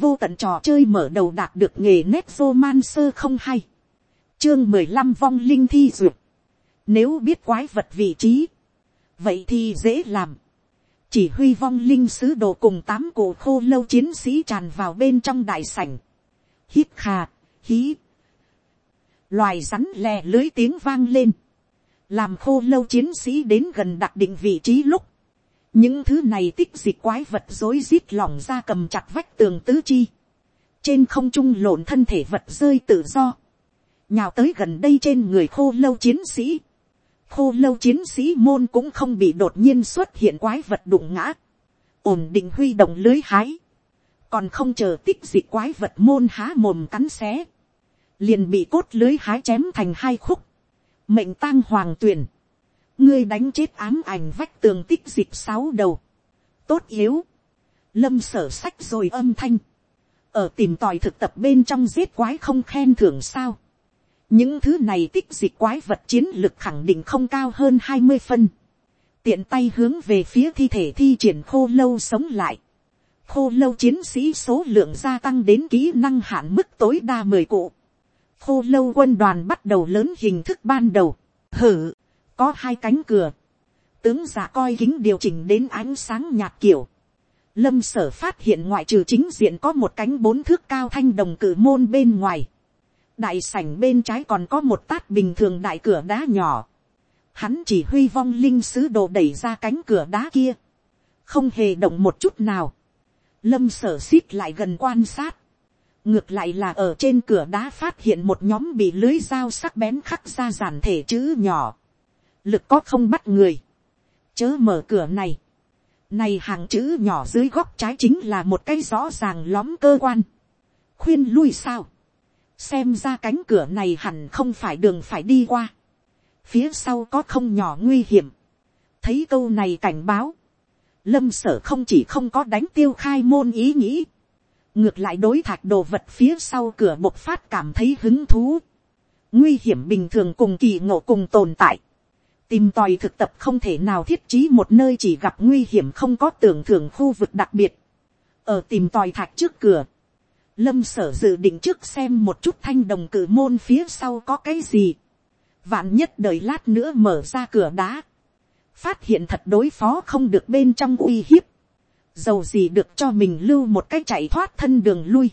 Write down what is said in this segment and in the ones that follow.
vô tận trò chơi mở đầu đạt được nghề nét vô man sơ không hay. chương mười lăm vong linh thi duyệt. Nếu biết quái vật vị trí, vậy thì dễ làm. Chỉ huy vong linh sứ đồ cùng tám cổ khô lâu chiến sĩ tràn vào bên trong đại sảnh. Hít khà, hí. Loài rắn lè lưới tiếng vang lên. Làm khô lâu chiến sĩ đến gần đặc định vị trí lúc những thứ này tích dịch quái vật rối rít lỏng ra cầm chặt vách tường tứ chi, trên không trung lộn thân thể vật rơi tự do, nhào tới gần đây trên người khô lâu chiến sĩ, khô lâu chiến sĩ môn cũng không bị đột nhiên xuất hiện quái vật đụng ngã, ổn định huy động lưới hái, còn không chờ tích dịch quái vật môn há mồm cắn xé, liền bị cốt lưới hái chém thành hai khúc, mệnh tang hoàng tuyển, ngươi đánh chết ám ảnh vách tường tích dịch sáu đầu, tốt yếu, lâm sở sách rồi âm thanh, ở tìm tòi thực tập bên trong giết quái không khen thưởng sao, những thứ này tích dịch quái vật chiến lực khẳng định không cao hơn hai mươi phân, tiện tay hướng về phía thi thể thi triển khô lâu sống lại, khô lâu chiến sĩ số lượng gia tăng đến kỹ năng hạn mức tối đa mười cụ, khô lâu quân đoàn bắt đầu lớn hình thức ban đầu, hử, có hai cánh cửa, tướng giả coi kính điều chỉnh đến ánh sáng nhạt kiểu, lâm sở phát hiện ngoại trừ chính diện có một cánh bốn thước cao thanh đồng cử môn bên ngoài, đại sảnh bên trái còn có một tát bình thường đại cửa đá nhỏ, hắn chỉ huy vong linh sứ đồ đẩy ra cánh cửa đá kia, không hề động một chút nào, lâm sở xít lại gần quan sát, ngược lại là ở trên cửa đá phát hiện một nhóm bị lưới dao sắc bén khắc ra giản thể chữ nhỏ, lực có không bắt người, chớ mở cửa này, này hàng chữ nhỏ dưới góc trái chính là một cái rõ ràng lõm cơ quan, khuyên lui sao, xem ra cánh cửa này hẳn không phải đường phải đi qua, phía sau có không nhỏ nguy hiểm, thấy câu này cảnh báo, lâm sở không chỉ không có đánh tiêu khai môn ý nghĩ, ngược lại đối thạch đồ vật phía sau cửa bộc phát cảm thấy hứng thú, nguy hiểm bình thường cùng kỳ ngộ cùng tồn tại, tìm tòi thực tập không thể nào thiết trí một nơi chỉ gặp nguy hiểm không có tưởng thưởng khu vực đặc biệt. ở tìm tòi thạch trước cửa, lâm sở dự định trước xem một chút thanh đồng cử môn phía sau có cái gì. vạn nhất đợi lát nữa mở ra cửa đá. phát hiện thật đối phó không được bên trong uy hiếp. dầu gì được cho mình lưu một cái chạy thoát thân đường lui.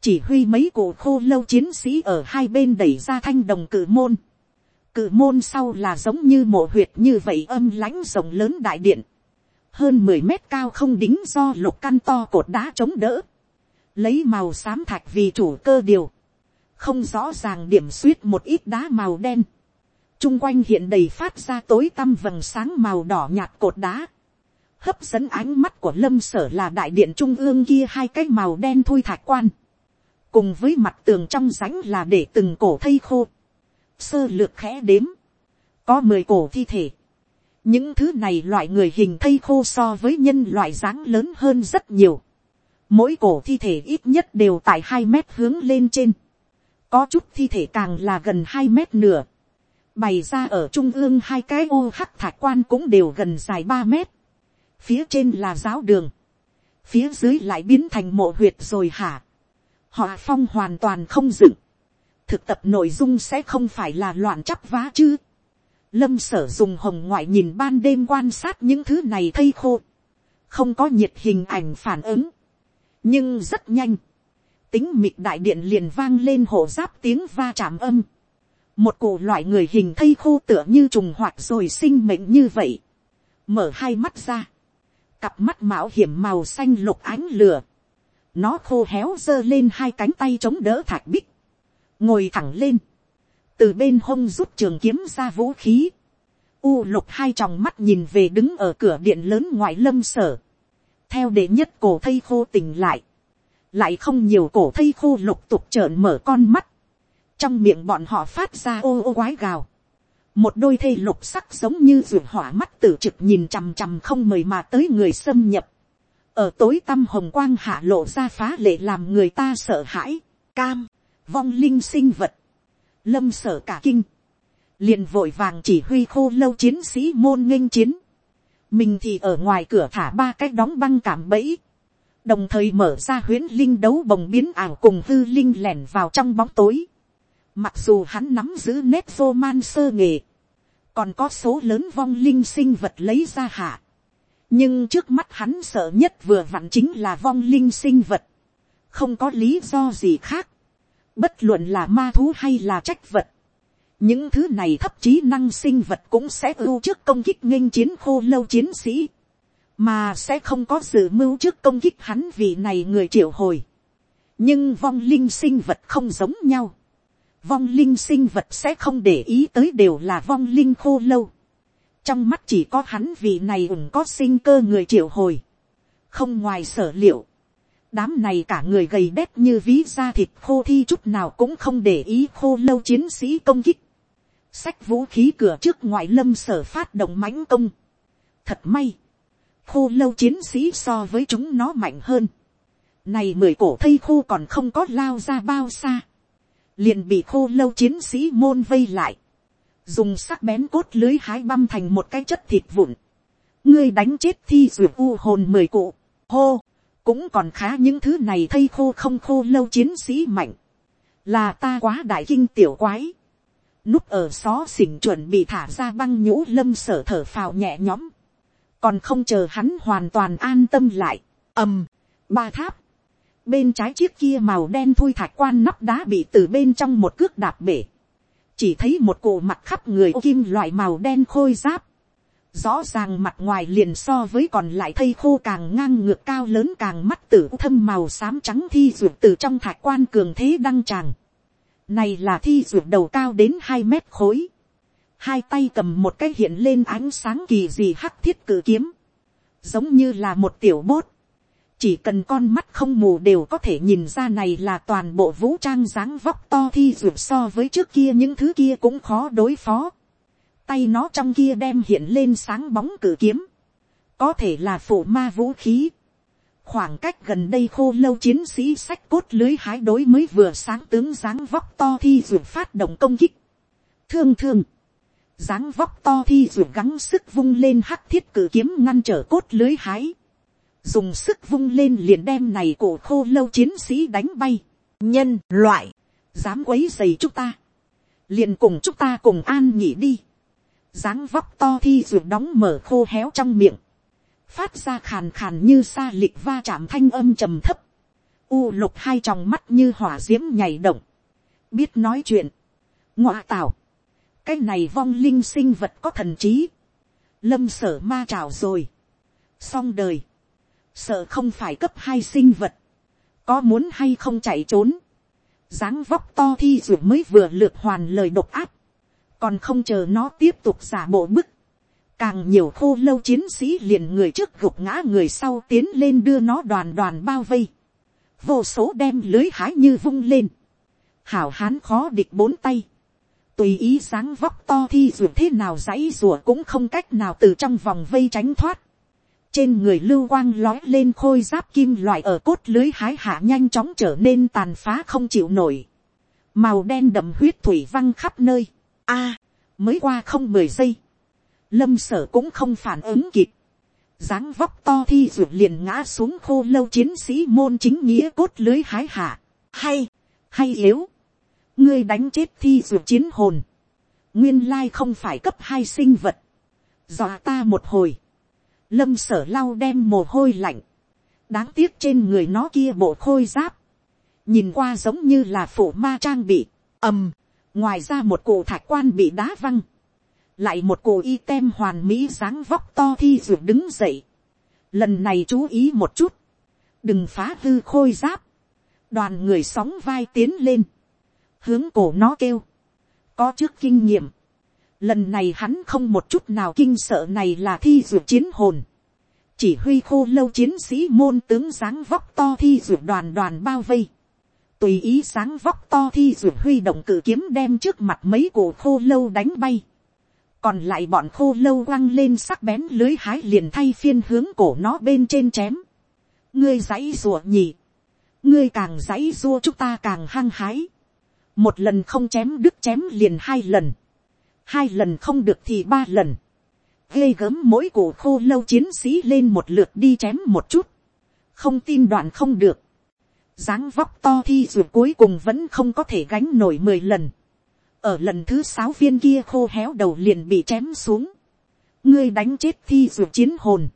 chỉ huy mấy cổ khô lâu chiến sĩ ở hai bên đẩy ra thanh đồng cử môn cự môn sau là giống như mộ huyệt như vậy âm lãnh rộng lớn đại điện. Hơn mười mét cao không đính do lục căn to cột đá chống đỡ. Lấy màu xám thạch vì chủ cơ điều. Không rõ ràng điểm suyết một ít đá màu đen. Trung quanh hiện đầy phát ra tối tăm vầng sáng màu đỏ nhạt cột đá. Hấp dẫn ánh mắt của lâm sở là đại điện trung ương kia hai cái màu đen thui thạch quan. Cùng với mặt tường trong rãnh là để từng cổ thây khô sơ lược khẽ đếm, có mười cổ thi thể. những thứ này loại người hình thây khô so với nhân loại dáng lớn hơn rất nhiều. mỗi cổ thi thể ít nhất đều tại hai mét hướng lên trên. có chút thi thể càng là gần hai mét nửa. bày ra ở trung ương hai cái ô hắc thạch quan cũng đều gần dài ba mét. phía trên là giáo đường. phía dưới lại biến thành mộ huyệt rồi hả. họ phong hoàn toàn không dựng thực tập nội dung sẽ không phải là loạn chắp vá chứ. Lâm sở dùng hồng ngoại nhìn ban đêm quan sát những thứ này thây khô. Không có nhiệt hình ảnh phản ứng. Nhưng rất nhanh. Tính mịt đại điện liền vang lên hộ giáp tiếng va chạm âm. Một cổ loại người hình thây khô tựa như trùng hoạt rồi sinh mệnh như vậy. Mở hai mắt ra. Cặp mắt mạo hiểm màu xanh lục ánh lửa. Nó khô héo giơ lên hai cánh tay chống đỡ thạch bích ngồi thẳng lên, từ bên hông rút trường kiếm ra vũ khí, u lục hai tròng mắt nhìn về đứng ở cửa điện lớn ngoài lâm sở, theo đệ nhất cổ thây khô tỉnh lại, lại không nhiều cổ thây khô lục tục trợn mở con mắt, trong miệng bọn họ phát ra ô ô quái gào, một đôi thây lục sắc giống như ruột hỏa mắt tử trực nhìn chằm chằm không mời mà tới người xâm nhập, ở tối tăm hồng quang hạ lộ ra phá lệ làm người ta sợ hãi, cam, vong linh sinh vật, lâm sở cả kinh, liền vội vàng chỉ huy khô lâu chiến sĩ môn nghênh chiến, mình thì ở ngoài cửa thả ba cái đóng băng cảm bẫy, đồng thời mở ra huyễn linh đấu bồng biến ảo cùng hư linh lẻn vào trong bóng tối. Mặc dù hắn nắm giữ nét vô man sơ nghề, còn có số lớn vong linh sinh vật lấy ra hạ. nhưng trước mắt hắn sợ nhất vừa vặn chính là vong linh sinh vật, không có lý do gì khác, bất luận là ma thú hay là trách vật. những thứ này thấp trí năng sinh vật cũng sẽ ưu trước công kích nghênh chiến khô lâu chiến sĩ, mà sẽ không có sự mưu trước công kích hắn vì này người triệu hồi. nhưng vong linh sinh vật không giống nhau. vong linh sinh vật sẽ không để ý tới đều là vong linh khô lâu. trong mắt chỉ có hắn vì này ủng có sinh cơ người triệu hồi. không ngoài sở liệu đám này cả người gầy đét như ví da thịt khô thi chút nào cũng không để ý khô lâu chiến sĩ công kích. sách vũ khí cửa trước ngoại lâm sở phát động mãnh công. thật may, khô lâu chiến sĩ so với chúng nó mạnh hơn. Này mười cổ thây khô còn không có lao ra bao xa. Liền bị khô lâu chiến sĩ môn vây lại. Dùng sắc bén cốt lưới hái băm thành một cái chất thịt vụn. Ngươi đánh chết thi duyệt u hồn mười cụ. Hô. Cũng còn khá những thứ này thây khô không khô lâu chiến sĩ mạnh. Là ta quá đại kinh tiểu quái. Núp ở xó xỉnh chuẩn bị thả ra băng nhũ lâm sở thở phào nhẹ nhõm. Còn không chờ hắn hoàn toàn an tâm lại, ầm, ba tháp, bên trái chiếc kia màu đen thui thạch quan nắp đá bị từ bên trong một cước đạp bể, chỉ thấy một cổ mặt khắp người ô kim loại màu đen khôi giáp, rõ ràng mặt ngoài liền so với còn lại thây khô càng ngang ngược cao lớn càng mắt tử thâm màu xám trắng thi ruột từ trong thạch quan cường thế đăng tràng. Này là thi ruột đầu cao đến hai mét khối hai tay cầm một cái hiện lên ánh sáng kỳ dị hắc thiết cử kiếm, giống như là một tiểu bốt, chỉ cần con mắt không mù đều có thể nhìn ra này là toàn bộ vũ trang dáng vóc to thi ruột so với trước kia những thứ kia cũng khó đối phó tay nó trong kia đem hiện lên sáng bóng cử kiếm, có thể là phụ ma vũ khí. khoảng cách gần đây khô lâu chiến sĩ sách cốt lưới hái đối mới vừa sáng tướng dáng vóc to thi ruột phát động công kích. thương thương, dáng vóc to thi ruột gắng sức vung lên hắc thiết cử kiếm ngăn trở cốt lưới hái. Dùng sức vung lên liền đem này cổ khô lâu chiến sĩ đánh bay. Nhân, loại, dám quấy dày chúng ta. Liền cùng chúng ta cùng an nhỉ đi dáng vóc to thi ruột đóng mở khô héo trong miệng. Phát ra khàn khàn như xa lịch va chạm thanh âm trầm thấp. U lục hai tròng mắt như hỏa diễm nhảy động. Biết nói chuyện. Ngọa tảo cái này vong linh sinh vật có thần trí, lâm sở ma trào rồi, xong đời, sợ không phải cấp hai sinh vật, có muốn hay không chạy trốn, dáng vóc to thi ruột mới vừa lược hoàn lời độc áp, còn không chờ nó tiếp tục giả bộ bức, càng nhiều khô lâu chiến sĩ liền người trước gục ngã người sau tiến lên đưa nó đoàn đoàn bao vây, vô số đem lưới hái như vung lên, hảo hán khó địch bốn tay, tùy ý sáng vóc to thi dù thế nào dãy rùa cũng không cách nào từ trong vòng vây tránh thoát. trên người lưu quang lói lên khôi giáp kim loại ở cốt lưới hái hạ nhanh chóng trở nên tàn phá không chịu nổi. màu đen đậm huyết thủy văng khắp nơi a, mới qua không mười giây. lâm sở cũng không phản ứng kịp. dáng vóc to thi ruột liền ngã xuống khô lâu chiến sĩ môn chính nghĩa cốt lưới hái hạ. hay, hay yếu. Ngươi đánh chết thi ruột chiến hồn, nguyên lai không phải cấp hai sinh vật, dọa ta một hồi, lâm sở lau đem mồ hôi lạnh, đáng tiếc trên người nó kia bộ khôi giáp, nhìn qua giống như là phủ ma trang bị, ầm, ngoài ra một cụ thạch quan bị đá văng, lại một cụ y tem hoàn mỹ dáng vóc to thi ruột đứng dậy, lần này chú ý một chút, đừng phá hư khôi giáp, đoàn người sóng vai tiến lên, hướng cổ nó kêu, có trước kinh nghiệm, lần này hắn không một chút nào kinh sợ này là thi duyệt chiến hồn, chỉ huy khô lâu chiến sĩ môn tướng dáng vóc to thi duyệt đoàn đoàn bao vây, tùy ý sáng vóc to thi duyệt huy động cử kiếm đem trước mặt mấy cổ khô lâu đánh bay, còn lại bọn khô lâu quăng lên sắc bén lưới hái liền thay phiên hướng cổ nó bên trên chém, ngươi dãy rùa nhỉ, ngươi càng dãy rua chúng ta càng hăng hái, một lần không chém đứt chém liền hai lần, hai lần không được thì ba lần, ghê gớm mỗi cổ khô lâu chiến sĩ lên một lượt đi chém một chút, không tin đoạn không được, dáng vóc to thi ruột cuối cùng vẫn không có thể gánh nổi mười lần, ở lần thứ sáu viên kia khô héo đầu liền bị chém xuống, ngươi đánh chết thi ruột chiến hồn,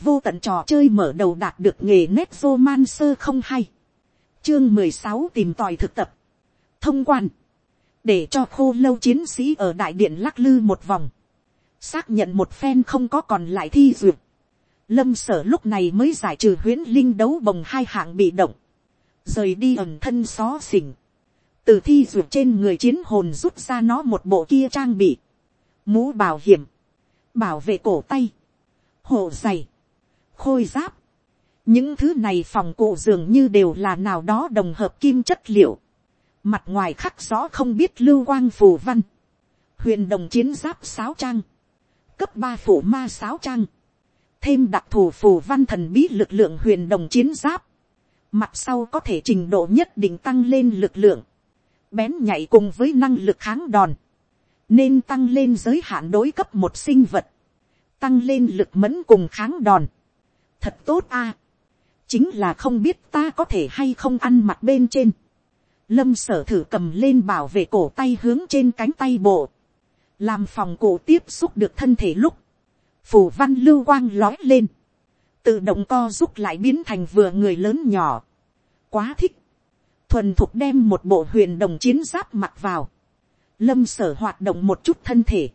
vô tận trò chơi mở đầu đạt được nghề nét vô man sơ không hay, chương mười sáu tìm tòi thực tập, thông quan, để cho khô lâu chiến sĩ ở đại điện lắc lư một vòng, xác nhận một phen không có còn lại thi duyệt. Lâm sở lúc này mới giải trừ huyễn linh đấu bồng hai hạng bị động, rời đi ẩn thân xó xỉnh, từ thi duyệt trên người chiến hồn rút ra nó một bộ kia trang bị, mũ bảo hiểm, bảo vệ cổ tay, hộ giày, khôi giáp, những thứ này phòng cụ dường như đều là nào đó đồng hợp kim chất liệu, mặt ngoài khắc rõ không biết lưu quang phù văn, huyền đồng chiến giáp sáo trang, cấp ba phủ ma sáo trang, thêm đặc thù phù văn thần bí lực lượng huyền đồng chiến giáp, mặt sau có thể trình độ nhất định tăng lên lực lượng, bén nhảy cùng với năng lực kháng đòn, nên tăng lên giới hạn đối cấp một sinh vật, tăng lên lực mẫn cùng kháng đòn. thật tốt a, chính là không biết ta có thể hay không ăn mặt bên trên. lâm sở thử cầm lên bảo vệ cổ tay hướng trên cánh tay bộ, làm phòng cổ tiếp xúc được thân thể lúc, phủ văn lưu quang lói lên, tự động co giúp lại biến thành vừa người lớn nhỏ, quá thích, thuần thục đem một bộ huyền đồng chiến giáp mặc vào, lâm sở hoạt động một chút thân thể,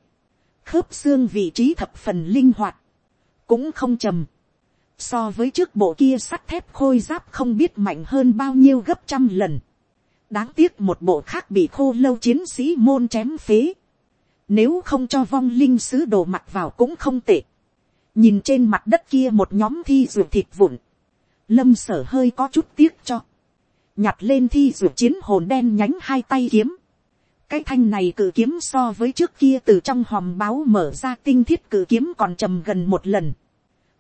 khớp xương vị trí thập phần linh hoạt, cũng không trầm, so với trước bộ kia sắt thép khôi giáp không biết mạnh hơn bao nhiêu gấp trăm lần, đáng tiếc một bộ khác bị khô lâu chiến sĩ môn chém phế, nếu không cho vong linh sứ đồ mặc vào cũng không tệ. Nhìn trên mặt đất kia một nhóm thi ruột thịt vụn. Lâm sở hơi có chút tiếc cho. Nhặt lên thi ruột chiến hồn đen nhánh hai tay kiếm. Cái thanh này cử kiếm so với trước kia từ trong hòm báo mở ra tinh thiết cử kiếm còn trầm gần một lần.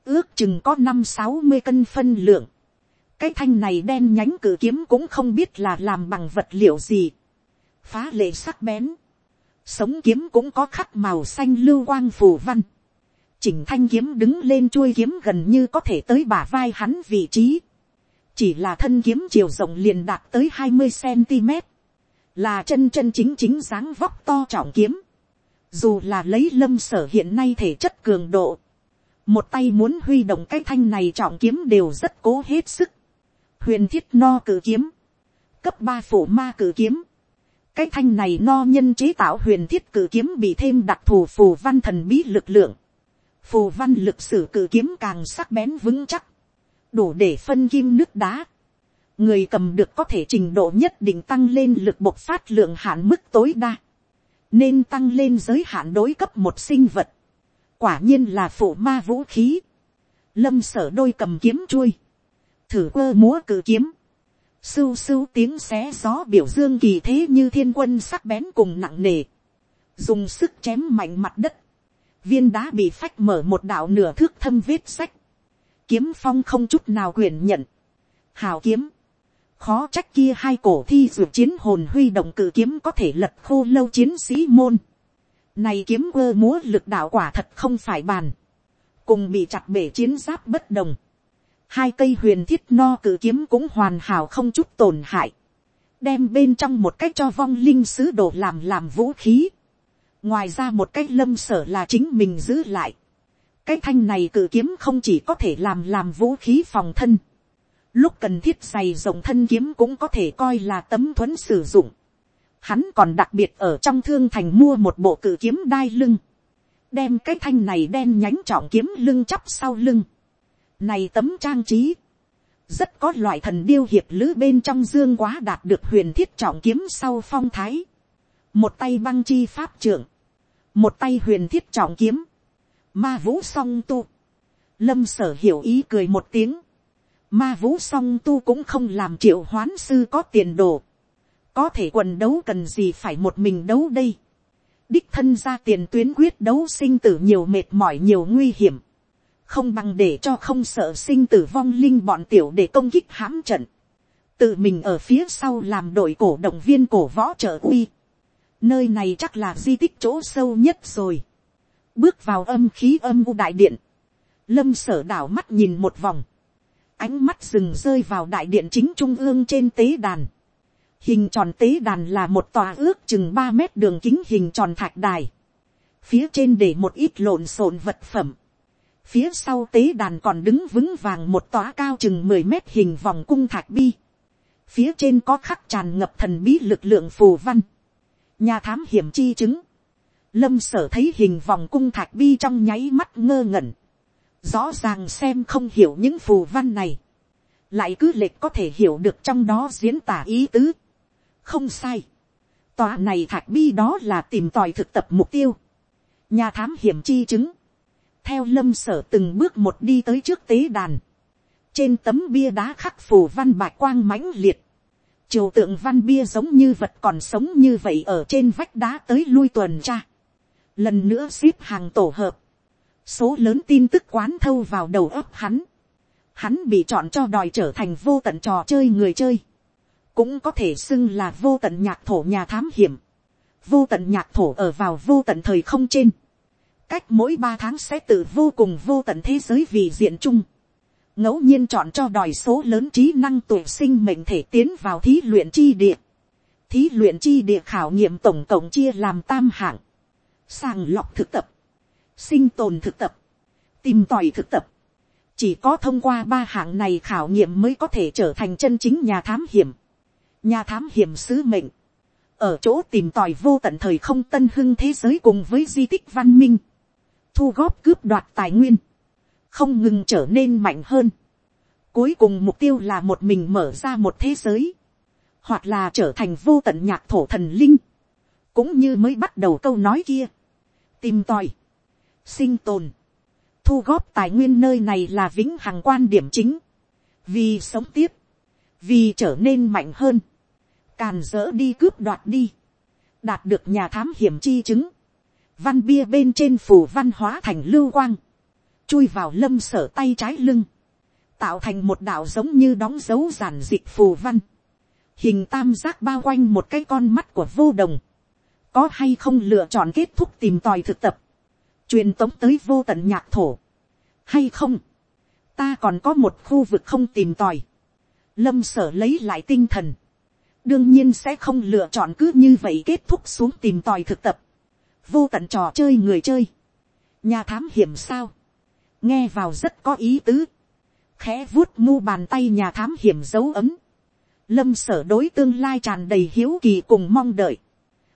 Ước chừng có năm sáu mươi cân phân lượng. Cái thanh này đen nhánh cử kiếm cũng không biết là làm bằng vật liệu gì. Phá lệ sắc bén Sống kiếm cũng có khắc màu xanh lưu quang phù văn. Chỉnh thanh kiếm đứng lên chuôi kiếm gần như có thể tới bả vai hắn vị trí. Chỉ là thân kiếm chiều rộng liền đạt tới hai mươi cm. Là chân chân chính chính dáng vóc to trọng kiếm. Dù là lấy lâm sở hiện nay thể chất cường độ. Một tay muốn huy động cái thanh này trọng kiếm đều rất cố hết sức. Huyền thiết no cử kiếm. Cấp ba phủ ma cử kiếm cái thanh này no nhân chế tạo huyền thiết cử kiếm bị thêm đặc thù phù văn thần bí lực lượng. Phù văn lực sử cự kiếm càng sắc bén vững chắc. Đủ để phân kim nước đá. Người cầm được có thể trình độ nhất định tăng lên lực bộc phát lượng hạn mức tối đa. Nên tăng lên giới hạn đối cấp một sinh vật. Quả nhiên là phụ ma vũ khí. Lâm sở đôi cầm kiếm chui. Thử quơ múa cự kiếm sưu sưu tiếng xé gió biểu dương kỳ thế như thiên quân sắc bén cùng nặng nề, dùng sức chém mạnh mặt đất, viên đá bị phách mở một đạo nửa thước thâm vết sách, kiếm phong không chút nào quyền nhận, hào kiếm, khó trách kia hai cổ thi dược chiến hồn huy động cử kiếm có thể lật khô lâu chiến sĩ môn, này kiếm quơ múa lực đạo quả thật không phải bàn, cùng bị chặt bể chiến giáp bất đồng, hai cây huyền thiết no cử kiếm cũng hoàn hảo không chút tổn hại, đem bên trong một cách cho vong linh sứ đồ làm làm vũ khí, ngoài ra một cách lâm sở là chính mình giữ lại, cái thanh này cử kiếm không chỉ có thể làm làm vũ khí phòng thân, lúc cần thiết dày rộng thân kiếm cũng có thể coi là tấm thuẫn sử dụng, hắn còn đặc biệt ở trong thương thành mua một bộ cử kiếm đai lưng, đem cái thanh này đen nhánh trọng kiếm lưng chắp sau lưng, này tấm trang trí. Rất có loại thần điêu hiệp lữ bên trong dương quá đạt được huyền thiết trọng kiếm sau phong thái. Một tay băng chi pháp trưởng. Một tay huyền thiết trọng kiếm. Ma vũ song tu. Lâm sở hiểu ý cười một tiếng. Ma vũ song tu cũng không làm triệu hoán sư có tiền đồ. Có thể quần đấu cần gì phải một mình đấu đây. Đích thân ra tiền tuyến quyết đấu sinh tử nhiều mệt mỏi nhiều nguy hiểm không bằng để cho không sợ sinh tử vong linh bọn tiểu để công kích hãm trận, tự mình ở phía sau làm đội cổ động viên cổ võ trợ uy, nơi này chắc là di tích chỗ sâu nhất rồi, bước vào âm khí âm u đại điện, lâm sở đảo mắt nhìn một vòng, ánh mắt rừng rơi vào đại điện chính trung ương trên tế đàn. hình tròn tế đàn là một tòa ước chừng ba mét đường kính hình tròn thạch đài. phía trên để một ít lộn xộn vật phẩm. phía sau tế đàn còn đứng vững vàng một tòa cao chừng mười mét hình vòng cung thạch bi. phía trên có khắc tràn ngập thần bí lực lượng phù văn nhà thám hiểm chi chứng. lâm sở thấy hình vòng cung thạch bi trong nháy mắt ngơ ngẩn. Rõ ràng xem không hiểu những phù văn này, lại cứ lệch có thể hiểu được trong đó diễn tả ý tứ. không sai, tòa này thạch bi đó là tìm tòi thực tập mục tiêu, nhà thám hiểm chi chứng, theo lâm sở từng bước một đi tới trước tế đàn, trên tấm bia đá khắc phù văn bạc quang mãnh liệt, triều tượng văn bia giống như vật còn sống như vậy ở trên vách đá tới lui tuần tra, lần nữa xếp hàng tổ hợp, số lớn tin tức quán thâu vào đầu óc hắn. Hắn bị chọn cho đòi trở thành vô tận trò chơi người chơi. Cũng có thể xưng là vô tận nhạc thổ nhà thám hiểm. Vô tận nhạc thổ ở vào vô tận thời không trên. Cách mỗi ba tháng sẽ tự vô cùng vô tận thế giới vì diện chung ngẫu nhiên chọn cho đòi số lớn trí năng tuổi sinh mệnh thể tiến vào thí luyện chi địa. Thí luyện chi địa khảo nghiệm tổng cộng chia làm tam hạng. Sàng lọc thực tập sinh tồn thực tập, tìm tòi thực tập. Chỉ có thông qua ba hạng này khảo nghiệm mới có thể trở thành chân chính nhà thám hiểm. Nhà thám hiểm sứ mệnh. Ở chỗ tìm tòi vô tận thời không tân hưng thế giới cùng với di tích văn minh. Thu góp cướp đoạt tài nguyên. Không ngừng trở nên mạnh hơn. Cuối cùng mục tiêu là một mình mở ra một thế giới. Hoặc là trở thành vô tận nhạc thổ thần linh. Cũng như mới bắt đầu câu nói kia. Tìm tòi sinh tồn, thu góp tài nguyên nơi này là vĩnh hằng quan điểm chính, vì sống tiếp, vì trở nên mạnh hơn, càn dỡ đi cướp đoạt đi, đạt được nhà thám hiểm chi chứng, văn bia bên trên phủ văn hóa thành lưu quang, chui vào lâm sở tay trái lưng, tạo thành một đạo giống như đóng dấu giản dịch phù văn, hình tam giác bao quanh một cái con mắt của vô đồng, có hay không lựa chọn kết thúc tìm tòi thực tập, truyền tống tới vô tận nhạc thổ, hay không, ta còn có một khu vực không tìm tòi, lâm sở lấy lại tinh thần, đương nhiên sẽ không lựa chọn cứ như vậy kết thúc xuống tìm tòi thực tập, vô tận trò chơi người chơi, nhà thám hiểm sao, nghe vào rất có ý tứ, khẽ vuốt mu bàn tay nhà thám hiểm dấu ấm, lâm sở đối tương lai tràn đầy hiếu kỳ cùng mong đợi,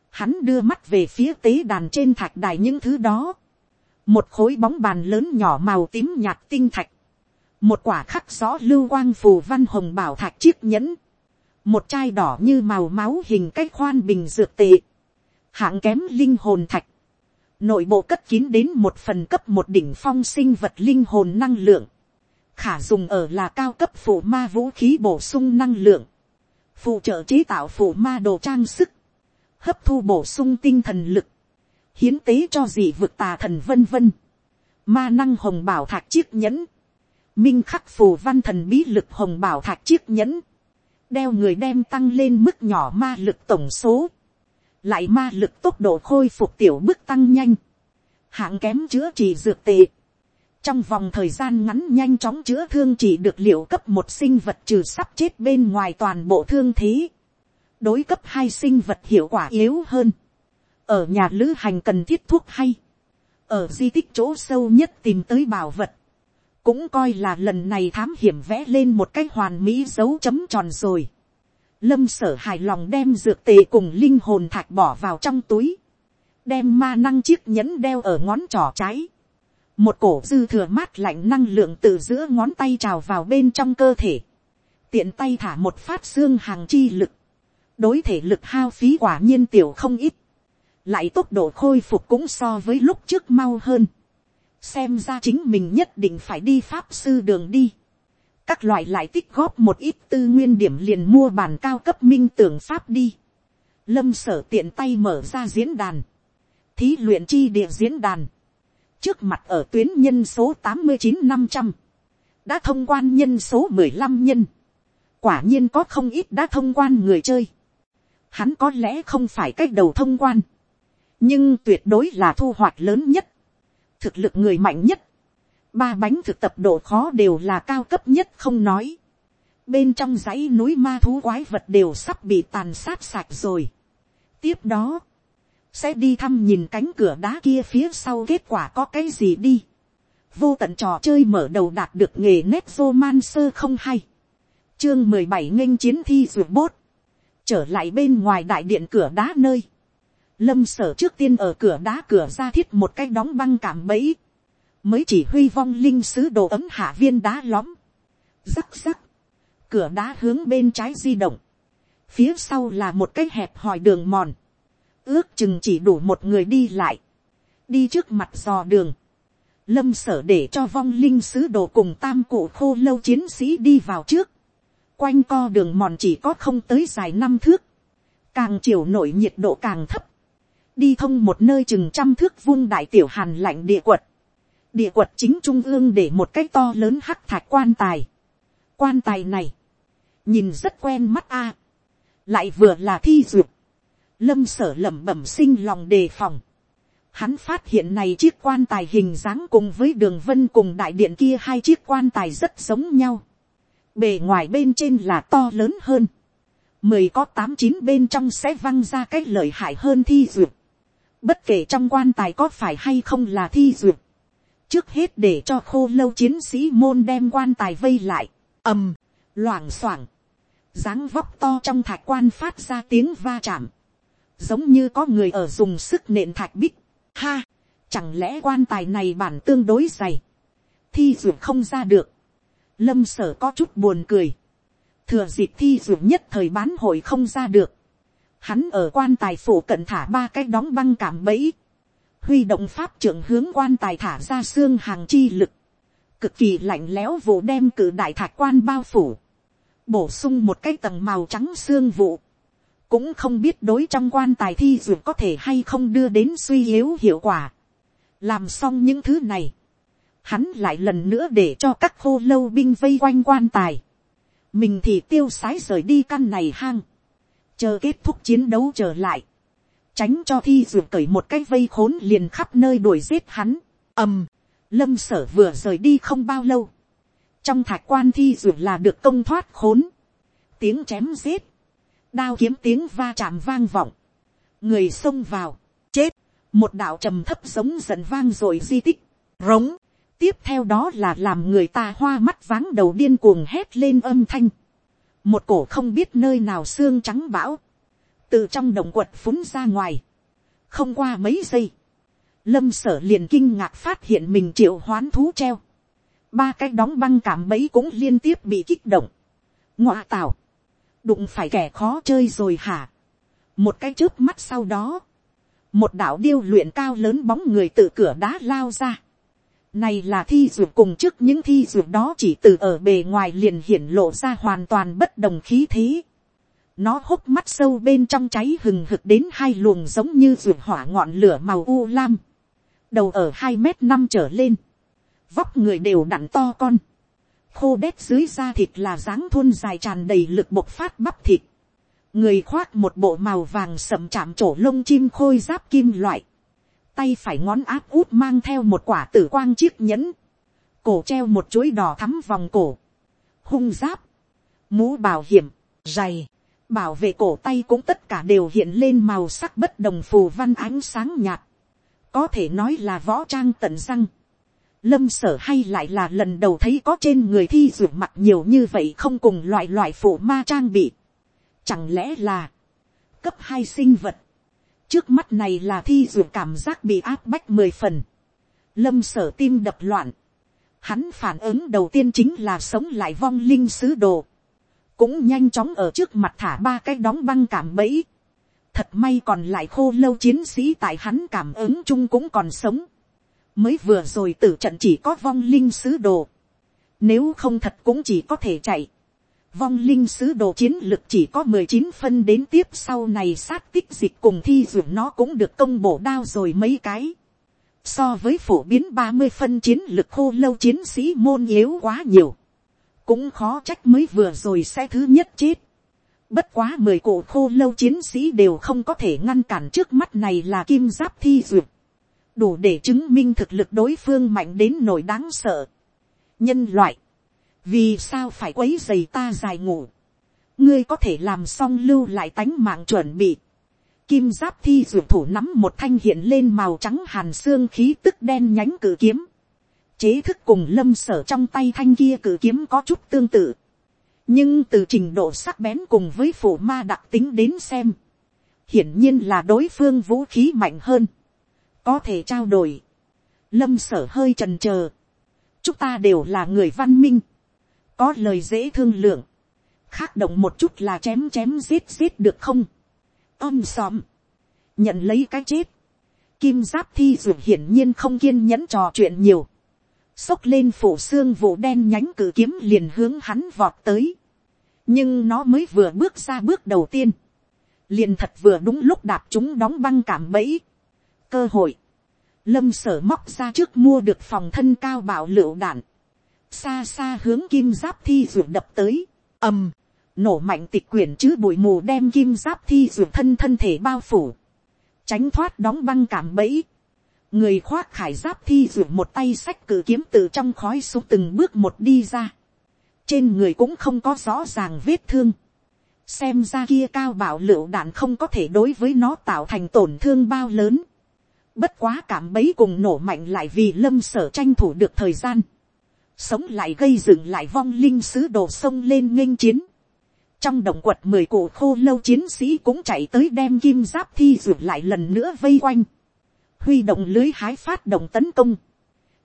hắn đưa mắt về phía tế đàn trên thạch đài những thứ đó, một khối bóng bàn lớn nhỏ màu tím nhạt tinh thạch, một quả khắc rõ lưu quang phù văn hồng bảo thạch chiếc nhẫn, một chai đỏ như màu máu hình cái khoan bình dược tệ, hạng kém linh hồn thạch, nội bộ cất kín đến một phần cấp một đỉnh phong sinh vật linh hồn năng lượng, khả dùng ở là cao cấp phụ ma vũ khí bổ sung năng lượng, phụ trợ chế tạo phụ ma đồ trang sức, hấp thu bổ sung tinh thần lực, hiến tế cho gì vực tà thần vân vân, ma năng hồng bảo thạch chiếc nhẫn, minh khắc phù văn thần bí lực hồng bảo thạch chiếc nhẫn, đeo người đem tăng lên mức nhỏ ma lực tổng số, lại ma lực tốc độ khôi phục tiểu bước tăng nhanh, hạng kém chữa trị dược tệ, trong vòng thời gian ngắn nhanh chóng chữa thương chỉ được liệu cấp một sinh vật trừ sắp chết bên ngoài toàn bộ thương thế, đối cấp hai sinh vật hiệu quả yếu hơn, ở nhà lữ hành cần thiết thuốc hay, ở di tích chỗ sâu nhất tìm tới bảo vật, cũng coi là lần này thám hiểm vẽ lên một cái hoàn mỹ dấu chấm tròn rồi. Lâm sở hài lòng đem dược tề cùng linh hồn thạch bỏ vào trong túi, đem ma năng chiếc nhẫn đeo ở ngón trỏ trái. Một cổ dư thừa mát lạnh năng lượng từ giữa ngón tay trào vào bên trong cơ thể. Tiện tay thả một phát xương hàng chi lực. Đối thể lực hao phí quả nhiên tiểu không ít lại tốc độ khôi phục cũng so với lúc trước mau hơn. xem ra chính mình nhất định phải đi pháp sư đường đi các loại lại tích góp một ít tư nguyên điểm liền mua bàn cao cấp minh tưởng pháp đi. lâm sở tiện tay mở ra diễn đàn. thí luyện chi địa diễn đàn. trước mặt ở tuyến nhân số tám mươi chín năm trăm đã thông quan nhân số mười lăm nhân. quả nhiên có không ít đã thông quan người chơi. hắn có lẽ không phải cách đầu thông quan nhưng tuyệt đối là thu hoạch lớn nhất, thực lực người mạnh nhất, ba bánh thực tập độ khó đều là cao cấp nhất không nói. bên trong dãy núi ma thú quái vật đều sắp bị tàn sát sạch rồi. tiếp đó, sẽ đi thăm nhìn cánh cửa đá kia phía sau kết quả có cái gì đi. vô tận trò chơi mở đầu đạt được nghề nét vô man sơ không hay. chương mười bảy nghênh chiến thi ruột bốt. trở lại bên ngoài đại điện cửa đá nơi. lâm sở trước tiên ở cửa đá cửa ra thiết một cái đóng băng cảm bẫy mới chỉ huy vong linh sứ đồ ấm hạ viên đá lõm, rắc rắc, cửa đá hướng bên trái di động, phía sau là một cái hẹp hòi đường mòn, ước chừng chỉ đủ một người đi lại, đi trước mặt dò đường, lâm sở để cho vong linh sứ đồ cùng tam cụ khô lâu chiến sĩ đi vào trước, quanh co đường mòn chỉ có không tới dài năm thước, càng chiều nổi nhiệt độ càng thấp, đi thông một nơi chừng trăm thước vung đại tiểu hàn lạnh địa quật, địa quật chính trung ương để một cái to lớn hắc thạch quan tài. quan tài này, nhìn rất quen mắt a, lại vừa là thi duyệt, lâm sở lẩm bẩm sinh lòng đề phòng. Hắn phát hiện này chiếc quan tài hình dáng cùng với đường vân cùng đại điện kia hai chiếc quan tài rất giống nhau. Bề ngoài bên trên là to lớn hơn. Mười có tám chín bên trong sẽ văng ra cái lợi hại hơn thi duyệt. Bất kể trong quan tài có phải hay không là thi duyệt trước hết để cho khô lâu chiến sĩ môn đem quan tài vây lại, ầm, loảng xoảng, dáng vóc to trong thạch quan phát ra tiếng va chạm, giống như có người ở dùng sức nện thạch bích, ha, chẳng lẽ quan tài này bản tương đối dày, thi ruột không ra được, lâm sở có chút buồn cười, thừa dịp thi ruột nhất thời bán hội không ra được, hắn ở quan tài phủ cận thả ba cái đóng băng cảm bẫy, huy động pháp trưởng hướng quan tài thả ra xương hàng chi lực, cực kỳ lạnh lẽo vụ đem cử đại thạch quan bao phủ, bổ sung một cái tầng màu trắng xương vụ, cũng không biết đối trong quan tài thi duyệt có thể hay không đưa đến suy yếu hiệu quả. làm xong những thứ này, hắn lại lần nữa để cho các khô lâu binh vây quanh quan tài, mình thì tiêu sái rời đi căn này hang, chờ kết thúc chiến đấu trở lại, tránh cho thi dược cởi một cái vây khốn liền khắp nơi đuổi giết hắn. ầm, lâm sở vừa rời đi không bao lâu. trong thạch quan thi dược là được công thoát khốn. tiếng chém giết, đao kiếm tiếng va chạm vang vọng. người xông vào, chết, một đạo trầm thấp giống giận vang rồi di tích, rống. tiếp theo đó là làm người ta hoa mắt váng đầu điên cuồng hét lên âm thanh. một cổ không biết nơi nào xương trắng bão từ trong động quật phúng ra ngoài, không qua mấy giây, lâm sở liền kinh ngạc phát hiện mình triệu hoán thú treo, ba cái đóng băng cảm bấy cũng liên tiếp bị kích động, ngoạ tào, đụng phải kẻ khó chơi rồi hả, một cái trước mắt sau đó, một đạo điêu luyện cao lớn bóng người từ cửa đá lao ra, này là thi duyệt cùng trước những thi duyệt đó chỉ từ ở bề ngoài liền hiển lộ ra hoàn toàn bất đồng khí thế. Nó hốc mắt sâu bên trong cháy hừng hực đến hai luồng giống như ruột hỏa ngọn lửa màu u lam. Đầu ở hai mét năm trở lên. Vóc người đều đặn to con. Khô đét dưới da thịt là dáng thôn dài tràn đầy lực bộc phát bắp thịt. Người khoác một bộ màu vàng sậm chạm trổ lông chim khôi giáp kim loại. Tay phải ngón áp út mang theo một quả tử quang chiếc nhẫn. Cổ treo một chuỗi đỏ thắm vòng cổ. Hung giáp. Mũ bảo hiểm. Dày bảo vệ cổ tay cũng tất cả đều hiện lên màu sắc bất đồng phù văn ánh sáng nhạt, có thể nói là võ trang tận răng. Lâm sở hay lại là lần đầu thấy có trên người thi dược mặt nhiều như vậy không cùng loại loại phụ ma trang bị. Chẳng lẽ là cấp hai sinh vật. Trước mắt này là thi dược cảm giác bị áp bách mười phần. Lâm sở tim đập loạn. Hắn phản ứng đầu tiên chính là sống lại vong linh sứ đồ cũng nhanh chóng ở trước mặt thả ba cái đóng băng cảm bẫy. Thật may còn lại khô lâu chiến sĩ tại hắn cảm ứng chung cũng còn sống. Mới vừa rồi tử trận chỉ có vong linh sứ đồ. Nếu không thật cũng chỉ có thể chạy. Vong linh sứ đồ chiến lực chỉ có mười chín phân đến tiếp sau này sát tích dịch cùng thi dụ nó cũng được công bổ đao rồi mấy cái. So với phổ biến ba mươi phân chiến lực khô lâu chiến sĩ môn yếu quá nhiều cũng khó trách mới vừa rồi sẽ thứ nhất chết. Bất quá mười cổ khô lâu chiến sĩ đều không có thể ngăn cản trước mắt này là kim giáp thi duyệt. đủ để chứng minh thực lực đối phương mạnh đến nỗi đáng sợ. nhân loại, vì sao phải quấy giày ta dài ngủ, ngươi có thể làm xong lưu lại tánh mạng chuẩn bị. Kim giáp thi duyệt thủ nắm một thanh hiện lên màu trắng hàn xương khí tức đen nhánh cử kiếm. Chế thức cùng lâm sở trong tay thanh kia cử kiếm có chút tương tự. Nhưng từ trình độ sắc bén cùng với phủ ma đặc tính đến xem. Hiển nhiên là đối phương vũ khí mạnh hơn. Có thể trao đổi. Lâm sở hơi trần chờ Chúng ta đều là người văn minh. Có lời dễ thương lượng khác động một chút là chém chém giết giết được không, om xóm, nhận lấy cái chết, kim giáp thi duyệt hiển nhiên không kiên nhẫn trò chuyện nhiều, xốc lên phủ xương vụ đen nhánh cử kiếm liền hướng hắn vọt tới, nhưng nó mới vừa bước ra bước đầu tiên, liền thật vừa đúng lúc đạp chúng đóng băng cảm bẫy, cơ hội, lâm sở móc ra trước mua được phòng thân cao bảo lựu đạn, xa xa hướng kim giáp thi ruột đập tới, ầm, nổ mạnh tịch quyển chứ bụi mù đem kim giáp thi ruột thân thân thể bao phủ, tránh thoát đóng băng cảm bẫy, người khoác khải giáp thi ruột một tay sách cử kiếm từ trong khói xuống từng bước một đi ra, trên người cũng không có rõ ràng vết thương, xem ra kia cao bảo lựu đạn không có thể đối với nó tạo thành tổn thương bao lớn, bất quá cảm bấy cùng nổ mạnh lại vì lâm sở tranh thủ được thời gian, sống lại gây dựng lại vong linh sứ đồ sông lên nghênh chiến, trong động quật mười cổ khô lâu chiến sĩ cũng chạy tới đem kim giáp thi ruột lại lần nữa vây quanh, huy động lưới hái phát động tấn công,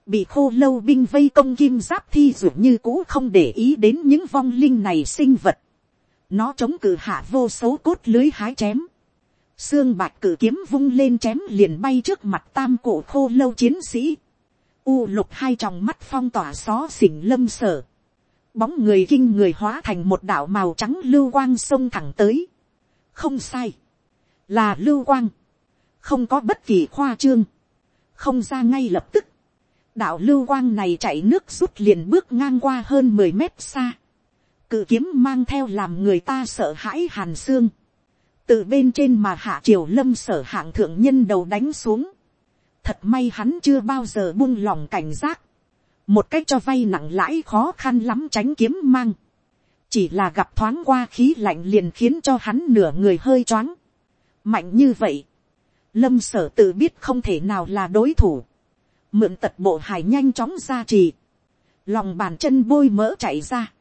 bị khô lâu binh vây công kim giáp thi dường như cũ không để ý đến những vong linh này sinh vật, nó chống cự hạ vô số cốt lưới hái chém, xương bạch cử kiếm vung lên chém liền bay trước mặt tam cổ khô lâu chiến sĩ, u lục hai tròng mắt phong tỏa xó xỉnh lâm sở, bóng người kinh người hóa thành một đạo màu trắng lưu quang sông thẳng tới. không sai, là lưu quang, không có bất kỳ khoa trương, không ra ngay lập tức. đạo lưu quang này chạy nước rút liền bước ngang qua hơn mười mét xa. cự kiếm mang theo làm người ta sợ hãi hàn xương. từ bên trên mà hạ triều lâm sở hạng thượng nhân đầu đánh xuống. thật may hắn chưa bao giờ buông lòng cảnh giác một cách cho vay nặng lãi khó khăn lắm tránh kiếm mang, chỉ là gặp thoáng qua khí lạnh liền khiến cho hắn nửa người hơi choáng, mạnh như vậy, lâm sở tự biết không thể nào là đối thủ, mượn tật bộ hải nhanh chóng ra trì, lòng bàn chân bôi mỡ chạy ra,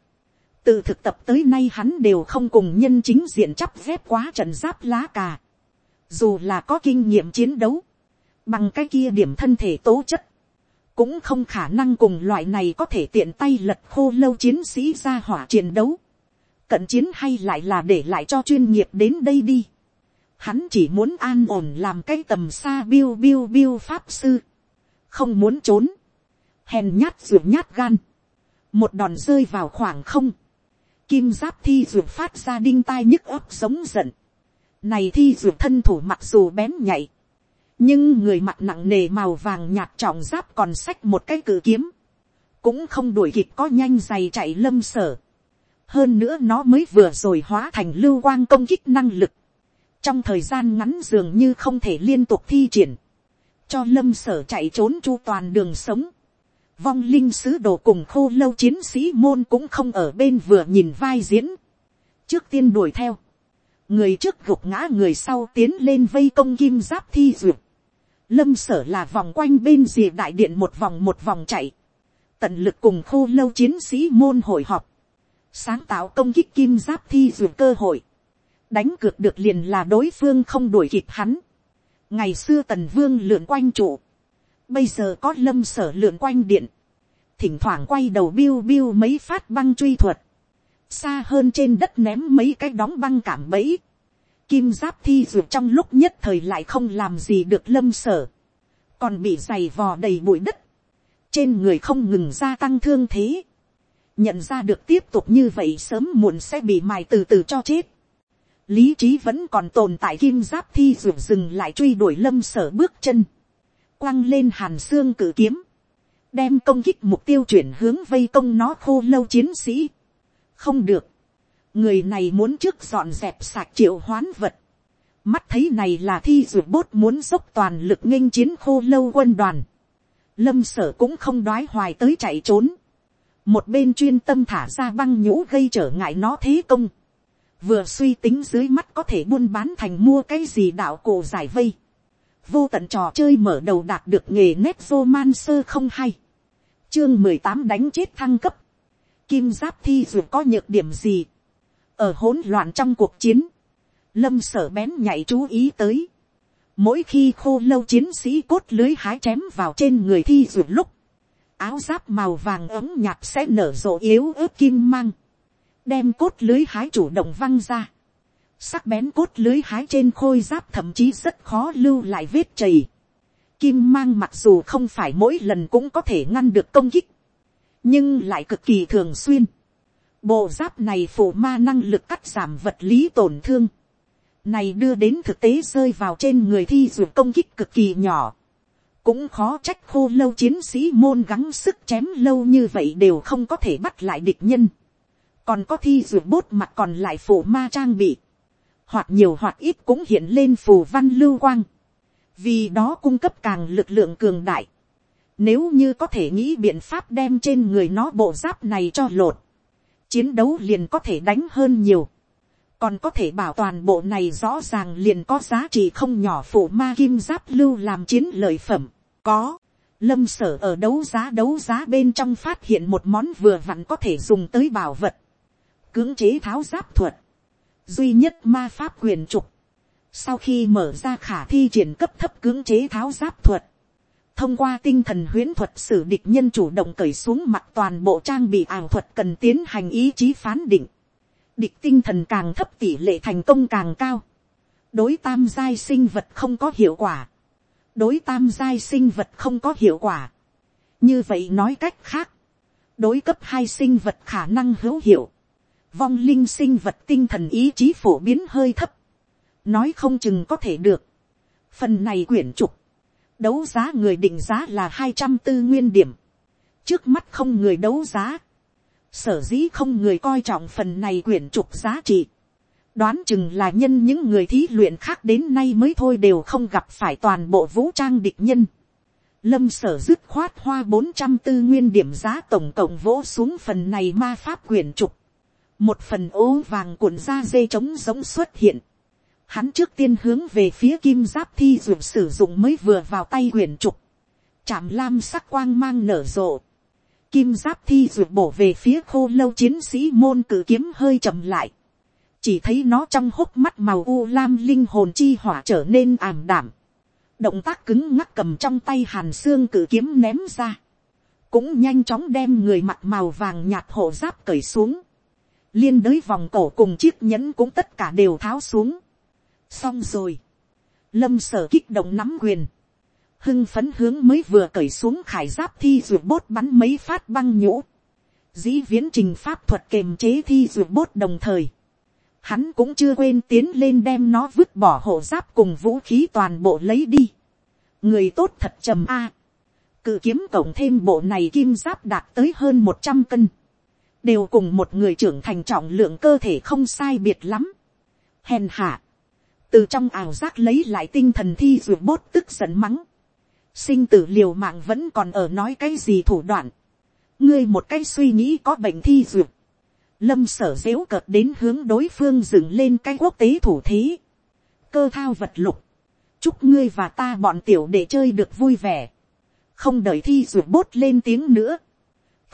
từ thực tập tới nay hắn đều không cùng nhân chính diện chắp dép quá trận giáp lá cà, dù là có kinh nghiệm chiến đấu, bằng cái kia điểm thân thể tố chất, cũng không khả năng cùng loại này có thể tiện tay lật khô lâu chiến sĩ ra hỏa chiến đấu. Cận chiến hay lại là để lại cho chuyên nghiệp đến đây đi. Hắn chỉ muốn an ổn làm cái tầm xa biêu biêu biêu pháp sư. Không muốn trốn. Hèn nhát ruột nhát gan. Một đòn rơi vào khoảng không. Kim giáp thi ruột phát ra đinh tai nhức ấp giống giận. Này thi ruột thân thủ mặc dù bén nhạy nhưng người mặt nặng nề màu vàng nhạt trọng giáp còn xách một cái cử kiếm, cũng không đuổi kịp có nhanh giày chạy lâm sở. hơn nữa nó mới vừa rồi hóa thành lưu quang công kích năng lực, trong thời gian ngắn dường như không thể liên tục thi triển, cho lâm sở chạy trốn chu toàn đường sống. vong linh sứ đồ cùng khô lâu chiến sĩ môn cũng không ở bên vừa nhìn vai diễn, trước tiên đuổi theo, người trước gục ngã người sau tiến lên vây công kim giáp thi duyệt, Lâm sở là vòng quanh bên rìa đại điện một vòng một vòng chạy. Tận lực cùng khô lâu chiến sĩ môn hội họp. Sáng tạo công kích kim giáp thi duyệt cơ hội. Đánh cược được liền là đối phương không đuổi kịp hắn. Ngày xưa tần vương lượn quanh trụ. Bây giờ có lâm sở lượn quanh điện. Thỉnh thoảng quay đầu biêu biêu mấy phát băng truy thuật. Xa hơn trên đất ném mấy cái đóng băng cảm bẫy Kim giáp thi duyệt trong lúc nhất thời lại không làm gì được lâm sở. Còn bị giày vò đầy bụi đất. Trên người không ngừng gia tăng thương thế. Nhận ra được tiếp tục như vậy sớm muộn sẽ bị mài từ từ cho chết. Lý trí vẫn còn tồn tại kim giáp thi ruột dừng lại truy đuổi lâm sở bước chân. Quăng lên hàn xương cử kiếm. Đem công kích mục tiêu chuyển hướng vây công nó khô lâu chiến sĩ. Không được người này muốn trước dọn dẹp sạc triệu hoán vật, mắt thấy này là thi ruột bốt muốn dốc toàn lực nghênh chiến khô lâu quân đoàn, lâm sở cũng không đoái hoài tới chạy trốn, một bên chuyên tâm thả ra băng nhũ gây trở ngại nó thế công, vừa suy tính dưới mắt có thể buôn bán thành mua cái gì đạo cổ giải vây, vô tận trò chơi mở đầu đạt được nghề nét vô man sơ không hay, chương mười tám đánh chết thăng cấp, kim giáp thi dù có nhược điểm gì, ở hỗn loạn trong cuộc chiến, lâm sở bén nhảy chú ý tới, mỗi khi khô lâu chiến sĩ cốt lưới hái chém vào trên người thi dù lúc, áo giáp màu vàng ấm nhạt sẽ nở rộ yếu ớt kim mang, đem cốt lưới hái chủ động văng ra, sắc bén cốt lưới hái trên khôi giáp thậm chí rất khó lưu lại vết chảy. Kim mang mặc dù không phải mỗi lần cũng có thể ngăn được công kích, nhưng lại cực kỳ thường xuyên. Bộ giáp này phủ ma năng lực cắt giảm vật lý tổn thương. Này đưa đến thực tế rơi vào trên người thi dù công kích cực kỳ nhỏ. Cũng khó trách khô lâu chiến sĩ môn gắng sức chém lâu như vậy đều không có thể bắt lại địch nhân. Còn có thi dù bốt mặt còn lại phủ ma trang bị. Hoặc nhiều hoặc ít cũng hiện lên phù văn lưu quang. Vì đó cung cấp càng lực lượng cường đại nếu như có thể nghĩ biện pháp đem trên người nó bộ giáp này cho lột. Chiến đấu liền có thể đánh hơn nhiều. Còn có thể bảo toàn bộ này rõ ràng liền có giá trị không nhỏ phụ ma kim giáp lưu làm chiến lợi phẩm. Có. Lâm sở ở đấu giá đấu giá bên trong phát hiện một món vừa vặn có thể dùng tới bảo vật. Cưỡng chế tháo giáp thuật. Duy nhất ma pháp quyền trục. Sau khi mở ra khả thi triển cấp thấp cưỡng chế tháo giáp thuật, thông qua tinh thần huyễn thuật sử địch nhân chủ động cởi xuống mặt toàn bộ trang bị ảo thuật cần tiến hành ý chí phán định. Địch tinh thần càng thấp tỷ lệ thành công càng cao. Đối tam giai sinh vật không có hiệu quả. Đối tam giai sinh vật không có hiệu quả. Như vậy nói cách khác. Đối cấp hai sinh vật khả năng hữu hiệu. Vong linh sinh vật tinh thần ý chí phổ biến hơi thấp. Nói không chừng có thể được. Phần này quyển trục đấu giá người định giá là hai trăm tư nguyên điểm, trước mắt không người đấu giá, sở dĩ không người coi trọng phần này quyển trục giá trị, đoán chừng là nhân những người thí luyện khác đến nay mới thôi đều không gặp phải toàn bộ vũ trang địch nhân. Lâm sở dứt khoát hoa bốn trăm tư nguyên điểm giá tổng cộng vỗ xuống phần này ma pháp quyển trục. Một phần ố vàng cuộn da dê trống giống xuất hiện. Hắn trước tiên hướng về phía kim giáp thi dụng sử dụng mới vừa vào tay huyền trục. Chạm lam sắc quang mang nở rộ. Kim giáp thi dụng bổ về phía khô lâu chiến sĩ môn cử kiếm hơi chậm lại. Chỉ thấy nó trong hốc mắt màu u lam linh hồn chi hỏa trở nên ảm đảm. Động tác cứng ngắc cầm trong tay hàn xương cử kiếm ném ra. Cũng nhanh chóng đem người mặt màu vàng nhạt hộ giáp cởi xuống liên đới vòng cổ cùng chiếc nhẫn cũng tất cả đều tháo xuống. Xong rồi, lâm sở kích động nắm quyền, hưng phấn hướng mới vừa cởi xuống khải giáp thi ruột bốt bắn mấy phát băng nhũ, dĩ viễn trình pháp thuật kềm chế thi ruột bốt đồng thời, hắn cũng chưa quên tiến lên đem nó vứt bỏ hộ giáp cùng vũ khí toàn bộ lấy đi, người tốt thật trầm a, cự kiếm cộng thêm bộ này kim giáp đạt tới hơn một trăm cân, đều cùng một người trưởng thành trọng lượng cơ thể không sai biệt lắm. Hèn hạ, từ trong ảo giác lấy lại tinh thần thi ruột bốt tức giận mắng. sinh tử liều mạng vẫn còn ở nói cái gì thủ đoạn. ngươi một cái suy nghĩ có bệnh thi ruột. lâm sở dễu cợt đến hướng đối phương dừng lên cái quốc tế thủ thế. cơ thao vật lục. chúc ngươi và ta bọn tiểu để chơi được vui vẻ. không đợi thi ruột bốt lên tiếng nữa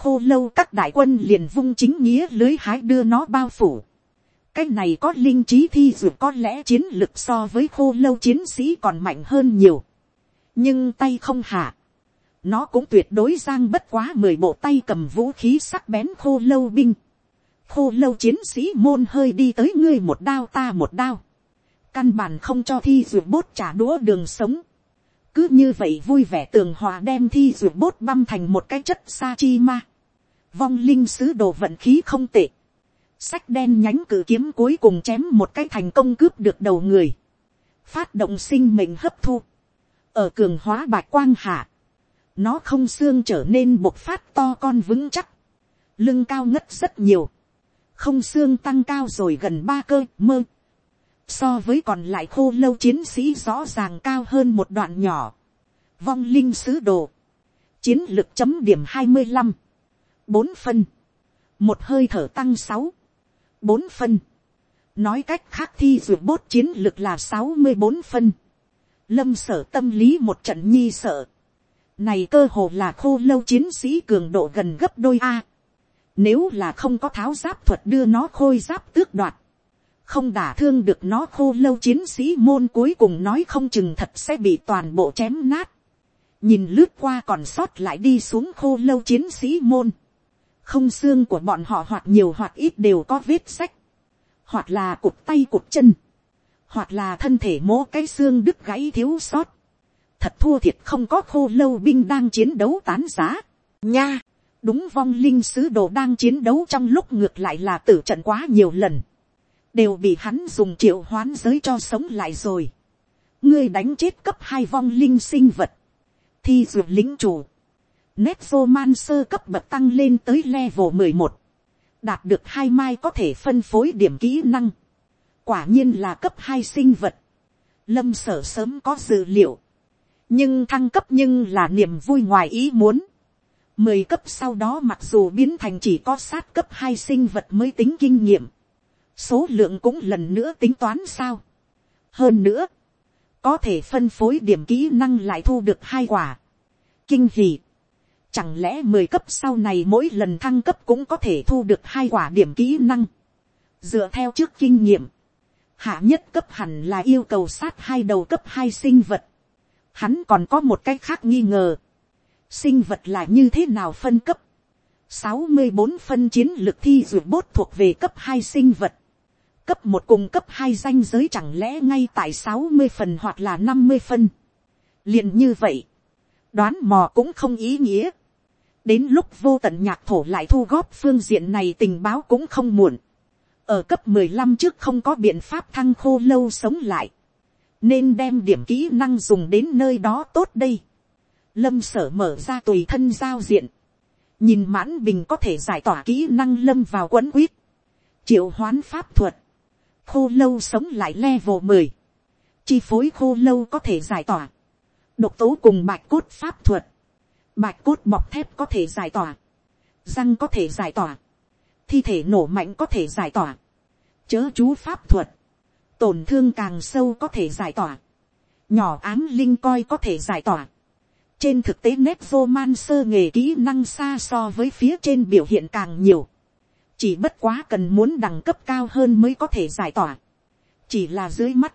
khô lâu các đại quân liền vung chính nghĩa lưới hái đưa nó bao phủ cái này có linh trí thi dù có lẽ chiến lực so với khô lâu chiến sĩ còn mạnh hơn nhiều. nhưng tay không hạ. nó cũng tuyệt đối giang bất quá mười bộ tay cầm vũ khí sắc bén khô lâu binh. khô lâu chiến sĩ môn hơi đi tới ngươi một đao ta một đao. căn bản không cho thi dù bốt trả đũa đường sống. cứ như vậy vui vẻ tường hòa đem thi dù bốt băm thành một cái chất sa chi ma vong linh sứ đồ vận khí không tệ. Sách đen nhánh cử kiếm cuối cùng chém một cái thành công cướp được đầu người, phát động sinh mệnh hấp thu, ở cường hóa bạch quang hạ, nó không xương trở nên bộc phát to con vững chắc, lưng cao ngất rất nhiều, không xương tăng cao rồi gần ba cơ mơ, so với còn lại khô lâu chiến sĩ rõ ràng cao hơn một đoạn nhỏ, vong linh sứ đồ, chiến lược chấm điểm hai mươi năm, bốn phân, một hơi thở tăng sáu, bốn phân, nói cách khác thi dù bốt chiến lược là sáu mươi bốn phân, lâm sở tâm lý một trận nhi sợ, này cơ hồ là khô lâu chiến sĩ cường độ gần gấp đôi a, nếu là không có tháo giáp thuật đưa nó khôi giáp tước đoạt, không đả thương được nó khô lâu chiến sĩ môn cuối cùng nói không chừng thật sẽ bị toàn bộ chém nát. nhìn lướt qua còn sót lại đi xuống khô lâu chiến sĩ môn không xương của bọn họ hoặc nhiều hoặc ít đều có vết sách. hoặc là cụt tay cụt chân. hoặc là thân thể mố cái xương đứt gãy thiếu sót. thật thua thiệt không có khô lâu binh đang chiến đấu tán giá. nha, đúng vong linh sứ đồ đang chiến đấu trong lúc ngược lại là tử trận quá nhiều lần đều bị hắn dùng triệu hoán giới cho sống lại rồi. ngươi đánh chết cấp hai vong linh sinh vật, thi duyệt lính chủ, nét vô man sơ cấp bậc tăng lên tới level mười một, đạt được hai mai có thể phân phối điểm kỹ năng, quả nhiên là cấp hai sinh vật, lâm sở sớm có dự liệu, nhưng thăng cấp nhưng là niềm vui ngoài ý muốn. Mười cấp sau đó mặc dù biến thành chỉ có sát cấp hai sinh vật mới tính kinh nghiệm số lượng cũng lần nữa tính toán sao. hơn nữa, có thể phân phối điểm kỹ năng lại thu được hai quả. kinh hỉ chẳng lẽ mười cấp sau này mỗi lần thăng cấp cũng có thể thu được hai quả điểm kỹ năng. dựa theo trước kinh nghiệm, hạ nhất cấp hẳn là yêu cầu sát hai đầu cấp hai sinh vật. hắn còn có một cách khác nghi ngờ. sinh vật là như thế nào phân cấp. sáu mươi bốn phân chiến lược thi ruột bốt thuộc về cấp hai sinh vật cấp một cùng cấp hai danh giới chẳng lẽ ngay tại sáu mươi phần hoặc là năm mươi phân. liền như vậy, đoán mò cũng không ý nghĩa đến lúc vô tận nhạc thổ lại thu góp phương diện này tình báo cũng không muộn. ở cấp mười lăm trước không có biện pháp thăng khô lâu sống lại. nên đem điểm kỹ năng dùng đến nơi đó tốt đây. lâm sở mở ra tùy thân giao diện. nhìn mãn bình có thể giải tỏa kỹ năng lâm vào quấn quýt triệu hoán pháp thuật, khô lâu sống lại level mười, chi phối khô lâu có thể giải tỏa, độc tố cùng bạch cốt pháp thuật, bạch cốt bọc thép có thể giải tỏa, răng có thể giải tỏa, thi thể nổ mạnh có thể giải tỏa, chớ chú pháp thuật, tổn thương càng sâu có thể giải tỏa, nhỏ ám linh coi có thể giải tỏa. trên thực tế nét vô man sơ nghề kỹ năng xa so với phía trên biểu hiện càng nhiều. Chỉ bất quá cần muốn đẳng cấp cao hơn mới có thể giải tỏa, chỉ là dưới mắt,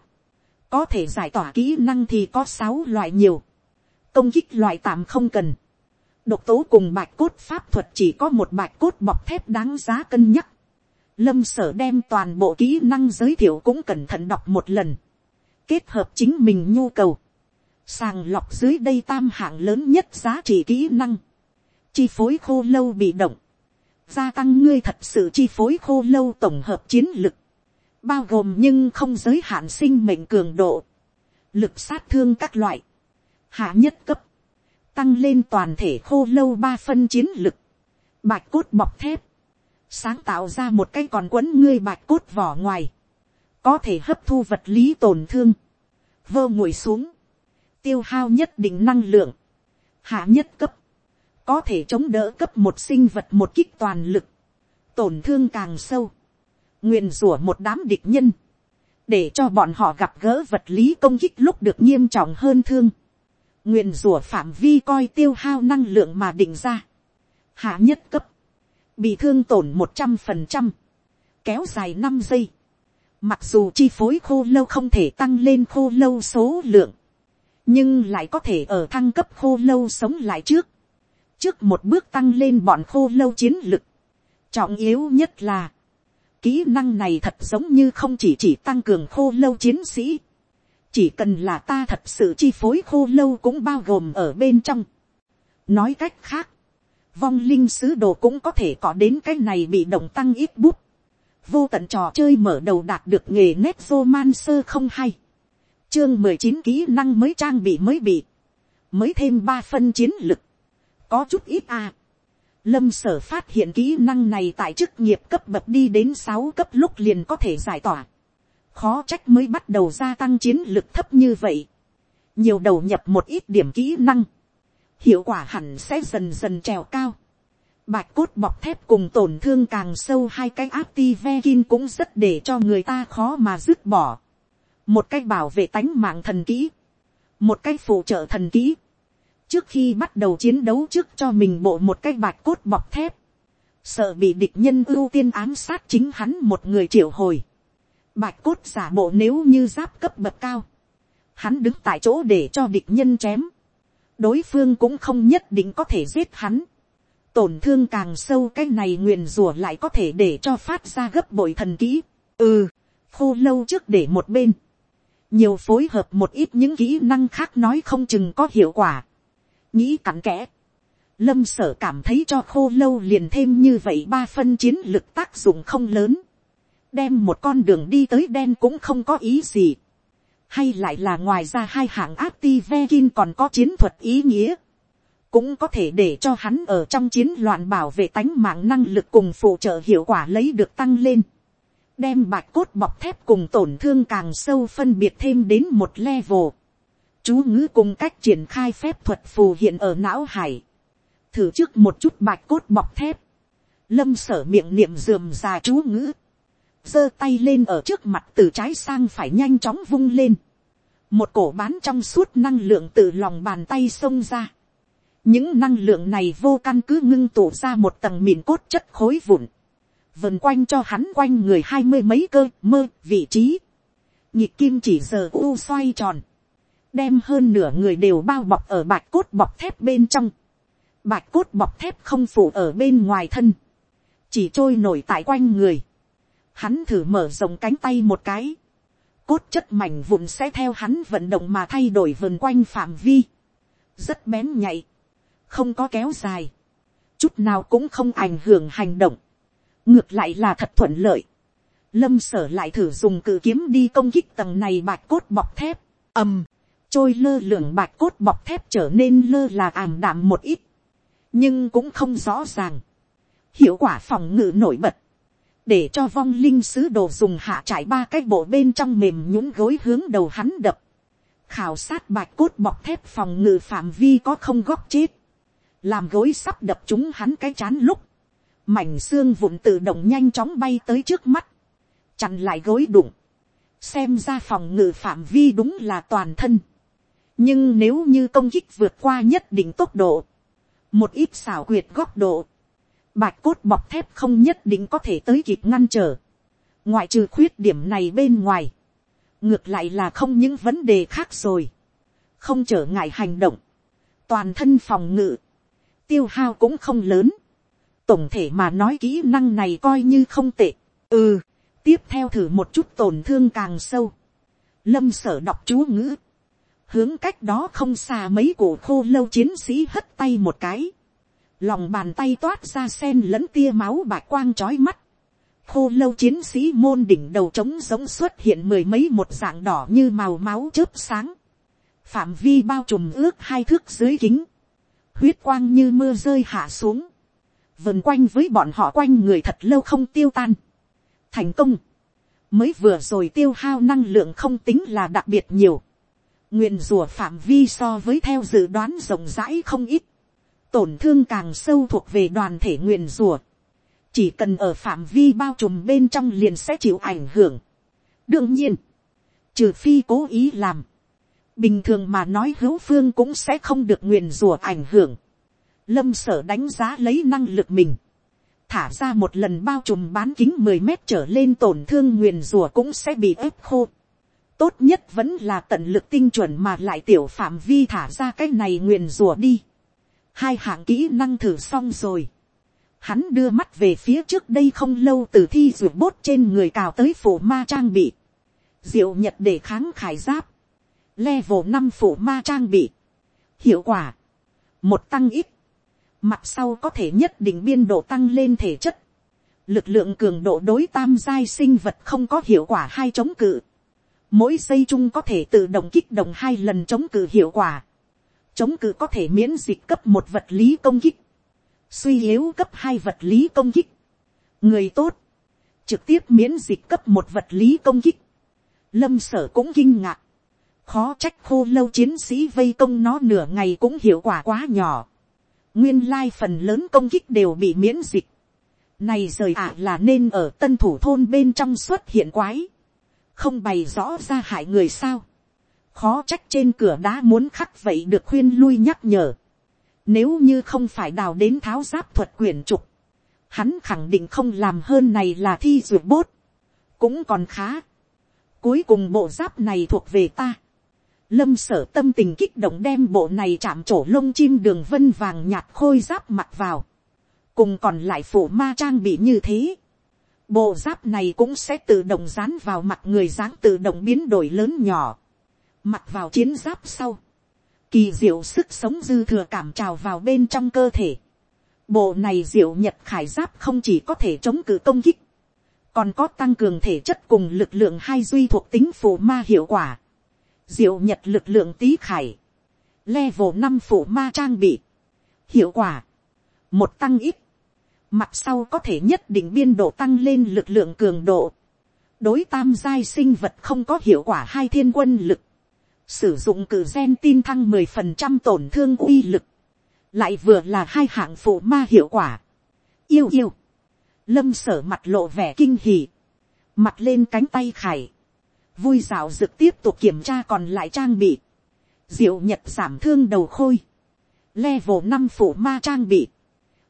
có thể giải tỏa kỹ năng thì có sáu loại nhiều, công kích loại tạm không cần, độc tố cùng bạch cốt pháp thuật chỉ có một bạch cốt bọc thép đáng giá cân nhắc, lâm sở đem toàn bộ kỹ năng giới thiệu cũng cẩn thận đọc một lần, kết hợp chính mình nhu cầu, sàng lọc dưới đây tam hạng lớn nhất giá trị kỹ năng, chi phối khô lâu bị động, gia tăng ngươi thật sự chi phối khô lâu tổng hợp chiến lực, bao gồm nhưng không giới hạn sinh mệnh cường độ, lực sát thương các loại, hạ nhất cấp, tăng lên toàn thể khô lâu ba phân chiến lực, bạch cốt bọc thép, sáng tạo ra một cái còn quấn ngươi bạch cốt vỏ ngoài, có thể hấp thu vật lý tổn thương, vơ ngồi xuống, tiêu hao nhất định năng lượng, hạ nhất cấp, có thể chống đỡ cấp một sinh vật một kích toàn lực, tổn thương càng sâu, nguyền rủa một đám địch nhân, để cho bọn họ gặp gỡ vật lý công kích lúc được nghiêm trọng hơn thương, Nguyện rủa phạm vi coi tiêu hao năng lượng mà định ra, hạ nhất cấp, bị thương tổn một trăm phần trăm, kéo dài năm giây, mặc dù chi phối khô lâu không thể tăng lên khô lâu số lượng, nhưng lại có thể ở thăng cấp khô lâu sống lại trước, trước một bước tăng lên bọn khô lâu chiến lực. trọng yếu nhất là, kỹ năng này thật giống như không chỉ chỉ tăng cường khô lâu chiến sĩ, chỉ cần là ta thật sự chi phối khô lâu cũng bao gồm ở bên trong. nói cách khác, vong linh sứ đồ cũng có thể có đến cái này bị động tăng ít bút. vô tận trò chơi mở đầu đạt được nghề nét vô man sơ không hay. chương mười chín kỹ năng mới trang bị mới bị. mới thêm ba phân chiến lực có chút ít à. Lâm sở phát hiện kỹ năng này tại chức nghiệp cấp bậc đi đến sáu cấp lúc liền có thể giải tỏa khó trách mới bắt đầu gia tăng chiến lực thấp như vậy, nhiều đầu nhập một ít điểm kỹ năng, hiệu quả hẳn sẽ dần dần trèo cao. Bạch cốt bọc thép cùng tổn thương càng sâu hai cái Activekin cũng rất để cho người ta khó mà dứt bỏ. Một cái bảo vệ tánh mạng thần kỹ. Một cái phụ trợ thần kỹ. Trước khi bắt đầu chiến đấu trước cho mình bộ một cái bạch cốt bọc thép. Sợ bị địch nhân ưu tiên ám sát chính hắn một người triệu hồi. Bạch cốt giả bộ nếu như giáp cấp bậc cao. Hắn đứng tại chỗ để cho địch nhân chém. Đối phương cũng không nhất định có thể giết hắn tổn thương càng sâu cái này nguyền rủa lại có thể để cho phát ra gấp bội thần kỹ. ừ, khô lâu trước để một bên. nhiều phối hợp một ít những kỹ năng khác nói không chừng có hiệu quả. nghĩ cặn kẽ. lâm sở cảm thấy cho khô lâu liền thêm như vậy ba phân chiến lực tác dụng không lớn đem một con đường đi tới đen cũng không có ý gì. hay lại là ngoài ra hai hạng áp ti ve kin còn có chiến thuật ý nghĩa cũng có thể để cho hắn ở trong chiến loạn bảo vệ tánh mạng năng lực cùng phụ trợ hiệu quả lấy được tăng lên. đem bạch cốt bọc thép cùng tổn thương càng sâu phân biệt thêm đến một level. chú ngữ cùng cách triển khai phép thuật phù hiện ở não hải. thử trước một chút bạch cốt bọc thép. lâm sở miệng niệm dườm già chú ngữ giơ tay lên ở trước mặt từ trái sang phải nhanh chóng vung lên. một cổ bán trong suốt năng lượng từ lòng bàn tay xông ra. Những năng lượng này vô căn cứ ngưng tụ ra một tầng mịn cốt chất khối vụn, vần quanh cho hắn quanh người hai mươi mấy cơ mơ vị trí, nhịp kim chỉ giờ u xoay tròn, đem hơn nửa người đều bao bọc ở bạch cốt bọc thép bên trong, bạch cốt bọc thép không phủ ở bên ngoài thân, chỉ trôi nổi tại quanh người, hắn thử mở rộng cánh tay một cái, cốt chất mảnh vụn sẽ theo hắn vận động mà thay đổi vườn quanh phạm vi, rất bén nhạy, không có kéo dài, chút nào cũng không ảnh hưởng hành động, ngược lại là thật thuận lợi. Lâm sở lại thử dùng cự kiếm đi công kích tầng này bạch cốt bọc thép, ầm, trôi lơ lửng bạch cốt bọc thép trở nên lơ là ảm đạm một ít, nhưng cũng không rõ ràng. Hiệu quả phòng ngự nổi bật, để cho vong linh sứ đồ dùng hạ trải ba cái bộ bên trong mềm nhũng gối hướng đầu hắn đập. Khảo sát bạch cốt bọc thép phòng ngự phạm vi có không góc chết. Làm gối sắp đập chúng hắn cái chán lúc, mảnh xương vụn tự động nhanh chóng bay tới trước mắt, chặn lại gối đụng, xem ra phòng ngự phạm vi đúng là toàn thân, nhưng nếu như công kích vượt qua nhất định tốc độ, một ít xảo quyệt góc độ, bạch cốt bọc thép không nhất định có thể tới kịp ngăn trở, ngoại trừ khuyết điểm này bên ngoài, ngược lại là không những vấn đề khác rồi, không trở ngại hành động, toàn thân phòng ngự, tiêu hao cũng không lớn. tổng thể mà nói kỹ năng này coi như không tệ. ừ, tiếp theo thử một chút tổn thương càng sâu. lâm sở đọc chú ngữ. hướng cách đó không xa mấy cổ khô lâu chiến sĩ hất tay một cái lòng bàn tay toát ra sen lẫn tia máu bạc quang trói mắt. khô lâu chiến sĩ môn đỉnh đầu trống giống xuất hiện mười mấy một dạng đỏ như màu máu chớp sáng. phạm vi bao trùm ước hai thước dưới kính huyết quang như mưa rơi hạ xuống, vần quanh với bọn họ quanh người thật lâu không tiêu tan. thành công, mới vừa rồi tiêu hao năng lượng không tính là đặc biệt nhiều. nguyện rùa phạm vi so với theo dự đoán rộng rãi không ít, tổn thương càng sâu thuộc về đoàn thể nguyện rùa. chỉ cần ở phạm vi bao trùm bên trong liền sẽ chịu ảnh hưởng. đương nhiên, trừ phi cố ý làm, bình thường mà nói hữu phương cũng sẽ không được nguyền rùa ảnh hưởng. lâm sở đánh giá lấy năng lực mình. thả ra một lần bao trùm bán kính mười mét trở lên tổn thương nguyền rùa cũng sẽ bị ép khô. tốt nhất vẫn là tận lực tinh chuẩn mà lại tiểu phạm vi thả ra cái này nguyền rùa đi hai hạng kỹ năng thử xong rồi. Hắn đưa mắt về phía trước đây không lâu từ thi ruột bốt trên người cào tới phủ ma trang bị. Diệu nhật để kháng khải giáp level năm phủ ma trang bị. Hiệu quả. Một tăng ít. Mặt sau có thể nhất định biên độ tăng lên thể chất. Lực lượng cường độ đối tam giai sinh vật không có hiệu quả hai chống cự. Mỗi giây chung có thể tự động kích động hai lần chống cự hiệu quả. Chống cự có thể miễn dịch cấp một vật lý công kích. Suy yếu cấp hai vật lý công kích. Người tốt. Trực tiếp miễn dịch cấp một vật lý công kích lâm sở cũng kinh ngạc, khó trách khô lâu chiến sĩ vây công nó nửa ngày cũng hiệu quả quá nhỏ, nguyên lai phần lớn công kích đều bị miễn dịch, này rời ạ là nên ở tân thủ thôn bên trong xuất hiện quái, không bày rõ ra hại người sao, khó trách trên cửa đá muốn khắc vậy được khuyên lui nhắc nhở, nếu như không phải đào đến tháo giáp thuật quyển trục, hắn khẳng định không làm hơn này là thi duyệt bốt, cũng còn khá. Cuối cùng bộ giáp này thuộc về ta. Lâm sở tâm tình kích động đem bộ này chạm trổ lông chim đường vân vàng nhạt khôi giáp mặt vào. Cùng còn lại phủ ma trang bị như thế. Bộ giáp này cũng sẽ tự động dán vào mặt người dáng tự động biến đổi lớn nhỏ. Mặt vào chiến giáp sau. Kỳ diệu sức sống dư thừa cảm trào vào bên trong cơ thể Bộ này diệu nhật khải giáp không chỉ có thể chống cự công kích, còn có tăng cường thể chất cùng lực lượng hai duy thuộc tính phù ma hiệu quả. Diệu nhật lực lượng tý khải, level năm phù ma trang bị. Hiệu quả, một tăng ít, mặt sau có thể nhất định biên độ tăng lên lực lượng cường độ. Đối tam giai sinh vật không có hiệu quả hai thiên quân lực. Sử dụng cử gen tin thăng mười phần trăm tổn thương uy lực. Lại vừa là hai hạng phụ ma hiệu quả. yêu yêu, lâm sở mặt lộ vẻ kinh hỉ, mặt lên cánh tay khải, vui rào rực tiếp tục kiểm tra còn lại trang bị, diệu nhật giảm thương đầu khôi, level năm phụ ma trang bị,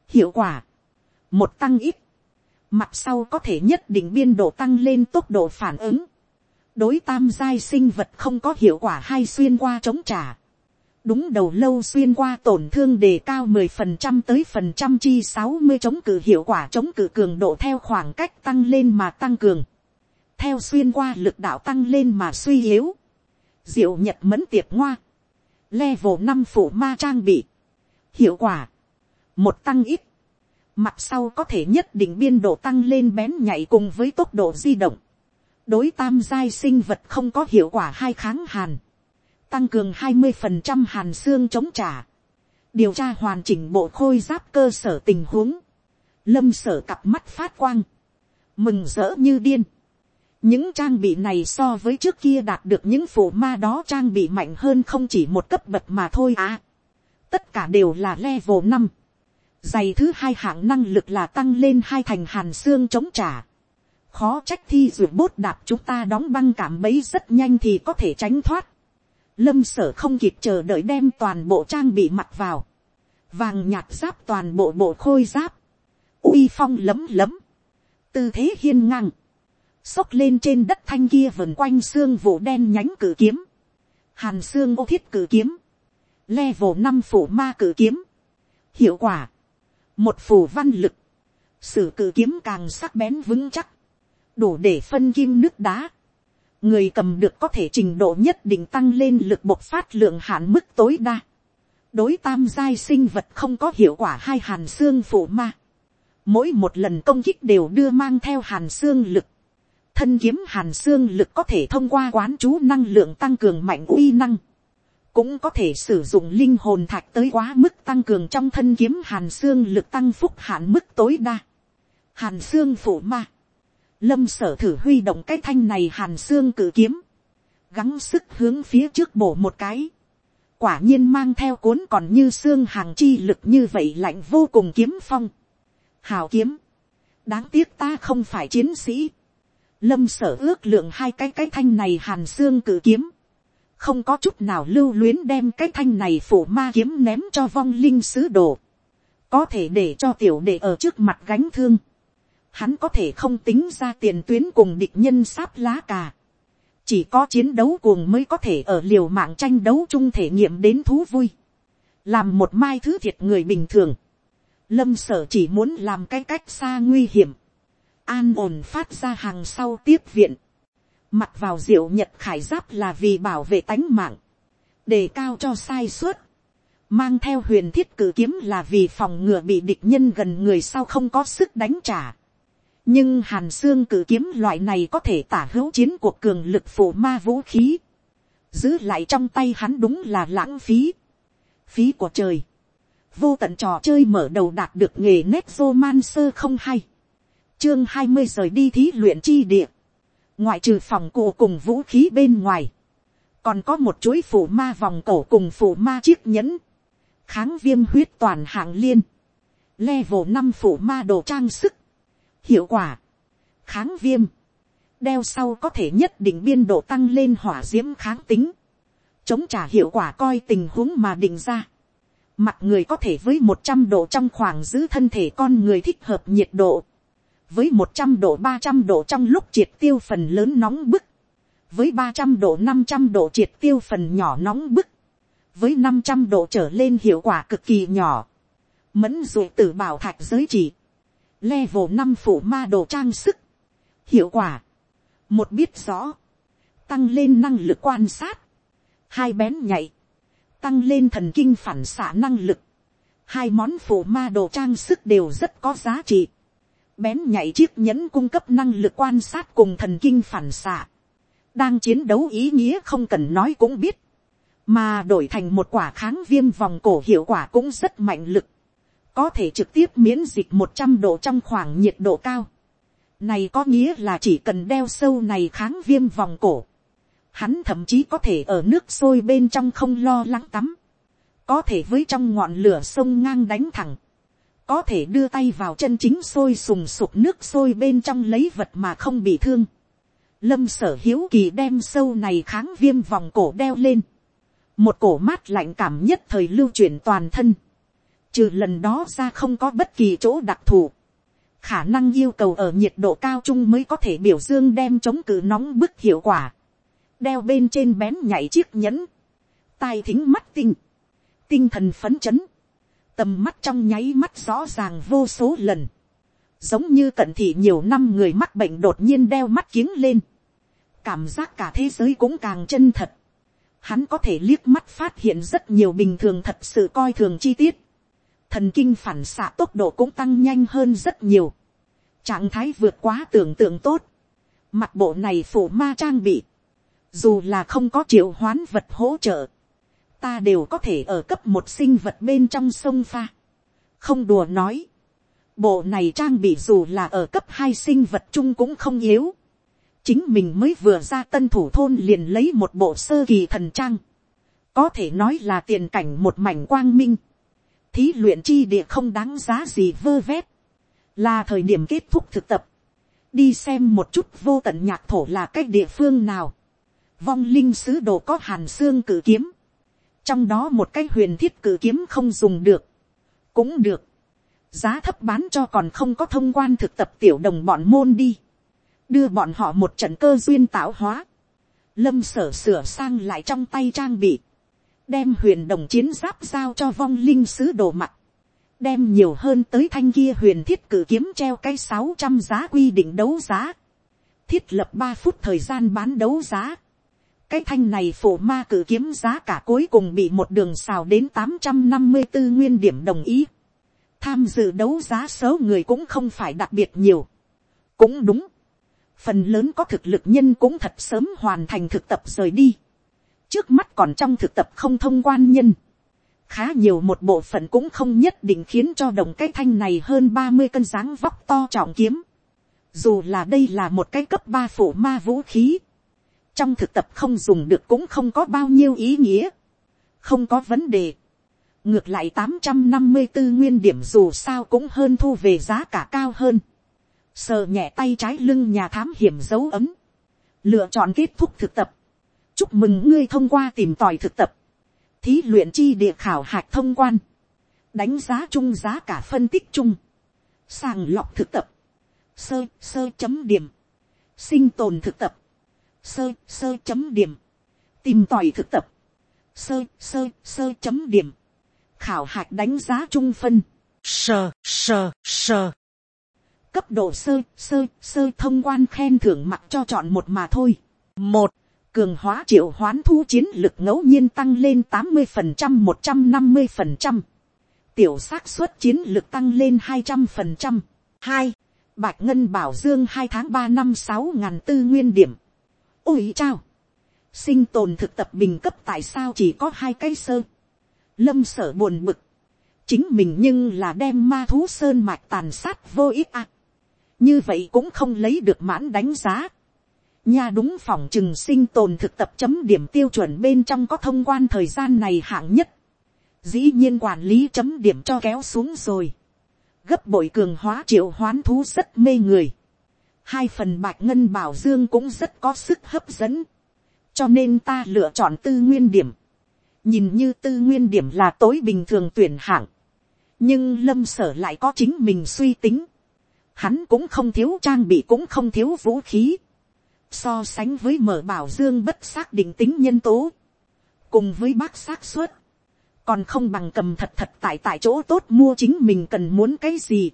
hiệu quả, một tăng ít, mặt sau có thể nhất định biên độ tăng lên tốc độ phản ứng, đối tam giai sinh vật không có hiệu quả hay xuyên qua chống trả, đúng đầu lâu xuyên qua tổn thương đề cao mười phần trăm tới phần trăm chi sáu mươi chống cự hiệu quả chống cự cường độ theo khoảng cách tăng lên mà tăng cường. Theo xuyên qua lực đạo tăng lên mà suy yếu. Diệu nhật mẫn tiệp ngoa. Level năm phủ ma trang bị. Hiệu quả. Một tăng ít. Mặt sau có thể nhất định biên độ tăng lên bén nhảy cùng với tốc độ di động. Đối tam giai sinh vật không có hiệu quả hai kháng hàn tăng cường hai mươi phần trăm hàn xương chống trả, điều tra hoàn chỉnh bộ khôi giáp cơ sở tình huống, lâm sở cặp mắt phát quang, mừng rỡ như điên. những trang bị này so với trước kia đạt được những phổ ma đó trang bị mạnh hơn không chỉ một cấp bậc mà thôi à. tất cả đều là level năm. giày thứ hai hạng năng lực là tăng lên hai thành hàn xương chống trả khó trách thi ruột bốt đạp chúng ta đóng băng cảm bấy rất nhanh thì có thể tránh thoát. Lâm sở không kịp chờ đợi đem toàn bộ trang bị mặc vào, vàng nhạt giáp toàn bộ bộ khôi giáp, uy phong lấm lấm, tư thế hiên ngang, xốc lên trên đất thanh kia vần quanh xương vụ đen nhánh cử kiếm, hàn xương ô thiết cử kiếm, level năm phủ ma cử kiếm, hiệu quả, một phủ văn lực, sử cử kiếm càng sắc bén vững chắc, đủ để phân kim nước đá, người cầm được có thể trình độ nhất định tăng lên lực bộc phát lượng hạn mức tối đa. đối tam giai sinh vật không có hiệu quả hai hàn xương phụ ma. mỗi một lần công kích đều đưa mang theo hàn xương lực. thân kiếm hàn xương lực có thể thông qua quán chú năng lượng tăng cường mạnh uy năng. cũng có thể sử dụng linh hồn thạch tới quá mức tăng cường trong thân kiếm hàn xương lực tăng phúc hạn mức tối đa. hàn xương phụ ma lâm sở thử huy động cái thanh này hàn xương cử kiếm, gắng sức hướng phía trước bổ một cái, quả nhiên mang theo cuốn còn như xương hàng chi lực như vậy lạnh vô cùng kiếm phong, hào kiếm, đáng tiếc ta không phải chiến sĩ, lâm sở ước lượng hai cái cái thanh này hàn xương cử kiếm, không có chút nào lưu luyến đem cái thanh này phủ ma kiếm ném cho vong linh sứ đồ, có thể để cho tiểu đệ ở trước mặt gánh thương, hắn có thể không tính ra tiền tuyến cùng địch nhân sáp lá cà. chỉ có chiến đấu cuồng mới có thể ở liều mạng tranh đấu chung thể nghiệm đến thú vui. làm một mai thứ thiệt người bình thường. lâm sở chỉ muốn làm cái cách xa nguy hiểm. an ổn phát ra hàng sau tiếp viện. mặt vào diệu nhật khải giáp là vì bảo vệ tánh mạng. đề cao cho sai suốt mang theo huyền thiết cử kiếm là vì phòng ngừa bị địch nhân gần người sau không có sức đánh trả nhưng hàn xương cử kiếm loại này có thể tả hữu chiến cuộc cường lực phổ ma vũ khí, giữ lại trong tay hắn đúng là lãng phí, phí của trời, vô tận trò chơi mở đầu đạt được nghề nét vô man sơ không hay, chương hai mươi rời đi thí luyện chi địa, ngoại trừ phòng cụ cùng vũ khí bên ngoài, còn có một chuỗi phủ ma vòng cổ cùng phủ ma chiếc nhẫn, kháng viêm huyết toàn hạng liên, level năm phủ ma đồ trang sức, hiệu quả, kháng viêm, đeo sau có thể nhất định biên độ tăng lên hỏa d i ễ m kháng tính, chống trả hiệu quả coi tình huống mà định ra, mặt người có thể với một trăm độ trong khoảng giữ thân thể con người thích hợp nhiệt độ, với một trăm độ ba trăm độ trong lúc triệt tiêu phần lớn nóng bức, với ba trăm độ năm trăm độ triệt tiêu phần nhỏ nóng bức, với năm trăm độ trở lên hiệu quả cực kỳ nhỏ, mẫn dụ t bảo thạch giới chỉ, level năm phủ ma đồ trang sức, hiệu quả, một biết rõ, tăng lên năng lực quan sát, hai bén nhạy, tăng lên thần kinh phản xạ năng lực, hai món phụ ma đồ trang sức đều rất có giá trị, bén nhạy chiếc nhẫn cung cấp năng lực quan sát cùng thần kinh phản xạ, đang chiến đấu ý nghĩa không cần nói cũng biết, mà đổi thành một quả kháng viêm vòng cổ hiệu quả cũng rất mạnh lực, có thể trực tiếp miễn dịch một trăm độ trong khoảng nhiệt độ cao, này có nghĩa là chỉ cần đeo sâu này kháng viêm vòng cổ. Hắn thậm chí có thể ở nước sôi bên trong không lo lắng tắm. Có thể với trong ngọn lửa sông ngang đánh thẳng. Có thể đưa tay vào chân chính sôi sùng sục nước sôi bên trong lấy vật mà không bị thương. Lâm sở hiếu kỳ đem sâu này kháng viêm vòng cổ đeo lên. Một cổ mát lạnh cảm nhất thời lưu chuyển toàn thân. Trừ lần đó ra không có bất kỳ chỗ đặc thù. Khả năng yêu cầu ở nhiệt độ cao chung mới có thể biểu dương đem chống cự nóng bức hiệu quả, đeo bên trên bén nhảy chiếc nhẫn, tai thính mắt tinh, tinh thần phấn chấn, tầm mắt trong nháy mắt rõ ràng vô số lần, giống như cận thị nhiều năm người mắc bệnh đột nhiên đeo mắt kiếng lên, cảm giác cả thế giới cũng càng chân thật, hắn có thể liếc mắt phát hiện rất nhiều bình thường thật sự coi thường chi tiết, thần kinh phản xạ tốc độ cũng tăng nhanh hơn rất nhiều, trạng thái vượt quá tưởng tượng tốt, mặt bộ này phủ ma trang bị, dù là không có triệu hoán vật hỗ trợ, ta đều có thể ở cấp một sinh vật bên trong sông pha, không đùa nói, bộ này trang bị dù là ở cấp hai sinh vật chung cũng không yếu, chính mình mới vừa ra tân thủ thôn liền lấy một bộ sơ kỳ thần trang, có thể nói là tiền cảnh một mảnh quang minh, thí luyện chi địa không đáng giá gì vơ vét, là thời điểm kết thúc thực tập, đi xem một chút vô tận nhạc thổ là cách địa phương nào, vong linh sứ đồ có hàn xương cử kiếm, trong đó một cái huyền thiết cử kiếm không dùng được, cũng được, giá thấp bán cho còn không có thông quan thực tập tiểu đồng bọn môn đi, đưa bọn họ một trận cơ duyên tạo hóa, lâm sở sửa sang lại trong tay trang bị, đem huyền đồng chiến giáp giao cho vong linh sứ đồ mặt, đem nhiều hơn tới thanh kia huyền thiết cử kiếm treo cái sáu trăm giá quy định đấu giá, thiết lập ba phút thời gian bán đấu giá, cái thanh này phổ ma cử kiếm giá cả cuối cùng bị một đường xào đến tám trăm năm mươi bốn nguyên điểm đồng ý, tham dự đấu giá số người cũng không phải đặc biệt nhiều, cũng đúng, phần lớn có thực lực nhân cũng thật sớm hoàn thành thực tập rời đi, trước mắt còn trong thực tập không thông quan nhân, khá nhiều một bộ phận cũng không nhất định khiến cho đồng cái thanh này hơn ba mươi cân dáng vóc to trọng kiếm. Dù là đây là một cái cấp ba phủ ma vũ khí. Trong thực tập không dùng được cũng không có bao nhiêu ý nghĩa. Không có vấn đề. Ngược lại tám trăm năm mươi 854 nguyên điểm dù sao cũng hơn thu về giá cả cao hơn. Sờ nhẹ tay trái lưng nhà thám hiểm dấu ấm. Lựa chọn kết thúc thực tập. Chúc mừng ngươi thông qua tìm tòi thực tập. Thí luyện chi địa khảo hạch thông quan, đánh giá chung giá cả phân tích chung, sàng lọc thực tập, sơ sơ chấm điểm, sinh tồn thực tập, sơ sơ chấm điểm, tìm tòi thực tập, sơ sơ sơ chấm điểm, khảo hạch đánh giá chung phân, sơ sơ sơ, cấp độ sơ sơ sơ thông quan khen thưởng mặc cho chọn một mà thôi, một cường hóa triệu hoán thu chiến lực ngẫu nhiên tăng lên tám mươi phần trăm, một trăm năm mươi phần trăm. Tiểu xác suất chiến lực tăng lên hai trăm phần trăm. Hai, bạch ngân bảo dương hai tháng ba năm sáu ngàn tư nguyên điểm. Ôi chao! Sinh tồn thực tập bình cấp tại sao chỉ có hai cái sơ? Lâm sở buồn bực. Chính mình nhưng là đem ma thú sơn mạch tàn sát vô ích ạ như vậy cũng không lấy được mãn đánh giá nha đúng phòng chừng sinh tồn thực tập chấm điểm tiêu chuẩn bên trong có thông quan thời gian này hạng nhất. Dĩ nhiên quản lý chấm điểm cho kéo xuống rồi. Gấp bội cường hóa triệu hoán thú rất mê người. Hai phần bạch ngân bảo dương cũng rất có sức hấp dẫn. Cho nên ta lựa chọn tư nguyên điểm. Nhìn như tư nguyên điểm là tối bình thường tuyển hạng. Nhưng lâm sở lại có chính mình suy tính. Hắn cũng không thiếu trang bị cũng không thiếu vũ khí so sánh với mở bảo dương bất xác định tính nhân tố, cùng với bác xác suất, còn không bằng cầm thật thật tại tại chỗ tốt mua chính mình cần muốn cái gì.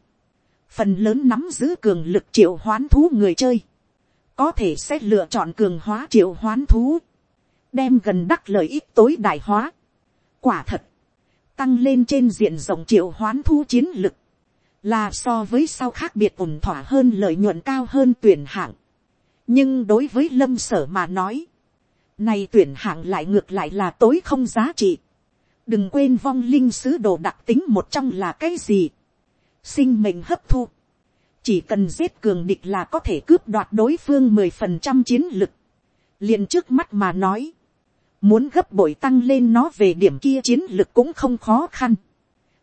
phần lớn nắm giữ cường lực triệu hoán thú người chơi, có thể sẽ lựa chọn cường hóa triệu hoán thú, đem gần đắc lợi ích tối đại hóa. quả thật, tăng lên trên diện rộng triệu hoán thú chiến lực, là so với sau khác biệt ổn thỏa hơn lợi nhuận cao hơn tuyển hạng nhưng đối với lâm sở mà nói, này tuyển hạng lại ngược lại là tối không giá trị. đừng quên vong linh sứ đồ đặc tính một trong là cái gì. sinh mệnh hấp thu. chỉ cần giết cường địch là có thể cướp đoạt đối phương mười phần trăm chiến lực. liền trước mắt mà nói. muốn gấp bội tăng lên nó về điểm kia chiến lực cũng không khó khăn.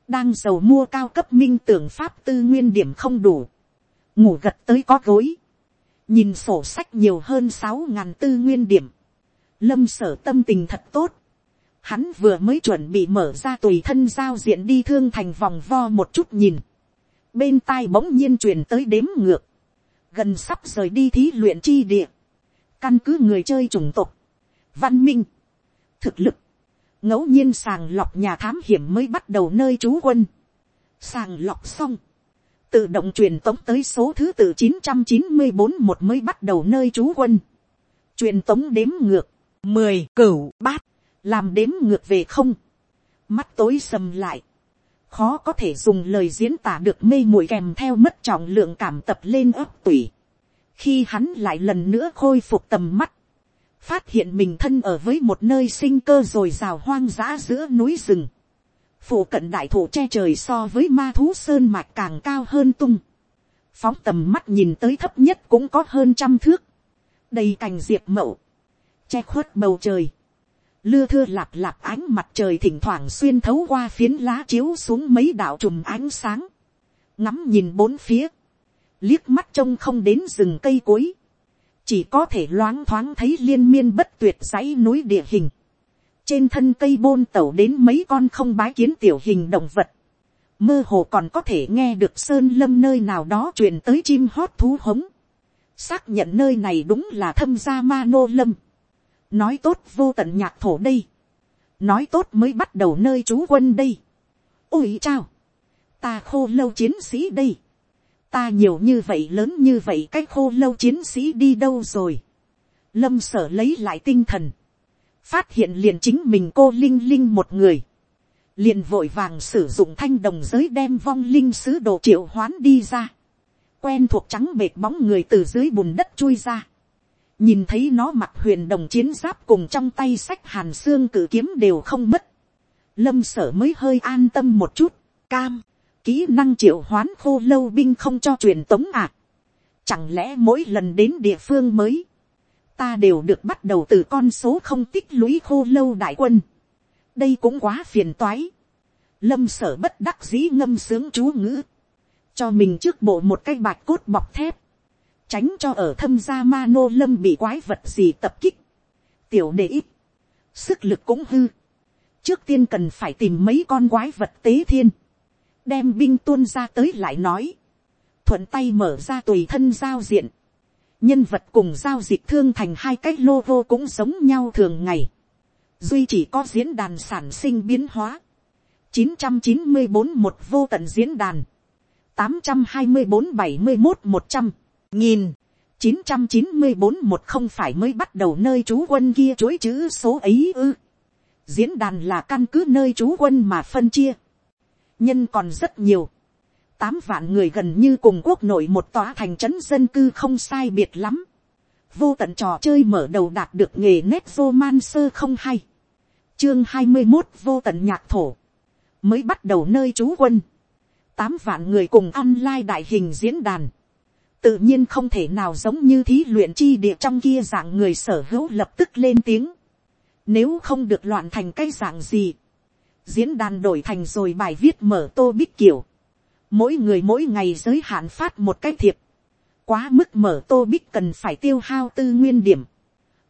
đang giàu mua cao cấp minh tưởng pháp tư nguyên điểm không đủ. ngủ gật tới có gối nhìn sổ sách nhiều hơn sáu ngàn tư nguyên điểm, lâm sở tâm tình thật tốt, hắn vừa mới chuẩn bị mở ra tùy thân giao diện đi thương thành vòng vo một chút nhìn, bên tai bỗng nhiên truyền tới đếm ngược, gần sắp rời đi thí luyện chi địa, căn cứ người chơi chủng tộc, văn minh, thực lực, ngẫu nhiên sàng lọc nhà thám hiểm mới bắt đầu nơi trú quân, sàng lọc xong, tự động truyền tống tới số thứ tự chín trăm chín mươi bốn một mới bắt đầu nơi trú quân. truyền tống đếm ngược, mười cửu bát, làm đếm ngược về không. mắt tối sầm lại. khó có thể dùng lời diễn tả được mê muội kèm theo mất trọng lượng cảm tập lên ấp tủy. khi hắn lại lần nữa khôi phục tầm mắt, phát hiện mình thân ở với một nơi sinh cơ rồi rào hoang dã giữa núi rừng phụ cận đại thụ che trời so với ma thú sơn mạch càng cao hơn tung, phóng tầm mắt nhìn tới thấp nhất cũng có hơn trăm thước, đầy cành diệp mậu, che khuất bầu trời, lưa thưa lạp lạp ánh mặt trời thỉnh thoảng xuyên thấu qua phiến lá chiếu xuống mấy đạo trùm ánh sáng, ngắm nhìn bốn phía, liếc mắt trông không đến rừng cây cuối, chỉ có thể loáng thoáng thấy liên miên bất tuyệt dãy núi địa hình, trên thân cây bôn tẩu đến mấy con không bái kiến tiểu hình động vật, mơ hồ còn có thể nghe được sơn lâm nơi nào đó truyền tới chim hót thú hống, xác nhận nơi này đúng là thâm gia ma nô lâm, nói tốt vô tận nhạc thổ đây, nói tốt mới bắt đầu nơi trú quân đây, ôi chao, ta khô lâu chiến sĩ đây, ta nhiều như vậy lớn như vậy cái khô lâu chiến sĩ đi đâu rồi, lâm sở lấy lại tinh thần, phát hiện liền chính mình cô linh linh một người, liền vội vàng sử dụng thanh đồng giới đem vong linh sứ đồ triệu hoán đi ra, quen thuộc trắng mệt bóng người từ dưới bùn đất chui ra, nhìn thấy nó mặc huyền đồng chiến giáp cùng trong tay sách hàn xương cử kiếm đều không mất, lâm sở mới hơi an tâm một chút, cam, kỹ năng triệu hoán khô lâu binh không cho truyền tống ạ, à. chẳng lẽ mỗi lần đến địa phương mới, ta đều được bắt đầu từ con số không tích lũy khô lâu đại quân. đây cũng quá phiền toái. lâm sở bất đắc dĩ ngâm sướng chú ngữ. cho mình trước bộ một cái bạch cốt bọc thép. tránh cho ở thâm gia ma nô lâm bị quái vật gì tập kích. tiểu đề ít. sức lực cũng hư. trước tiên cần phải tìm mấy con quái vật tế thiên. đem binh tuôn ra tới lại nói. thuận tay mở ra tùy thân giao diện nhân vật cùng giao dịch thương thành hai cái logo cũng giống nhau thường ngày. duy chỉ có diễn đàn sản sinh biến hóa. 994 một vô tận diễn đàn. 824 71 100. Nghìn. 994 một không phải mới bắt đầu nơi trú quân kia chối chữ số ấy ư. Diễn đàn là căn cứ nơi trú quân mà phân chia. Nhân còn rất nhiều tám vạn người gần như cùng quốc nội một tòa thành trấn dân cư không sai biệt lắm. Vô tận trò chơi mở đầu đạt được nghề nét vô man sơ không hay. Chương hai mươi một vô tận nhạc thổ. Mới bắt đầu nơi trú quân. Tám vạn người cùng online đại hình diễn đàn. tự nhiên không thể nào giống như thí luyện chi địa trong kia dạng người sở hữu lập tức lên tiếng, nếu không được loạn thành cái dạng gì, diễn đàn đổi thành rồi bài viết mở tô bích kiểu, mỗi người mỗi ngày giới hạn phát một cái thiệp, quá mức mở tô bích cần phải tiêu hao tư nguyên điểm,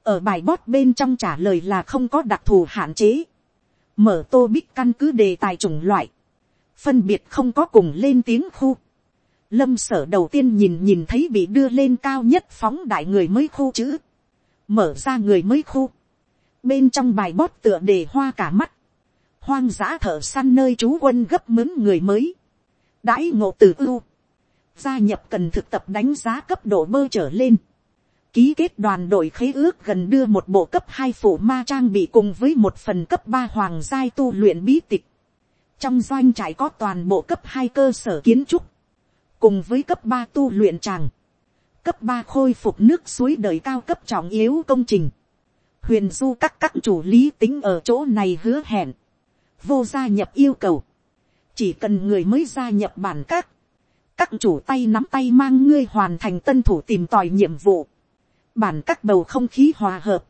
ở bài bót bên trong trả lời là không có đặc thù hạn chế, mở tô bích căn cứ đề tài chủng loại, phân biệt không có cùng lên tiếng khu, lâm sở đầu tiên nhìn nhìn thấy bị đưa lên cao nhất phóng đại người mới khu chữ, mở ra người mới khu, bên trong bài bót tựa đề hoa cả mắt, hoang dã thợ săn nơi trú quân gấp mướn người mới, đãi ngộ từ ưu, gia nhập cần thực tập đánh giá cấp độ bơ trở lên, ký kết đoàn đội khế ước gần đưa một bộ cấp hai phủ ma trang bị cùng với một phần cấp ba hoàng giai tu luyện bí tịch. Trong doanh trại có toàn bộ cấp hai cơ sở kiến trúc, cùng với cấp ba tu luyện tràng, cấp ba khôi phục nước suối đời cao cấp trọng yếu công trình. Huyền du các các chủ lý tính ở chỗ này hứa hẹn, vô gia nhập yêu cầu, chỉ cần người mới gia nhập bản các, các chủ tay nắm tay mang ngươi hoàn thành tân thủ tìm tòi nhiệm vụ. Bản các bầu không khí hòa hợp,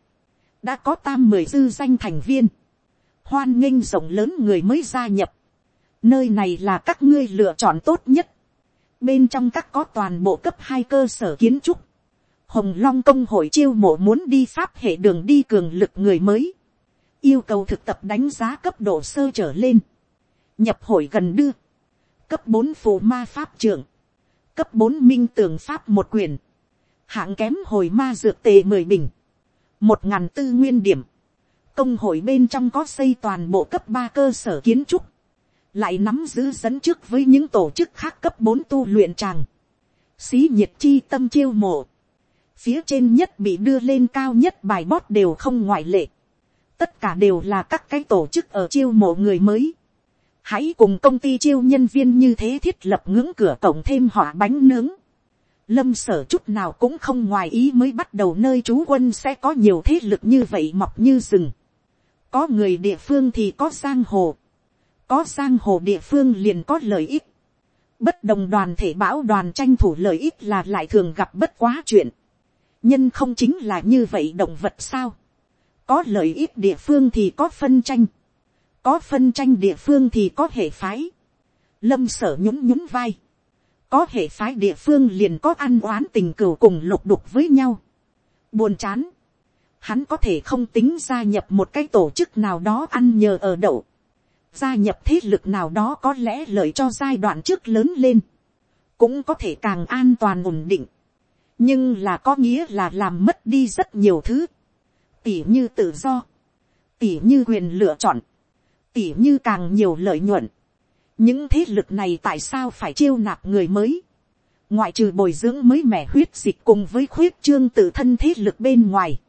đã có tam mười dư danh thành viên, hoan nghênh rộng lớn người mới gia nhập, nơi này là các ngươi lựa chọn tốt nhất, bên trong các có toàn bộ cấp hai cơ sở kiến trúc, hồng long công hội chiêu mộ muốn đi pháp hệ đường đi cường lực người mới, yêu cầu thực tập đánh giá cấp độ sơ trở lên, nhập hội gần đưa, cấp bốn phù ma pháp trưởng, cấp bốn minh tường pháp một quyền, hạng kém hồi ma dược tề mười bình, một ngàn tư nguyên điểm, công hội bên trong có xây toàn bộ cấp ba cơ sở kiến trúc, lại nắm giữ dẫn trước với những tổ chức khác cấp bốn tu luyện tràng, xí nhiệt chi tâm chiêu mộ, phía trên nhất bị đưa lên cao nhất bài bót đều không ngoại lệ, tất cả đều là các cái tổ chức ở chiêu mộ người mới, hãy cùng công ty chiêu nhân viên như thế thiết lập ngưỡng cửa cổng thêm hỏa bánh nướng, lâm sở chút nào cũng không ngoài ý mới bắt đầu nơi trú quân sẽ có nhiều thế lực như vậy mọc như rừng. có người địa phương thì có giang hồ, có giang hồ địa phương liền có lợi ích. bất đồng đoàn thể bão đoàn tranh thủ lợi ích là lại thường gặp bất quá chuyện. nhân không chính là như vậy động vật sao. có lợi ích địa phương thì có phân tranh, có phân tranh địa phương thì có hệ phái. lâm sở nhún nhún vai có hệ phái địa phương liền có ăn oán tình cừu cùng lục đục với nhau. Buồn chán. Hắn có thể không tính gia nhập một cái tổ chức nào đó ăn nhờ ở đậu. Gia nhập thế lực nào đó có lẽ lợi cho giai đoạn trước lớn lên. Cũng có thể càng an toàn ổn định. Nhưng là có nghĩa là làm mất đi rất nhiều thứ. Tỉ như tự do. Tỉ như quyền lựa chọn. Tỉ như càng nhiều lợi nhuận những thế lực này tại sao phải chiêu nạp người mới, ngoại trừ bồi dưỡng mới mẻ huyết dịch cùng với khuyết trương tự thân thế lực bên ngoài.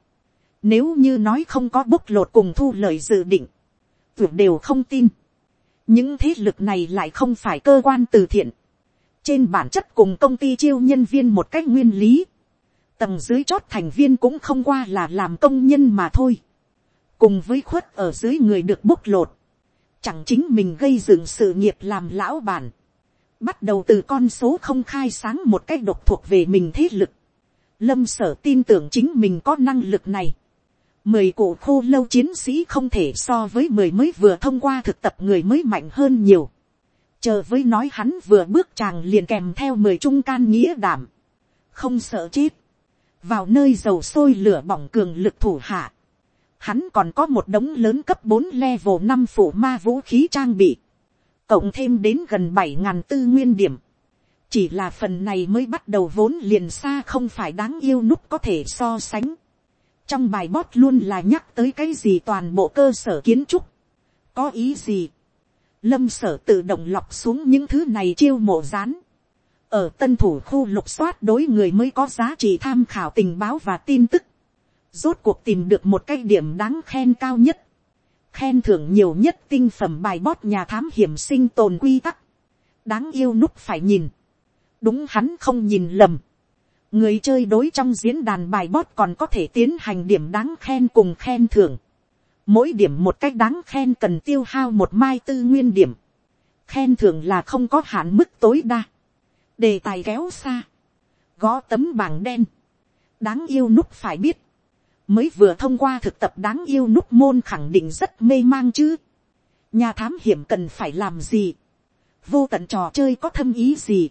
Nếu như nói không có bốc lột cùng thu lời dự định, tuyệt đều không tin. những thế lực này lại không phải cơ quan từ thiện. trên bản chất cùng công ty chiêu nhân viên một cách nguyên lý. tầng dưới chót thành viên cũng không qua là làm công nhân mà thôi. cùng với khuất ở dưới người được bốc lột chẳng chính mình gây dựng sự nghiệp làm lão bản, bắt đầu từ con số không khai sáng một cách độc thuộc về mình thế lực, lâm sở tin tưởng chính mình có năng lực này, mười cổ khô lâu chiến sĩ không thể so với mười mới vừa thông qua thực tập người mới mạnh hơn nhiều, chờ với nói hắn vừa bước chàng liền kèm theo mười trung can nghĩa đảm, không sợ chết, vào nơi dầu sôi lửa bỏng cường lực thủ hạ, hắn còn có một đống lớn cấp bốn level năm phủ ma vũ khí trang bị, cộng thêm đến gần bảy ngàn tư nguyên điểm. chỉ là phần này mới bắt đầu vốn liền xa không phải đáng yêu nút có thể so sánh. trong bài bót luôn là nhắc tới cái gì toàn bộ cơ sở kiến trúc. có ý gì. lâm sở tự động lọc xuống những thứ này chiêu mộ rán. ở tân thủ khu lục soát đối người mới có giá trị tham khảo tình báo và tin tức rốt cuộc tìm được một cái điểm đáng khen cao nhất, khen thưởng nhiều nhất tinh phẩm bài bót nhà thám hiểm sinh tồn quy tắc, đáng yêu nút phải nhìn, đúng hắn không nhìn lầm, người chơi đối trong diễn đàn bài bót còn có thể tiến hành điểm đáng khen cùng khen thưởng, mỗi điểm một cách đáng khen cần tiêu hao một mai tư nguyên điểm, khen thưởng là không có hạn mức tối đa, đề tài kéo xa, gõ tấm bảng đen, đáng yêu nút phải biết, mới vừa thông qua thực tập đáng yêu nút môn khẳng định rất mê mang chứ. nhà thám hiểm cần phải làm gì, vô tận trò chơi có thâm ý gì,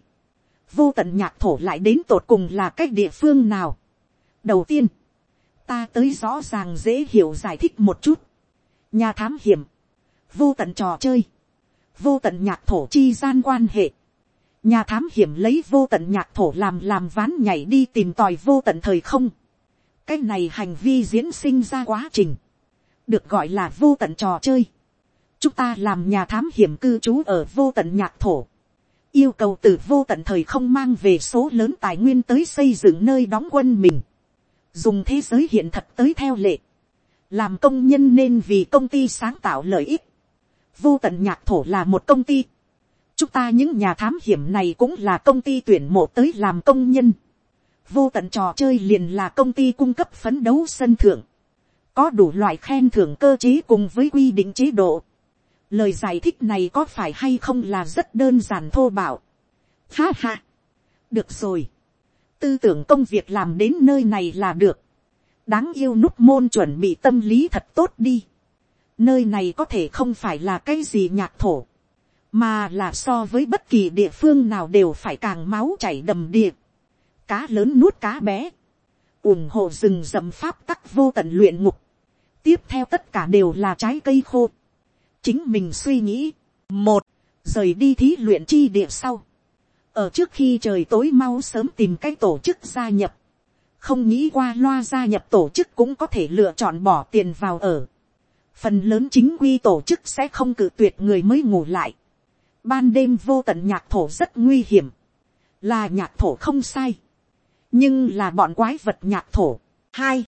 vô tận nhạc thổ lại đến tột cùng là cách địa phương nào. đầu tiên, ta tới rõ ràng dễ hiểu giải thích một chút. nhà thám hiểm, vô tận trò chơi, vô tận nhạc thổ chi gian quan hệ. nhà thám hiểm lấy vô tận nhạc thổ làm làm ván nhảy đi tìm tòi vô tận thời không cái này hành vi diễn sinh ra quá trình, được gọi là vô tận trò chơi. chúng ta làm nhà thám hiểm cư trú ở vô tận nhạc thổ. Yêu cầu từ vô tận thời không mang về số lớn tài nguyên tới xây dựng nơi đóng quân mình, dùng thế giới hiện thật tới theo lệ, làm công nhân nên vì công ty sáng tạo lợi ích, vô tận nhạc thổ là một công ty, chúng ta những nhà thám hiểm này cũng là công ty tuyển mộ tới làm công nhân, vô tận trò chơi liền là công ty cung cấp phấn đấu sân thượng, có đủ loại khen thưởng cơ chế cùng với quy định chế độ, lời giải thích này có phải hay không là rất đơn giản thô bạo. Ha ha, được rồi, tư tưởng công việc làm đến nơi này là được, đáng yêu núp môn chuẩn bị tâm lý thật tốt đi. nơi này có thể không phải là cái gì nhạc thổ, mà là so với bất kỳ địa phương nào đều phải càng máu chảy đầm địa, cá lớn nuốt cá bé, ủng hộ rừng rậm pháp tắc vô tận luyện ngục, tiếp theo tất cả đều là trái cây khô, chính mình suy nghĩ, một, rời đi thí luyện chi địa sau, ở trước khi trời tối mau sớm tìm cái tổ chức gia nhập, không nghĩ qua loa gia nhập tổ chức cũng có thể lựa chọn bỏ tiền vào ở. Phần lớn chính quy tổ chức sẽ không cử tuyệt người mới ngủ lại. Ban đêm vô tận nhạc thổ rất nguy hiểm. Là nhạc thổ không sai. Nhưng là bọn quái vật nhạc thổ. Hai,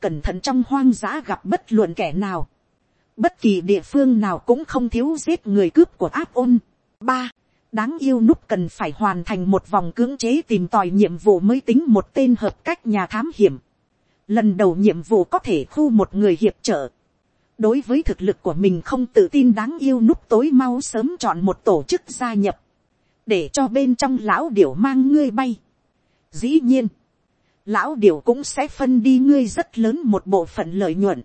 cẩn thận trong hoang dã gặp bất luận kẻ nào bất kỳ địa phương nào cũng không thiếu giết người cướp của áp ôn. ba, đáng yêu nút cần phải hoàn thành một vòng cưỡng chế tìm tòi nhiệm vụ mới tính một tên hợp cách nhà thám hiểm. lần đầu nhiệm vụ có thể khu một người hiệp trợ. đối với thực lực của mình không tự tin đáng yêu nút tối mau sớm chọn một tổ chức gia nhập, để cho bên trong lão điểu mang ngươi bay dĩ nhiên, lão điểu cũng sẽ phân đi ngươi rất lớn một bộ phận lợi nhuận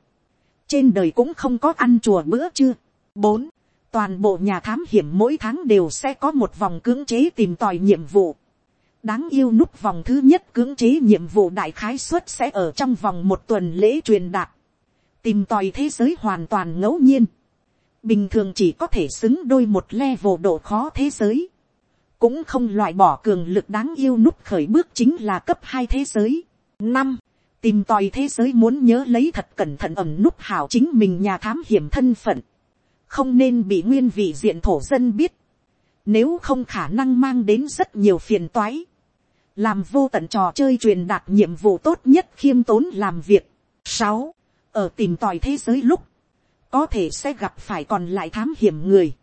trên đời cũng không có ăn chùa bữa chưa. bốn, toàn bộ nhà thám hiểm mỗi tháng đều sẽ có một vòng cưỡng chế tìm tòi nhiệm vụ. đáng yêu nút vòng thứ nhất cưỡng chế nhiệm vụ đại khái suất sẽ ở trong vòng một tuần lễ truyền đạt. tìm tòi thế giới hoàn toàn ngẫu nhiên. bình thường chỉ có thể xứng đôi một level độ khó thế giới cũng không loại bỏ cường lực đáng yêu nút khởi bước chính là cấp hai thế giới. năm tìm tòi thế giới muốn nhớ lấy thật cẩn thận ẩm nút hảo chính mình nhà thám hiểm thân phận, không nên bị nguyên vị diện thổ dân biết, nếu không khả năng mang đến rất nhiều phiền toái, làm vô tận trò chơi truyền đạt nhiệm vụ tốt nhất khiêm tốn làm việc. sáu, ở tìm tòi thế giới lúc, có thể sẽ gặp phải còn lại thám hiểm người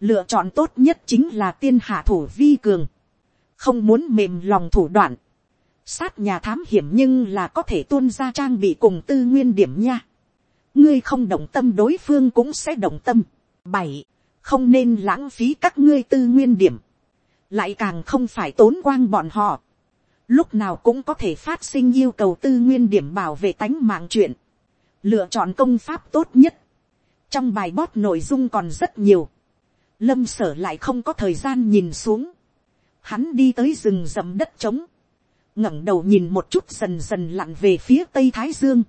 lựa chọn tốt nhất chính là tiên hạ thủ vi cường, không muốn mềm lòng thủ đoạn, sát nhà thám hiểm nhưng là có thể tuôn ra trang bị cùng tư nguyên điểm nha. ngươi không động tâm đối phương cũng sẽ động tâm. bảy, không nên lãng phí các ngươi tư nguyên điểm. lại càng không phải tốn quang bọn họ. lúc nào cũng có thể phát sinh yêu cầu tư nguyên điểm bảo vệ tánh mạng chuyện. lựa chọn công pháp tốt nhất. trong bài bót nội dung còn rất nhiều lâm sở lại không có thời gian nhìn xuống. hắn đi tới rừng rậm đất trống ngẩng đầu nhìn một chút dần dần lặn về phía tây thái dương.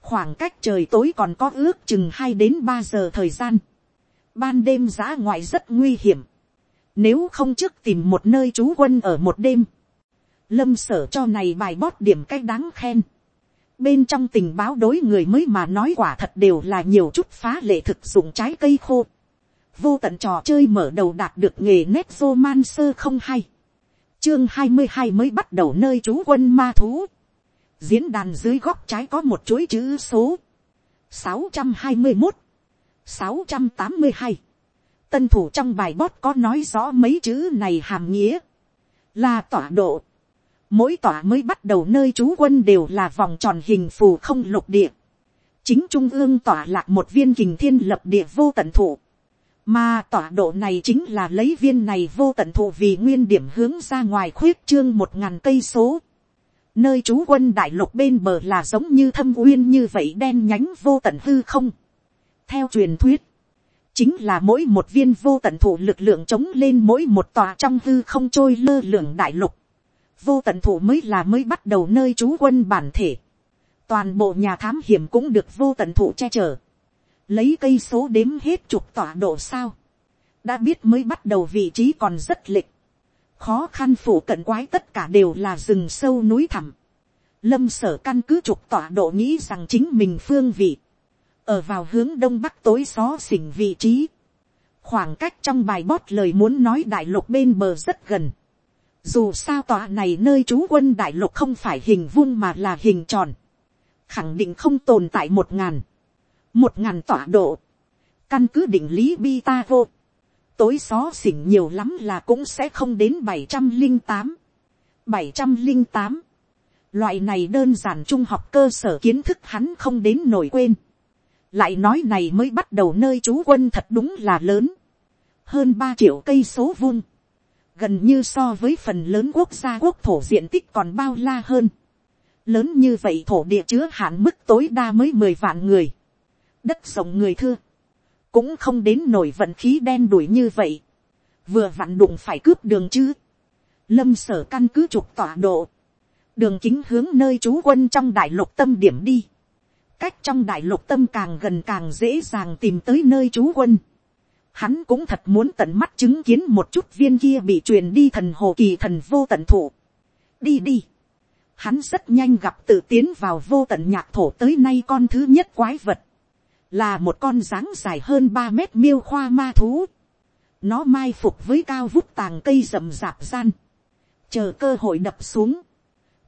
khoảng cách trời tối còn có ước chừng hai đến ba giờ thời gian. ban đêm giã ngoại rất nguy hiểm. nếu không trước tìm một nơi trú quân ở một đêm. lâm sở cho này bài bót điểm cách đáng khen. bên trong tình báo đối người mới mà nói quả thật đều là nhiều chút phá lệ thực dụng trái cây khô vô tận trò chơi mở đầu đạt được nghề nét roman sơ không hay chương hai mươi hai mới bắt đầu nơi trú quân ma thú. diễn đàn dưới góc trái có một chuỗi chữ số. sáu trăm hai mươi một. sáu trăm tám mươi hai. tân thủ trong bài bót có nói rõ mấy chữ này hàm nghĩa. là tọa độ. mỗi tọa mới bắt đầu nơi trú quân đều là vòng tròn hình phù không lục địa. chính trung ương tọa lạc một viên kình thiên lập địa vô tận thủ mà tọa độ này chính là lấy viên này vô tận thụ vì nguyên điểm hướng ra ngoài khuyết trương một ngàn cây số. Nơi trú quân đại lục bên bờ là giống như thâm uyên như vậy đen nhánh vô tận hư không. Theo truyền thuyết, chính là mỗi một viên vô tận thụ lực lượng chống lên mỗi một tòa trong hư không trôi lơ lửng đại lục. Vô tận thụ mới là mới bắt đầu nơi trú quân bản thể. Toàn bộ nhà thám hiểm cũng được vô tận thụ che chở lấy cây số đếm hết chục tọa độ sao, đã biết mới bắt đầu vị trí còn rất lịch, khó khăn phủ cận quái tất cả đều là rừng sâu núi thẳm, lâm sở căn cứ chục tọa độ nghĩ rằng chính mình phương vị, ở vào hướng đông bắc tối xó xỉnh vị trí, khoảng cách trong bài bót lời muốn nói đại lục bên bờ rất gần, dù sao tọa này nơi trú quân đại lục không phải hình vuông mà là hình tròn, khẳng định không tồn tại một ngàn, một ngàn tọa độ, căn cứ định lý bita vô, tối xó xỉnh nhiều lắm là cũng sẽ không đến bảy trăm linh tám, bảy trăm linh tám, loại này đơn giản trung học cơ sở kiến thức hắn không đến nổi quên, lại nói này mới bắt đầu nơi chú quân thật đúng là lớn, hơn ba triệu cây số vuông, gần như so với phần lớn quốc gia quốc thổ diện tích còn bao la hơn, lớn như vậy thổ địa chứa hạn mức tối đa mới mười vạn người, đất rộng người thưa, cũng không đến nổi vận khí đen đuổi như vậy, vừa vặn đụng phải cướp đường chứ, lâm sở căn cứ trục tọa độ, đường kính hướng nơi trú quân trong đại lục tâm điểm đi, cách trong đại lục tâm càng gần càng dễ dàng tìm tới nơi trú quân, hắn cũng thật muốn tận mắt chứng kiến một chút viên kia bị truyền đi thần hồ kỳ thần vô tận thụ, đi đi, hắn rất nhanh gặp tự tiến vào vô tận nhạc thổ tới nay con thứ nhất quái vật là một con dáng dài hơn ba mét miêu khoa ma thú. nó mai phục với cao vút tàng cây rậm rạp gian, chờ cơ hội đập xuống,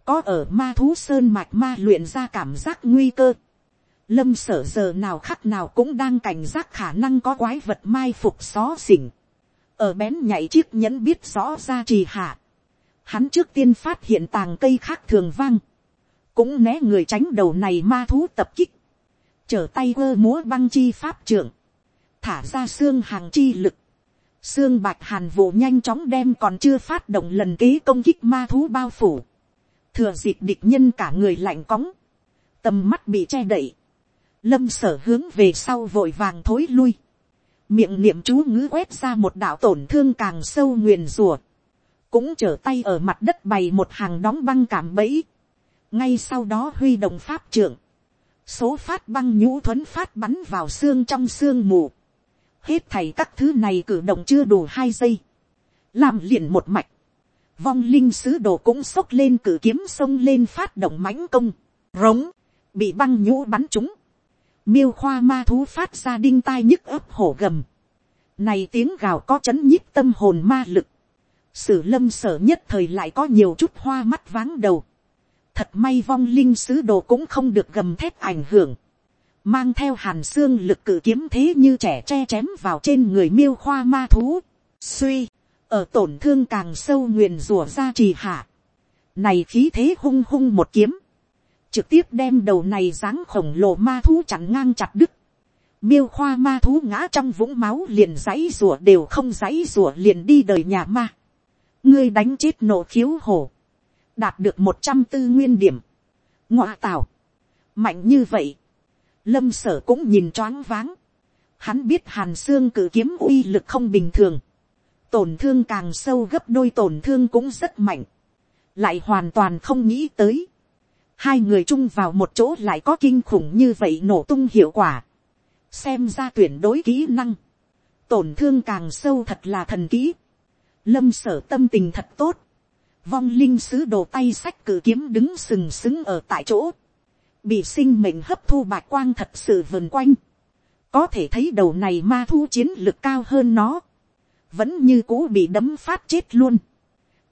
có ở ma thú sơn mạch ma luyện ra cảm giác nguy cơ. lâm sở giờ nào khắc nào cũng đang cảnh giác khả năng có quái vật mai phục xó xỉnh, ở bén nhảy chiếc nhẫn biết rõ ra trì hạ. Hắn trước tiên phát hiện tàng cây khác thường vang, cũng né người tránh đầu này ma thú tập kích trở tay quơ múa băng chi pháp trưởng, thả ra xương hàng chi lực, xương bạch hàn vụ nhanh chóng đem còn chưa phát động lần kế công kích ma thú bao phủ, thừa dịp địch nhân cả người lạnh cóng, tầm mắt bị che đậy, lâm sở hướng về sau vội vàng thối lui, miệng niệm chú ngữ quét ra một đạo tổn thương càng sâu nguyền rùa, cũng trở tay ở mặt đất bày một hàng đóng băng cảm bẫy, ngay sau đó huy động pháp trưởng, số phát băng nhũ thuấn phát bắn vào xương trong xương mù. hết thầy các thứ này cử động chưa đủ hai giây. làm liền một mạch. vong linh sứ đồ cũng sốc lên cử kiếm sông lên phát động mãnh công. rống, bị băng nhũ bắn trúng. miêu khoa ma thú phát ra đinh tai nhức ấp hổ gầm. này tiếng gào có chấn nhíp tâm hồn ma lực. sử lâm sở nhất thời lại có nhiều chút hoa mắt váng đầu Thật may vong linh sứ đồ cũng không được gầm thép ảnh hưởng. Mang theo hàn xương lực cử kiếm thế như trẻ che chém vào trên người miêu khoa ma thú. Suy, ở tổn thương càng sâu nguyền rủa ra trì hạ. Này khí thế hung hung một kiếm. Trực tiếp đem đầu này dáng khổng lồ ma thú chặn ngang chặt đứt. Miêu khoa ma thú ngã trong vũng máu liền giấy rủa đều không giấy rủa liền đi đời nhà ma. Ngươi đánh chết nổ khiếu hổ đạt được một trăm tư nguyên điểm. ngoa tào, mạnh như vậy, lâm sở cũng nhìn choáng váng. Hắn biết hàn xương cử kiếm uy lực không bình thường, tổn thương càng sâu gấp đôi tổn thương cũng rất mạnh, lại hoàn toàn không nghĩ tới. Hai người chung vào một chỗ lại có kinh khủng như vậy nổ tung hiệu quả. xem ra tuyển đối kỹ năng, tổn thương càng sâu thật là thần kỹ. Lâm sở tâm tình thật tốt vong linh sứ đồ tay sách cử kiếm đứng sừng sững ở tại chỗ, bị sinh mệnh hấp thu bạch quang thật sự vần quanh, có thể thấy đầu này ma thu chiến lực cao hơn nó, vẫn như cũ bị đấm phát chết luôn.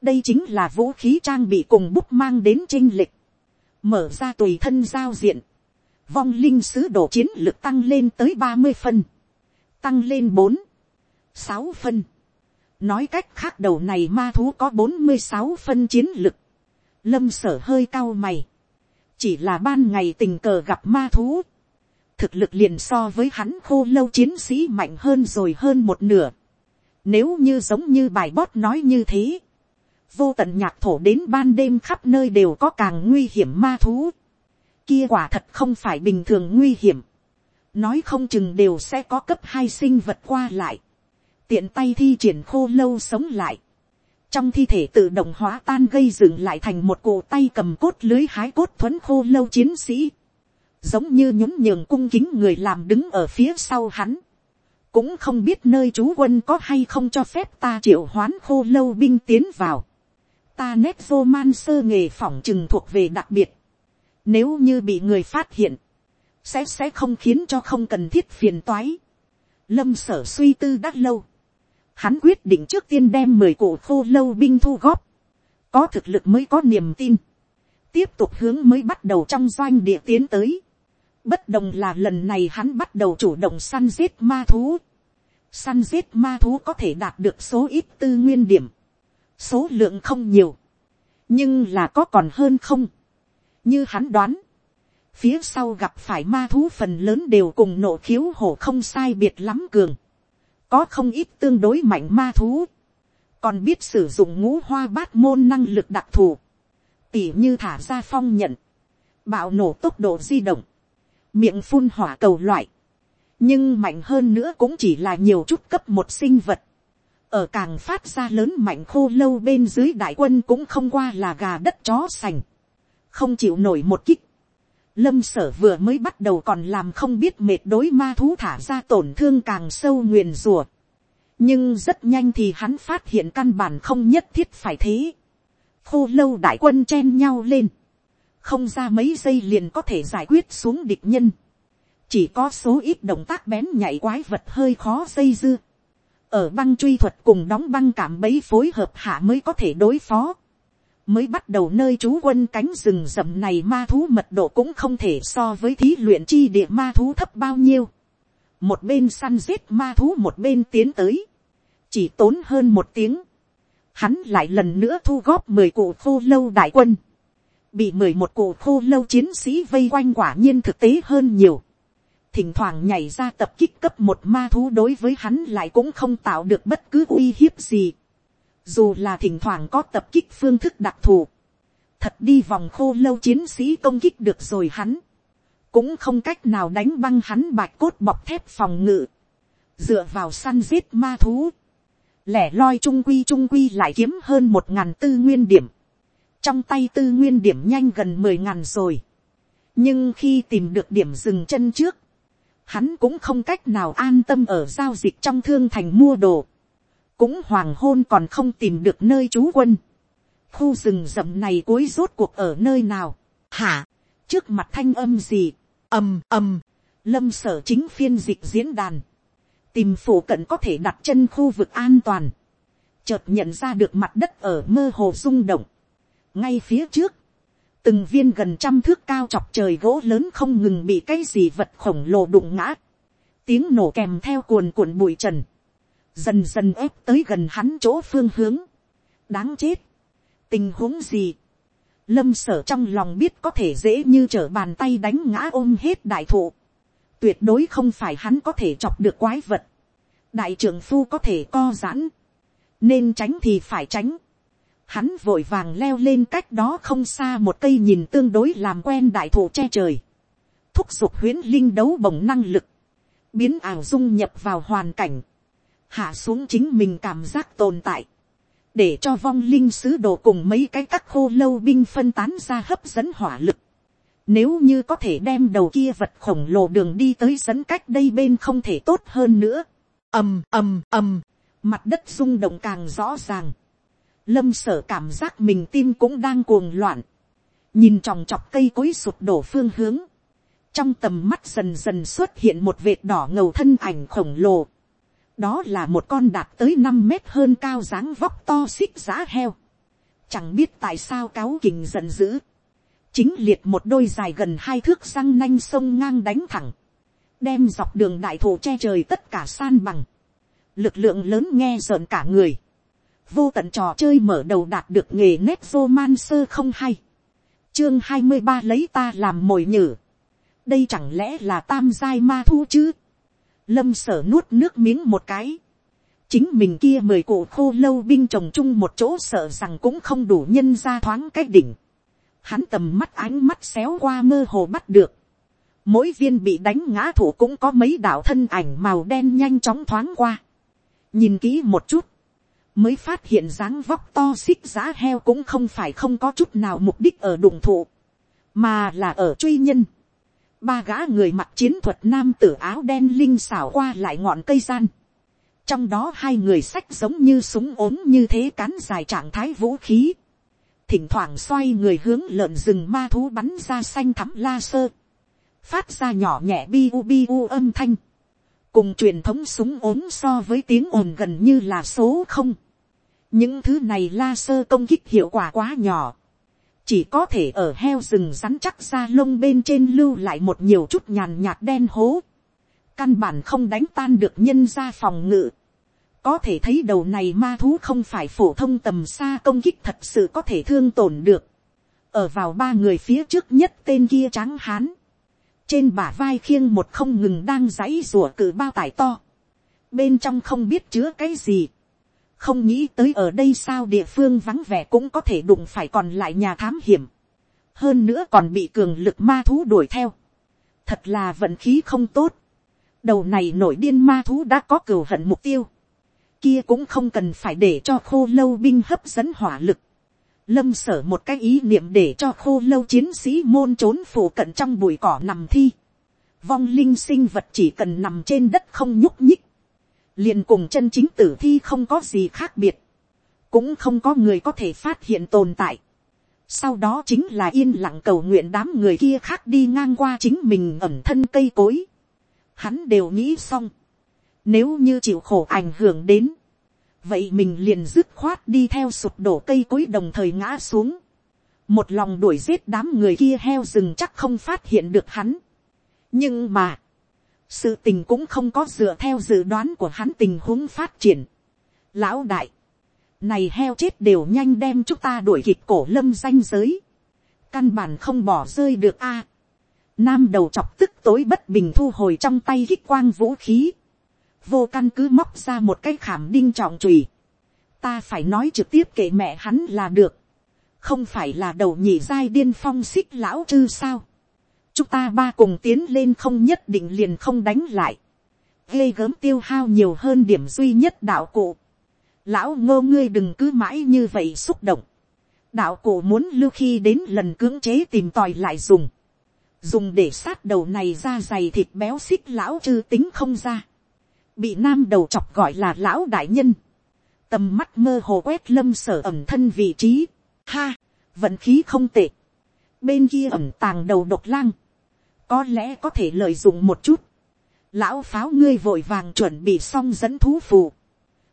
đây chính là vũ khí trang bị cùng bút mang đến chinh lịch, mở ra tùy thân giao diện, vong linh sứ đồ chiến lực tăng lên tới ba mươi phân, tăng lên bốn, sáu phân, nói cách khác đầu này ma thú có bốn mươi sáu phân chiến lực. lâm sở hơi cao mày. chỉ là ban ngày tình cờ gặp ma thú. thực lực liền so với hắn khô lâu chiến sĩ mạnh hơn rồi hơn một nửa. Nếu như giống như bài bót nói như thế, vô tận nhạc thổ đến ban đêm khắp nơi đều có càng nguy hiểm ma thú. Kia quả thật không phải bình thường nguy hiểm. Nói không chừng đều sẽ có cấp hai sinh vật qua lại. Tiện tay thi triển khô lâu sống lại. Trong thi thể tự động hóa tan gây dựng lại thành một cổ tay cầm cốt lưới hái cốt thuấn khô lâu chiến sĩ. Giống như nhún nhường cung kính người làm đứng ở phía sau hắn cũng không biết nơi chú quân có hay không cho phép ta triệu hoán khô lâu binh tiến vào ta nét vô man sơ nghề phỏng chừng thuộc về đặc biệt. Nếu như bị người phát hiện, sẽ sẽ không khiến cho không cần thiết phiền toái. Lâm sở suy tư đắt lâu. Hắn quyết định trước tiên đem mười cổ khô lâu binh thu góp. Có thực lực mới có niềm tin. Tiếp tục hướng mới bắt đầu trong doanh địa tiến tới. Bất đồng là lần này hắn bắt đầu chủ động săn giết ma thú. Săn giết ma thú có thể đạt được số ít tư nguyên điểm số lượng không nhiều, nhưng là có còn hơn không, như hắn đoán, phía sau gặp phải ma thú phần lớn đều cùng nộ khiếu hổ không sai biệt lắm cường, có không ít tương đối mạnh ma thú, còn biết sử dụng ngũ hoa bát môn năng lực đặc thù, tỉ như thả ra phong nhận, bạo nổ tốc độ di động, miệng phun hỏa cầu loại, nhưng mạnh hơn nữa cũng chỉ là nhiều chút cấp một sinh vật, ở càng phát ra lớn mạnh khô lâu bên dưới đại quân cũng không qua là gà đất chó sành, không chịu nổi một kích. Lâm sở vừa mới bắt đầu còn làm không biết mệt đối ma thú thả ra tổn thương càng sâu nguyền rùa. nhưng rất nhanh thì hắn phát hiện căn bản không nhất thiết phải thế. khô lâu đại quân chen nhau lên, không ra mấy giây liền có thể giải quyết xuống địch nhân. chỉ có số ít động tác bén nhảy quái vật hơi khó dây dưa ở băng truy thuật cùng đóng băng cảm bấy phối hợp hạ mới có thể đối phó mới bắt đầu nơi trú quân cánh rừng rậm này ma thú mật độ cũng không thể so với thí luyện chi địa ma thú thấp bao nhiêu. một bên săn giết ma thú một bên tiến tới. chỉ tốn hơn một tiếng. hắn lại lần nữa thu góp mười cụ khô lâu đại quân. bị mười một cụ khô lâu chiến sĩ vây quanh quả nhiên thực tế hơn nhiều thỉnh thoảng nhảy ra tập kích cấp một ma thú đối với hắn lại cũng không tạo được bất cứ uy hiếp gì. Dù là thỉnh thoảng có tập kích phương thức đặc thù. Thật đi vòng khô lâu chiến sĩ công kích được rồi hắn. Cũng không cách nào đánh băng hắn bạch cốt bọc thép phòng ngự. Dựa vào săn giết ma thú. Lẻ loi trung quy trung quy lại kiếm hơn một ngàn tư nguyên điểm. Trong tay tư nguyên điểm nhanh gần mười ngàn rồi. Nhưng khi tìm được điểm dừng chân trước hắn cũng không cách nào an tâm ở giao dịch trong thương thành mua đồ, cũng hoàng hôn còn không tìm được nơi trú quân, khu rừng rậm này cuối rốt cuộc ở nơi nào, hả, trước mặt thanh âm gì, ầm ầm, lâm sở chính phiên dịch diễn đàn, tìm phủ cận có thể đặt chân khu vực an toàn, chợt nhận ra được mặt đất ở mơ hồ rung động, ngay phía trước, từng viên gần trăm thước cao chọc trời gỗ lớn không ngừng bị cái gì vật khổng lồ đụng ngã, tiếng nổ kèm theo cuồn cuộn bụi trần, dần dần ép tới gần hắn chỗ phương hướng, đáng chết, tình huống gì, lâm sở trong lòng biết có thể dễ như trở bàn tay đánh ngã ôm hết đại thụ, tuyệt đối không phải hắn có thể chọc được quái vật, đại trưởng phu có thể co giãn, nên tránh thì phải tránh, hắn vội vàng leo lên cách đó không xa một cây nhìn tương đối làm quen đại thụ che trời, thúc giục huyến linh đấu bồng năng lực, biến ảo dung nhập vào hoàn cảnh, hạ xuống chính mình cảm giác tồn tại, để cho vong linh sứ đồ cùng mấy cái các khô lâu binh phân tán ra hấp dẫn hỏa lực. Nếu như có thể đem đầu kia vật khổng lồ đường đi tới dẫn cách đây bên không thể tốt hơn nữa. ầm ầm ầm, mặt đất rung động càng rõ ràng. Lâm sở cảm giác mình tim cũng đang cuồng loạn, nhìn tròng trọc cây cối sụp đổ phương hướng, trong tầm mắt dần dần xuất hiện một vệt đỏ ngầu thân ảnh khổng lồ, đó là một con đạt tới năm mét hơn cao dáng vóc to xích giá heo, chẳng biết tại sao cáo kình giận dữ, chính liệt một đôi dài gần hai thước răng nanh sông ngang đánh thẳng, đem dọc đường đại thổ che trời tất cả san bằng, lực lượng lớn nghe rợn cả người, vô tận trò chơi mở đầu đạt được nghề nét vô man sơ không hay. chương hai mươi ba lấy ta làm mồi nhử. đây chẳng lẽ là tam giai ma thu chứ lâm sở nuốt nước miếng một cái. chính mình kia mười cụ khô lâu binh trồng chung một chỗ sợ rằng cũng không đủ nhân ra thoáng cái đỉnh. hắn tầm mắt ánh mắt xéo qua mơ hồ bắt được. mỗi viên bị đánh ngã thủ cũng có mấy đạo thân ảnh màu đen nhanh chóng thoáng qua. nhìn kỹ một chút mới phát hiện dáng vóc to xích giá heo cũng không phải không có chút nào mục đích ở đụng thụ, mà là ở truy nhân. Ba gã người mặc chiến thuật nam tử áo đen linh xảo qua lại ngọn cây gian. Trong đó hai người sách giống như súng ốm như thế cán dài trạng thái vũ khí. Thỉnh thoảng xoay người hướng lợn rừng ma thú bắn ra xanh thắm la sơ. Phát ra nhỏ nhẹ bi u bi u âm thanh. Cùng truyền thống súng ốm so với tiếng ồn gần như là số không những thứ này la sơ công kích hiệu quả quá nhỏ, chỉ có thể ở heo rừng rắn chắc ra lông bên trên lưu lại một nhiều chút nhàn nhạt đen hố, căn bản không đánh tan được nhân ra phòng ngự, có thể thấy đầu này ma thú không phải phổ thông tầm xa công kích thật sự có thể thương tổn được, ở vào ba người phía trước nhất tên kia tráng hán, trên bả vai khiêng một không ngừng đang dãy rùa cử bao tải to, bên trong không biết chứa cái gì, không nghĩ tới ở đây sao địa phương vắng vẻ cũng có thể đụng phải còn lại nhà thám hiểm, hơn nữa còn bị cường lực ma thú đuổi theo, thật là vận khí không tốt, đầu này nổi điên ma thú đã có cừu hận mục tiêu, kia cũng không cần phải để cho khô lâu binh hấp dẫn hỏa lực, lâm sở một cái ý niệm để cho khô lâu chiến sĩ môn trốn phủ cận trong bụi cỏ nằm thi, vong linh sinh vật chỉ cần nằm trên đất không nhúc nhích, liền cùng chân chính tử thi không có gì khác biệt, cũng không có người có thể phát hiện tồn tại. Sau đó chính là yên lặng cầu nguyện đám người kia khác đi ngang qua chính mình ẩm thân cây cối. Hắn đều nghĩ xong. Nếu như chịu khổ ảnh hưởng đến. Vậy mình liền dứt khoát đi theo sụp đổ cây cối đồng thời ngã xuống. Một lòng đuổi giết đám người kia heo rừng chắc không phát hiện được hắn. Nhưng mà sự tình cũng không có dựa theo dự đoán của hắn tình huống phát triển. Lão đại, này heo chết đều nhanh đem chúng ta đuổi kịp cổ lâm danh giới. Căn bản không bỏ rơi được a. Nam đầu chọc tức tối bất bình thu hồi trong tay hít quang vũ khí. Vô căn cứ móc ra một cái khảm đinh trọng trùy. Ta phải nói trực tiếp kể mẹ hắn là được. Không phải là đầu nhị giai điên phong xích lão chư sao chúng ta ba cùng tiến lên không nhất định liền không đánh lại, ghê gớm tiêu hao nhiều hơn điểm duy nhất đạo cụ. Lão ngô ngươi đừng cứ mãi như vậy xúc động. đạo cụ muốn lưu khi đến lần cưỡng chế tìm tòi lại dùng. dùng để sát đầu này ra dày thịt béo xích lão chư tính không ra. bị nam đầu chọc gọi là lão đại nhân. tầm mắt mơ hồ quét lâm sở ẩm thân vị trí. ha, vận khí không tệ. bên kia ẩm tàng đầu độc lang có lẽ có thể lợi dụng một chút. lão pháo ngươi vội vàng chuẩn bị xong dẫn thú phù.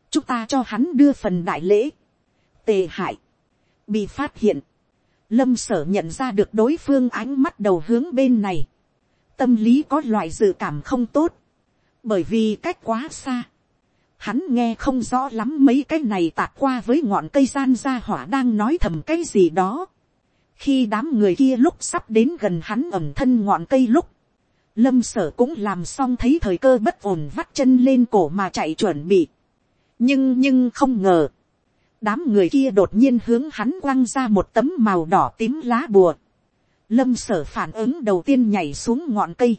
chúng ta cho hắn đưa phần đại lễ. tề hại. bị phát hiện. lâm sở nhận ra được đối phương ánh mắt đầu hướng bên này. tâm lý có loại dự cảm không tốt. bởi vì cách quá xa. Hắn nghe không rõ lắm mấy cái này tạc qua với ngọn cây gian ra hỏa đang nói thầm cái gì đó khi đám người kia lúc sắp đến gần hắn ẩm thân ngọn cây lúc, lâm sở cũng làm xong thấy thời cơ bất ổn vắt chân lên cổ mà chạy chuẩn bị. nhưng nhưng không ngờ, đám người kia đột nhiên hướng hắn quăng ra một tấm màu đỏ tím lá bùa. lâm sở phản ứng đầu tiên nhảy xuống ngọn cây.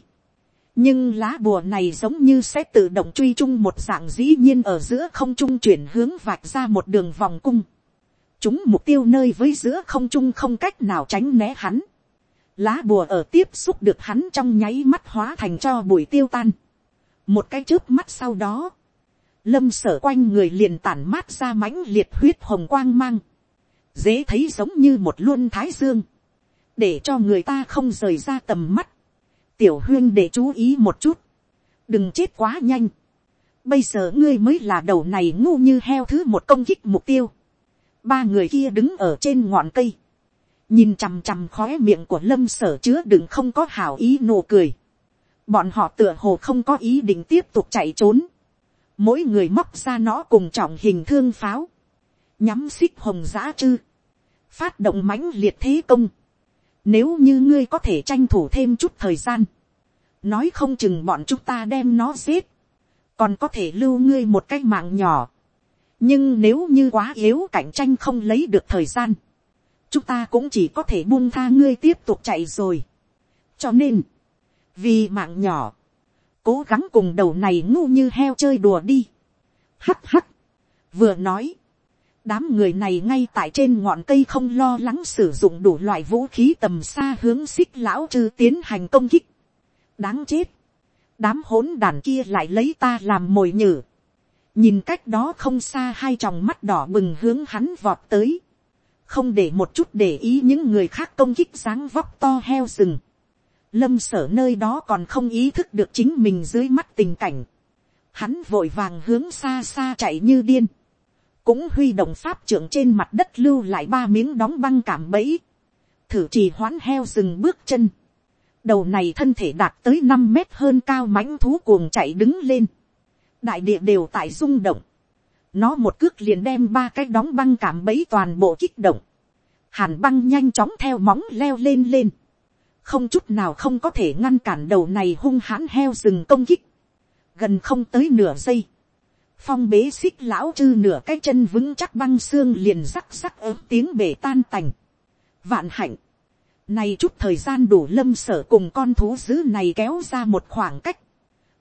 nhưng lá bùa này giống như sẽ tự động truy chung một dạng dĩ nhiên ở giữa không trung chuyển hướng vạch ra một đường vòng cung chúng mục tiêu nơi với giữa không trung không cách nào tránh né hắn. Lá bùa ở tiếp xúc được hắn trong nháy mắt hóa thành cho bụi tiêu tan. Một cái chớp mắt sau đó, lâm sở quanh người liền tản mát ra mãnh liệt huyết hồng quang mang. Dễ thấy giống như một luân thái dương. Để cho người ta không rời ra tầm mắt. Tiểu huyên để chú ý một chút. Đừng chết quá nhanh. Bây giờ ngươi mới là đầu này ngu như heo thứ một công kích mục tiêu ba người kia đứng ở trên ngọn cây, nhìn chằm chằm khóe miệng của lâm sở chứa đừng không có hảo ý nụ cười. bọn họ tựa hồ không có ý định tiếp tục chạy trốn. mỗi người móc ra nó cùng trọng hình thương pháo, nhắm xích hồng giã chư, phát động mãnh liệt thế công. nếu như ngươi có thể tranh thủ thêm chút thời gian, nói không chừng bọn chúng ta đem nó giết, còn có thể lưu ngươi một cái mạng nhỏ nhưng nếu như quá yếu cạnh tranh không lấy được thời gian, chúng ta cũng chỉ có thể buông tha ngươi tiếp tục chạy rồi. cho nên, vì mạng nhỏ, cố gắng cùng đầu này ngu như heo chơi đùa đi. hắt hắt, vừa nói, đám người này ngay tại trên ngọn cây không lo lắng sử dụng đủ loại vũ khí tầm xa hướng xích lão chư tiến hành công kích. đáng chết, đám hỗn đàn kia lại lấy ta làm mồi nhử nhìn cách đó không xa hai tròng mắt đỏ bừng hướng hắn vọt tới. không để một chút để ý những người khác công kích dáng vóc to heo rừng. lâm sở nơi đó còn không ý thức được chính mình dưới mắt tình cảnh. hắn vội vàng hướng xa xa chạy như điên cũng huy động pháp trưởng trên mặt đất lưu lại ba miếng đóng băng cảm bẫy, thử trì hoãn heo rừng bước chân, đầu này thân thể đạt tới năm mét hơn cao mãnh thú cuồng chạy đứng lên, đại địa đều tại rung động, nó một cước liền đem ba cái đóng băng cảm bấy toàn bộ kích động, hàn băng nhanh chóng theo móng leo lên lên, không chút nào không có thể ngăn cản đầu này hung hãn heo rừng công kích, gần không tới nửa giây, phong bế xích lão chư nửa cái chân vững chắc băng xương liền rắc rắc ớm tiếng bể tan tành. Vạn hạnh. Này chút thời gian đủ lâm sở cùng con thú dữ này kéo ra một khoảng cách.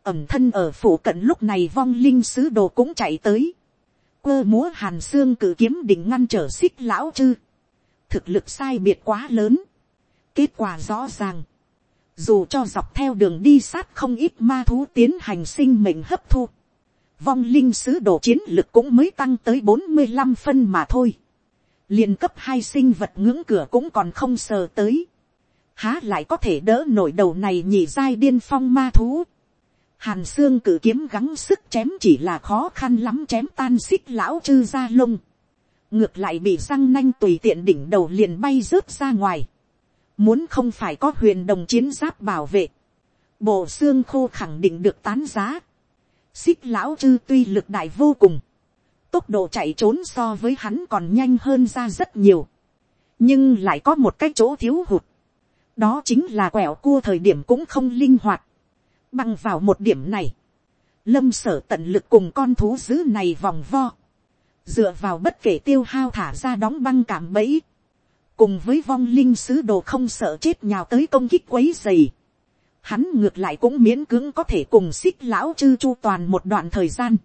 Ẩm thân ở phủ cận lúc này vong linh sứ đồ cũng chạy tới. Quơ múa hàn xương cử kiếm đỉnh ngăn trở xích lão chư. Thực lực sai biệt quá lớn. Kết quả rõ ràng. Dù cho dọc theo đường đi sát không ít ma thú tiến hành sinh mệnh hấp thu vong linh sứ đồ chiến lực cũng mới tăng tới bốn mươi 45 phân mà thôi. liền cấp hai sinh vật ngưỡng cửa cũng còn không sờ tới. Há lại có thể đỡ nổi đầu này nhị giai điên phong ma thú. Hàn xương cử kiếm gắng sức chém chỉ là khó khăn lắm chém tan xích lão chư ra lông. Ngược lại bị răng nanh tùy tiện đỉnh đầu liền bay rớt ra ngoài. Muốn không phải có huyền đồng chiến giáp bảo vệ. Bộ xương khô khẳng định được tán giá xích lão chư tuy lực đại vô cùng, tốc độ chạy trốn so với hắn còn nhanh hơn ra rất nhiều, nhưng lại có một cái chỗ thiếu hụt, đó chính là quẹo cua thời điểm cũng không linh hoạt, bằng vào một điểm này, lâm sở tận lực cùng con thú dữ này vòng vo, dựa vào bất kể tiêu hao thả ra đóng băng cảm bẫy, cùng với vong linh sứ đồ không sợ chết nhào tới công kích quấy dày, hắn ngược lại cũng miễn cưỡng có thể cùng xích lão chư chu toàn một đoạn thời gian.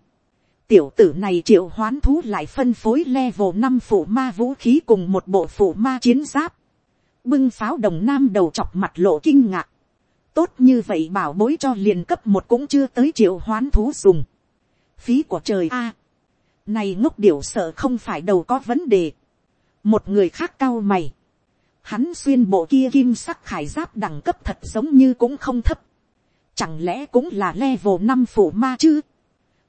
Tiểu tử này triệu hoán thú lại phân phối level năm phủ ma vũ khí cùng một bộ phủ ma chiến giáp. Bưng pháo đồng nam đầu chọc mặt lộ kinh ngạc. Tốt như vậy bảo bối cho liền cấp một cũng chưa tới triệu hoán thú dùng. Phí của trời a Này ngốc điểu sợ không phải đầu có vấn đề. Một người khác cao mày Hắn xuyên bộ kia kim sắc khải giáp đẳng cấp thật giống như cũng không thấp. Chẳng lẽ cũng là level năm phủ ma chứ?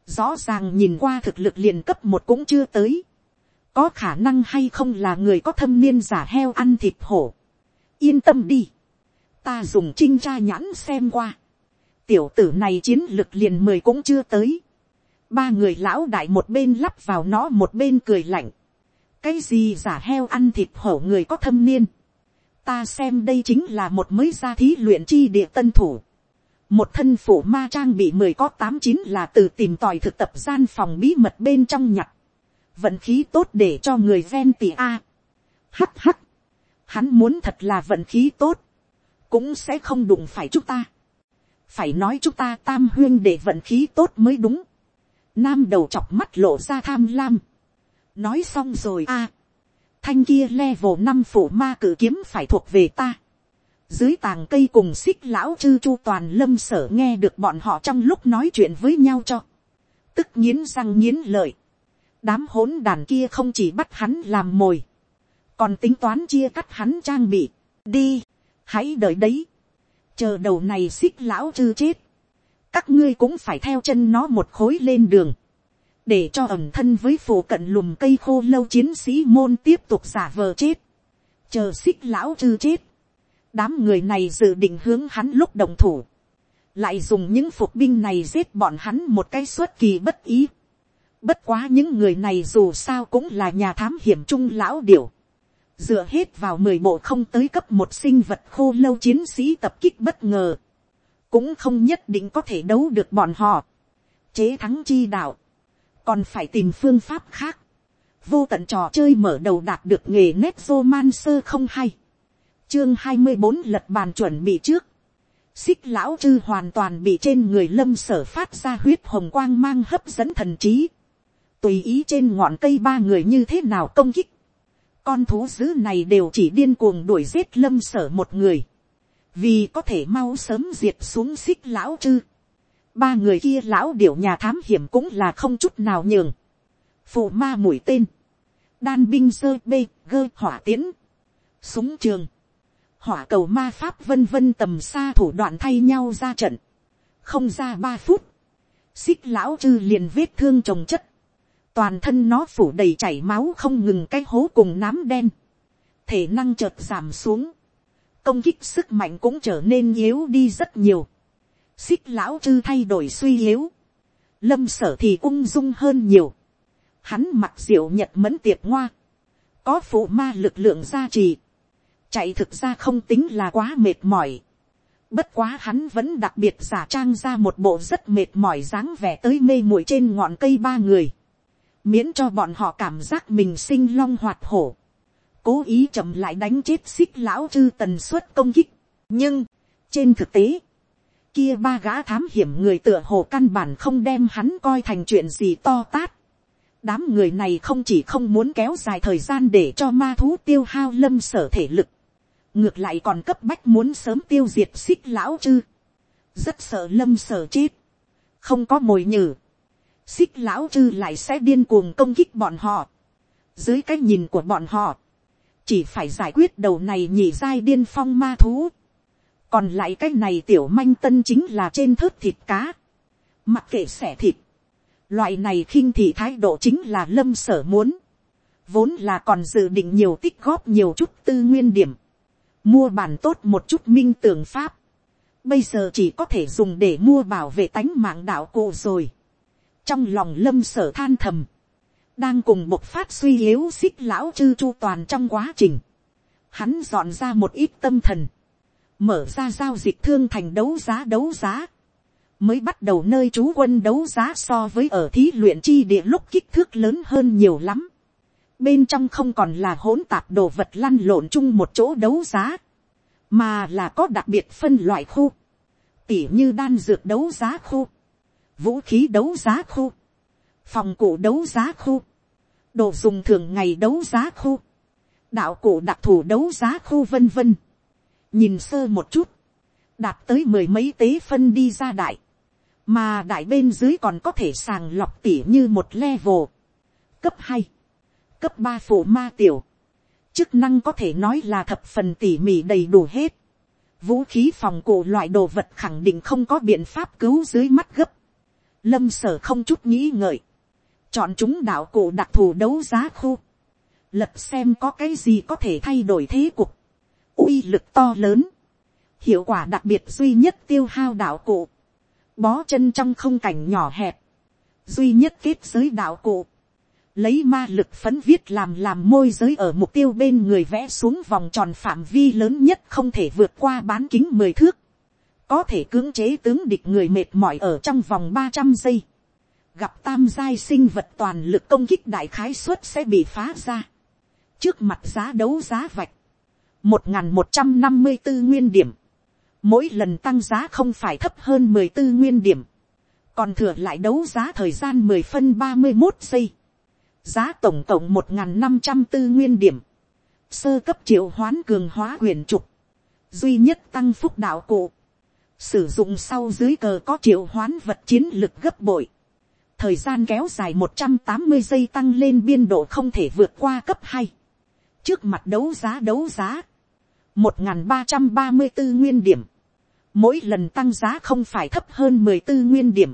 Rõ ràng nhìn qua thực lực liền cấp một cũng chưa tới. Có khả năng hay không là người có thâm niên giả heo ăn thịt hổ. Yên tâm đi. Ta dùng trinh tra nhãn xem qua. Tiểu tử này chiến lực liền mười cũng chưa tới. Ba người lão đại một bên lắp vào nó một bên cười lạnh. Cái gì giả heo ăn thịt hổ người có thâm niên ta xem đây chính là một mới gia thí luyện chi địa tân thủ. một thân phủ ma trang bị mười có tám chín là từ tìm tòi thực tập gian phòng bí mật bên trong nhặt. vận khí tốt để cho người ven tỉ a. hắt hắt. hắn muốn thật là vận khí tốt cũng sẽ không đụng phải chúng ta. phải nói chúng ta tam huyên để vận khí tốt mới đúng. nam đầu chọc mắt lộ ra tham lam. nói xong rồi a thanh kia level năm phủ ma cử kiếm phải thuộc về ta. Dưới tàng cây cùng xích lão chư chu toàn lâm sở nghe được bọn họ trong lúc nói chuyện với nhau cho. Tức nghiến răng nghiến lợi. Đám hỗn đàn kia không chỉ bắt hắn làm mồi. Còn tính toán chia cắt hắn trang bị. Đi. Hãy đợi đấy. Chờ đầu này xích lão chư chết. Các ngươi cũng phải theo chân nó một khối lên đường để cho ẩm thân với phổ cận lùm cây khô lâu chiến sĩ môn tiếp tục giả vờ chết, chờ xích lão chư chết, đám người này dự định hướng hắn lúc đồng thủ, lại dùng những phục binh này giết bọn hắn một cái xuất kỳ bất ý. Bất quá những người này dù sao cũng là nhà thám hiểm trung lão điểu, dựa hết vào mười bộ không tới cấp một sinh vật khô lâu chiến sĩ tập kích bất ngờ, cũng không nhất định có thể đấu được bọn họ, chế thắng chi đạo, còn phải tìm phương pháp khác, vô tận trò chơi mở đầu đạt được nghề nét vô man sơ không hay, chương hai mươi bốn lật bàn chuẩn bị trước, xích lão chư hoàn toàn bị trên người lâm sở phát ra huyết hồng quang mang hấp dẫn thần trí, tùy ý trên ngọn cây ba người như thế nào công kích, con thú dữ này đều chỉ điên cuồng đuổi giết lâm sở một người, vì có thể mau sớm diệt xuống xích lão chư. ba người kia lão điểu nhà thám hiểm cũng là không chút nào nhường. phụ ma mũi tên, đan binh sơ bê gơ hỏa tiến súng trường, hỏa cầu ma pháp vân vân tầm xa thủ đoạn thay nhau ra trận, không ra ba phút, xích lão chư liền vết thương trồng chất, toàn thân nó phủ đầy chảy máu không ngừng cái hố cùng nám đen, thể năng chợt giảm xuống, công kích sức mạnh cũng trở nên yếu đi rất nhiều, xích lão chư thay đổi suy yếu, lâm sở thì ung dung hơn nhiều, hắn mặc diệu nhật mẫn tiệp ngoa, có phụ ma lực lượng gia trì, chạy thực ra không tính là quá mệt mỏi, bất quá hắn vẫn đặc biệt giả trang ra một bộ rất mệt mỏi dáng vẻ tới mê muội trên ngọn cây ba người, miễn cho bọn họ cảm giác mình sinh long hoạt hổ, cố ý chậm lại đánh chết xích lão chư tần suất công kích. nhưng, trên thực tế, kia ba gã thám hiểm người tựa hồ căn bản không đem hắn coi thành chuyện gì to tát. đám người này không chỉ không muốn kéo dài thời gian để cho ma thú tiêu hao lâm sở thể lực, ngược lại còn cấp bách muốn sớm tiêu diệt xích lão chư. rất sợ lâm sở chết, không có mồi nhử xích lão chư lại sẽ điên cuồng công kích bọn họ. Dưới cái nhìn của bọn họ, chỉ phải giải quyết đầu này nhị giai điên phong ma thú. Còn lại cái này tiểu manh tân chính là trên thớt thịt cá. Mặc kệ xẻ thịt. Loại này khinh thị thái độ chính là lâm sở muốn. Vốn là còn dự định nhiều tích góp nhiều chút tư nguyên điểm. Mua bản tốt một chút minh tường pháp. Bây giờ chỉ có thể dùng để mua bảo vệ tánh mạng đạo cụ rồi trong lòng lâm sở than thầm, đang cùng một phát suy yếu xích lão chư chu toàn trong quá trình, hắn dọn ra một ít tâm thần, mở ra giao dịch thương thành đấu giá đấu giá, mới bắt đầu nơi trú quân đấu giá so với ở thí luyện chi địa lúc kích thước lớn hơn nhiều lắm. Bên trong không còn là hỗn tạp đồ vật lăn lộn chung một chỗ đấu giá, mà là có đặc biệt phân loại khu, tỉ như đan dược đấu giá khu, vũ khí đấu giá khu, phòng cụ đấu giá khu, đồ dùng thường ngày đấu giá khu, đạo cụ đặc thù đấu giá khu vân vân. nhìn sơ một chút, đạt tới mười mấy tế phân đi ra đại, mà đại bên dưới còn có thể sàng lọc tỉ như một level, cấp hai, cấp ba phụ ma tiểu, chức năng có thể nói là thập phần tỉ mỉ đầy đủ hết, vũ khí phòng cụ loại đồ vật khẳng định không có biện pháp cứu dưới mắt gấp, lâm sở không chút nghĩ ngợi, chọn chúng đạo cụ đặc thù đấu giá khu, lật xem có cái gì có thể thay đổi thế cục, uy lực to lớn, hiệu quả đặc biệt duy nhất tiêu hao đạo cụ, bó chân trong không cảnh nhỏ hẹp, duy nhất kết giới đạo cụ, lấy ma lực phấn viết làm làm môi giới ở mục tiêu bên người vẽ xuống vòng tròn phạm vi lớn nhất không thể vượt qua bán kính mười thước, có thể cưỡng chế tướng địch người mệt mỏi ở trong vòng ba trăm giây, gặp tam giai sinh vật toàn lực công kích đại khái suất sẽ bị phá ra, trước mặt giá đấu giá vạch, một n g h n một trăm năm mươi bốn nguyên điểm, mỗi lần tăng giá không phải thấp hơn mười bốn nguyên điểm, còn thừa lại đấu giá thời gian mười phân ba mươi một giây, giá tổng cộng một n g h n năm trăm bốn nguyên điểm, sơ cấp triệu hoán cường hóa quyền trục, duy nhất tăng phúc đạo cụ, sử dụng sau dưới cờ có triệu hoán vật chiến lực gấp bội, thời gian kéo dài một trăm tám mươi giây tăng lên biên độ không thể vượt qua cấp hai, trước mặt đấu giá đấu giá, một n g h n ba trăm ba mươi bốn nguyên điểm, mỗi lần tăng giá không phải thấp hơn mười bốn nguyên điểm,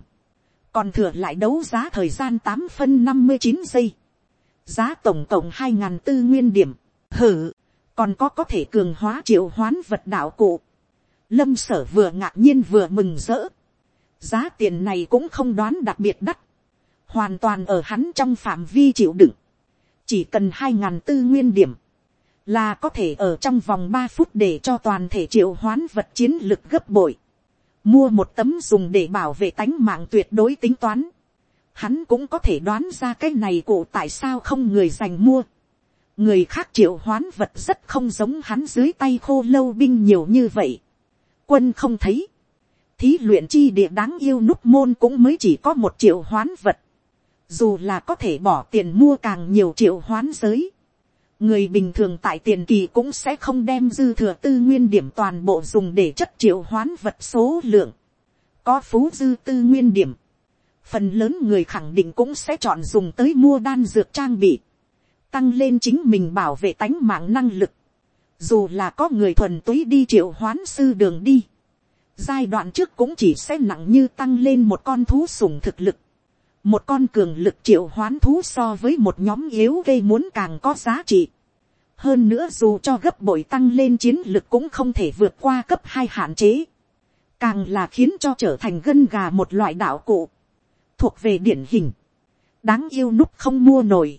còn thừa lại đấu giá thời gian tám phân năm mươi chín giây, giá tổng cộng hai n g h n bốn nguyên điểm, hử, còn có có thể cường hóa triệu hoán vật đạo cụ, Lâm sở vừa ngạc nhiên vừa mừng rỡ. Giá tiền này cũng không đoán đặc biệt đắt. Hoàn toàn ở hắn trong phạm vi chịu đựng. Chỉ cần hai ngàn tư nguyên điểm. Là có thể ở trong vòng ba phút để cho toàn thể triệu hoán vật chiến lực gấp bội. mua một tấm dùng để bảo vệ tánh mạng tuyệt đối tính toán, hắn cũng có thể đoán ra cái này cụ tại sao không người giành mua. người khác triệu hoán vật rất không giống hắn dưới tay khô lâu binh nhiều như vậy quân không thấy. thí luyện chi địa đáng yêu nút môn cũng mới chỉ có một triệu hoán vật. dù là có thể bỏ tiền mua càng nhiều triệu hoán giới. người bình thường tại tiền kỳ cũng sẽ không đem dư thừa tư nguyên điểm toàn bộ dùng để chất triệu hoán vật số lượng. có phú dư tư nguyên điểm phần lớn người khẳng định cũng sẽ chọn dùng tới mua đan dược trang bị, tăng lên chính mình bảo vệ tánh mạng năng lực, dù là có người thuần túy đi triệu hoán sư đường đi, giai đoạn trước cũng chỉ sẽ nặng như tăng lên một con thú sủng thực lực, một con cường lực triệu hoán thú so với một nhóm yếu gây muốn càng có giá trị. hơn nữa dù cho gấp bội tăng lên chiến lực cũng không thể vượt qua cấp hai hạn chế, càng là khiến cho trở thành gân gà một loại đạo cụ. Thuộc về điển hình, đáng yêu nút không mua nổi,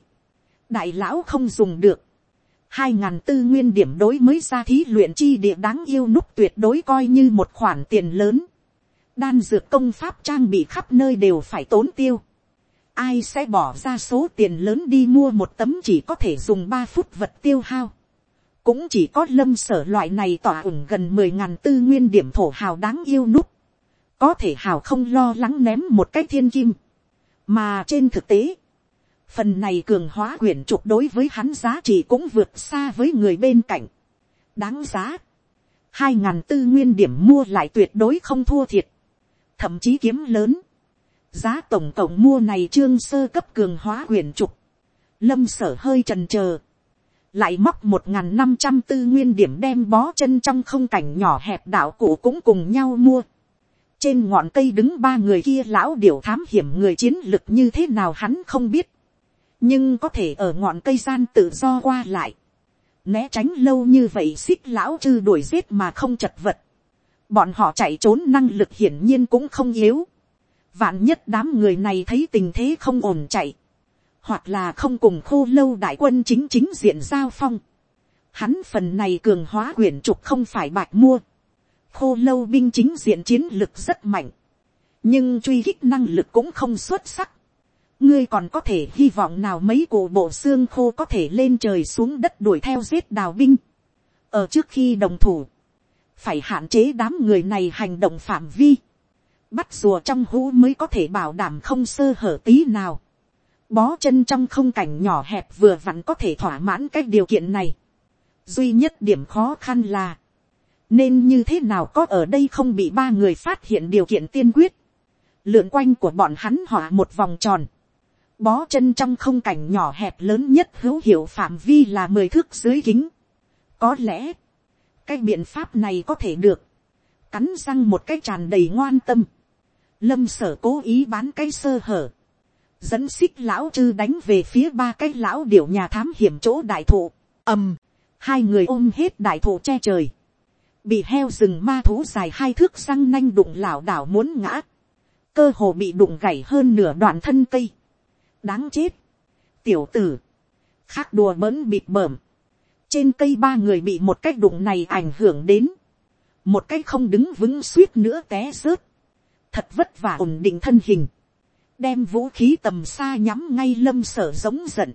đại lão không dùng được, hai ngàn tư nguyên điểm đối mới ra thí luyện chi địa đáng yêu nút tuyệt đối coi như một khoản tiền lớn, đan dược công pháp trang bị khắp nơi đều phải tốn tiêu, ai sẽ bỏ ra số tiền lớn đi mua một tấm chỉ có thể dùng ba phút vật tiêu hao, cũng chỉ có lâm sở loại này tỏa ủng gần mười ngàn tư nguyên điểm thổ hào đáng yêu nút, có thể hào không lo lắng ném một cái thiên kim, mà trên thực tế, phần này cường hóa quyển trục đối với hắn giá trị cũng vượt xa với người bên cạnh, đáng giá, hai ngàn tư nguyên điểm mua lại tuyệt đối không thua thiệt, thậm chí kiếm lớn, giá tổng cộng mua này trương sơ cấp cường hóa quyển trục, lâm sở hơi trần trờ, lại móc một ngàn năm trăm tư nguyên điểm đem bó chân trong không cảnh nhỏ hẹp đạo cụ cũng cùng nhau mua. Trên ngọn cây đứng ba người kia lão điểu thám hiểm người chiến lực như thế nào hắn không biết nhưng có thể ở ngọn cây gian tự do qua lại. né tránh lâu như vậy xích lão chư đuổi giết mà không chật vật. bọn họ chạy trốn năng lực hiển nhiên cũng không yếu. vạn nhất đám người này thấy tình thế không ổn chạy. hoặc là không cùng khô lâu đại quân chính chính diện giao phong. hắn phần này cường hóa quyển trục không phải bạch mua khô lâu binh chính diện chiến lực rất mạnh, nhưng truy kích năng lực cũng không xuất sắc ngươi còn có thể hy vọng nào mấy cổ bộ xương khô có thể lên trời xuống đất đuổi theo giết đào binh. ở trước khi đồng thủ, phải hạn chế đám người này hành động phạm vi, bắt rùa trong hũ mới có thể bảo đảm không sơ hở tí nào. bó chân trong không cảnh nhỏ hẹp vừa vặn có thể thỏa mãn cái điều kiện này. duy nhất điểm khó khăn là, nên như thế nào có ở đây không bị ba người phát hiện điều kiện tiên quyết, lượn quanh của bọn hắn họa một vòng tròn, bó chân trong không cảnh nhỏ hẹp lớn nhất hữu hiệu phạm vi là mười thước dưới kính. có lẽ, cái biện pháp này có thể được, cắn răng một cái tràn đầy ngoan tâm, lâm sở cố ý bán cái sơ hở, dẫn xích lão chư đánh về phía ba cái lão điểu nhà thám hiểm chỗ đại thụ, ầm, hai người ôm hết đại thụ che trời, bị heo rừng ma thú dài hai thước răng nanh đụng lảo đảo muốn ngã, cơ hồ bị đụng gãy hơn nửa đoạn thân cây, đáng chết, tiểu tử, khác đùa bỡn bịt bởm, trên cây ba người bị một cái đụng này ảnh hưởng đến, một cái không đứng vững suýt nữa té rớt, thật vất vả ổn định thân hình, đem vũ khí tầm xa nhắm ngay lâm sở giống giận,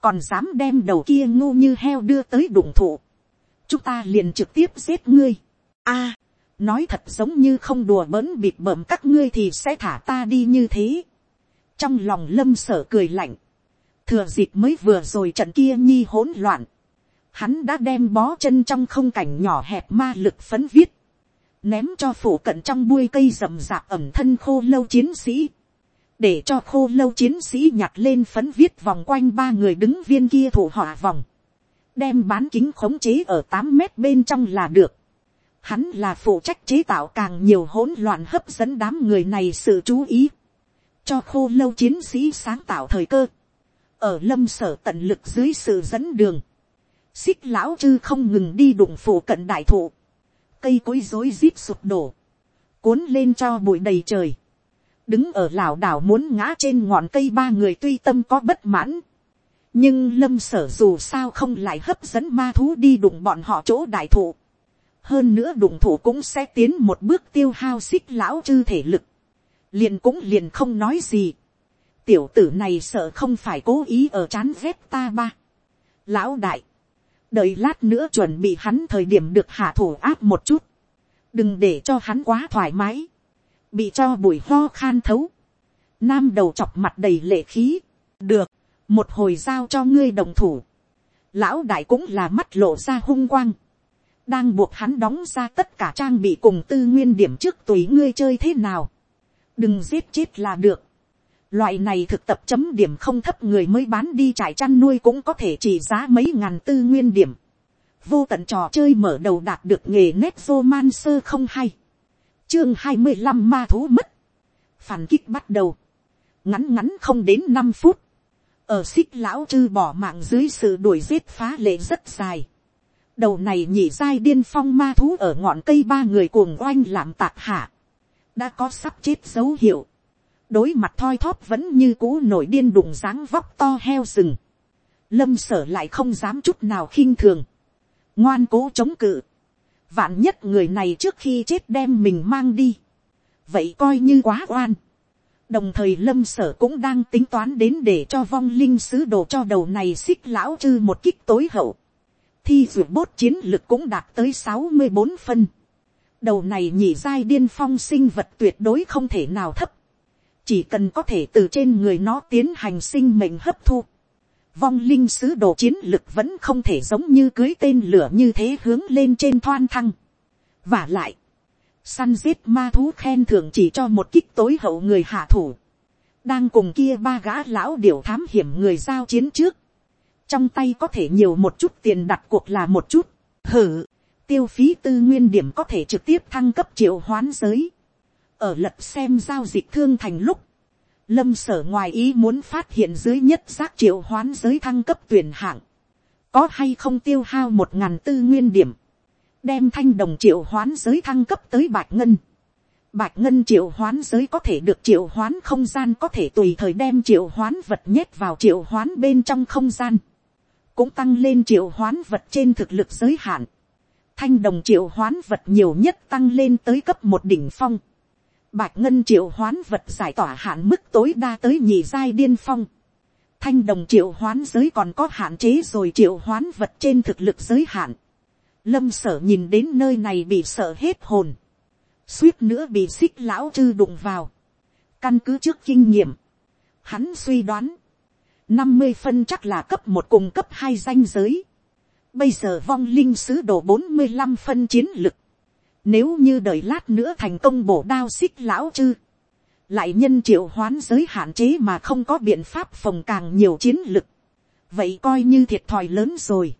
còn dám đem đầu kia ngu như heo đưa tới đụng thụ, chúng ta liền trực tiếp giết ngươi. a, nói thật giống như không đùa bỡn bịt bẩm các ngươi thì sẽ thả ta đi như thế trong lòng lâm sở cười lạnh, thừa dịp mới vừa rồi trận kia nhi hỗn loạn, hắn đã đem bó chân trong không cảnh nhỏ hẹp ma lực phấn viết, ném cho phủ cận trong bui cây rậm rạp ẩm thân khô lâu chiến sĩ, để cho khô lâu chiến sĩ nhặt lên phấn viết vòng quanh ba người đứng viên kia thủ họa vòng, đem bán kính khống chế ở tám mét bên trong là được. Hắn là phụ trách chế tạo càng nhiều hỗn loạn hấp dẫn đám người này sự chú ý. Cho khô lâu chiến sĩ sáng tạo thời cơ. Ở lâm sở tận lực dưới sự dẫn đường. Xích lão chư không ngừng đi đụng phủ cận đại thụ. Cây cối rối rít sụp đổ. Cuốn lên cho bụi đầy trời. Đứng ở lảo đảo muốn ngã trên ngọn cây ba người tuy tâm có bất mãn nhưng lâm sở dù sao không lại hấp dẫn ma thú đi đụng bọn họ chỗ đại thụ. hơn nữa đụng thủ cũng sẽ tiến một bước tiêu hao xích lão chư thể lực, liền cũng liền không nói gì, tiểu tử này sợ không phải cố ý ở chán ghét ta ba, lão đại, đợi lát nữa chuẩn bị hắn thời điểm được hạ thủ áp một chút, đừng để cho hắn quá thoải mái, bị cho bụi ho khan thấu, nam đầu chọc mặt đầy lệ khí, được, một hồi giao cho ngươi đồng thủ, lão đại cũng là mắt lộ ra hung quang, đang buộc hắn đóng ra tất cả trang bị cùng tư nguyên điểm trước tùy ngươi chơi thế nào, đừng giết chết là được, loại này thực tập chấm điểm không thấp người mới bán đi trại chăn nuôi cũng có thể chỉ giá mấy ngàn tư nguyên điểm, vô tận trò chơi mở đầu đạt được nghề nét vô man sơ không hay, chương hai mươi năm ma thú mất, phản kích bắt đầu, ngắn ngắn không đến năm phút, ở xích lão chư bỏ mạng dưới sự đuổi giết phá lệ rất dài. đầu này nhị giai điên phong ma thú ở ngọn cây ba người cuồng oanh làm tạc hạ, đã có sắp chết dấu hiệu, đối mặt thoi thóp vẫn như cũ nổi điên đụng dáng vóc to heo rừng, lâm sở lại không dám chút nào khinh thường, ngoan cố chống cự, vạn nhất người này trước khi chết đem mình mang đi, vậy coi như quá oan, đồng thời lâm sở cũng đang tính toán đến để cho vong linh sứ đồ cho đầu này xích lão chư một kích tối hậu. thi duyệt bốt chiến lực cũng đạt tới sáu mươi bốn phân đầu này nhị giai điên phong sinh vật tuyệt đối không thể nào thấp. chỉ cần có thể từ trên người nó tiến hành sinh mệnh hấp thu. vong linh sứ đồ chiến lực vẫn không thể giống như cưới tên lửa như thế hướng lên trên thoan thăng. và lại, săn giết ma thú khen thưởng chỉ cho một kích tối hậu người hạ thủ, đang cùng kia ba gã lão điểu thám hiểm người giao chiến trước, trong tay có thể nhiều một chút tiền đặt cuộc là một chút, hử, tiêu phí tư nguyên điểm có thể trực tiếp thăng cấp triệu hoán giới, ở lật xem giao dịch thương thành lúc, lâm sở ngoài ý muốn phát hiện dưới nhất giác triệu hoán giới thăng cấp tuyển hạng, có hay không tiêu hao một ngàn tư nguyên điểm, đem thanh đồng triệu hoán giới thăng cấp tới bạch ngân. Bạch ngân triệu hoán giới có thể được triệu hoán không gian có thể tùy thời đem triệu hoán vật nhét vào triệu hoán bên trong không gian. Cũng tăng lên triệu hoán vật trên thực lực giới hạn. Thanh đồng triệu hoán vật nhiều nhất tăng lên tới cấp một đỉnh phong. Bạch ngân triệu hoán vật giải tỏa hạn mức tối đa tới nhị giai điên phong. Thanh đồng triệu hoán giới còn có hạn chế rồi triệu hoán vật trên thực lực giới hạn. Lâm sở nhìn đến nơi này bị sợ hết hồn, suýt nữa bị xích lão chư đụng vào, căn cứ trước kinh nghiệm, hắn suy đoán, năm mươi phân chắc là cấp một cùng cấp hai danh giới, bây giờ vong linh sứ đồ bốn mươi năm phân chiến lực, nếu như đợi lát nữa thành công bổ đao xích lão chư, lại nhân triệu hoán giới hạn chế mà không có biện pháp phòng càng nhiều chiến lực, vậy coi như thiệt thòi lớn rồi.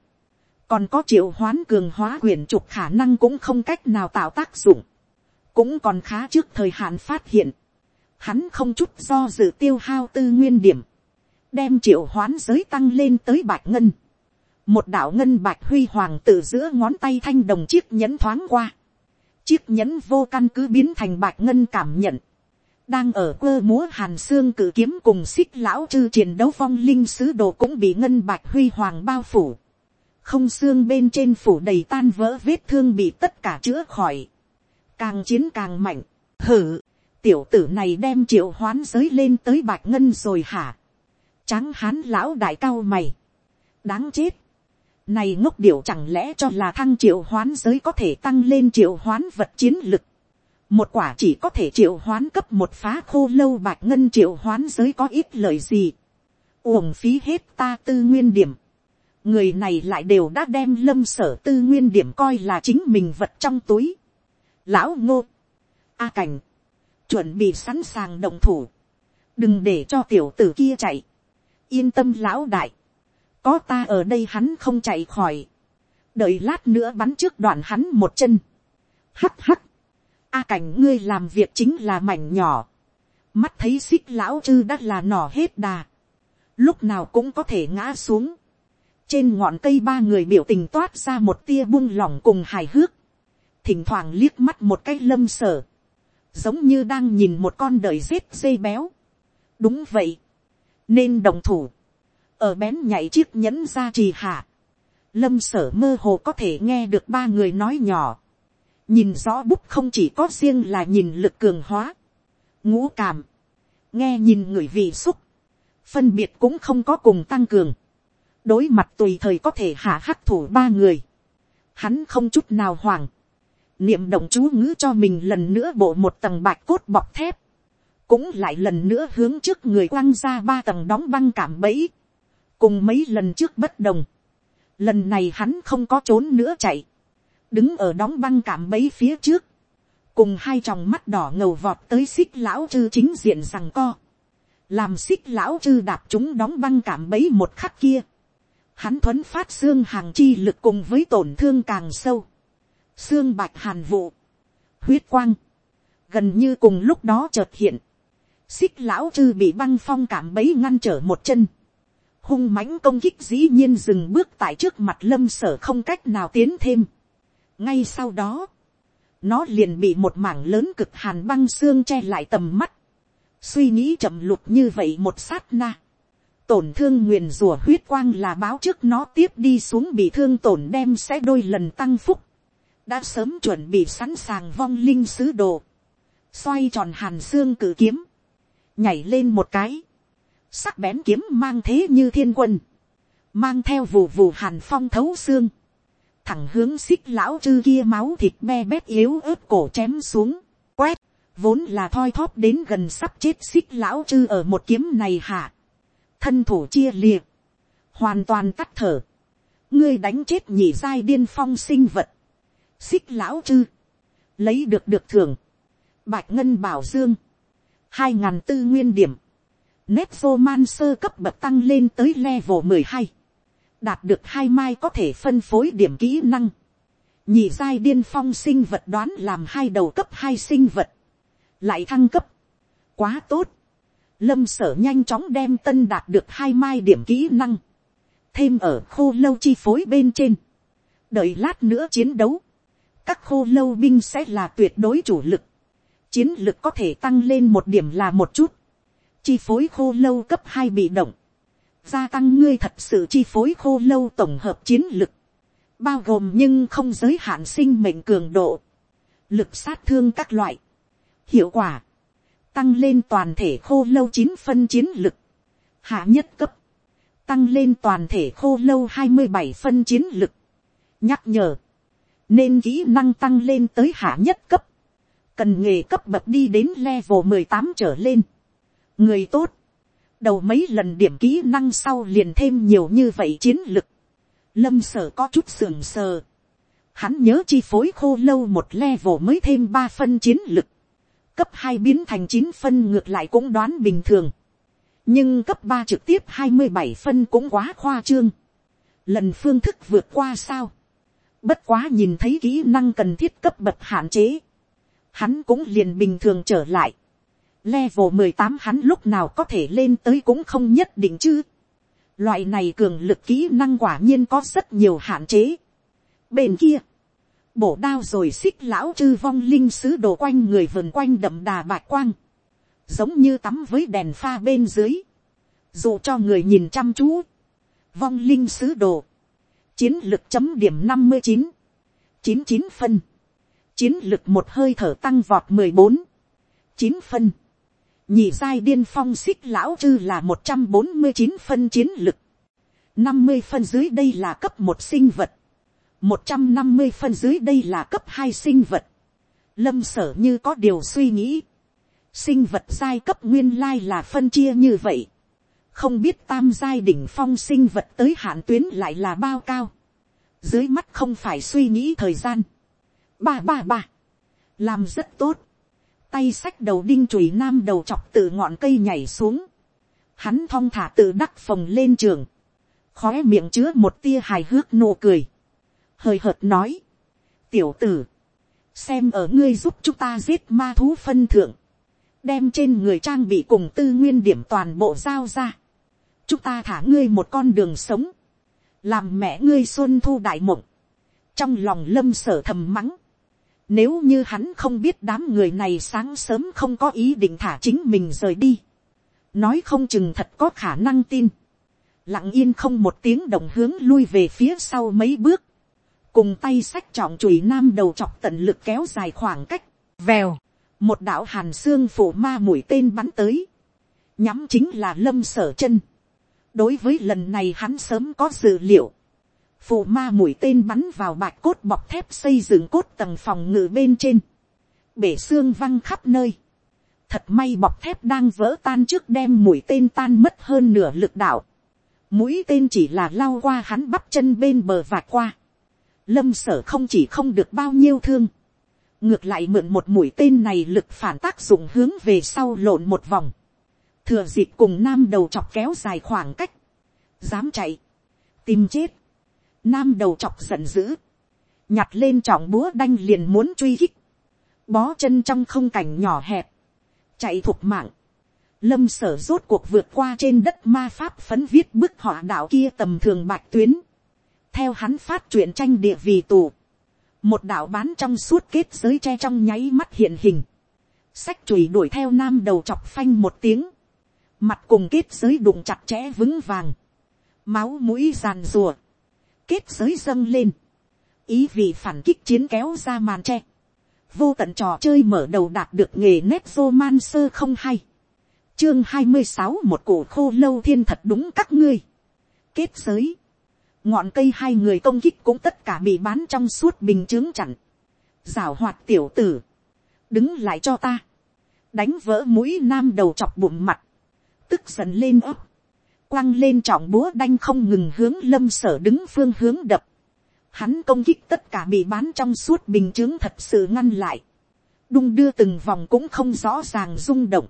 Còn có triệu hoán cường hóa quyển trục khả năng cũng không cách nào tạo tác dụng, cũng còn khá trước thời hạn phát hiện, hắn không chút do dự tiêu hao tư nguyên điểm, đem triệu hoán giới tăng lên tới bạch ngân, một đạo ngân bạch huy hoàng từ giữa ngón tay thanh đồng chiếc nhẫn thoáng qua, chiếc nhẫn vô căn cứ biến thành bạch ngân cảm nhận, đang ở quơ múa hàn xương cử kiếm cùng xích lão chư chiến đấu phong linh sứ đồ cũng bị ngân bạch huy hoàng bao phủ. Không xương bên trên phủ đầy tan vỡ vết thương bị tất cả chữa khỏi, càng chiến càng mạnh, hử, tiểu tử này đem triệu hoán giới lên tới bạch ngân rồi hả, tráng hán lão đại cao mày, đáng chết, này ngốc điểu chẳng lẽ cho là thăng triệu hoán giới có thể tăng lên triệu hoán vật chiến lực, một quả chỉ có thể triệu hoán cấp một phá khô lâu bạch ngân triệu hoán giới có ít lời gì, uổng phí hết ta tư nguyên điểm, người này lại đều đã đem lâm sở tư nguyên điểm coi là chính mình vật trong túi. lão ngô, a cảnh, chuẩn bị sẵn sàng động thủ, đừng để cho tiểu tử kia chạy, yên tâm lão đại, có ta ở đây hắn không chạy khỏi, đợi lát nữa bắn trước đoạn hắn một chân, hắt hắt, a cảnh ngươi làm việc chính là mảnh nhỏ, mắt thấy xích lão chư đã là nỏ hết đà, lúc nào cũng có thể ngã xuống, trên ngọn cây ba người biểu tình toát ra một tia buông lỏng cùng hài hước, thỉnh thoảng liếc mắt một cái lâm sở, giống như đang nhìn một con đời rết dây béo. đúng vậy, nên đồng thủ, ở bén nhảy chiếc nhẫn ra trì hạ, lâm sở mơ hồ có thể nghe được ba người nói nhỏ, nhìn rõ bút không chỉ có riêng là nhìn lực cường hóa, ngũ cảm, nghe nhìn người vị xúc, phân biệt cũng không có cùng tăng cường, đối mặt tùy thời có thể hạ hắc thủ ba người, hắn không chút nào hoảng, niệm động chú ngữ cho mình lần nữa bộ một tầng bạch cốt bọc thép, cũng lại lần nữa hướng trước người quăng ra ba tầng đóng băng cảm bẫy, cùng mấy lần trước bất đồng, lần này hắn không có trốn nữa chạy, đứng ở đóng băng cảm bấy phía trước, cùng hai tròng mắt đỏ ngầu vọt tới xích lão chư chính diện rằng co, làm xích lão chư đạp chúng đóng băng cảm bấy một khắc kia, hắn thuấn phát xương hàng chi lực cùng với tổn thương càng sâu, xương bạch hàn vụ, huyết quang, gần như cùng lúc đó chợt hiện, xích lão chư bị băng phong cảm bấy ngăn trở một chân, hung mãnh công kích dĩ nhiên dừng bước tại trước mặt lâm sở không cách nào tiến thêm. ngay sau đó, nó liền bị một mảng lớn cực hàn băng xương che lại tầm mắt, suy nghĩ chậm lụt như vậy một sát na, tổn thương nguyền rùa huyết quang là báo trước nó tiếp đi xuống bị thương tổn đem sẽ đôi lần tăng phúc, đã sớm chuẩn bị sẵn sàng vong linh sứ đồ, xoay tròn hàn xương cử kiếm, nhảy lên một cái, sắc bén kiếm mang thế như thiên quân, mang theo vù vù hàn phong thấu xương, thẳng hướng xích lão chư kia máu thịt me bét yếu ớt cổ chém xuống, quét, vốn là thoi thóp đến gần sắp chết xích lão chư ở một kiếm này hạ, thân thủ chia liệt, hoàn toàn tắt thở, ngươi đánh chết nhị giai điên phong sinh vật, xích lão chư, lấy được được thưởng, bạch ngân bảo dương, hai ngàn tư nguyên điểm, nét vô man sơ cấp bậc tăng lên tới level mười hai, đạt được hai mai có thể phân phối điểm kỹ năng, nhị giai điên phong sinh vật đoán làm hai đầu cấp hai sinh vật, lại thăng cấp, quá tốt, lâm sở nhanh chóng đem tân đạt được hai mai điểm kỹ năng, thêm ở khô lâu chi phối bên trên, đợi lát nữa chiến đấu, các khô lâu binh sẽ là tuyệt đối chủ lực, chiến lực có thể tăng lên một điểm là một chút, chi phối khô lâu cấp hai bị động, gia tăng ngươi thật sự chi phối khô lâu tổng hợp chiến lực, bao gồm nhưng không giới hạn sinh mệnh cường độ, lực sát thương các loại, hiệu quả, tăng lên toàn thể khô lâu chín phân chiến lực, hạ nhất cấp, tăng lên toàn thể khô lâu hai mươi bảy phân chiến lực, nhắc nhở, nên kỹ năng tăng lên tới hạ nhất cấp, cần nghề cấp bậc đi đến level mười tám trở lên người tốt, đầu mấy lần điểm kỹ năng sau liền thêm nhiều như vậy chiến lực. lâm sở có chút sườn sờ. hắn nhớ chi phối khô lâu một level mới thêm ba phân chiến lực. cấp hai biến thành chín phân ngược lại cũng đoán bình thường. nhưng cấp ba trực tiếp hai mươi bảy phân cũng quá khoa trương. lần phương thức vượt qua sao. bất quá nhìn thấy kỹ năng cần thiết cấp bậc hạn chế hắn cũng liền bình thường trở lại. Level mười tám hắn lúc nào có thể lên tới cũng không nhất định chứ. Loại này cường lực kỹ năng quả nhiên có rất nhiều hạn chế. Bên kia, bổ đao rồi xích lão chư vong linh sứ đồ quanh người vườn quanh đậm đà bạc quang. Giống như tắm với đèn pha bên dưới. Dù cho người nhìn chăm chú. Vong linh sứ đồ. Chiến lực chấm điểm năm mươi chín chín chín phân chiến lực một hơi thở tăng vọt mười bốn, chín phân, nhị giai điên phong xích lão chư là một trăm bốn mươi chín phân chiến lực, năm mươi phân dưới đây là cấp một sinh vật, một trăm năm mươi phân dưới đây là cấp hai sinh vật, lâm sở như có điều suy nghĩ, sinh vật giai cấp nguyên lai là phân chia như vậy, không biết tam giai đỉnh phong sinh vật tới hạn tuyến lại là bao cao, dưới mắt không phải suy nghĩ thời gian, ba ba ba, làm rất tốt, tay sách đầu đinh chùy nam đầu chọc từ ngọn cây nhảy xuống, hắn thong thả tự đắc phồng lên trường, khóe miệng chứa một tia hài hước nụ cười, hơi hợt nói, tiểu tử, xem ở ngươi giúp chúng ta giết ma thú phân thượng, đem trên người trang bị cùng tư nguyên điểm toàn bộ giao ra, chúng ta thả ngươi một con đường sống, làm mẹ ngươi xuân thu đại mộng, trong lòng lâm sở thầm mắng, nếu như hắn không biết đám người này sáng sớm không có ý định thả chính mình rời đi. Nói không chừng thật có khả năng tin. Lặng yên không một tiếng động hướng lui về phía sau mấy bước. cùng tay sách trọng chùy nam đầu chọc tận lực kéo dài khoảng cách, vèo, một đạo hàn xương phủ ma mũi tên bắn tới, nhắm chính là lâm sở chân. đối với lần này hắn sớm có dự liệu, phù ma mũi tên bắn vào bạch cốt bọc thép xây dựng cốt tầng phòng ngự bên trên, bể xương văng khắp nơi, thật may bọc thép đang vỡ tan trước đem mũi tên tan mất hơn nửa lực đạo, mũi tên chỉ là lao qua hắn bắp chân bên bờ và qua, lâm sở không chỉ không được bao nhiêu thương, ngược lại mượn một mũi tên này lực phản tác dụng hướng về sau lộn một vòng, thừa dịp cùng nam đầu chọc kéo dài khoảng cách, dám chạy, tìm chết, nam đầu chọc giận dữ, nhặt lên trọng búa đanh liền muốn truy hích, bó chân trong không cảnh nhỏ hẹp, chạy thục mạng, lâm sở rốt cuộc vượt qua trên đất ma pháp phấn viết bức họa đạo kia tầm thường bạch tuyến, theo hắn phát truyện tranh địa vì tù, một đạo bán trong suốt kết giới che trong nháy mắt hiện hình, sách chùy đuổi theo nam đầu chọc phanh một tiếng, mặt cùng kết giới đụng chặt chẽ vững vàng, máu mũi ràn rùa, kết giới dâng lên, ý vì phản kích chiến kéo ra màn tre, vô tận trò chơi mở đầu đạt được nghề nét roman sơ không hay, chương hai mươi sáu một cổ khô lâu thiên thật đúng các ngươi, kết giới, ngọn cây hai người công kích cũng tất cả bị bán trong suốt bình chướng chặn. rào hoạt tiểu tử, đứng lại cho ta, đánh vỡ mũi nam đầu chọc bụng mặt, tức giận lên ấp, quăng lên trọng búa đanh không ngừng hướng lâm sở đứng phương hướng đập. Hắn công kích tất cả bị bán trong suốt bình chướng thật sự ngăn lại. Đung đưa từng vòng cũng không rõ ràng rung động.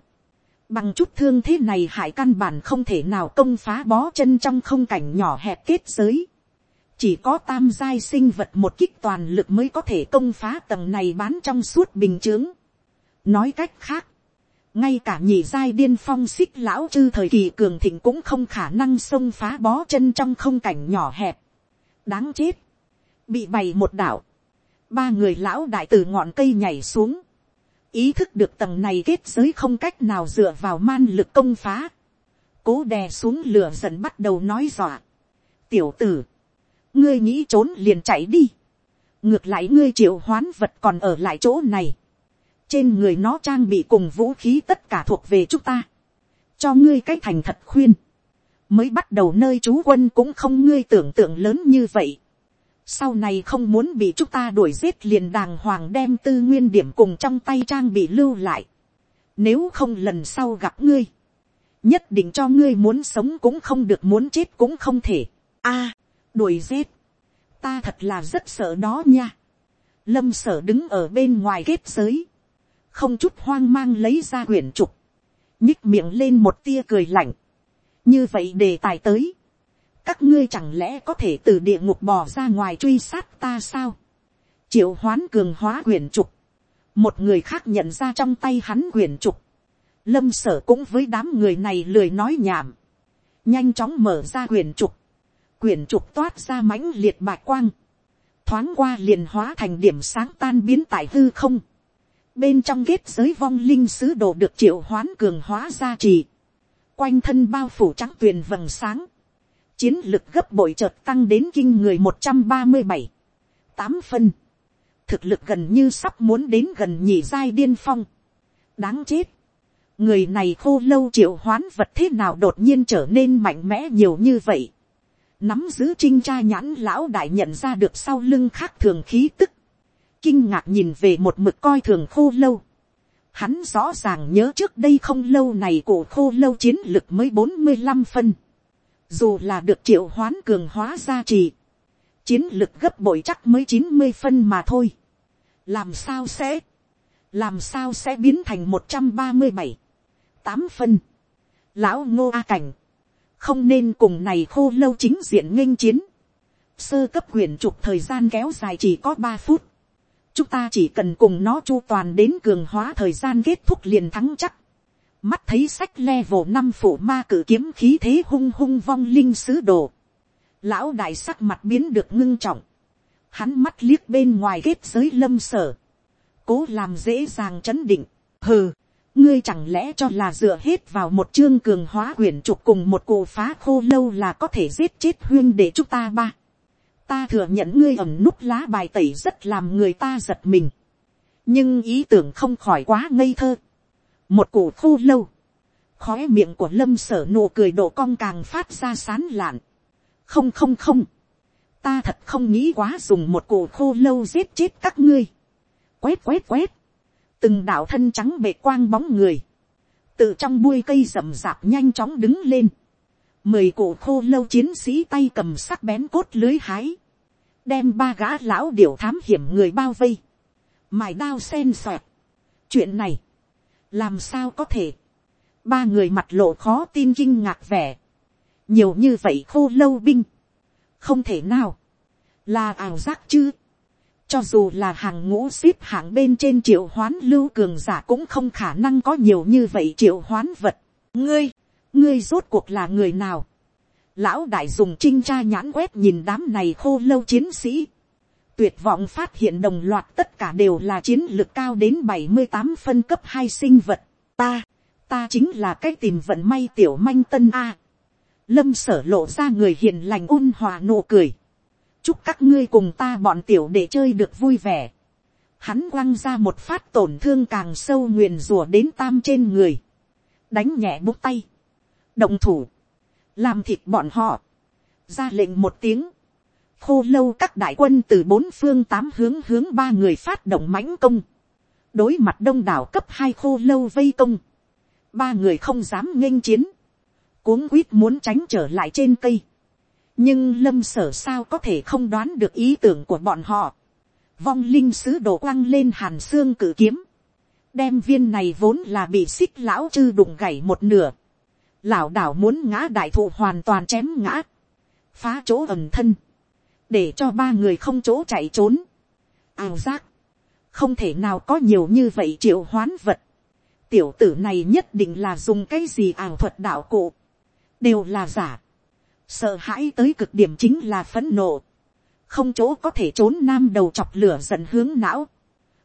Bằng chút thương thế này hải căn bản không thể nào công phá bó chân trong không cảnh nhỏ hẹp kết giới. Chỉ có tam giai sinh vật một kích toàn lực mới có thể công phá tầng này bán trong suốt bình chướng. Nói cách khác, ngay cả nhị giai điên phong xích lão chư thời kỳ cường thịnh cũng không khả năng xông phá bó chân trong không cảnh nhỏ hẹp. Đáng chết. Bị bày một đảo. Ba người lão đại từ ngọn cây nhảy xuống ý thức được tầng này kết giới không cách nào dựa vào man lực công phá, cố đè xuống lửa dần bắt đầu nói dọa. tiểu tử, ngươi nghĩ trốn liền chạy đi, ngược lại ngươi triệu hoán vật còn ở lại chỗ này, trên người nó trang bị cùng vũ khí tất cả thuộc về chúng ta, cho ngươi cái thành thật khuyên, mới bắt đầu nơi chú quân cũng không ngươi tưởng tượng lớn như vậy, sau này không muốn bị chúng ta đuổi giết liền đàng hoàng đem tư nguyên điểm cùng trong tay trang bị lưu lại. Nếu không lần sau gặp ngươi, nhất định cho ngươi muốn sống cũng không được muốn chết cũng không thể. a đuổi giết, ta thật là rất sợ đó nha. Lâm sở đứng ở bên ngoài kết giới, không chút hoang mang lấy ra quyển trục, nhích miệng lên một tia cười lạnh. như vậy đề tài tới, các ngươi chẳng lẽ có thể từ địa ngục bò ra ngoài truy sát ta sao. triệu hoán cường hóa quyển trục. một người khác nhận ra trong tay hắn quyển trục. lâm sở cũng với đám người này lười nói nhảm. nhanh chóng mở ra quyển trục. quyển trục toát ra mãnh liệt bạch quang. thoáng qua liền hóa thành điểm sáng tan biến tại hư không bên trong kết giới vong linh sứ đồ được triệu hoán cường hóa gia trì. quanh thân bao phủ trắng tuyền vầng sáng. Chiến lực gấp bội chợt tăng đến kinh người một trăm ba mươi bảy, tám phân, thực lực gần như sắp muốn đến gần nhị giai điên phong, đáng chết, người này khô lâu triệu hoán vật thế nào đột nhiên trở nên mạnh mẽ nhiều như vậy, nắm giữ trinh tra nhãn lão đại nhận ra được sau lưng khác thường khí tức, kinh ngạc nhìn về một mực coi thường khô lâu, hắn rõ ràng nhớ trước đây không lâu này cổ khô lâu chiến lực mới bốn mươi năm phân, dù là được triệu hoán cường hóa gia trì, chiến lực gấp bội chắc mới chín mươi phân mà thôi. làm sao sẽ, làm sao sẽ biến thành một trăm ba mươi bảy, tám phân. lão ngô a cảnh, không nên cùng này khô lâu chính diện nghênh chiến. sơ cấp quyền trục thời gian kéo dài chỉ có ba phút chúng ta chỉ cần cùng nó chu toàn đến cường hóa thời gian kết thúc liền thắng chắc mắt thấy sách level năm phủ ma cử kiếm khí thế hung hung vong linh sứ đồ. Lão đại sắc mặt biến được ngưng trọng. Hắn mắt liếc bên ngoài kết giới lâm sở. Cố làm dễ dàng chấn định. Hừ, ngươi chẳng lẽ cho là dựa hết vào một chương cường hóa quyển trục cùng một cổ phá khô lâu là có thể giết chết huyên để chúng ta ba ta thừa nhận ngươi ẩm nút lá bài tẩy rất làm người ta giật mình, nhưng ý tưởng không khỏi quá ngây thơ, một cụ khô lâu, khói miệng của lâm sở nụ cười độ cong càng phát ra sán lạn, không không không, ta thật không nghĩ quá dùng một cụ khô lâu giết chết các ngươi, quét quét quét, từng đạo thân trắng bệ quang bóng người, từ trong buôi cây rậm rạp nhanh chóng đứng lên, mười cụ khô lâu chiến sĩ tay cầm sắc bén cốt lưới hái, đem ba gã lão điểu thám hiểm người bao vây, mài đao sen xoẹt. chuyện này, làm sao có thể, ba người mặt lộ khó tin kinh ngạc vẻ, nhiều như vậy khô lâu binh, không thể nào, là ảo giác chứ, cho dù là hàng ngũ xếp hạng bên trên triệu hoán lưu cường giả cũng không khả năng có nhiều như vậy triệu hoán vật. ngươi, ngươi rốt cuộc là người nào. lão đại dùng trinh tra nhãn quét nhìn đám này khô lâu chiến sĩ. tuyệt vọng phát hiện đồng loạt tất cả đều là chiến lược cao đến bảy mươi tám phân cấp hai sinh vật. ta, ta chính là cái tìm vận may tiểu manh tân a. lâm sở lộ ra người hiền lành ôn hòa nụ cười chúc các ngươi cùng ta bọn tiểu để chơi được vui vẻ. Hắn quăng ra một phát tổn thương càng sâu nguyền rùa đến tam trên người. Đánh nhẹ bút tay. Động thủ. Làm thịt bọn họ. Ra lệnh một tiếng. Khô lâu các đại quân từ bốn phương tám hướng hướng ba người phát động mãnh công. Đối mặt đông đảo cấp hai khô lâu vây công. Ba người không dám nghênh chiến. Cuống quýt muốn tránh trở lại trên cây, nhưng lâm sở sao có thể không đoán được ý tưởng của bọn họ. vong linh sứ đổ quăng lên hàn xương cử kiếm. đem viên này vốn là bị xích lão chư đụng gảy một nửa lão đảo muốn ngã đại thụ hoàn toàn chém ngã. phá chỗ ẩm thân. để cho ba người không chỗ chạy trốn. ảo giác. không thể nào có nhiều như vậy triệu hoán vật. tiểu tử này nhất định là dùng cái gì ảo thuật đạo cụ. đều là giả sợ hãi tới cực điểm chính là phấn nộ, không chỗ có thể trốn nam đầu chọc lửa giận hướng não,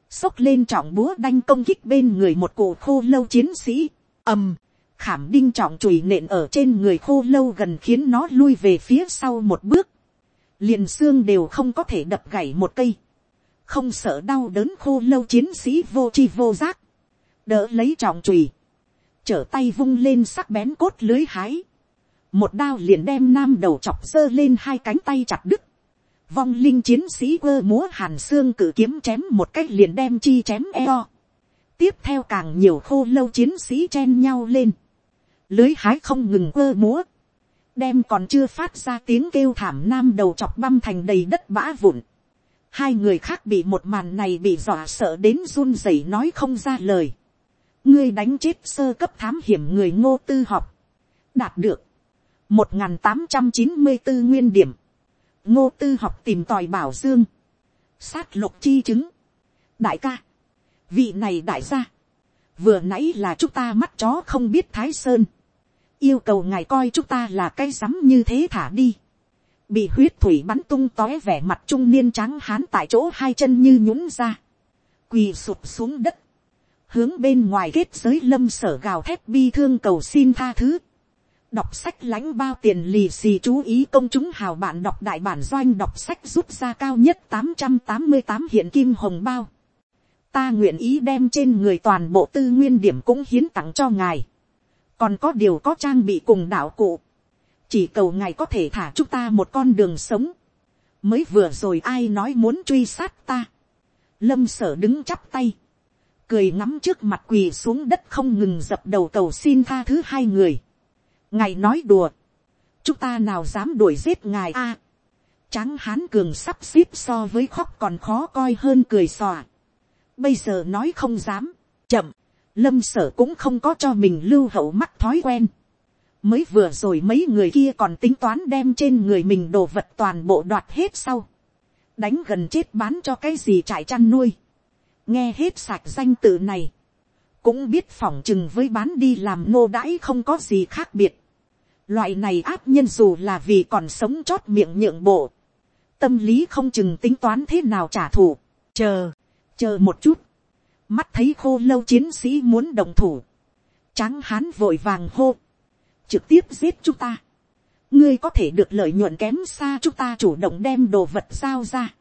xốc lên trọng búa đanh công kích bên người một cổ khô lâu chiến sĩ, ầm, khảm đinh trọng chùy nện ở trên người khô lâu gần khiến nó lui về phía sau một bước, liền xương đều không có thể đập gãy một cây, không sợ đau đớn khô lâu chiến sĩ vô chi vô giác, đỡ lấy trọng chùy, trở tay vung lên sắc bén cốt lưới hái, một đao liền đem nam đầu chọc giơ lên hai cánh tay chặt đứt, vong linh chiến sĩ quơ múa hàn xương cử kiếm chém một cách liền đem chi chém eo. tiếp theo càng nhiều khô lâu chiến sĩ chen nhau lên, lưới hái không ngừng quơ múa, đem còn chưa phát ra tiếng kêu thảm nam đầu chọc băm thành đầy đất bã vụn. hai người khác bị một màn này bị dọa sợ đến run rẩy nói không ra lời. ngươi đánh chết sơ cấp thám hiểm người ngô tư học, đạt được, một tám trăm chín mươi bốn nguyên điểm, ngô tư học tìm tòi bảo dương, sát lục chi chứng, đại ca, vị này đại gia, vừa nãy là chúng ta mắt chó không biết thái sơn, yêu cầu ngài coi chúng ta là cái rắm như thế thả đi, bị huyết thủy bắn tung tói vẻ mặt trung niên trắng hán tại chỗ hai chân như nhũng ra, quỳ sụp xuống đất, hướng bên ngoài kết giới lâm sở gào thét bi thương cầu xin tha thứ, đọc sách lãnh bao tiền lì xì chú ý công chúng hào bạn đọc đại bản doanh đọc sách rút ra cao nhất tám trăm tám mươi tám hiện kim hồng bao. Ta nguyện ý đem trên người toàn bộ tư nguyên điểm cũng hiến tặng cho ngài. Còn có điều có trang bị cùng đạo cụ. Chỉ cầu ngài có thể thả chúng ta một con đường sống. Mới vừa rồi ai nói muốn truy sát ta. Lâm sở đứng chắp tay. Cười ngắm trước mặt quỳ xuống đất không ngừng dập đầu cầu xin tha thứ hai người ngài nói đùa, chúng ta nào dám đuổi giết ngài a. tráng hán cường sắp xếp so với khóc còn khó coi hơn cười xòa. bây giờ nói không dám, chậm, lâm sở cũng không có cho mình lưu hậu mắc thói quen. mới vừa rồi mấy người kia còn tính toán đem trên người mình đồ vật toàn bộ đoạt hết sau. đánh gần chết bán cho cái gì trại chăn nuôi. nghe hết sạch danh tự này. cũng biết phỏng chừng với bán đi làm nô đãi không có gì khác biệt. Loại này áp nhân dù là vì còn sống chót miệng nhượng bộ. Tâm lý không chừng tính toán thế nào trả thù. Chờ, chờ một chút. Mắt thấy khô lâu chiến sĩ muốn đồng thủ. Tráng hán vội vàng hô. Trực tiếp giết chúng ta. ngươi có thể được lợi nhuận kém xa chúng ta chủ động đem đồ vật giao ra.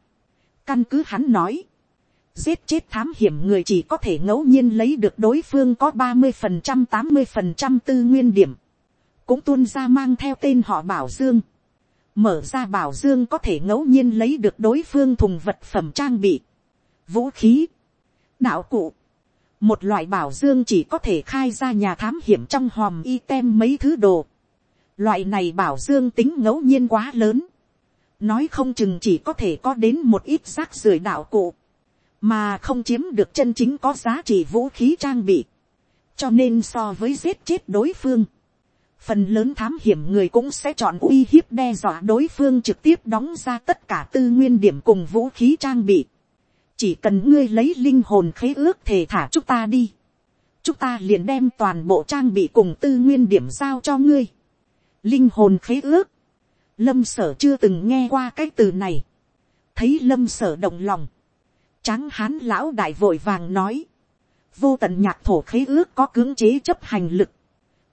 căn cứ hắn nói, giết chết thám hiểm người chỉ có thể ngẫu nhiên lấy được đối phương có ba mươi phần trăm tám mươi phần trăm tư nguyên điểm, cũng tuôn ra mang theo tên họ bảo dương, mở ra bảo dương có thể ngẫu nhiên lấy được đối phương thùng vật phẩm trang bị, vũ khí, đạo cụ, một loại bảo dương chỉ có thể khai ra nhà thám hiểm trong hòm y tem mấy thứ đồ, loại này bảo dương tính ngẫu nhiên quá lớn, nói không chừng chỉ có thể có đến một ít rác rưởi đạo cụ, mà không chiếm được chân chính có giá trị vũ khí trang bị, cho nên so với giết chết đối phương, phần lớn thám hiểm người cũng sẽ chọn uy hiếp đe dọa đối phương trực tiếp đóng ra tất cả tư nguyên điểm cùng vũ khí trang bị chỉ cần ngươi lấy linh hồn khế ước thể thả chúng ta đi. chúng ta liền đem toàn bộ trang bị cùng tư nguyên điểm giao cho ngươi. linh hồn khế ước. lâm sở chưa từng nghe qua cái từ này. thấy lâm sở động lòng. tráng hán lão đại vội vàng nói. vô tận nhạc thổ khế ước có cưỡng chế chấp hành lực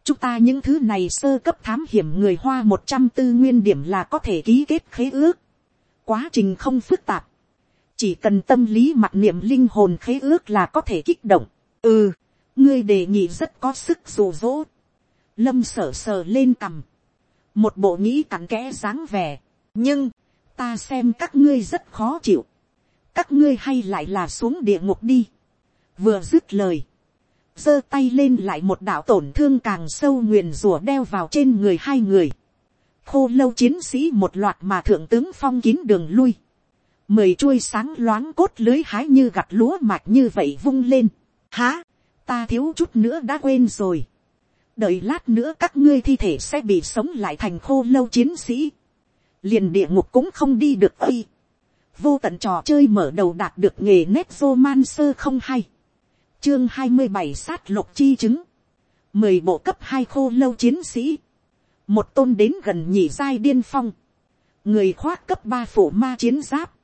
chúng ta những thứ này sơ cấp thám hiểm người hoa một trăm tư nguyên điểm là có thể ký kết khế ước. quá trình không phức tạp chỉ cần tâm lý mặt niệm linh hồn khế ước là có thể kích động. ừ, ngươi đề nghị rất có sức dù dỗ. lâm sở sờ lên cằm. một bộ nghĩ cặn kẽ dáng vẻ. nhưng, ta xem các ngươi rất khó chịu. các ngươi hay lại là xuống địa ngục đi. vừa dứt lời giơ tay lên lại một đạo tổn thương càng sâu nguyền rủa đeo vào trên người hai người. khô lâu chiến sĩ một loạt mà thượng tướng phong kín đường lui mười chuôi sáng loáng cốt lưới hái như gặt lúa mạch như vậy vung lên. há, ta thiếu chút nữa đã quên rồi. đợi lát nữa các ngươi thi thể sẽ bị sống lại thành khô lâu chiến sĩ. liền địa ngục cũng không đi được ây. vô tận trò chơi mở đầu đạt được nghề nét roman sơ không hay chương hai mươi bảy sát lục chi chứng, mười bộ cấp hai khô lâu chiến sĩ, một tôn đến gần nhị giai điên phong, người khoác cấp ba phủ ma chiến giáp,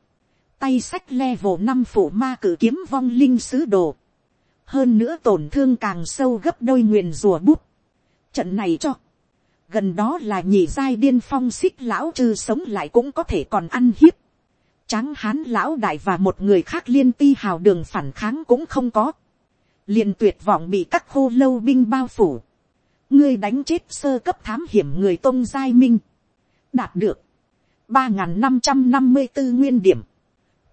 tay sách level năm phủ ma cử kiếm vong linh sứ đồ, hơn nữa tổn thương càng sâu gấp đôi nguyền rùa bút, trận này cho, gần đó là nhị giai điên phong xích lão chư sống lại cũng có thể còn ăn hiếp, tráng hán lão đại và một người khác liên ti hào đường phản kháng cũng không có, liền tuyệt vọng bị các khô lâu binh bao phủ, ngươi đánh chết sơ cấp thám hiểm người tôn giai minh, đạt được. ba năm trăm năm mươi bốn nguyên điểm,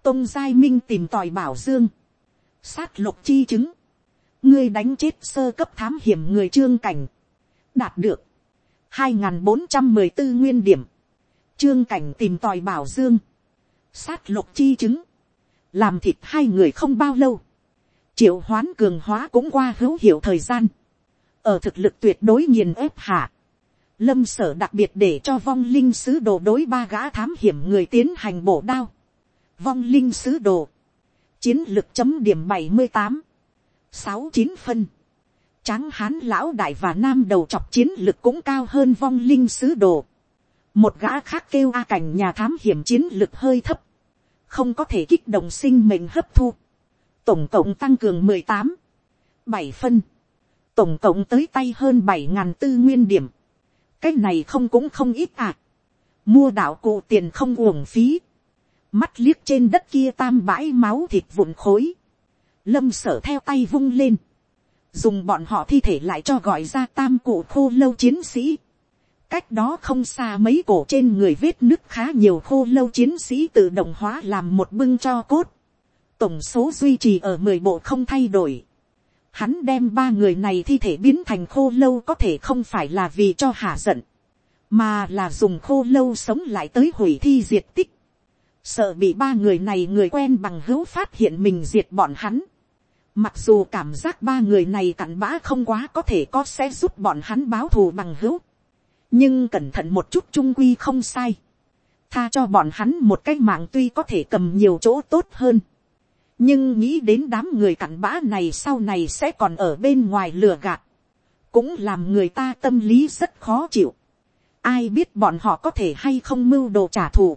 Tông giai minh tìm tòi bảo dương, sát lục chi chứng, ngươi đánh chết sơ cấp thám hiểm người trương cảnh, đạt được. hai n g h n bốn trăm mười bốn nguyên điểm, trương cảnh tìm tòi bảo dương, sát lục chi chứng, làm thịt hai người không bao lâu, triệu hoán cường hóa cũng qua hữu hiệu thời gian, ở thực lực tuyệt đối nghiền ép hạ, lâm sở đặc biệt để cho vong linh sứ đồ đối ba gã thám hiểm người tiến hành bổ đao, vong linh sứ đồ, chiến lược chấm điểm bảy mươi tám, sáu chín phân, tráng hán lão đại và nam đầu chọc chiến lược cũng cao hơn vong linh sứ đồ, một gã khác kêu a cảnh nhà thám hiểm chiến lược hơi thấp, không có thể kích động sinh mệnh hấp thu, tổng cộng tăng cường mười tám, bảy phân, tổng cộng tới tay hơn bảy ngàn tư nguyên điểm, cái này không cũng không ít à, mua đạo cụ tiền không uổng phí, mắt liếc trên đất kia tam bãi máu thịt vụn khối, lâm sở theo tay vung lên, dùng bọn họ thi thể lại cho gọi ra tam cụ khô lâu chiến sĩ, cách đó không xa mấy cổ trên người vết nứt khá nhiều khô lâu chiến sĩ tự động hóa làm một bưng cho cốt, tổng số duy trì ở mười bộ không thay đổi. Hắn đem ba người này thi thể biến thành khô lâu có thể không phải là vì cho hạ giận, mà là dùng khô lâu sống lại tới hủy thi diệt tích. Sợ bị ba người này người quen bằng hữu phát hiện mình diệt bọn hắn. Mặc dù cảm giác ba người này cặn bã không quá có thể có sẽ giúp bọn hắn báo thù bằng hữu. Nhưng cẩn thận một chút trung quy không sai. Tha cho bọn hắn một cái mạng tuy có thể cầm nhiều chỗ tốt hơn nhưng nghĩ đến đám người cặn bã này sau này sẽ còn ở bên ngoài lừa gạt, cũng làm người ta tâm lý rất khó chịu. ai biết bọn họ có thể hay không mưu đồ trả thù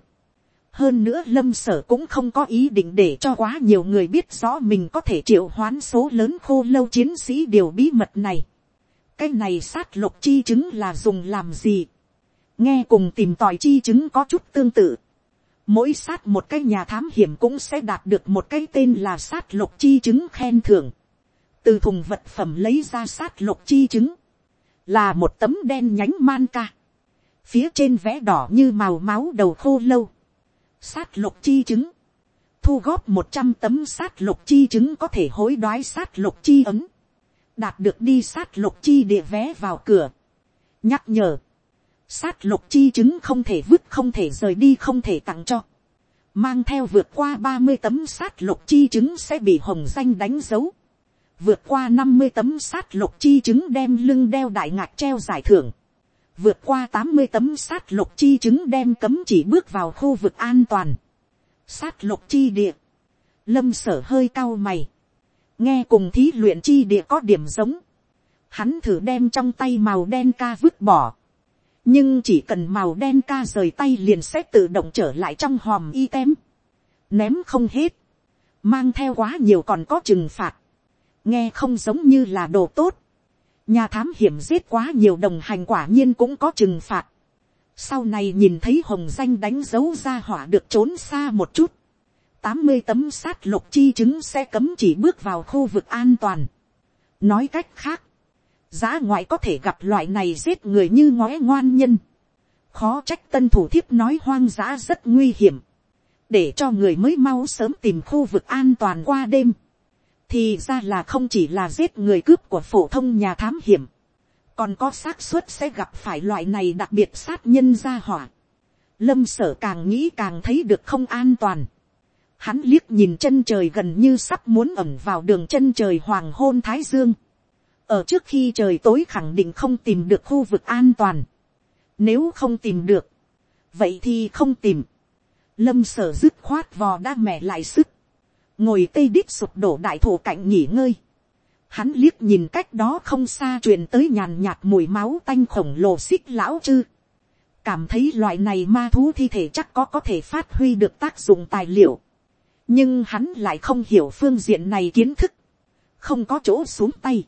hơn nữa lâm sở cũng không có ý định để cho quá nhiều người biết rõ mình có thể triệu hoán số lớn khô lâu chiến sĩ điều bí mật này. cái này sát lục chi chứng là dùng làm gì. nghe cùng tìm tòi chi chứng có chút tương tự. mỗi sát một cái nhà thám hiểm cũng sẽ đạt được một cái tên là sát lục chi chứng khen thưởng. từ thùng vật phẩm lấy ra sát lục chi chứng, là một tấm đen nhánh man ca. phía trên vẽ đỏ như màu máu đầu khô lâu sát lục chi chứng, thu góp một trăm tấm sát lục chi chứng có thể hối đoái sát lục chi ấm, đạt được đi sát lục chi địa vé vào cửa. nhắc nhở, sát lục chi chứng không thể vứt không thể rời đi không thể tặng cho. mang theo vượt qua ba mươi tấm sát lục chi chứng sẽ bị hồng danh đánh dấu. vượt qua năm mươi tấm sát lục chi chứng đem lưng đeo đại ngạc treo giải thưởng vượt qua tám mươi tấm sát lục chi chứng đem cấm chỉ bước vào khu vực an toàn. sát lục chi địa. lâm sở hơi cao mày. nghe cùng thí luyện chi địa có điểm giống. hắn thử đem trong tay màu đen ca vứt bỏ nhưng chỉ cần màu đen ca rời tay liền sẽ tự động trở lại trong hòm y tem, ném không hết, mang theo quá nhiều còn có trừng phạt, nghe không giống như là đồ tốt, nhà thám hiểm giết quá nhiều đồng hành quả nhiên cũng có trừng phạt, sau này nhìn thấy hồng danh đánh dấu ra hỏa được trốn xa một chút, tám mươi tấm sát lục chi chứng sẽ cấm chỉ bước vào khu vực an toàn. nói cách khác, giá ngoại có thể gặp loại này giết người như ngói ngoan nhân. khó trách tân thủ thiếp nói hoang dã rất nguy hiểm. để cho người mới mau sớm tìm khu vực an toàn qua đêm thì ra là không chỉ là giết người cướp của phổ thông nhà thám hiểm. còn có xác suất sẽ gặp phải loại này đặc biệt sát nhân ra hỏa. lâm sở càng nghĩ càng thấy được không an toàn. Hắn liếc nhìn chân trời gần như sắp muốn ẩm vào đường chân trời hoàng hôn thái dương ở trước khi trời tối khẳng định không tìm được khu vực an toàn. Nếu không tìm được, vậy thì không tìm. Lâm sở dứt khoát vò đã mẻ lại sức. Ngồi tây đít sụp đổ đại thổ cạnh nghỉ ngơi. Hắn liếc nhìn cách đó không xa truyền tới nhàn nhạt mùi máu tanh khổng lồ xích lão chư. Cảm thấy loại này ma thú thi thể chắc có có thể phát huy được tác dụng tài liệu. Nhưng hắn lại không hiểu phương diện này kiến thức. Không có chỗ xuống tay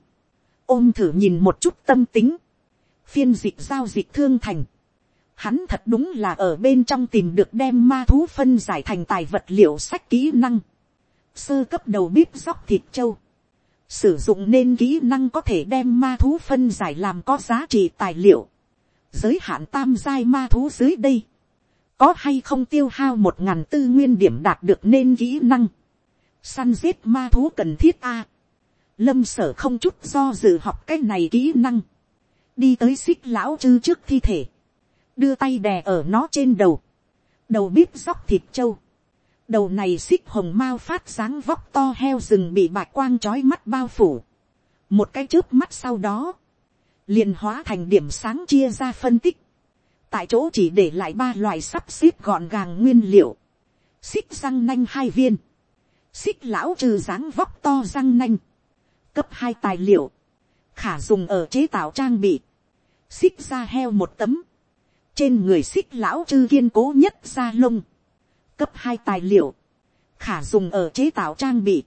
ôm thử nhìn một chút tâm tính, phiên dịch giao dịch thương thành, hắn thật đúng là ở bên trong tìm được đem ma thú phân giải thành tài vật liệu sách kỹ năng, sơ cấp đầu bếp dóc thịt trâu, sử dụng nên kỹ năng có thể đem ma thú phân giải làm có giá trị tài liệu, giới hạn tam giai ma thú dưới đây, có hay không tiêu hao một ngàn tư nguyên điểm đạt được nên kỹ năng, săn giết ma thú cần thiết a, lâm sở không chút do dự học cái này kỹ năng, đi tới xích lão chư trước thi thể, đưa tay đè ở nó trên đầu, đầu bếp dóc thịt trâu, đầu này xích hồng mao phát sáng vóc to heo rừng bị bạch quang trói mắt bao phủ, một cái trước mắt sau đó, liền hóa thành điểm sáng chia ra phân tích, tại chỗ chỉ để lại ba loại sắp xếp gọn gàng nguyên liệu, xích răng nanh hai viên, xích lão trừ dáng vóc to răng nanh, cấp hai tài liệu, khả dùng ở chế tạo trang bị, xích ra heo một tấm, trên người xích lão trừ kiên cố nhất da lông, cấp hai tài liệu, khả dùng ở chế tạo trang bị,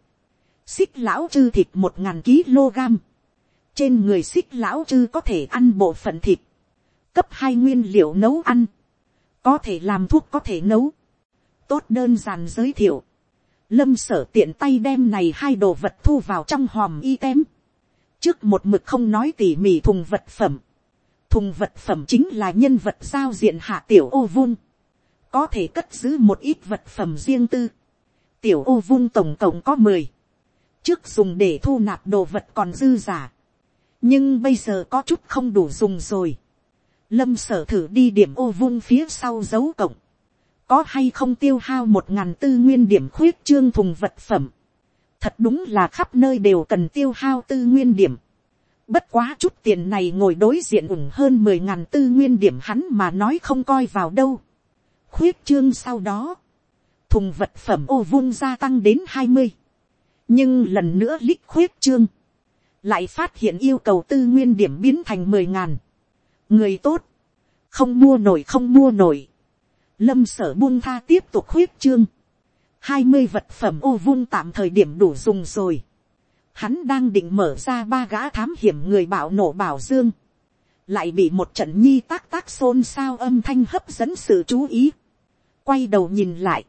xích lão chư thịt một ngàn kg, trên người xích lão chư có thể ăn bộ phận thịt, cấp hai nguyên liệu nấu ăn, có thể làm thuốc có thể nấu, tốt đơn giản giới thiệu, lâm sở tiện tay đem này hai đồ vật thu vào trong hòm y tém, trước một mực không nói tỉ mỉ thùng vật phẩm. thùng vật phẩm chính là nhân vật giao diện hạ tiểu ô vung có thể cất giữ một ít vật phẩm riêng tư. tiểu ô vung tổng cộng có mười. trước dùng để thu nạp đồ vật còn dư giả. nhưng bây giờ có chút không đủ dùng rồi. lâm sở thử đi điểm ô vung phía sau dấu cộng có hay không tiêu hao một ngàn tư nguyên điểm khuyết trương thùng vật phẩm. Thật đúng là khắp nơi đều cần tiêu hao tư nguyên điểm. Bất quá chút tiền này ngồi đối diện ủng hơn mười ngàn tư nguyên điểm hắn mà nói không coi vào đâu. Khuyết trương sau đó. Thùng vật phẩm ô vung gia tăng đến hai mươi Nhưng lần nữa lít khuyết trương. Lại phát hiện yêu cầu tư nguyên điểm biến thành mười ngàn. Người tốt. Không mua nổi không mua nổi lâm sở buông tha tiếp tục khuyết trương. hai mươi vật phẩm ô vung tạm thời điểm đủ dùng rồi. Hắn đang định mở ra ba gã thám hiểm người bảo nổ bảo dương. lại bị một trận nhi tác tác xôn xao âm thanh hấp dẫn sự chú ý, quay đầu nhìn lại,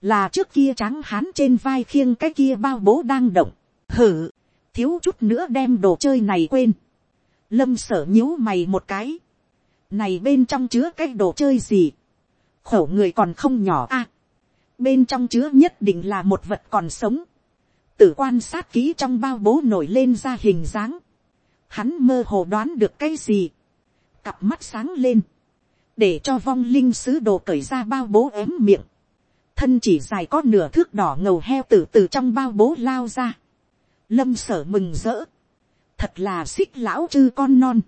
là trước kia trắng hán trên vai khiêng cái kia bao bố đang động, hử, thiếu chút nữa đem đồ chơi này quên, lâm sở nhíu mày một cái, này bên trong chứa cái đồ chơi gì, khẩu người còn không nhỏ a, bên trong chứa nhất định là một vật còn sống, tử quan sát kỹ trong bao bố nổi lên ra hình dáng, hắn mơ hồ đoán được cái gì, cặp mắt sáng lên, để cho vong linh sứ đồ cởi ra bao bố ém miệng, thân chỉ dài có nửa thước đỏ ngầu heo từ từ trong bao bố lao ra, lâm sở mừng rỡ, thật là xích lão chư con non,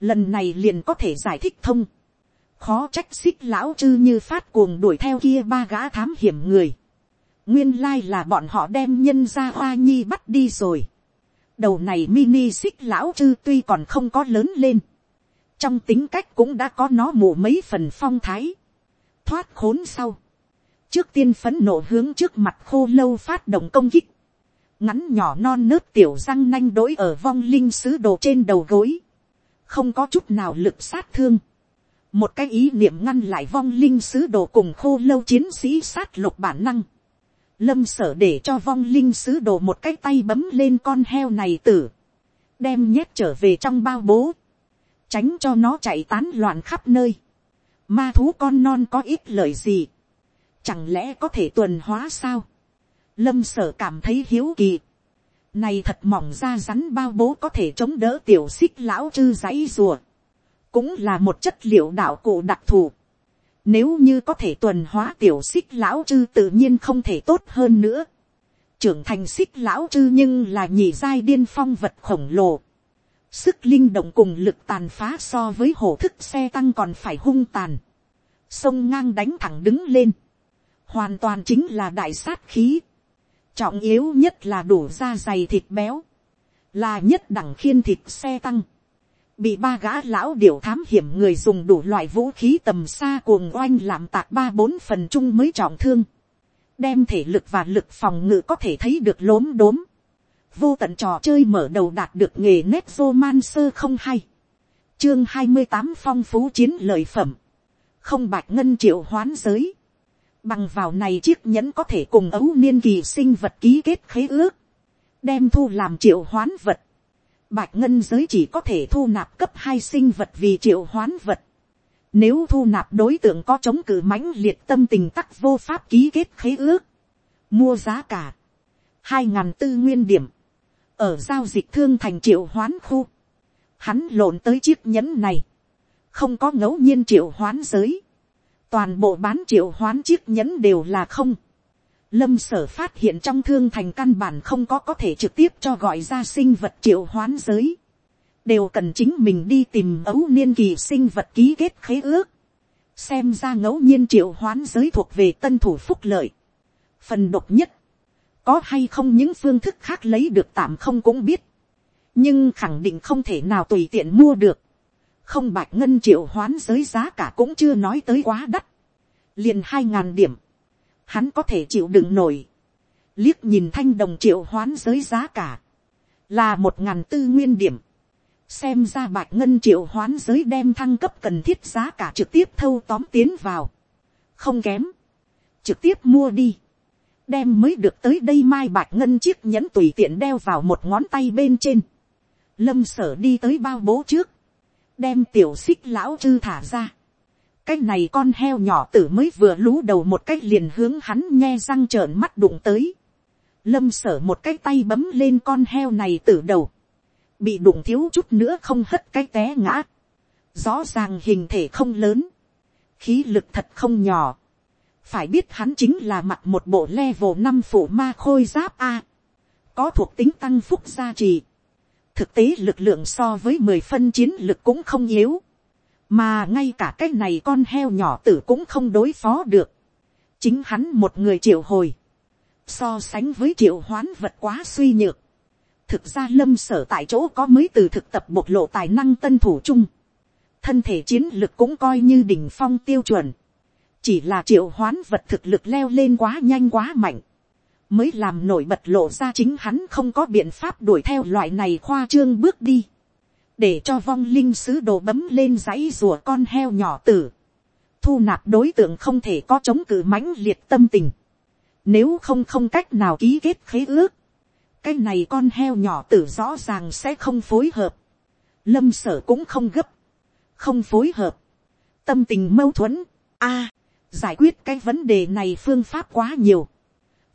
lần này liền có thể giải thích thông, khó trách xích lão chư như phát cuồng đuổi theo kia ba gã thám hiểm người, nguyên lai là bọn họ đem nhân ra hoa nhi bắt đi rồi, đầu này mini xích lão chư tuy còn không có lớn lên, trong tính cách cũng đã có nó mù mấy phần phong thái, thoát khốn sau, trước tiên phấn nộ hướng trước mặt khô lâu phát động công kích, ngắn nhỏ non nớt tiểu răng nanh đối ở vong linh sứ đồ trên đầu gối, không có chút nào lực sát thương, một cái ý niệm ngăn lại vong linh sứ đồ cùng khô lâu chiến sĩ sát lục bản năng, lâm sở để cho vong linh sứ đồ một cái tay bấm lên con heo này tử, đem nhét trở về trong bao bố, tránh cho nó chạy tán loạn khắp nơi, ma thú con non có ít lời gì, chẳng lẽ có thể tuần hóa sao, lâm sở cảm thấy hiếu kỳ, này thật mỏng ra rắn bao bố có thể chống đỡ tiểu xích lão chư giấy rùa, cũng là một chất liệu đạo cụ đặc thù, nếu như có thể tuần hóa tiểu xích lão chư tự nhiên không thể tốt hơn nữa. Trưởng thành xích lão chư nhưng là nhị giai điên phong vật khổng lồ. Sức linh động cùng lực tàn phá so với hổ thức xe tăng còn phải hung tàn. Sông ngang đánh thẳng đứng lên. Hoàn toàn chính là đại sát khí. Trọng yếu nhất là đủ da dày thịt béo. Là nhất đẳng khiên thịt xe tăng bị ba gã lão điểu thám hiểm người dùng đủ loại vũ khí tầm xa cuồng oanh làm tạc ba bốn phần chung mới trọng thương, đem thể lực và lực phòng ngự có thể thấy được lốm đốm, vô tận trò chơi mở đầu đạt được nghề nét man sơ không hay, chương hai mươi tám phong phú chiến lợi phẩm, không bạch ngân triệu hoán giới, bằng vào này chiếc nhẫn có thể cùng ấu niên kỳ sinh vật ký kết khế ước, đem thu làm triệu hoán vật, Bạch ngân giới chỉ có thể thu nạp cấp hai sinh vật vì triệu hoán vật. Nếu thu nạp đối tượng có chống cự mãnh liệt tâm tình tắc vô pháp ký kết khế ước. Mua giá cả. hai ngàn tư nguyên điểm. Ở giao dịch thương thành triệu hoán khu. Hắn lộn tới chiếc nhẫn này. Không có ngẫu nhiên triệu hoán giới. Toàn bộ bán triệu hoán chiếc nhẫn đều là không Lâm sở phát hiện trong thương thành căn bản không có có thể trực tiếp cho gọi ra sinh vật triệu hoán giới. Đều cần chính mình đi tìm ấu niên kỳ sinh vật ký kết khế ước. Xem ra ngẫu nhiên triệu hoán giới thuộc về tân thủ phúc lợi. Phần độc nhất. Có hay không những phương thức khác lấy được tạm không cũng biết. Nhưng khẳng định không thể nào tùy tiện mua được. Không bạch ngân triệu hoán giới giá cả cũng chưa nói tới quá đắt. Liền hai ngàn điểm hắn có thể chịu đựng nổi. liếc nhìn thanh đồng triệu hoán giới giá cả, là một ngàn tư nguyên điểm. xem ra bạch ngân triệu hoán giới đem thăng cấp cần thiết giá cả trực tiếp thâu tóm tiến vào. không kém, trực tiếp mua đi đem mới được tới đây mai bạch ngân chiếc nhẫn tùy tiện đeo vào một ngón tay bên trên. lâm sở đi tới bao bố trước, đem tiểu xích lão chư thả ra cái này con heo nhỏ tử mới vừa lú đầu một cách liền hướng hắn nghe răng trợn mắt đụng tới. Lâm sở một cái tay bấm lên con heo này tử đầu. Bị đụng thiếu chút nữa không hất cái té ngã. Rõ ràng hình thể không lớn. Khí lực thật không nhỏ. Phải biết hắn chính là mặt một bộ level năm phủ ma khôi giáp A. Có thuộc tính tăng phúc gia trì. Thực tế lực lượng so với mười phân chiến lực cũng không yếu. Mà ngay cả cái này con heo nhỏ tử cũng không đối phó được, chính hắn một người triệu hồi, so sánh với triệu hoán vật quá suy nhược, thực ra lâm sở tại chỗ có mới từ thực tập bộc lộ tài năng tân thủ chung, thân thể chiến lực cũng coi như đỉnh phong tiêu chuẩn, chỉ là triệu hoán vật thực lực leo lên quá nhanh quá mạnh, mới làm nổi bật lộ ra chính hắn không có biện pháp đuổi theo loại này khoa trương bước đi. Để cho vong linh sứ đồ bấm lên dãy rùa con heo nhỏ tử, thu nạp đối tượng không thể có chống cự mãnh liệt tâm tình, nếu không không cách nào ký kết khế ước, cái này con heo nhỏ tử rõ ràng sẽ không phối hợp, lâm sở cũng không gấp, không phối hợp, tâm tình mâu thuẫn, a, giải quyết cái vấn đề này phương pháp quá nhiều,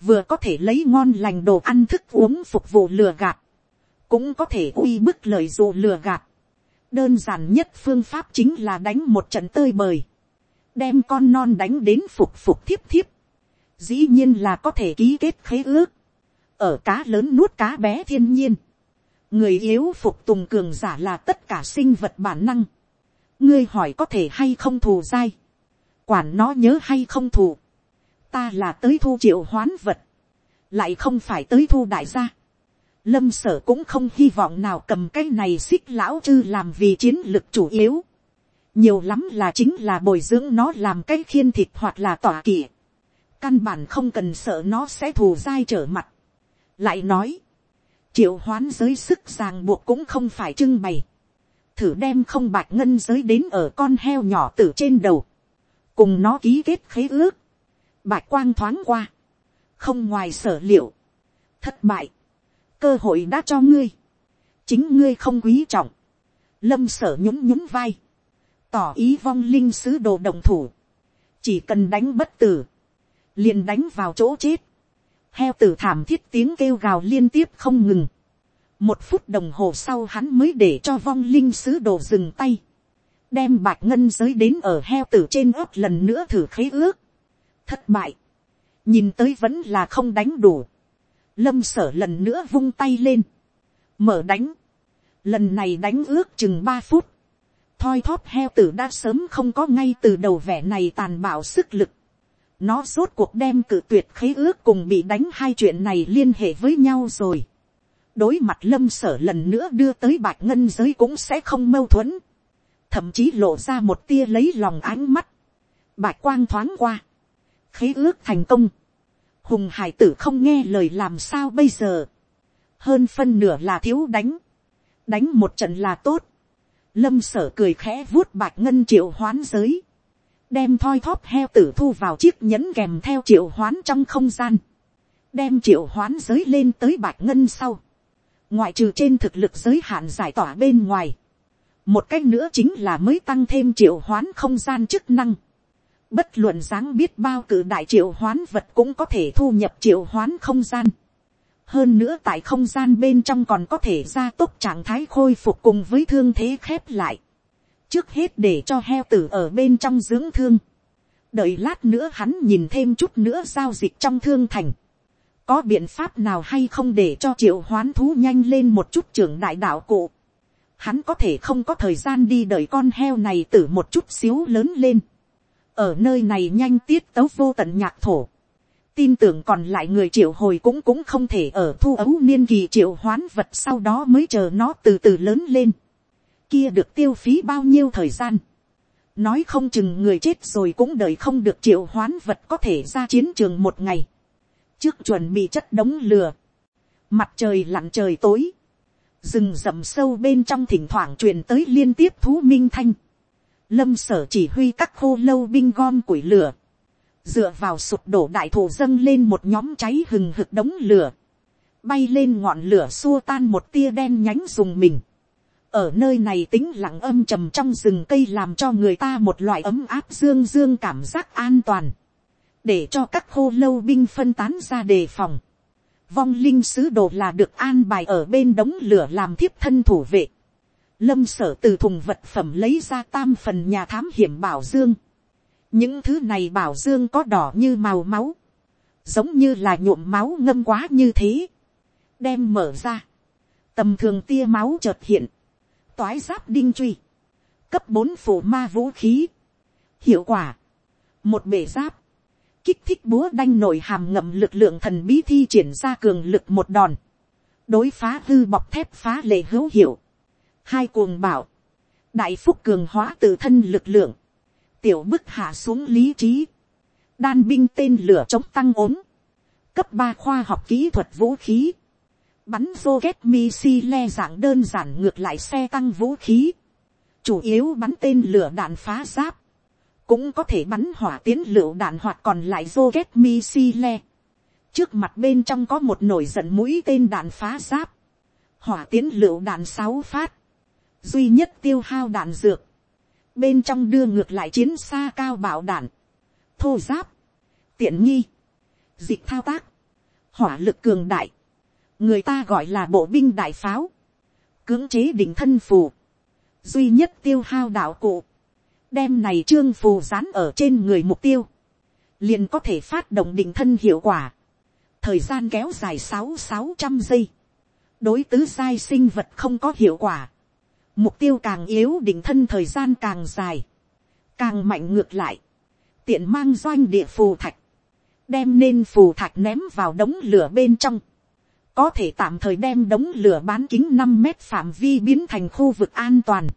vừa có thể lấy ngon lành đồ ăn thức uống phục vụ lừa gạt, cũng có thể uy bức lời dụ lừa gạt. đơn giản nhất phương pháp chính là đánh một trận tơi bời, đem con non đánh đến phục phục thiếp thiếp, dĩ nhiên là có thể ký kết khế ước, ở cá lớn nuốt cá bé thiên nhiên, người yếu phục tùng cường giả là tất cả sinh vật bản năng, ngươi hỏi có thể hay không thù dai, quản nó nhớ hay không thù, ta là tới thu triệu hoán vật, lại không phải tới thu đại gia. Lâm sở cũng không hy vọng nào cầm cái này xích lão chư làm vì chiến lược chủ yếu. nhiều lắm là chính là bồi dưỡng nó làm cái khiên thịt hoặc là tỏa kỵ. căn bản không cần sợ nó sẽ thù dai trở mặt. lại nói, triệu hoán giới sức ràng buộc cũng không phải trưng bày. thử đem không bạch ngân giới đến ở con heo nhỏ từ trên đầu cùng nó ký kết khế ước. Bạch quang thoáng qua, không ngoài sở liệu, thất bại, cơ hội đã cho ngươi, chính ngươi không quý trọng, lâm sở nhún nhún vai, tỏ ý vong linh sứ đồ đồng thủ, chỉ cần đánh bất tử, liền đánh vào chỗ chết, heo tử thảm thiết tiếng kêu gào liên tiếp không ngừng, một phút đồng hồ sau hắn mới để cho vong linh sứ đồ dừng tay, đem bạch ngân giới đến ở heo tử trên ớt lần nữa thử khế ước, thất bại, nhìn tới vẫn là không đánh đủ, lâm sở lần nữa vung tay lên, mở đánh, lần này đánh ước chừng ba phút, thoi thóp heo tử đã sớm không có ngay từ đầu vẻ này tàn bạo sức lực, nó rốt cuộc đem cự tuyệt khế ước cùng bị đánh hai chuyện này liên hệ với nhau rồi. đối mặt lâm sở lần nữa đưa tới bạch ngân giới cũng sẽ không mâu thuẫn, thậm chí lộ ra một tia lấy lòng ánh mắt, bạch quang thoáng qua, khế ước thành công, hùng hải tử không nghe lời làm sao bây giờ, hơn phân nửa là thiếu đánh, đánh một trận là tốt, lâm sở cười khẽ vuốt bạch ngân triệu hoán giới, đem thoi thóp heo tử thu vào chiếc nhẫn kèm theo triệu hoán trong không gian, đem triệu hoán giới lên tới bạch ngân sau, ngoại trừ trên thực lực giới hạn giải tỏa bên ngoài, một cách nữa chính là mới tăng thêm triệu hoán không gian chức năng, Bất luận dáng biết bao cử đại triệu hoán vật cũng có thể thu nhập triệu hoán không gian. Hơn nữa tại không gian bên trong còn có thể gia tốc trạng thái khôi phục cùng với thương thế khép lại. Trước hết để cho heo tử ở bên trong dưỡng thương. Đợi lát nữa hắn nhìn thêm chút nữa giao dịch trong thương thành. Có biện pháp nào hay không để cho triệu hoán thú nhanh lên một chút trưởng đại đạo cụ. Hắn có thể không có thời gian đi đợi con heo này từ một chút xíu lớn lên. Ở nơi này nhanh tiết tấu vô tận nhạc thổ, tin tưởng còn lại người triệu hồi cũng cũng không thể ở thu ấu niên kỳ triệu hoán vật sau đó mới chờ nó từ từ lớn lên, kia được tiêu phí bao nhiêu thời gian, nói không chừng người chết rồi cũng đợi không được triệu hoán vật có thể ra chiến trường một ngày, trước chuẩn bị chất đống lừa, mặt trời lặn trời tối, rừng rậm sâu bên trong thỉnh thoảng truyền tới liên tiếp thú minh thanh, lâm sở chỉ huy các khô lâu binh gom củi lửa, dựa vào sụp đổ đại thổ dâng lên một nhóm cháy hừng hực đống lửa, bay lên ngọn lửa xua tan một tia đen nhánh dùng mình. ở nơi này tính lặng âm trầm trong rừng cây làm cho người ta một loại ấm áp dương dương cảm giác an toàn, để cho các khô lâu binh phân tán ra đề phòng vong linh sứ đồ là được an bài ở bên đống lửa làm thiếp thân thủ vệ. Lâm sở từ thùng vật phẩm lấy ra tam phần nhà thám hiểm bảo dương. những thứ này bảo dương có đỏ như màu máu, giống như là nhuộm máu ngâm quá như thế. đem mở ra, tầm thường tia máu chợt hiện, toái giáp đinh truy, cấp bốn phủ ma vũ khí, hiệu quả, một bể giáp, kích thích búa đanh nổi hàm ngậm lực lượng thần bí thi triển ra cường lực một đòn, đối phá hư bọc thép phá lệ hữu hiệu, hai cuồng bảo, đại phúc cường hóa tự thân lực lượng, tiểu bức hạ xuống lý trí, đan binh tên lửa chống tăng ốm, cấp ba khoa học kỹ thuật vũ khí, bắn rocket missile dạng đơn giản ngược lại xe tăng vũ khí, chủ yếu bắn tên lửa đạn phá giáp, cũng có thể bắn hỏa tiến lựu đạn hoặc còn lại rocket missile. trước mặt bên trong có một nổi giận mũi tên đạn phá giáp, hỏa tiến lựu đạn sáu phát, duy nhất tiêu hao đạn dược, bên trong đưa ngược lại chiến xa cao bảo đạn, thô giáp, tiện nghi, dịch thao tác, hỏa lực cường đại, người ta gọi là bộ binh đại pháo, cưỡng chế đỉnh thân phù, duy nhất tiêu hao đạo cụ, đem này trương phù dán ở trên người mục tiêu, liền có thể phát động định thân hiệu quả, thời gian kéo dài sáu sáu trăm giây, đối tứ sai sinh vật không có hiệu quả, mục tiêu càng yếu định thân thời gian càng dài, càng mạnh ngược lại, tiện mang doanh địa phù thạch, đem nên phù thạch ném vào đống lửa bên trong, có thể tạm thời đem đống lửa bán kính năm mét phạm vi biến thành khu vực an toàn,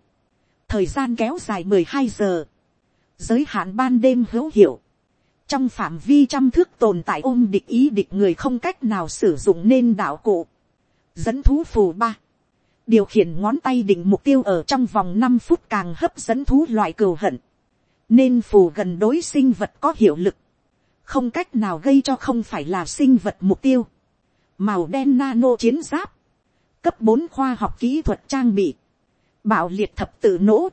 thời gian kéo dài mười hai giờ, giới hạn ban đêm hữu hiệu, trong phạm vi trăm thước tồn tại ôm địch ý địch người không cách nào sử dụng nên đạo cụ, dẫn thú phù ba, điều khiển ngón tay định mục tiêu ở trong vòng năm phút càng hấp dẫn thú loại cừu hận, nên phù gần đối sinh vật có hiệu lực, không cách nào gây cho không phải là sinh vật mục tiêu, màu đen nano chiến giáp, cấp bốn khoa học kỹ thuật trang bị, bạo liệt thập tự nỗ,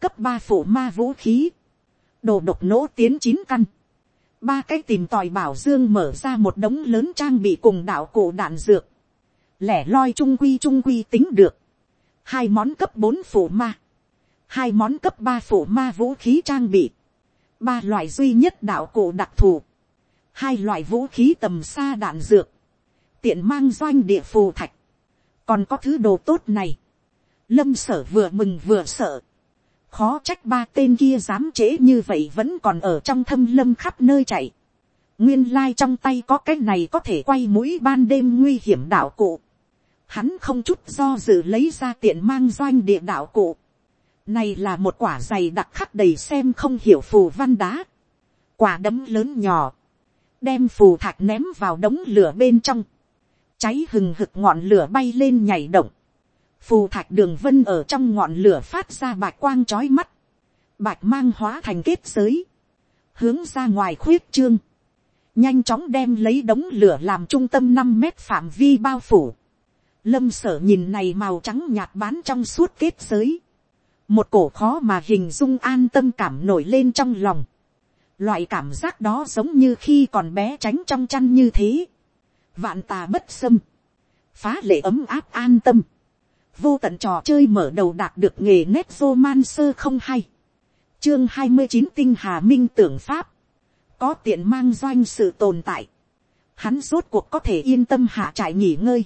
cấp ba phủ ma vũ khí, đồ độc nỗ tiến chín căn, ba cái tìm tòi bảo dương mở ra một đống lớn trang bị cùng đạo cổ đạn dược, lẻ loi trung quy trung quy tính được, hai món cấp bốn phủ ma, hai món cấp ba phủ ma vũ khí trang bị, ba loại duy nhất đạo cổ đặc thù, hai loại vũ khí tầm xa đạn dược, tiện mang doanh địa phù thạch, còn có thứ đồ tốt này, lâm sở vừa mừng vừa sợ, khó trách ba tên kia dám trễ như vậy vẫn còn ở trong thâm lâm khắp nơi chạy, nguyên lai trong tay có cái này có thể quay mũi ban đêm nguy hiểm đạo cụ, hắn không chút do dự lấy ra tiện mang doanh địa đạo cụ, này là một quả dày đặc khắc đầy xem không hiểu phù văn đá, quả đấm lớn nhỏ, đem phù thạch ném vào đống lửa bên trong, cháy hừng hực ngọn lửa bay lên nhảy động, phù thạch đường vân ở trong ngọn lửa phát ra bạch quang trói mắt, bạch mang hóa thành kết giới, hướng ra ngoài khuyết trương, nhanh chóng đem lấy đống lửa làm trung tâm năm mét phạm vi bao phủ. Lâm sở nhìn này màu trắng nhạt bán trong suốt kết giới. Một cổ khó mà hình dung an tâm cảm nổi lên trong lòng. Loại cảm giác đó giống như khi còn bé tránh trong chăn như thế. Vạn tà bất xâm. Phá lệ ấm áp an tâm. Vô tận trò chơi mở đầu đạt được nghề nét vô man sơ không hay. Chương hai mươi chín tinh hà minh tưởng pháp. Có tiện mang doanh sự tồn tại. Hắn rốt cuộc có thể yên tâm hạ trại nghỉ ngơi.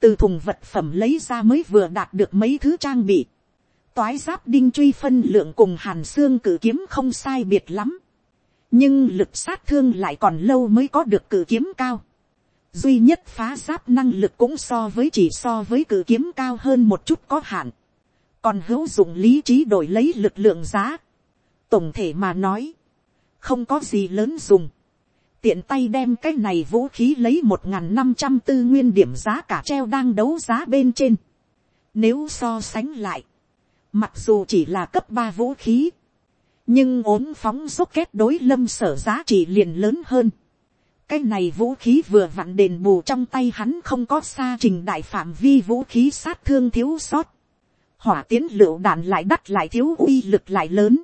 Từ thùng vật phẩm lấy ra mới vừa đạt được mấy thứ trang bị. Toái giáp đinh truy phân lượng cùng hàn xương cử kiếm không sai biệt lắm. Nhưng lực sát thương lại còn lâu mới có được cử kiếm cao duy nhất phá giáp năng lực cũng so với chỉ so với cử kiếm cao hơn một chút có hạn, còn hữu dụng lý trí đổi lấy lực lượng giá. tổng thể mà nói, không có gì lớn dùng, tiện tay đem cái này vũ khí lấy một n g h n năm trăm tư nguyên điểm giá cả treo đang đấu giá bên trên. Nếu so sánh lại, mặc dù chỉ là cấp ba vũ khí, nhưng ốm phóng rút kết đối lâm sở giá trị liền lớn hơn cái này vũ khí vừa vặn đền bù trong tay hắn không có xa trình đại phạm vi vũ khí sát thương thiếu sót. Hỏa tiến lựu đạn lại đắt lại thiếu uy lực lại lớn.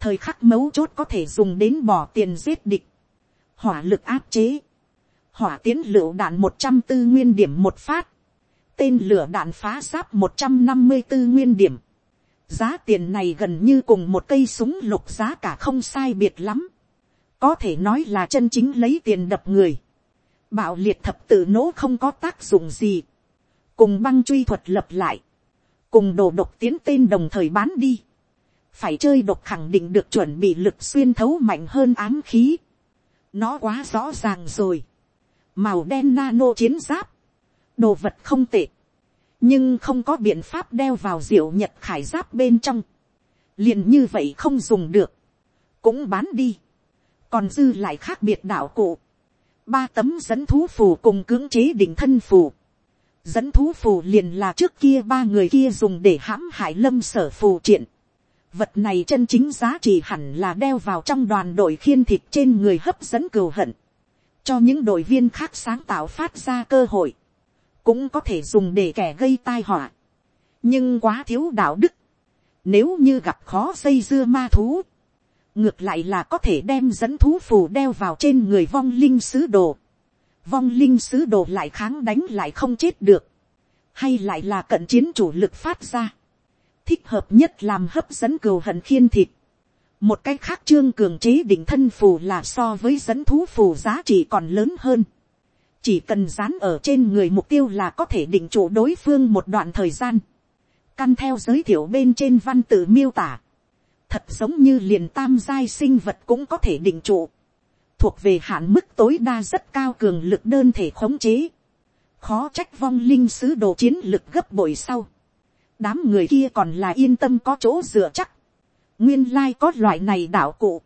Thời khắc mấu chốt có thể dùng đến bỏ tiền giết địch. Hỏa lực áp chế. Hỏa tiến lựu đạn một trăm tư nguyên điểm một phát. Tên lửa đạn phá giáp một trăm năm mươi tư nguyên điểm. Giá tiền này gần như cùng một cây súng lục giá cả không sai biệt lắm có thể nói là chân chính lấy tiền đập người, bạo liệt thập tự nỗ không có tác dụng gì, cùng băng truy thuật lập lại, cùng đồ độc tiến tên đồng thời bán đi, phải chơi độc khẳng định được chuẩn bị lực xuyên thấu mạnh hơn ám khí, nó quá rõ ràng rồi, màu đen nano chiến giáp, đồ vật không tệ, nhưng không có biện pháp đeo vào diệu nhật khải giáp bên trong, liền như vậy không dùng được, cũng bán đi, còn dư lại khác biệt đạo cụ, ba tấm dẫn thú phù cùng cưỡng chế đỉnh thân phù, dẫn thú phù liền là trước kia ba người kia dùng để hãm hại lâm sở phù triện. Vật này chân chính giá trị hẳn là đeo vào trong đoàn đội khiên thịt trên người hấp dẫn cừu hận. Cho những đội viên khác sáng tạo phát ra cơ hội. Cũng có thể dùng để kẻ gây tai họa. Nhưng quá thiếu đạo đức. Nếu như gặp khó xây dưa ma thú. Ngược lại là có thể đem dẫn thú phù đeo vào trên người vong linh sứ đồ vong linh sứ đồ lại kháng đánh lại không chết được, hay lại là cận chiến chủ lực phát ra, thích hợp nhất làm hấp dẫn cừu hận khiên thịt. một cách khác trương cường chế định thân phù là so với dẫn thú phù giá trị còn lớn hơn. chỉ cần dán ở trên người mục tiêu là có thể định chủ đối phương một đoạn thời gian. căn theo giới thiệu bên trên văn tự miêu tả thật giống như liền tam giai sinh vật cũng có thể định trụ. Thuộc về hạn mức tối đa rất cao cường lực đơn thể khống chế, khó trách vong linh sứ đồ chiến lực gấp bội sau, đám người kia còn là yên tâm có chỗ dựa chắc, nguyên lai có loại này đạo cụ,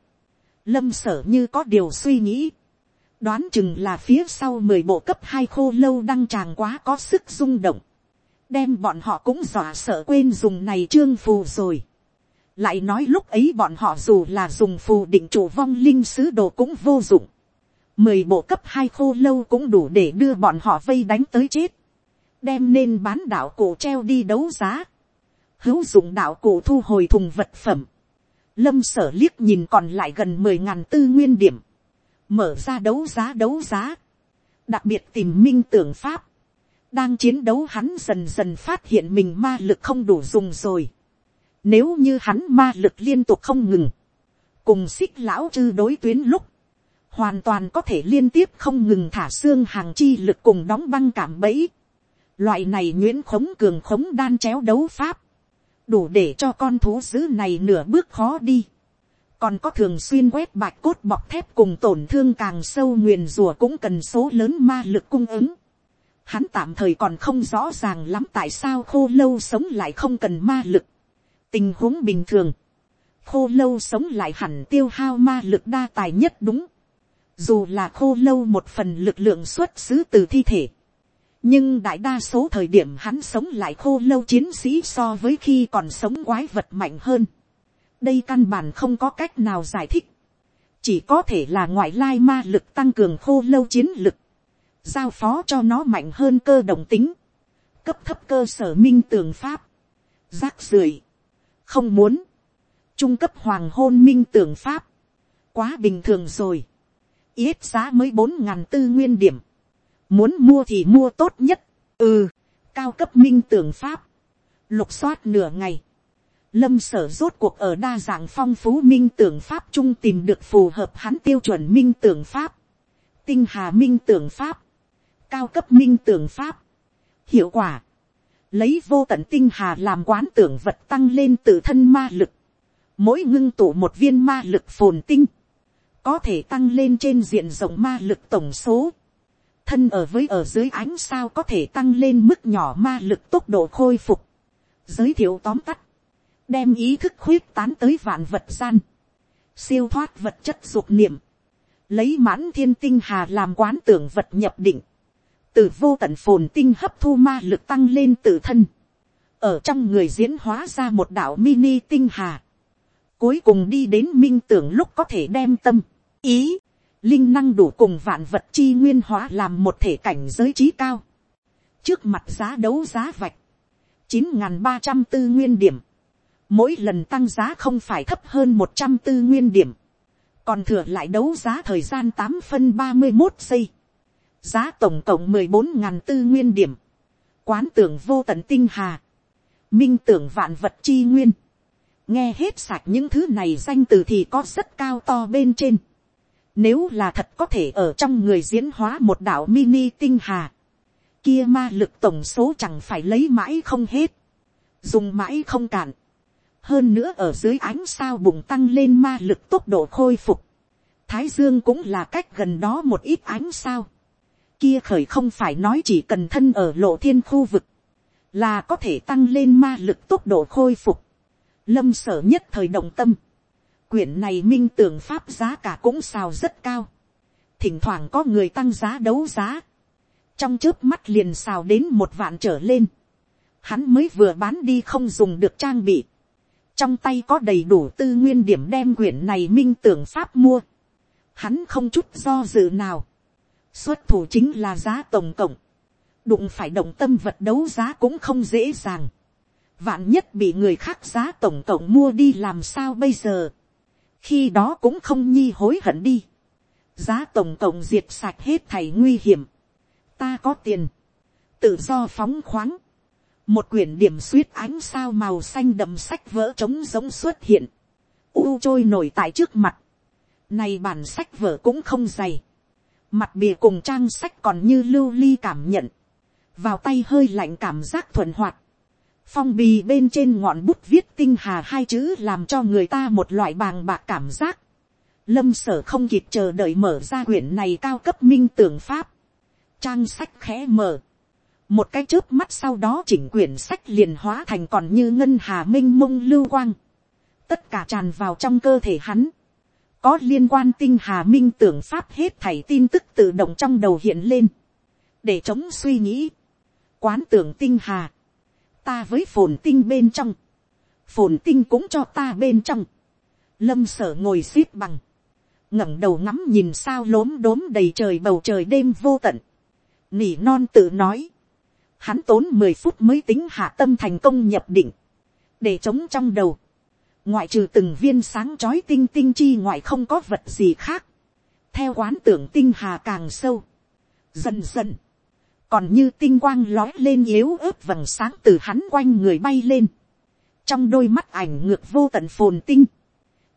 lâm sở như có điều suy nghĩ, đoán chừng là phía sau mười bộ cấp hai khô lâu đăng tràng quá có sức rung động, đem bọn họ cũng dọa sợ quên dùng này trương phù rồi lại nói lúc ấy bọn họ dù là dùng phù định chủ vong linh sứ đồ cũng vô dụng. Mười bộ cấp hai khô lâu cũng đủ để đưa bọn họ vây đánh tới chết. Đem nên bán đạo cổ treo đi đấu giá. Hữu dụng đạo cổ thu hồi thùng vật phẩm. Lâm sở liếc nhìn còn lại gần mười ngàn tư nguyên điểm. Mở ra đấu giá đấu giá. Đặc biệt tìm minh tưởng pháp. Đang chiến đấu hắn dần dần phát hiện mình ma lực không đủ dùng rồi nếu như hắn ma lực liên tục không ngừng, cùng xích lão chư đối tuyến lúc, hoàn toàn có thể liên tiếp không ngừng thả xương hàng chi lực cùng đóng băng cảm bẫy. Loại này nguyễn khống cường khống đan chéo đấu pháp, đủ để cho con thú dữ này nửa bước khó đi. Còn có thường xuyên quét bạch cốt bọc thép cùng tổn thương càng sâu nguyền rùa cũng cần số lớn ma lực cung ứng. Hắn tạm thời còn không rõ ràng lắm tại sao khô lâu sống lại không cần ma lực tình huống bình thường, khô lâu sống lại hẳn tiêu hao ma lực đa tài nhất đúng, dù là khô lâu một phần lực lượng xuất xứ từ thi thể, nhưng đại đa số thời điểm hắn sống lại khô lâu chiến sĩ so với khi còn sống quái vật mạnh hơn. đây căn bản không có cách nào giải thích, chỉ có thể là ngoại lai ma lực tăng cường khô lâu chiến lực, giao phó cho nó mạnh hơn cơ động tính, cấp thấp cơ sở minh tường pháp, rác rưởi, không muốn, trung cấp hoàng hôn minh tưởng pháp, quá bình thường rồi, ít giá mới bốn ngàn tư nguyên điểm, muốn mua thì mua tốt nhất, ừ, cao cấp minh tưởng pháp, lục soát nửa ngày, lâm sở rốt cuộc ở đa dạng phong phú minh tưởng pháp trung tìm được phù hợp hắn tiêu chuẩn minh tưởng pháp, tinh hà minh tưởng pháp, cao cấp minh tưởng pháp, hiệu quả, lấy vô tận tinh hà làm quán tưởng vật tăng lên tự thân ma lực, mỗi ngưng tụ một viên ma lực phồn tinh, có thể tăng lên trên diện rộng ma lực tổng số, thân ở với ở dưới ánh sao có thể tăng lên mức nhỏ ma lực tốc độ khôi phục, giới thiệu tóm tắt, đem ý thức khuyết tán tới vạn vật gian, siêu thoát vật chất dục niệm, lấy mãn thiên tinh hà làm quán tưởng vật nhập định, từ vô tận phồn tinh hấp thu ma lực tăng lên tự thân, ở trong người diễn hóa ra một đạo mini tinh hà, cuối cùng đi đến minh tưởng lúc có thể đem tâm, ý, linh năng đủ cùng vạn vật chi nguyên hóa làm một thể cảnh giới trí cao, trước mặt giá đấu giá vạch, chín n g h n ba trăm tư nguyên điểm, mỗi lần tăng giá không phải thấp hơn một trăm tư nguyên điểm, còn thừa lại đấu giá thời gian tám phân ba mươi một giây, giá tổng cộng mười bốn ngàn tư nguyên điểm, quán tưởng vô tận tinh hà, minh tưởng vạn vật chi nguyên, nghe hết sạch những thứ này danh từ thì có rất cao to bên trên, nếu là thật có thể ở trong người diễn hóa một đạo mini tinh hà, kia ma lực tổng số chẳng phải lấy mãi không hết, dùng mãi không cạn, hơn nữa ở dưới ánh sao bùng tăng lên ma lực tốc độ khôi phục, thái dương cũng là cách gần đó một ít ánh sao, kia khởi không phải nói chỉ cần thân ở lộ thiên khu vực, là có thể tăng lên ma lực tốc độ khôi phục. Lâm sở nhất thời động tâm. Quyển này minh tưởng pháp giá cả cũng xào rất cao. Thỉnh thoảng có người tăng giá đấu giá. trong trước mắt liền xào đến một vạn trở lên, hắn mới vừa bán đi không dùng được trang bị, trong tay có đầy đủ tư nguyên điểm đem quyển này minh tưởng pháp mua, hắn không chút do dự nào, xuất thủ chính là giá tổng cộng, đụng phải động tâm vật đấu giá cũng không dễ dàng, vạn nhất bị người khác giá tổng cộng mua đi làm sao bây giờ, khi đó cũng không nhi hối hận đi, giá tổng cộng diệt sạch hết thảy nguy hiểm, ta có tiền, tự do phóng khoáng, một quyển điểm suýt ánh sao màu xanh đậm sách vỡ trống giống xuất hiện, u trôi nổi tại trước mặt, này bản sách vở cũng không dày, mặt bìa cùng trang sách còn như lưu ly cảm nhận, vào tay hơi lạnh cảm giác thuần hoạt, phong bì bên trên ngọn bút viết tinh hà hai chữ làm cho người ta một loại bàng bạc cảm giác. Lâm sở không kịp chờ đợi mở ra quyển này cao cấp minh tưởng pháp. Trang sách khẽ mở. Một cái chớp mắt sau đó chỉnh quyển sách liền hóa thành còn như ngân hà minh mông lưu quang. Tất cả tràn vào trong cơ thể hắn. Có liên quan tinh hà minh tưởng pháp hết thảy tin tức tự động trong đầu hiện lên. Để chống suy nghĩ. Quán tưởng tinh hà. Ta với phồn tinh bên trong, phồn tinh cũng cho ta bên trong, lâm sở ngồi x ế p bằng, ngẩng đầu ngắm nhìn sao lốm đốm đầy trời bầu trời đêm vô tận, nỉ non tự nói, hắn tốn mười phút mới tính hạ tâm thành công nhập định, để chống trong đầu, ngoại trừ từng viên sáng trói tinh tinh chi ngoại không có vật gì khác, theo quán tưởng tinh hà càng sâu, dần dần, còn như tinh quang lói lên yếu ớt vầng sáng từ hắn quanh người bay lên, trong đôi mắt ảnh ngược vô tận phồn tinh,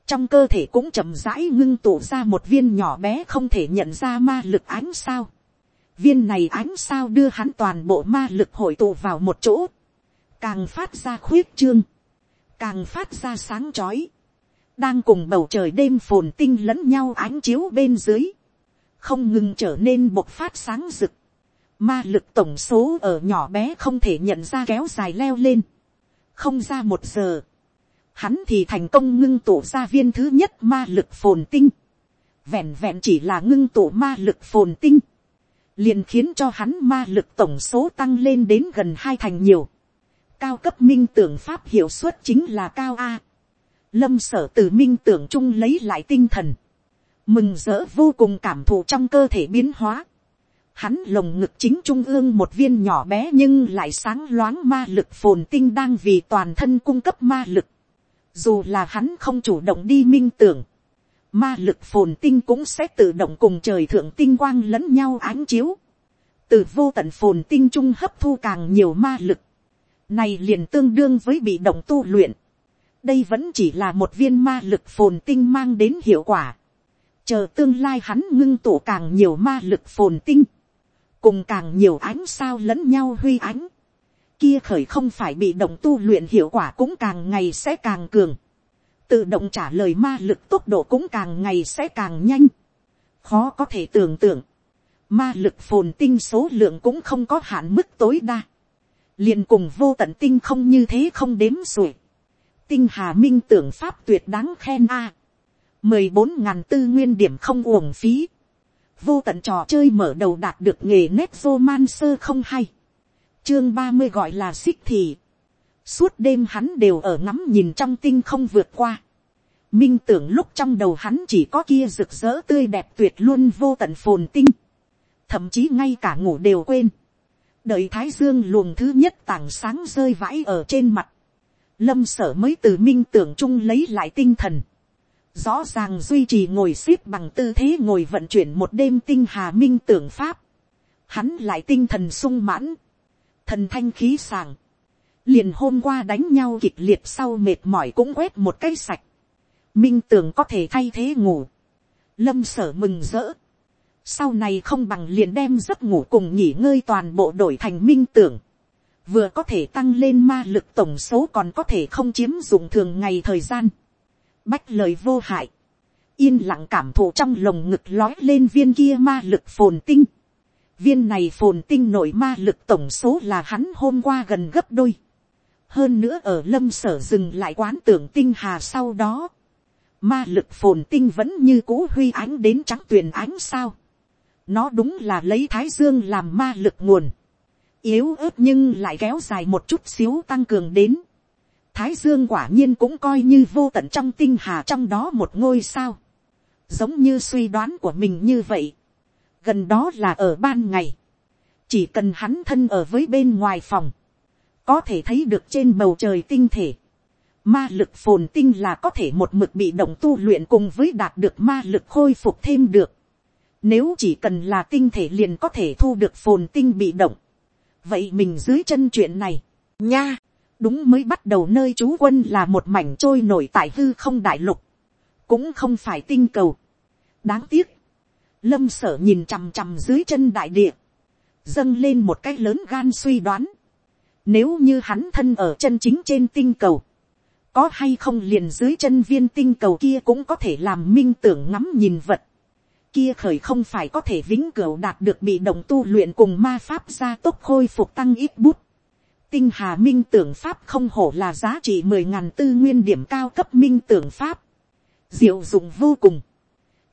trong cơ thể cũng chậm rãi ngưng tụ ra một viên nhỏ bé không thể nhận ra ma lực ánh sao. viên này ánh sao đưa hắn toàn bộ ma lực hội tụ vào một chỗ, càng phát ra khuyết trương, càng phát ra sáng chói, đang cùng bầu trời đêm phồn tinh lẫn nhau ánh chiếu bên dưới, không ngừng trở nên bộc phát sáng rực, ma lực tổng số ở nhỏ bé không thể nhận ra kéo dài leo lên. không ra một giờ, hắn thì thành công ngưng tụ ra viên thứ nhất ma lực phồn tinh. vẹn vẹn chỉ là ngưng tụ ma lực phồn tinh, liền khiến cho hắn ma lực tổng số tăng lên đến gần hai thành nhiều cao cấp minh tưởng pháp hiệu suất chính là cao a. lâm sở từ minh tưởng chung lấy lại tinh thần, mừng rỡ vô cùng cảm thụ trong cơ thể biến hóa Hắn lồng ngực chính trung ương một viên nhỏ bé nhưng lại sáng loáng ma lực phồn tinh đang vì toàn thân cung cấp ma lực. Dù là hắn không chủ động đi minh tưởng. Ma lực phồn tinh cũng sẽ tự động cùng trời thượng tinh quang lẫn nhau ánh chiếu. Từ vô tận phồn tinh trung hấp thu càng nhiều ma lực. Này liền tương đương với bị động tu luyện. Đây vẫn chỉ là một viên ma lực phồn tinh mang đến hiệu quả. Chờ tương lai hắn ngưng tụ càng nhiều ma lực phồn tinh, cùng càng nhiều ánh sao lẫn nhau huy ánh, kia khởi không phải bị động tu luyện hiệu quả cũng càng ngày sẽ càng cường, tự động trả lời ma lực tốc độ cũng càng ngày sẽ càng nhanh, khó có thể tưởng tượng, ma lực phồn tinh số lượng cũng không có hạn mức tối đa, liền cùng vô tận tinh không như thế không đếm xuể, tinh hà minh tưởng pháp tuyệt đáng khen a, mười bốn ngàn tư nguyên điểm không uổng phí, vô tận trò chơi mở đầu đạt được nghề nét vô man sơ không hay. chương ba mươi gọi là xích thì. suốt đêm hắn đều ở ngắm nhìn trong tinh không vượt qua. minh tưởng lúc trong đầu hắn chỉ có kia rực rỡ tươi đẹp tuyệt luôn vô tận phồn tinh. thậm chí ngay cả ngủ đều quên đợi thái dương luồng thứ nhất tảng sáng rơi vãi ở trên mặt. lâm sở mới từ minh tưởng chung lấy lại tinh thần. Rõ ràng duy trì ngồi x ế p bằng tư thế ngồi vận chuyển một đêm tinh hà minh tưởng pháp, hắn lại tinh thần sung mãn, thần thanh khí sàng, liền hôm qua đánh nhau kịch liệt sau mệt mỏi cũng quét một cái sạch, minh tưởng có thể thay thế ngủ, lâm sở mừng rỡ, sau này không bằng liền đem giấc ngủ cùng nghỉ ngơi toàn bộ đổi thành minh tưởng, vừa có thể tăng lên ma lực tổng số còn có thể không chiếm dụng thường ngày thời gian, bách lời vô hại, yên lặng cảm thụ trong lồng ngực lói lên viên kia ma lực phồn tinh. Viên này phồn tinh nội ma lực tổng số là hắn hôm qua gần gấp đôi. Hơn nữa ở lâm sở dừng lại quán tưởng tinh hà sau đó. Ma lực phồn tinh vẫn như cũ huy ánh đến trắng tuyền ánh sao nó đúng là lấy thái dương làm ma lực nguồn, yếu ớt nhưng lại kéo dài một chút xíu tăng cường đến. Thái dương quả nhiên cũng coi như vô tận trong tinh hà trong đó một ngôi sao. Giống như suy đoán của mình như vậy. Gần đó là ở ban ngày. Chỉ cần hắn thân ở với bên ngoài phòng. Có thể thấy được trên bầu trời tinh thể. Ma lực phồn tinh là có thể một mực bị động tu luyện cùng với đạt được ma lực khôi phục thêm được. Nếu chỉ cần là tinh thể liền có thể thu được phồn tinh bị động. Vậy mình dưới chân chuyện này, nha, đúng mới bắt đầu nơi chú quân là một mảnh trôi nổi tại hư không đại lục. Cũng không phải tinh cầu. Đáng tiếc. Lâm sở nhìn chằm chằm dưới chân đại địa. Dâng lên một cái lớn gan suy đoán. Nếu như hắn thân ở chân chính trên tinh cầu có hay không liền dưới chân viên tinh cầu kia cũng có thể làm minh tưởng ngắm nhìn vật. Kia khởi không phải có thể vĩnh cửu đạt được bị động tu luyện cùng ma pháp gia tốc khôi phục tăng ít bút. Tinh hà minh tưởng pháp không hổ là giá trị mười ngàn tư nguyên điểm cao cấp minh tưởng pháp. Diệu dụng vô cùng.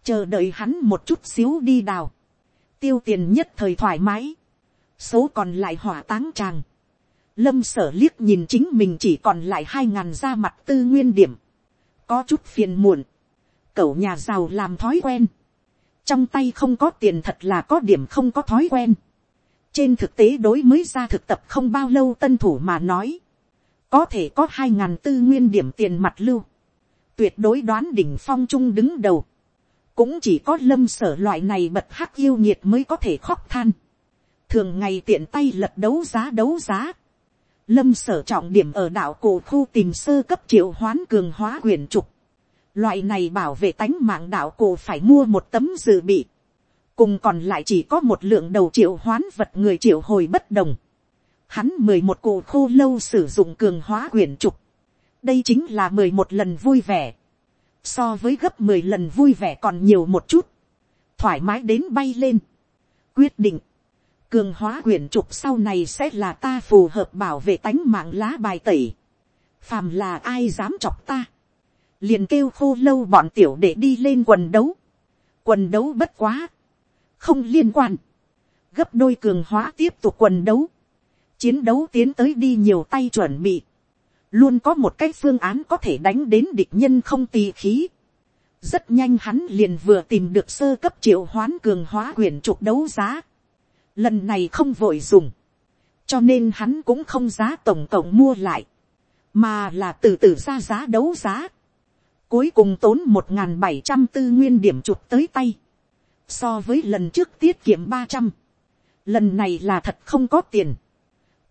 Chờ đợi hắn một chút xíu đi đào. Tiêu tiền nhất thời thoải mái. Số còn lại hỏa táng tràng Lâm sở liếc nhìn chính mình chỉ còn lại hai ngàn ra mặt tư nguyên điểm. Có chút phiền muộn. Cậu nhà giàu làm thói quen. Trong tay không có tiền thật là có điểm không có thói quen. Trên thực tế đối mới ra thực tập không bao lâu tân thủ mà nói. Có thể có hai ngàn tư nguyên điểm tiền mặt lưu. Tuyệt đối đoán đỉnh phong trung đứng đầu. Cũng chỉ có lâm sở loại này bật hắc yêu nhiệt mới có thể khóc than. Thường ngày tiện tay lật đấu giá đấu giá Lâm sở trọng điểm ở đạo cổ khu tìm sơ cấp triệu hoán cường hóa quyền trục. Loại này bảo vệ tánh mạng đạo cổ phải mua một tấm dự bị. Cùng còn lại chỉ có một lượng đầu triệu hoán vật người triệu hồi bất đồng. Hắn mười một cổ khô lâu sử dụng cường hóa quyển trục. Đây chính là mười một lần vui vẻ. So với gấp mười lần vui vẻ còn nhiều một chút. Thoải mái đến bay lên. Quyết định cường hóa quyển trục sau này sẽ là ta phù hợp bảo vệ tánh mạng lá bài tẩy. phàm là ai dám chọc ta liền kêu khô lâu bọn tiểu để đi lên quần đấu. quần đấu bất quá. không liên quan. gấp đôi cường hóa tiếp tục quần đấu. chiến đấu tiến tới đi nhiều tay chuẩn bị. luôn có một cái phương án có thể đánh đến địch nhân không tì khí. rất nhanh hắn liền vừa tìm được sơ cấp triệu hoán cường hóa quyển trục đấu giá lần này không vội dùng, cho nên hắn cũng không giá tổng cộng mua lại, mà là từ từ ra giá đấu giá, cuối cùng tốn một n bảy trăm tư nguyên điểm chụp tới tay, so với lần trước tiết kiệm ba trăm, lần này là thật không có tiền,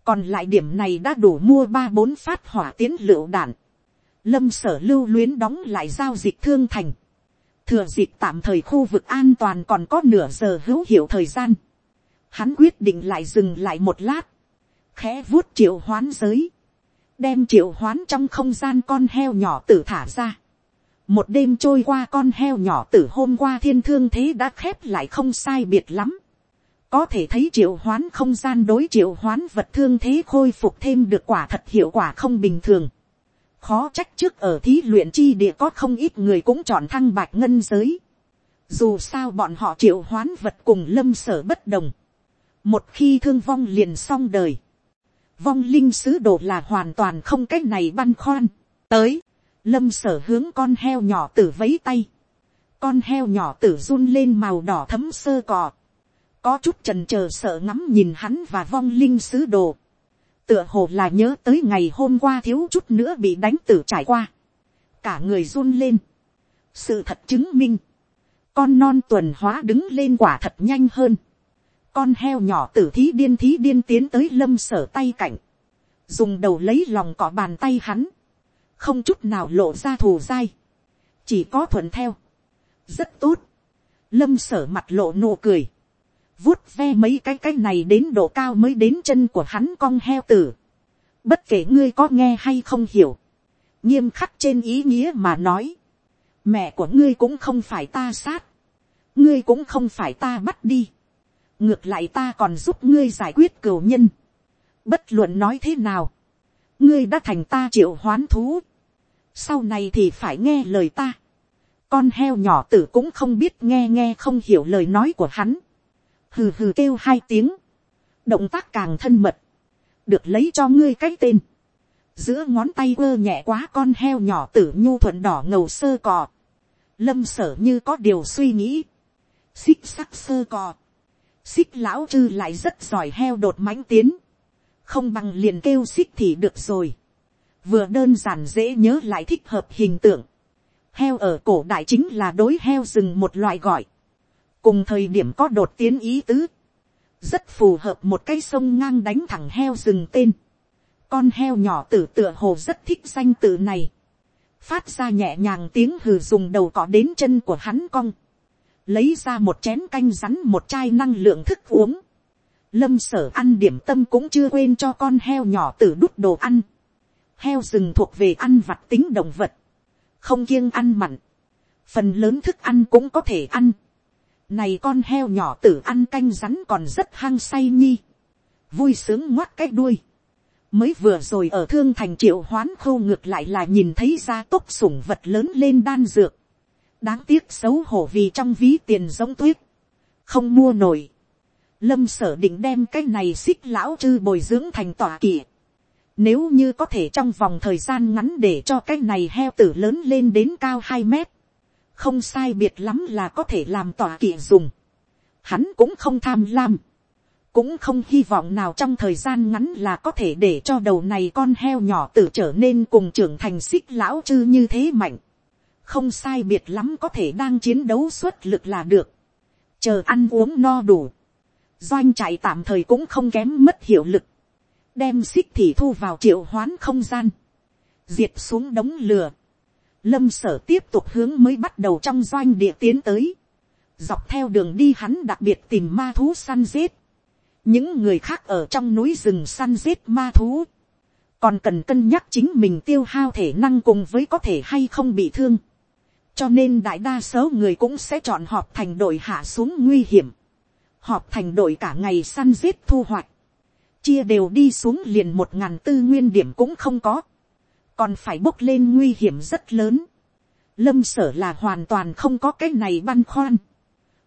còn lại điểm này đã đủ mua ba bốn phát hỏa tiến lựu đạn, lâm sở lưu luyến đóng lại giao dịch thương thành, thừa dịp tạm thời khu vực an toàn còn có nửa giờ hữu hiệu thời gian, hắn quyết định lại dừng lại một lát, khẽ vuốt triệu hoán giới, đem triệu hoán trong không gian con heo nhỏ tử thả ra một đêm trôi qua con heo nhỏ tử hôm qua thiên thương thế đã khép lại không sai biệt lắm. có thể thấy triệu hoán không gian đối triệu hoán vật thương thế khôi phục thêm được quả thật hiệu quả không bình thường. khó trách trước ở thí luyện chi địa có không ít người cũng chọn thăng bạch ngân giới. dù sao bọn họ triệu hoán vật cùng lâm sở bất đồng một khi thương vong liền xong đời, vong linh sứ đồ là hoàn toàn không cách này băn khoăn, tới, lâm sở hướng con heo nhỏ tử vấy tay, con heo nhỏ tử run lên màu đỏ thấm sơ cò, có chút trần chờ sợ ngắm nhìn hắn và vong linh sứ đồ, tựa hồ là nhớ tới ngày hôm qua thiếu chút nữa bị đánh tử trải qua, cả người run lên, sự thật chứng minh, con non tuần hóa đứng lên quả thật nhanh hơn, con heo nhỏ tử thí điên thí điên tiến tới lâm sở tay cạnh, dùng đầu lấy lòng cỏ bàn tay hắn, không chút nào lộ ra thù dai, chỉ có thuận theo, rất tốt, lâm sở mặt lộ nụ cười, vuốt ve mấy cái cái này đến độ cao mới đến chân của hắn con heo tử, bất kể ngươi có nghe hay không hiểu, nghiêm khắc trên ý nghĩa mà nói, mẹ của ngươi cũng không phải ta sát, ngươi cũng không phải ta bắt đi, ngược lại ta còn giúp ngươi giải quyết cửu nhân. bất luận nói thế nào, ngươi đã thành ta triệu hoán thú sau này thì phải nghe lời ta. con heo nhỏ tử cũng không biết nghe nghe không hiểu lời nói của hắn. hừ hừ kêu hai tiếng, động tác càng thân mật, được lấy cho ngươi cái tên, giữa ngón tay quơ nhẹ quá con heo nhỏ tử nhu thuận đỏ ngầu sơ cò, lâm sở như có điều suy nghĩ, xích sắc sơ cò, xích lão chư lại rất giỏi heo đột mãnh tiến, không bằng liền kêu xích thì được rồi, vừa đơn giản dễ nhớ lại thích hợp hình tượng, heo ở cổ đại chính là đối heo rừng một loại gọi, cùng thời điểm có đột tiến ý tứ, rất phù hợp một cây sông ngang đánh thẳng heo rừng tên, con heo nhỏ tử tựa hồ rất thích danh từ này, phát ra nhẹ nhàng tiếng hừ dùng đầu cỏ đến chân của hắn cong, lấy ra một chén canh rắn một chai năng lượng thức uống, lâm sở ăn điểm tâm cũng chưa quên cho con heo nhỏ tử đút đồ ăn, heo rừng thuộc về ăn vặt tính động vật, không kiêng ăn mặn, phần lớn thức ăn cũng có thể ăn, này con heo nhỏ tử ăn canh rắn còn rất hăng say nhi, vui sướng ngoắt cái đuôi, mới vừa rồi ở thương thành triệu hoán khâu ngược lại là nhìn thấy ra tốc sủng vật lớn lên đan dược. đáng tiếc xấu hổ vì trong ví tiền giống tuyết. không mua nổi. lâm sở định đem cái này xích lão chư bồi dưỡng thành tòa kỷ nếu như có thể trong vòng thời gian ngắn để cho cái này heo tử lớn lên đến cao hai mét. không sai biệt lắm là có thể làm tòa kỵ dùng. hắn cũng không tham lam, cũng không hy vọng nào trong thời gian ngắn là có thể để cho đầu này con heo nhỏ tử trở nên cùng trưởng thành xích lão chư như thế mạnh. không sai biệt lắm có thể đang chiến đấu suất lực là được. chờ ăn uống no đủ. doanh chạy tạm thời cũng không kém mất hiệu lực đem xích thì thu vào triệu hoán không gian. diệt xuống đống lửa. lâm sở tiếp tục hướng mới bắt đầu trong doanh địa tiến tới. dọc theo đường đi hắn đặc biệt tìm ma thú săn giết những người khác ở trong núi rừng săn giết ma thú, còn cần cân nhắc chính mình tiêu hao thể năng cùng với có thể hay không bị thương. cho nên đại đa số người cũng sẽ chọn họp thành đội hạ xuống nguy hiểm, họp thành đội cả ngày săn giết thu hoạch, chia đều đi xuống liền một ngàn tư nguyên điểm cũng không có, còn phải bốc lên nguy hiểm rất lớn. lâm sở là hoàn toàn không có cái này băn khoăn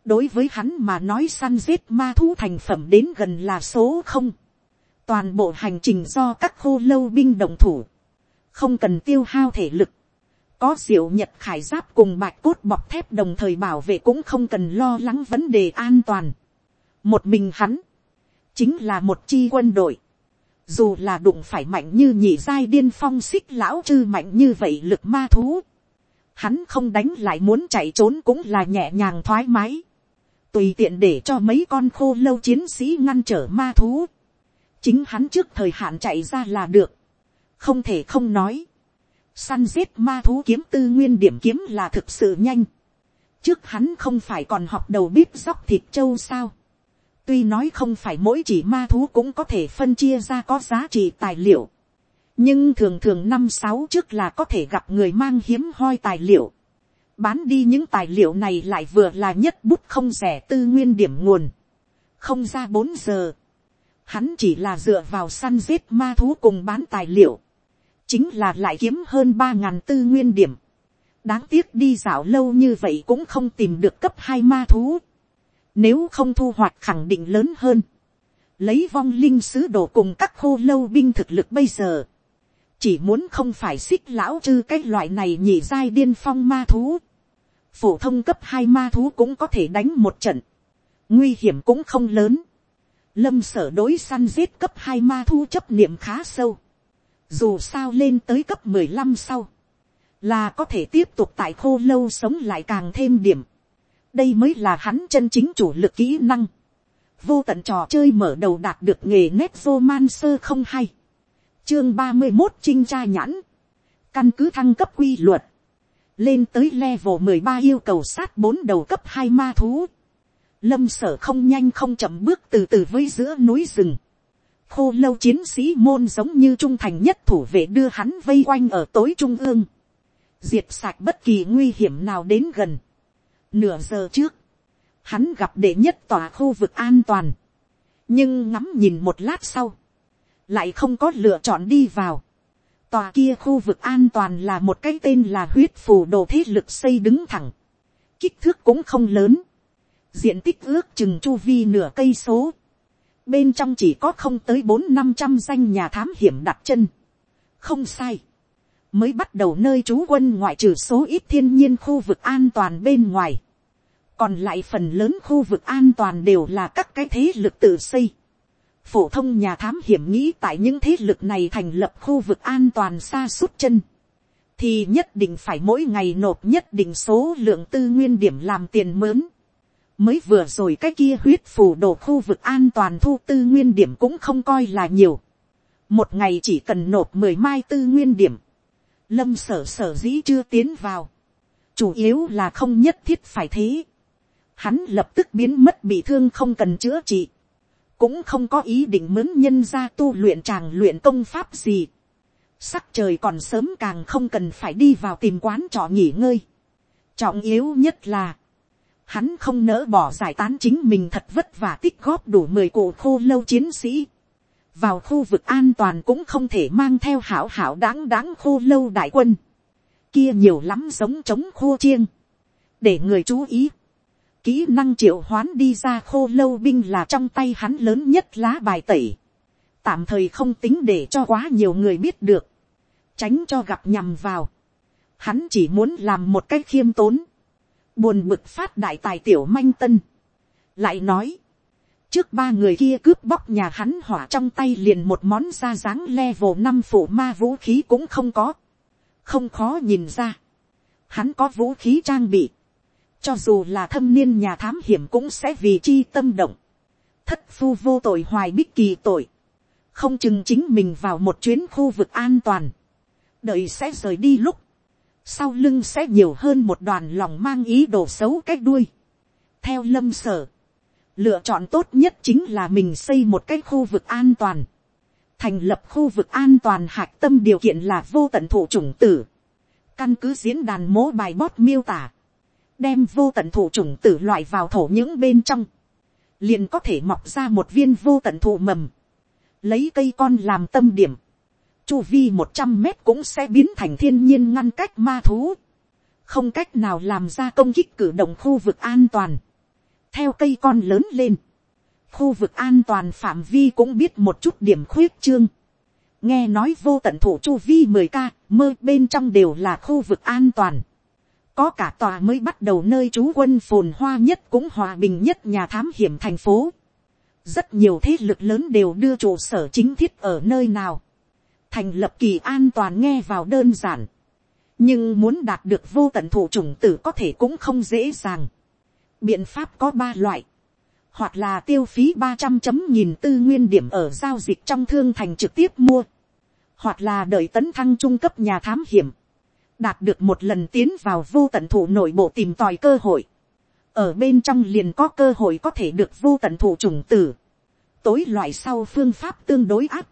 đối với hắn mà nói săn giết ma thú thành phẩm đến gần là số không. toàn bộ hành trình do các khô lâu binh đồng thủ, không cần tiêu hao thể lực. có diệu nhật khải giáp cùng bạch cốt bọc thép đồng thời bảo vệ cũng không cần lo lắng vấn đề an toàn. một mình hắn, chính là một chi quân đội. dù là đụng phải mạnh như nhị giai điên phong xích lão chư mạnh như vậy lực ma thú. hắn không đánh lại muốn chạy trốn cũng là nhẹ nhàng thoải mái tùy tiện để cho mấy con khô lâu chiến sĩ ngăn trở ma thú. chính hắn trước thời hạn chạy ra là được. không thể không nói. săn giết ma thú kiếm tư nguyên điểm kiếm là thực sự nhanh. trước hắn không phải còn học đầu bếp dóc thịt trâu sao tuy nói không phải mỗi chỉ ma thú cũng có thể phân chia ra có giá trị tài liệu. nhưng thường thường năm sáu trước là có thể gặp người mang hiếm hoi tài liệu Bán đi những tài liệu này lại vừa là nhất bút không rẻ tư nguyên điểm nguồn. Không ra bốn giờ. Hắn chỉ là dựa vào săn giết ma thú cùng bán tài liệu. Chính là lại kiếm hơn ba ngàn tư nguyên điểm. Đáng tiếc đi dạo lâu như vậy cũng không tìm được cấp hai ma thú. Nếu không thu hoạch khẳng định lớn hơn. Lấy vong linh sứ đồ cùng các khô lâu binh thực lực bây giờ chỉ muốn không phải xích lão chư cái loại này nhị giai điên phong ma thú. phổ thông cấp hai ma thú cũng có thể đánh một trận. nguy hiểm cũng không lớn. lâm sở đối săn giết cấp hai ma thú chấp niệm khá sâu. dù sao lên tới cấp mười lăm sau. là có thể tiếp tục tại khô lâu sống lại càng thêm điểm đây mới là hắn chân chính chủ lực kỹ năng. vô tận trò chơi mở đầu đạt được nghề nét vô man sơ không hay. Chương ba mươi một trinh tra nhãn, căn cứ thăng cấp quy luật, lên tới level mười ba yêu cầu sát bốn đầu cấp hai ma thú, lâm sở không nhanh không chậm bước từ từ với giữa núi rừng, khô lâu chiến sĩ môn giống như trung thành nhất thủ vệ đưa hắn vây quanh ở tối trung ương, diệt sạch bất kỳ nguy hiểm nào đến gần. Nửa giờ trước, hắn gặp đệ nhất tòa khu vực an toàn, nhưng ngắm nhìn một lát sau, lại không có lựa chọn đi vào. Tòa kia khu vực an toàn là một cái tên là huyết phù đồ thế lực xây đứng thẳng. Kích thước cũng không lớn. diện tích ước chừng chu vi nửa cây số, bên trong chỉ có không tới bốn năm trăm danh nhà thám hiểm đặt chân, không sai, mới bắt đầu nơi trú quân ngoại trừ số ít thiên nhiên khu vực an toàn bên ngoài, còn lại phần lớn khu vực an toàn đều là các cái thế lực tự xây. phổ thông nhà thám hiểm nghĩ tại những thế lực này thành lập khu vực an toàn xa suốt chân, thì nhất định phải mỗi ngày nộp nhất định số lượng tư nguyên điểm làm tiền mướn. mới vừa rồi cái kia huyết phủ đồ khu vực an toàn thu tư nguyên điểm cũng không coi là nhiều. một ngày chỉ cần nộp mười mai tư nguyên điểm lâm sở sở dĩ chưa tiến vào. chủ yếu là không nhất thiết phải thế hắn lập tức biến mất bị thương không cần chữa trị, cũng không có ý định mướn nhân ra tu luyện tràng luyện công pháp gì. Sắc trời còn sớm càng không cần phải đi vào tìm quán trọ nghỉ ngơi. Trọng yếu nhất là, hắn không nỡ bỏ giải tán chính mình thật vất vả tích góp đủ mười cổ khô lâu chiến sĩ. Vào khu vực an toàn cũng không thể mang theo hảo hảo đáng đáng khô lâu đại quân. Kia nhiều lắm giống chống khô chiêng. Để người chú ý kỹ năng triệu hoán đi ra khô lâu binh là trong tay hắn lớn nhất lá bài tẩy. Tạm thời không tính để cho quá nhiều người biết được. Tránh cho gặp nhầm vào. Hắn chỉ muốn làm một cách khiêm tốn. Buồn bực phát đại tài tiểu manh tân. Lại nói. Trước ba người kia cướp bóc nhà hắn hỏa trong tay liền một món da dáng level năm phủ ma vũ khí cũng không có. Không khó nhìn ra. Hắn có vũ khí trang bị cho dù là thâm niên nhà thám hiểm cũng sẽ vì chi tâm động. Thất phu vô tội hoài bích kỳ tội. Không chừng chính mình vào một chuyến khu vực an toàn. Đợi sẽ rời đi lúc. Sau lưng sẽ nhiều hơn một đoàn lòng mang ý đồ xấu cách đuôi. Theo lâm sở. Lựa chọn tốt nhất chính là mình xây một cái khu vực an toàn. Thành lập khu vực an toàn hạc tâm điều kiện là vô tận thủ chủng tử. Căn cứ diễn đàn mố bài bót miêu tả. Đem vô tận thủ trùng tử loại vào thổ những bên trong, liền có thể mọc ra một viên vô tận thụ mầm, lấy cây con làm tâm điểm, chu vi một trăm mét cũng sẽ biến thành thiên nhiên ngăn cách ma thú, không cách nào làm ra công kích cử động khu vực an toàn, theo cây con lớn lên, khu vực an toàn phạm vi cũng biết một chút điểm khuyết trương, nghe nói vô tận thủ chu vi mười k mơ bên trong đều là khu vực an toàn, có cả tòa mới bắt đầu nơi trú quân phồn hoa nhất cũng hòa bình nhất nhà thám hiểm thành phố. rất nhiều thế lực lớn đều đưa trụ sở chính thiết ở nơi nào. thành lập kỳ an toàn nghe vào đơn giản. nhưng muốn đạt được vô tận thủ chủng tử có thể cũng không dễ dàng biện pháp có ba loại. hoặc là tiêu phí ba trăm chấm nghìn tư nguyên điểm ở giao dịch trong thương thành trực tiếp mua. hoặc là đợi tấn thăng trung cấp nhà thám hiểm. Đạt được một lần tiến vào vô tận thủ nội bộ tìm tòi cơ hội, ở bên trong liền có cơ hội có thể được vô tận thủ trùng tử, tối loại sau phương pháp tương đối áp,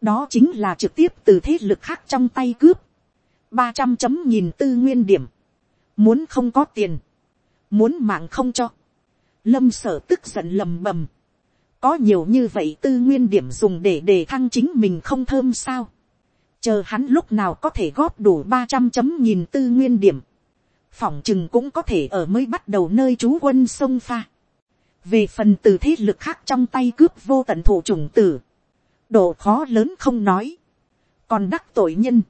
đó chính là trực tiếp từ thế lực khác trong tay cướp, ba trăm chấm nghìn tư nguyên điểm, muốn không có tiền, muốn mạng không cho, lâm sở tức giận lầm bầm, có nhiều như vậy tư nguyên điểm dùng để đề thăng chính mình không thơm sao, chờ hắn lúc nào có thể góp đủ ba trăm chấm nhìn tư nguyên điểm, phỏng chừng cũng có thể ở mới bắt đầu nơi trú quân sông pha. về phần từ thế lực khác trong tay cướp vô tận thủ chủng tử, độ khó lớn không nói, còn đắc tội nhân,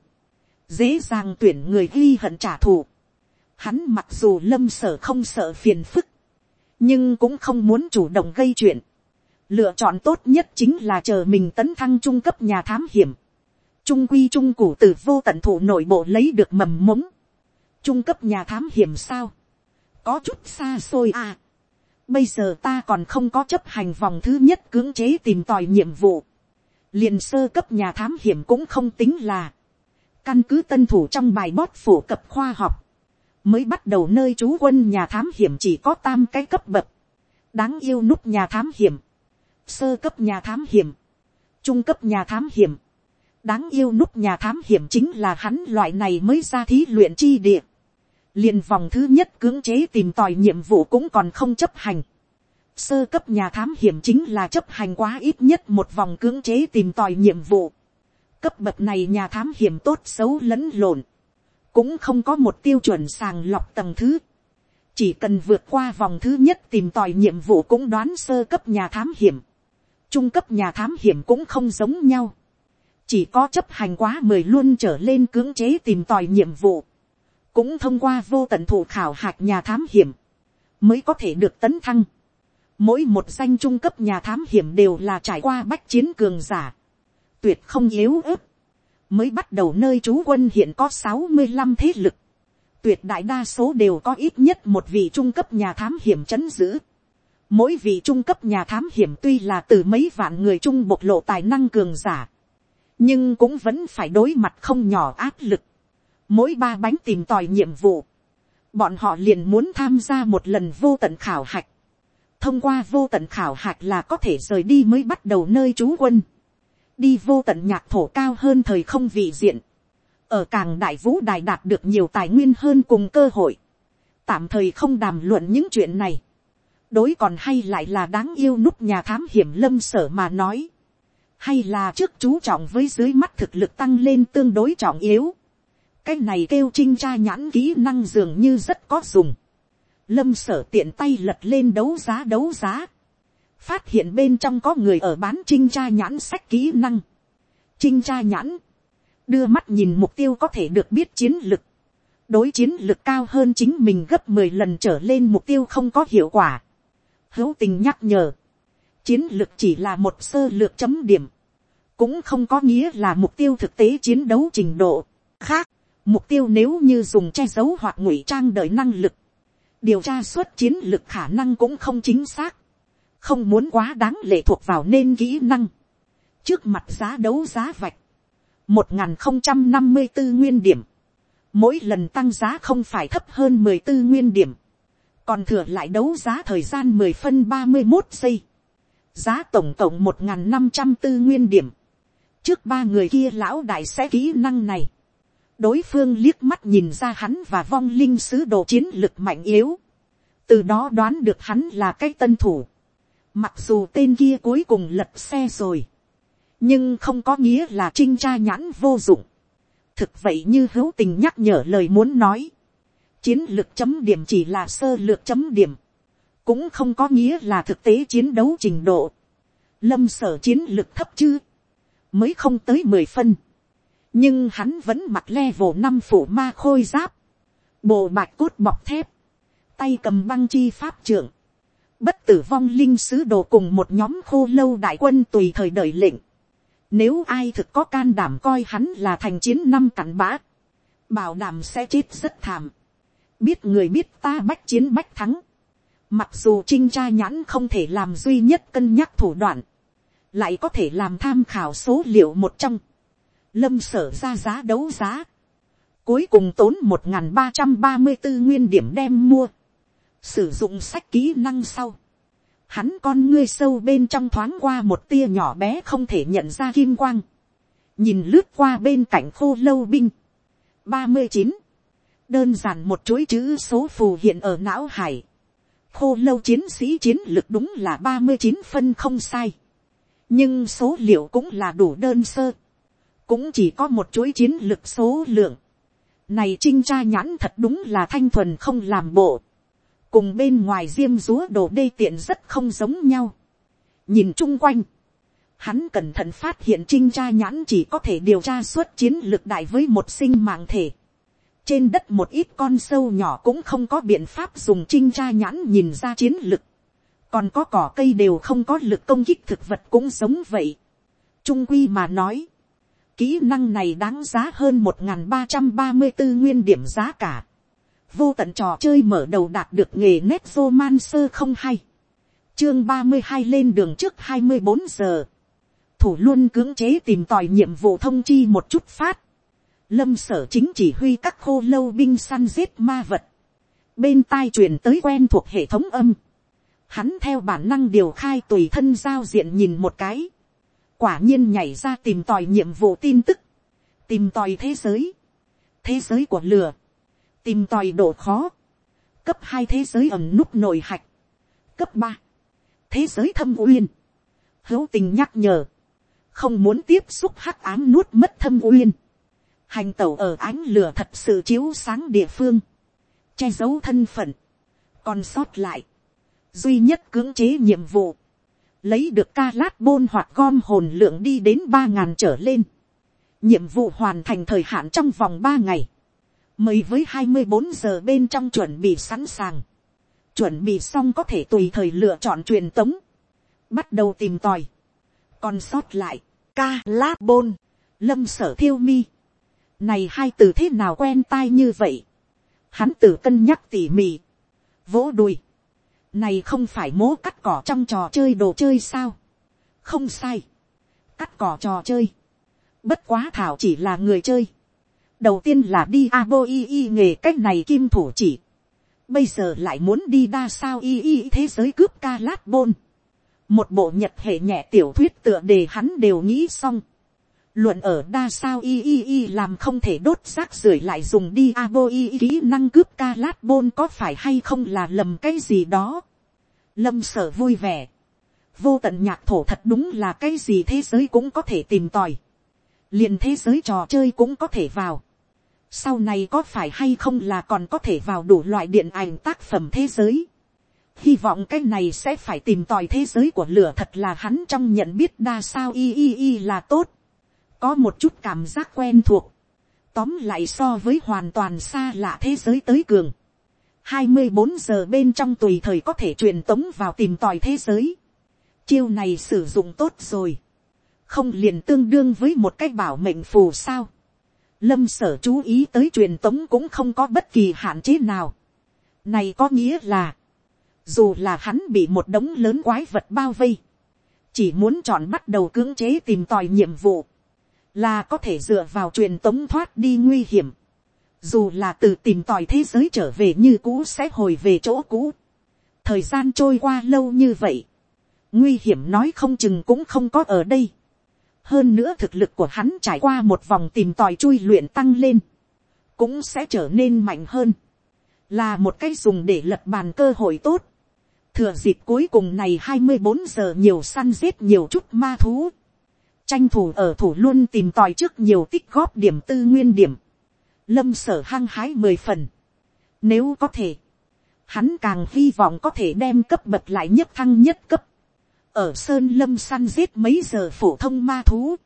dễ dàng tuyển người ghi hận trả thù. Hắn mặc dù lâm sở không sợ phiền phức, nhưng cũng không muốn chủ động gây chuyện. Lựa chọn tốt nhất chính là chờ mình tấn thăng trung cấp nhà thám hiểm trung quy trung củ từ vô tận thủ nội bộ lấy được mầm mống, trung cấp nhà thám hiểm sao, có chút xa xôi à. Bây giờ ta còn không có chấp hành vòng thứ nhất cưỡng chế tìm tòi nhiệm vụ. liền sơ cấp nhà thám hiểm cũng không tính là. Căn cứ tân thủ trong bài bót phổ cập khoa học. Mới bắt đầu nơi trú quân nhà thám hiểm chỉ có tam cái cấp bậc. Đáng yêu nút nhà thám hiểm. Sơ cấp nhà thám hiểm. Trung cấp nhà thám hiểm đáng yêu nút nhà thám hiểm chính là hắn loại này mới ra thí luyện chi địa. liền vòng thứ nhất cưỡng chế tìm tòi nhiệm vụ cũng còn không chấp hành. sơ cấp nhà thám hiểm chính là chấp hành quá ít nhất một vòng cưỡng chế tìm tòi nhiệm vụ. cấp bậc này nhà thám hiểm tốt xấu lẫn lộn cũng không có một tiêu chuẩn sàng lọc tầng thứ. chỉ cần vượt qua vòng thứ nhất tìm tòi nhiệm vụ cũng đoán sơ cấp nhà thám hiểm, trung cấp nhà thám hiểm cũng không giống nhau, chỉ có chấp hành quá mười luôn trở lên cưỡng chế tìm tòi nhiệm vụ, cũng thông qua vô tận thủ khảo hạch nhà thám hiểm, mới có thể được tấn thăng. Mỗi một danh trung cấp nhà thám hiểm đều là trải qua bách chiến cường giả, tuyệt không yếu ớt, mới bắt đầu nơi trú quân hiện có sáu mươi 65 thế lực, tuyệt đại đa số đều có ít nhất một vị trung cấp nhà thám hiểm chấn giữ. Mỗi vị trung cấp nhà thám hiểm tuy là từ mấy vạn người trung bộc lộ tài năng cường giả, nhưng cũng vẫn phải đối mặt không nhỏ áp lực. Mỗi ba bánh tìm tòi nhiệm vụ, bọn họ liền muốn tham gia một lần vô tận khảo hạch. Thông qua vô tận khảo hạch là có thể rời đi mới bắt đầu nơi trú quân. Đi vô tận nhạc thổ cao hơn thời không vị diện. Ở càng đại vũ đài đạt được nhiều tài nguyên hơn cùng cơ hội, tạm thời không đàm luận những chuyện này, đối còn hay lại là đáng yêu núp nhà thám hiểm lâm sở mà nói, hay là trước chú trọng với dưới mắt thực lực tăng lên tương đối trọng yếu, cái này kêu trinh tra nhãn kỹ năng dường như rất có dùng, lâm sở tiện tay lật lên đấu giá đấu giá, phát hiện bên trong có người ở bán trinh tra nhãn sách kỹ năng, trinh tra nhãn, đưa mắt nhìn mục tiêu có thể được biết chiến lực, đối chiến lực cao hơn chính mình gấp mười lần trở lên mục tiêu không có hiệu quả. Hữu tình nhắc nhở, chiến lực chỉ là một sơ lược chấm điểm, cũng không có nghĩa là mục tiêu thực tế chiến đấu trình độ khác. Mục tiêu nếu như dùng che giấu hoặc ngụy trang đợi năng lực, điều tra suất chiến lực khả năng cũng không chính xác, không muốn quá đáng lệ thuộc vào nên kỹ năng. trước mặt giá đấu giá vạch, một không trăm năm mươi bốn nguyên điểm, mỗi lần tăng giá không phải thấp hơn mười bốn nguyên điểm, còn thừa lại đấu giá thời gian mười phân ba mươi một giây, giá tổng cộng một năm trăm bốn nguyên điểm, trước ba người kia lão đại sẽ kỹ năng này, đối phương liếc mắt nhìn ra hắn và vong linh sứ đồ chiến lực mạnh yếu, từ đó đoán được hắn là cái tân thủ, mặc dù tên kia cuối cùng lật xe rồi, nhưng không có nghĩa là trinh tra nhãn vô dụng. thực vậy như hữu tình nhắc nhở lời muốn nói, chiến lược chấm điểm chỉ là sơ lược chấm điểm, cũng không có nghĩa là thực tế chiến đấu trình độ. lâm sở chiến lược thấp chứ, mới không tới mười phân, nhưng hắn vẫn mặc level vồ năm phủ ma khôi giáp, bộ bạch cốt bọc thép, tay cầm băng chi pháp trưởng, bất tử vong linh sứ đồ cùng một nhóm khô lâu đại quân tùy thời đợi lệnh, nếu ai thực có can đảm coi hắn là thành chiến năm cặn bã. Bảo đảm sẽ chết rất thảm. Biết người biết ta bách chiến bách thắng. Mặc dù trinh tra nhãn không thể làm duy nhất cân nhắc thủ đoạn. Lại có thể làm tham khảo số liệu một trong. Lâm sở ra giá đấu giá. Cuối cùng tốn một ba trăm ba mươi bốn nguyên điểm đem mua. Sử dụng sách kỹ năng sau. Hắn con ngươi sâu bên trong thoáng qua một tia nhỏ bé không thể nhận ra kim quang, nhìn lướt qua bên cạnh khô lâu binh, ba mươi chín, đơn giản một chuỗi chữ số phù hiện ở não hải, khô lâu chiến sĩ chiến lực đúng là ba mươi chín phân không sai, nhưng số liệu cũng là đủ đơn sơ, cũng chỉ có một chuỗi chiến lực số lượng, này trinh tra nhãn thật đúng là thanh thuần không làm bộ, cùng bên ngoài diêm rúa đồ đê tiện rất không giống nhau. nhìn chung quanh, hắn cẩn thận phát hiện trinh tra nhãn chỉ có thể điều tra xuất chiến lược đại với một sinh mạng thể. trên đất một ít con sâu nhỏ cũng không có biện pháp dùng trinh tra nhãn nhìn ra chiến lược. còn có cỏ cây đều không có lực công kích thực vật cũng giống vậy. trung quy mà nói, kỹ năng này đáng giá hơn một ba trăm ba mươi bốn nguyên điểm giá cả vô tận trò chơi mở đầu đạt được nghề nét vô man sơ không hay. chương ba mươi hai lên đường trước hai mươi bốn giờ. thủ luôn cưỡng chế tìm tòi nhiệm vụ thông chi một chút phát. lâm sở chính chỉ huy các khô lâu binh săn giết ma vật. bên tai truyền tới quen thuộc hệ thống âm. hắn theo bản năng điều khai tùy thân giao diện nhìn một cái. quả nhiên nhảy ra tìm tòi nhiệm vụ tin tức. tìm tòi thế giới. thế giới của lừa tìm tòi độ khó, cấp hai thế giới ẩm nút nội hạch, cấp ba. Thế giới thâm uyên, hữu tình nhắc nhở, không muốn tiếp xúc hắc ám nuốt mất thâm uyên, hành tẩu ở ánh lửa thật sự chiếu sáng địa phương, che giấu thân phận, còn sót lại, duy nhất cưỡng chế nhiệm vụ, lấy được ca lát bôn hoặc gom hồn lượng đi đến ba ngàn trở lên, nhiệm vụ hoàn thành thời hạn trong vòng ba ngày, mới với hai mươi bốn giờ bên trong chuẩn bị sẵn sàng, chuẩn bị xong có thể tùy thời lựa chọn truyền tống, bắt đầu tìm tòi, còn sót lại, ca lát bôn, lâm sở thiêu mi, này hai từ thế nào quen tai như vậy, hắn tự cân nhắc tỉ mỉ, vỗ đùi, này không phải mố cắt cỏ trong trò chơi đồ chơi sao, không sai, cắt cỏ trò chơi, bất quá thảo chỉ là người chơi, đầu tiên là đi abo y y nghề cách này kim thủ chỉ, bây giờ lại muốn đi đa sao y y thế giới cướp ca lát bôn, một bộ nhật hệ nhẹ tiểu thuyết tựa đề hắn đều nghĩ xong, luận ở đa sao y y y làm không thể đốt rác rưởi lại dùng đi abo y kỹ năng cướp ca lát bôn có phải hay không là lầm cái gì đó. lâm sở vui vẻ. vô tận nhạc thổ thật đúng là cái gì thế giới cũng có thể tìm tòi. liền thế giới trò chơi cũng có thể vào sau này có phải hay không là còn có thể vào đủ loại điện ảnh tác phẩm thế giới. hy vọng cái này sẽ phải tìm tòi thế giới của lửa thật là hắn trong nhận biết đa sao y y y là tốt. Có một chút cảm giác quen thuộc, tóm lại so với hoàn toàn xa lạ thế giới tới cường, hai mươi bốn giờ bên trong tùy thời có thể truyền tống vào tìm tòi thế giới, chiêu này sử dụng tốt rồi, không liền tương đương với một cái bảo mệnh phù sao, lâm sở chú ý tới truyền tống cũng không có bất kỳ hạn chế nào, này có nghĩa là, dù là hắn bị một đống lớn quái vật bao vây, chỉ muốn chọn bắt đầu cưỡng chế tìm tòi nhiệm vụ, là có thể dựa vào truyền tống thoát đi nguy hiểm, dù là từ tìm tòi thế giới trở về như cũ sẽ hồi về chỗ cũ. thời gian trôi qua lâu như vậy, nguy hiểm nói không chừng cũng không có ở đây hơn nữa thực lực của hắn trải qua một vòng tìm tòi chui luyện tăng lên, cũng sẽ trở nên mạnh hơn, là một cái dùng để lật bàn cơ hội tốt. thừa dịp cuối cùng này hai mươi bốn giờ nhiều săn giết nhiều chút ma thú, tranh thủ ở thủ luôn tìm tòi trước nhiều tích góp điểm tư nguyên điểm, lâm sở hăng hái mười phần. Nếu có thể, hắn càng hy vọng có thể đem cấp bậc lại nhất thăng nhất cấp. Ở sơn lâm săn giết mấy giờ phổ thông ma thú.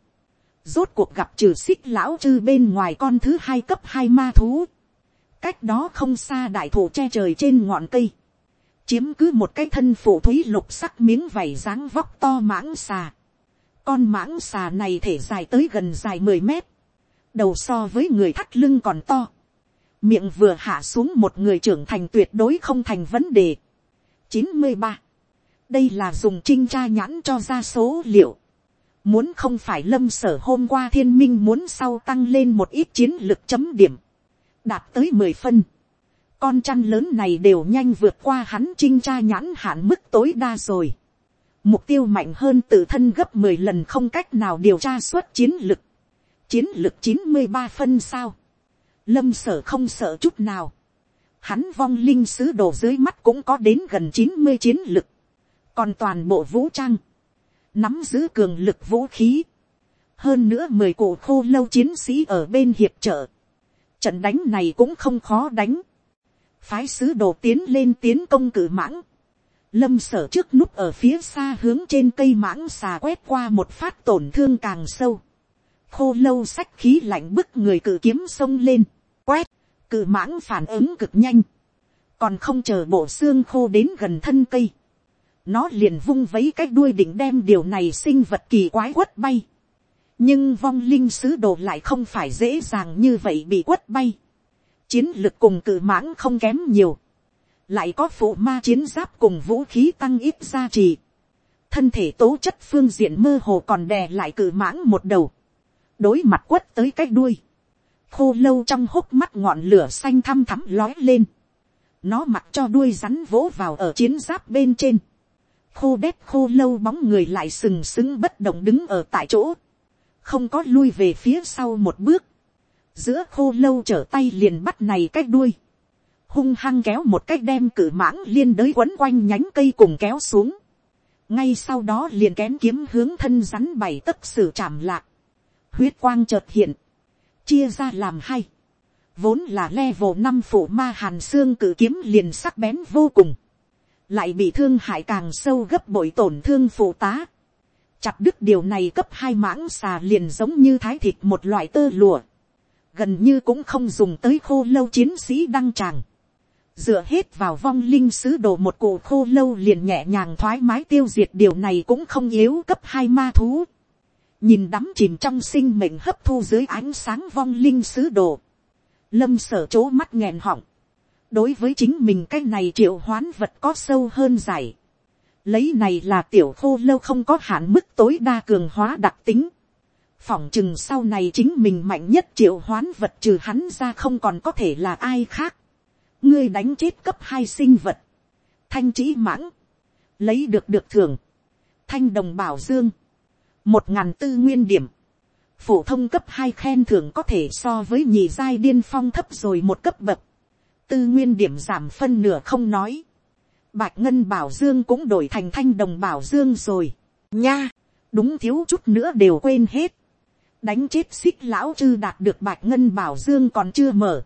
Rốt cuộc gặp trừ xích lão chư bên ngoài con thứ hai cấp hai ma thú. Cách đó không xa đại thủ che trời trên ngọn cây. Chiếm cứ một cái thân phủ thúy lục sắc miếng vảy dáng vóc to mãng xà con mãng xà này thể dài tới gần dài mười mét. Đầu so với người thắt lưng còn to. Miệng vừa hạ xuống một người trưởng thành tuyệt đối không thành vấn đề. chín mươi ba đây là dùng trinh tra nhãn cho ra số liệu. Muốn không phải lâm sở hôm qua thiên minh muốn sau tăng lên một ít chiến lực chấm điểm. Đạt tới mười phân. Con chăn lớn này đều nhanh vượt qua hắn trinh tra nhãn hạn mức tối đa rồi Mục tiêu mạnh hơn tự thân gấp 10 lần không cách nào điều tra suốt chiến lực. Chiến lực 93 phân sao. Lâm sở không sợ chút nào. Hắn vong linh sứ đồ dưới mắt cũng có đến gần 90 chiến lực. Còn toàn bộ vũ trang. Nắm giữ cường lực vũ khí. Hơn nữa 10 cụ khô lâu chiến sĩ ở bên hiệp trợ. Trận đánh này cũng không khó đánh. Phái sứ đồ tiến lên tiến công cử mãng lâm sở trước núp ở phía xa hướng trên cây mãng xà quét qua một phát tổn thương càng sâu. khô lâu sách khí lạnh bức người cự kiếm sông lên, quét, cự mãng phản ứng cực nhanh, còn không chờ bộ xương khô đến gần thân cây nó liền vung vấy cái đuôi định đem điều này sinh vật kỳ quái quất bay. nhưng vong linh sứ đồ lại không phải dễ dàng như vậy bị quất bay. chiến lực cùng cự mãng không kém nhiều. Lại có phụ ma chiến giáp cùng vũ khí tăng ít gia trì, thân thể tố chất phương diện mơ hồ còn đè lại cử mãng một đầu, đối mặt quất tới cái đuôi, khô lâu trong hốc mắt ngọn lửa xanh thăm thắm lói lên, nó mặc cho đuôi rắn vỗ vào ở chiến giáp bên trên, khô đét khô lâu bóng người lại sừng sững bất động đứng ở tại chỗ, không có lui về phía sau một bước, giữa khô lâu trở tay liền bắt này cái đuôi, hung hăng kéo một cái đem cử mãng liên đới quấn quanh nhánh cây cùng kéo xuống. ngay sau đó liền kén kiếm hướng thân rắn bảy tấc sử chạm lạc. huyết quang chợt hiện, chia ra làm hai. vốn là level năm phủ ma hàn xương cử kiếm liền sắc bén vô cùng, lại bị thương hại càng sâu gấp bội tổn thương phụ tá. chặt đứt điều này cấp hai mãng xà liền giống như thái thịt một loại tơ lụa, gần như cũng không dùng tới khô lâu chiến sĩ đăng tràng, dựa hết vào vong linh sứ đồ một cụ khô lâu liền nhẹ nhàng thoải mái tiêu diệt điều này cũng không yếu cấp hai ma thú, nhìn đắm chìm trong sinh mệnh hấp thu dưới ánh sáng vong linh sứ đồ, lâm sở chỗ mắt nghẹn họng, đối với chính mình cái này triệu hoán vật có sâu hơn giải, lấy này là tiểu khô lâu không có hạn mức tối đa cường hóa đặc tính, phỏng chừng sau này chính mình mạnh nhất triệu hoán vật trừ hắn ra không còn có thể là ai khác, ngươi đánh chết cấp hai sinh vật, thanh trí mãng, lấy được được thưởng, thanh đồng bảo dương, một ngàn tư nguyên điểm, phổ thông cấp hai khen thưởng có thể so với nhì giai điên phong thấp rồi một cấp bậc, tư nguyên điểm giảm phân nửa không nói, bạch ngân bảo dương cũng đổi thành thanh đồng bảo dương rồi, nha, đúng thiếu chút nữa đều quên hết, đánh chết xích lão chư đạt được bạch ngân bảo dương còn chưa mở,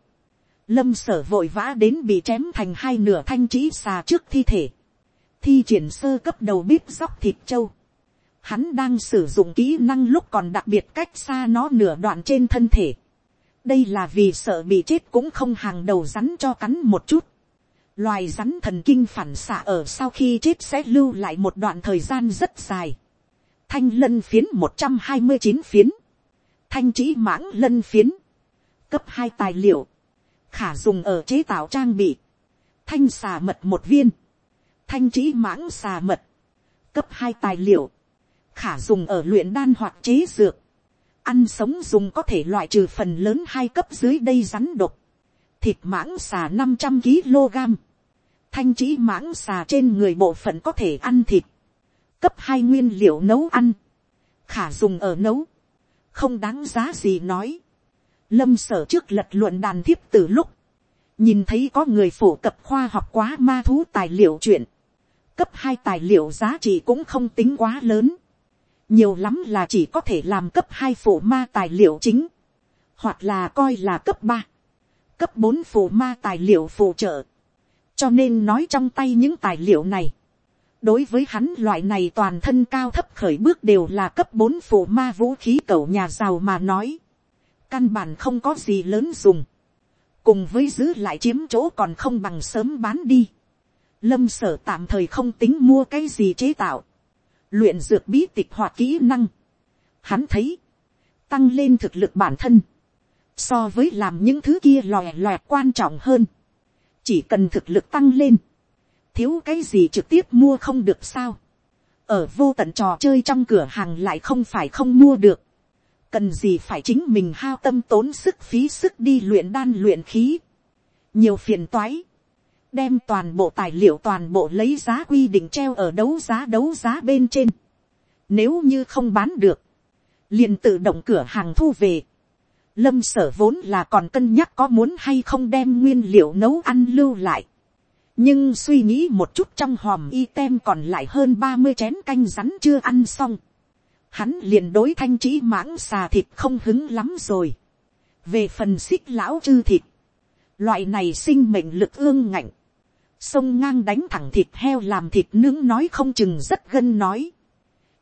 lâm sở vội vã đến bị chém thành hai nửa thanh trí xà trước thi thể, thi triển sơ cấp đầu bếp dóc thịt trâu, hắn đang sử dụng kỹ năng lúc còn đặc biệt cách xa nó nửa đoạn trên thân thể đây là vì sợ bị chết cũng không hàng đầu rắn cho cắn một chút. loài rắn thần kinh phản xạ ở sau khi chết sẽ lưu lại một đoạn thời gian rất dài. thanh lân phiến một trăm hai mươi chín phiến. thanh trí mãng lân phiến. cấp hai tài liệu. khả dùng ở chế tạo trang bị. thanh xà mật một viên. thanh trí mãng xà mật. cấp hai tài liệu khả dùng ở luyện đan hoặc chế dược. Ăn sống dùng có thể loại trừ phần lớn hai cấp dưới đây rắn độc. Thịt mãng xà năm trăm kg. Thanh trí mãng xà trên người bộ phận có thể ăn thịt. Cấp hai nguyên liệu nấu ăn. Khả dùng ở nấu. Không đáng giá gì nói. Lâm sở trước lật luận đàn thiếp từ lúc. Nhìn thấy có người phổ cập khoa học quá ma thú tài liệu chuyện cấp hai tài liệu giá trị cũng không tính quá lớn nhiều lắm là chỉ có thể làm cấp hai phổ ma tài liệu chính, hoặc là coi là cấp ba, cấp bốn phổ ma tài liệu phụ trợ. cho nên nói trong tay những tài liệu này, đối với hắn loại này toàn thân cao thấp khởi bước đều là cấp bốn phổ ma vũ khí cầu nhà giàu mà nói, căn bản không có gì lớn dùng, cùng với giữ lại chiếm chỗ còn không bằng sớm bán đi. Lâm sở tạm thời không tính mua cái gì chế tạo, luyện dược bí tịch hoặc kỹ năng, hắn thấy, tăng lên thực lực bản thân, so với làm những thứ kia lòe loẹt quan trọng hơn, chỉ cần thực lực tăng lên, thiếu cái gì trực tiếp mua không được sao, ở vô tận trò chơi trong cửa hàng lại không phải không mua được, cần gì phải chính mình hao tâm tốn sức phí sức đi luyện đan luyện khí, nhiều phiền toái, đem toàn bộ tài liệu toàn bộ lấy giá quy định treo ở đấu giá đấu giá bên trên. Nếu như không bán được, liền tự động cửa hàng thu về. Lâm sở vốn là còn cân nhắc có muốn hay không đem nguyên liệu nấu ăn lưu lại. Nhưng suy nghĩ một chút trong hòm y tem còn lại hơn ba mươi chén canh rắn chưa ăn xong. Hắn liền đối thanh trí mãng xà thịt không hứng lắm rồi. Về phần xích lão chư thịt. Loại này sinh mệnh lực ương ngạnh sông ngang đánh thẳng thịt heo làm thịt nướng nói không chừng rất gân nói.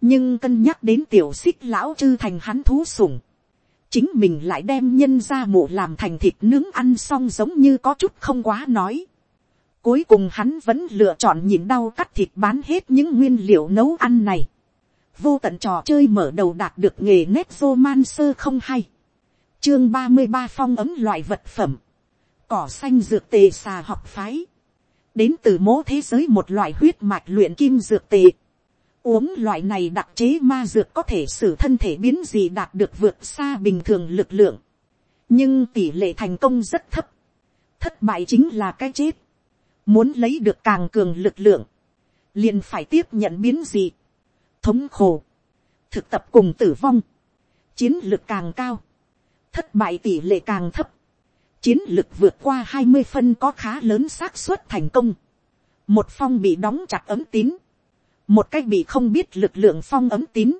nhưng cân nhắc đến tiểu xích lão chư thành hắn thú sủng. chính mình lại đem nhân ra mụ làm thành thịt nướng ăn xong giống như có chút không quá nói. cuối cùng hắn vẫn lựa chọn nhịn đau cắt thịt bán hết những nguyên liệu nấu ăn này. vô tận trò chơi mở đầu đạt được nghề nét vô man sơ không hay. chương ba mươi ba phong ấm loại vật phẩm. cỏ xanh dược tề xà học phái đến từ mố thế giới một loại huyết mạch luyện kim dược tệ. Uống loại này đặc chế ma dược có thể xử thân thể biến gì đạt được vượt xa bình thường lực lượng. Nhưng tỷ lệ thành công rất thấp. Thất bại chính là cái chết. Muốn lấy được càng cường lực lượng. Liền phải tiếp nhận biến gì. Thống khổ. Thực tập cùng tử vong. Chiến lực càng cao. Thất bại tỷ lệ càng thấp chiến lực vượt qua hai mươi phân có khá lớn xác suất thành công. Một phong bị đóng chặt ấm tín. Một cách bị không biết lực lượng phong ấm tín.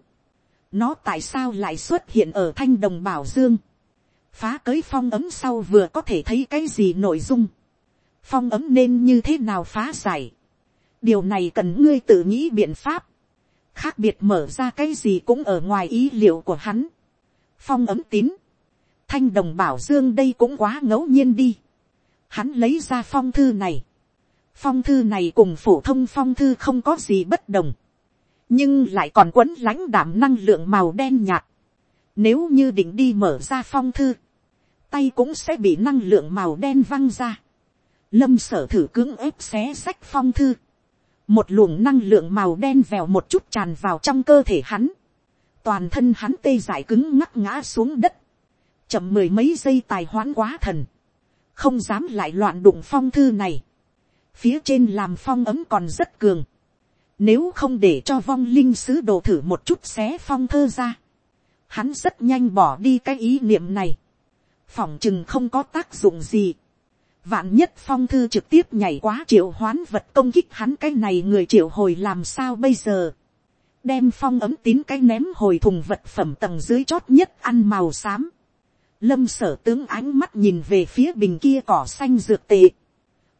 Nó tại sao lại xuất hiện ở thanh đồng bảo dương. phá cới phong ấm sau vừa có thể thấy cái gì nội dung, phong ấm nên như thế nào phá giải, điều này cần ngươi tự nghĩ biện pháp, khác biệt mở ra cái gì cũng ở ngoài ý liệu của hắn, phong ấm tín, thanh đồng bảo dương đây cũng quá ngẫu nhiên đi, hắn lấy ra phong thư này, phong thư này cùng phổ thông phong thư không có gì bất đồng, nhưng lại còn quấn lãnh đảm năng lượng màu đen nhạt. Nếu như định đi mở ra phong thư, tay cũng sẽ bị năng lượng màu đen văng ra. Lâm sở thử cưỡng ép xé sách phong thư. Một luồng năng lượng màu đen vèo một chút tràn vào trong cơ thể hắn. Toàn thân hắn tê dại cứng ngắc ngã xuống đất. Chậm mười mấy giây tài hoãn quá thần. Không dám lại loạn đụng phong thư này. Phía trên làm phong ấm còn rất cường nếu không để cho vong linh sứ đồ thử một chút xé phong thơ ra. Hắn rất nhanh bỏ đi cái ý niệm này. Phỏng chừng không có tác dụng gì. Vạn nhất phong thư trực tiếp nhảy quá triệu hoán vật công kích hắn cái này người triệu hồi làm sao bây giờ. Đem phong ấm tín cái ném hồi thùng vật phẩm tầng dưới chót nhất ăn màu xám. Lâm sở tướng ánh mắt nhìn về phía bình kia cỏ xanh dược tệ.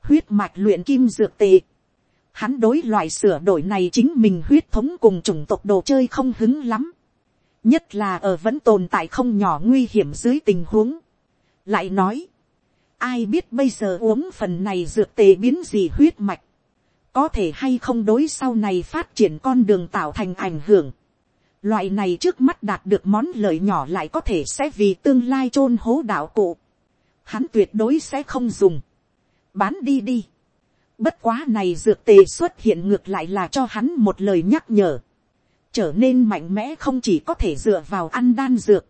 Huyết mạch luyện kim dược tệ Hắn đối loại sửa đổi này chính mình huyết thống cùng chủng tộc đồ chơi không hứng lắm. Nhất là ở vẫn tồn tại không nhỏ nguy hiểm dưới tình huống. Lại nói. Ai biết bây giờ uống phần này dược tề biến gì huyết mạch. Có thể hay không đối sau này phát triển con đường tạo thành ảnh hưởng. Loại này trước mắt đạt được món lợi nhỏ lại có thể sẽ vì tương lai chôn hố đạo cụ. Hắn tuyệt đối sẽ không dùng. Bán đi đi Bất quá này dược tề xuất hiện ngược lại là cho hắn một lời nhắc nhở. Trở nên mạnh mẽ không chỉ có thể dựa vào ăn đan dược.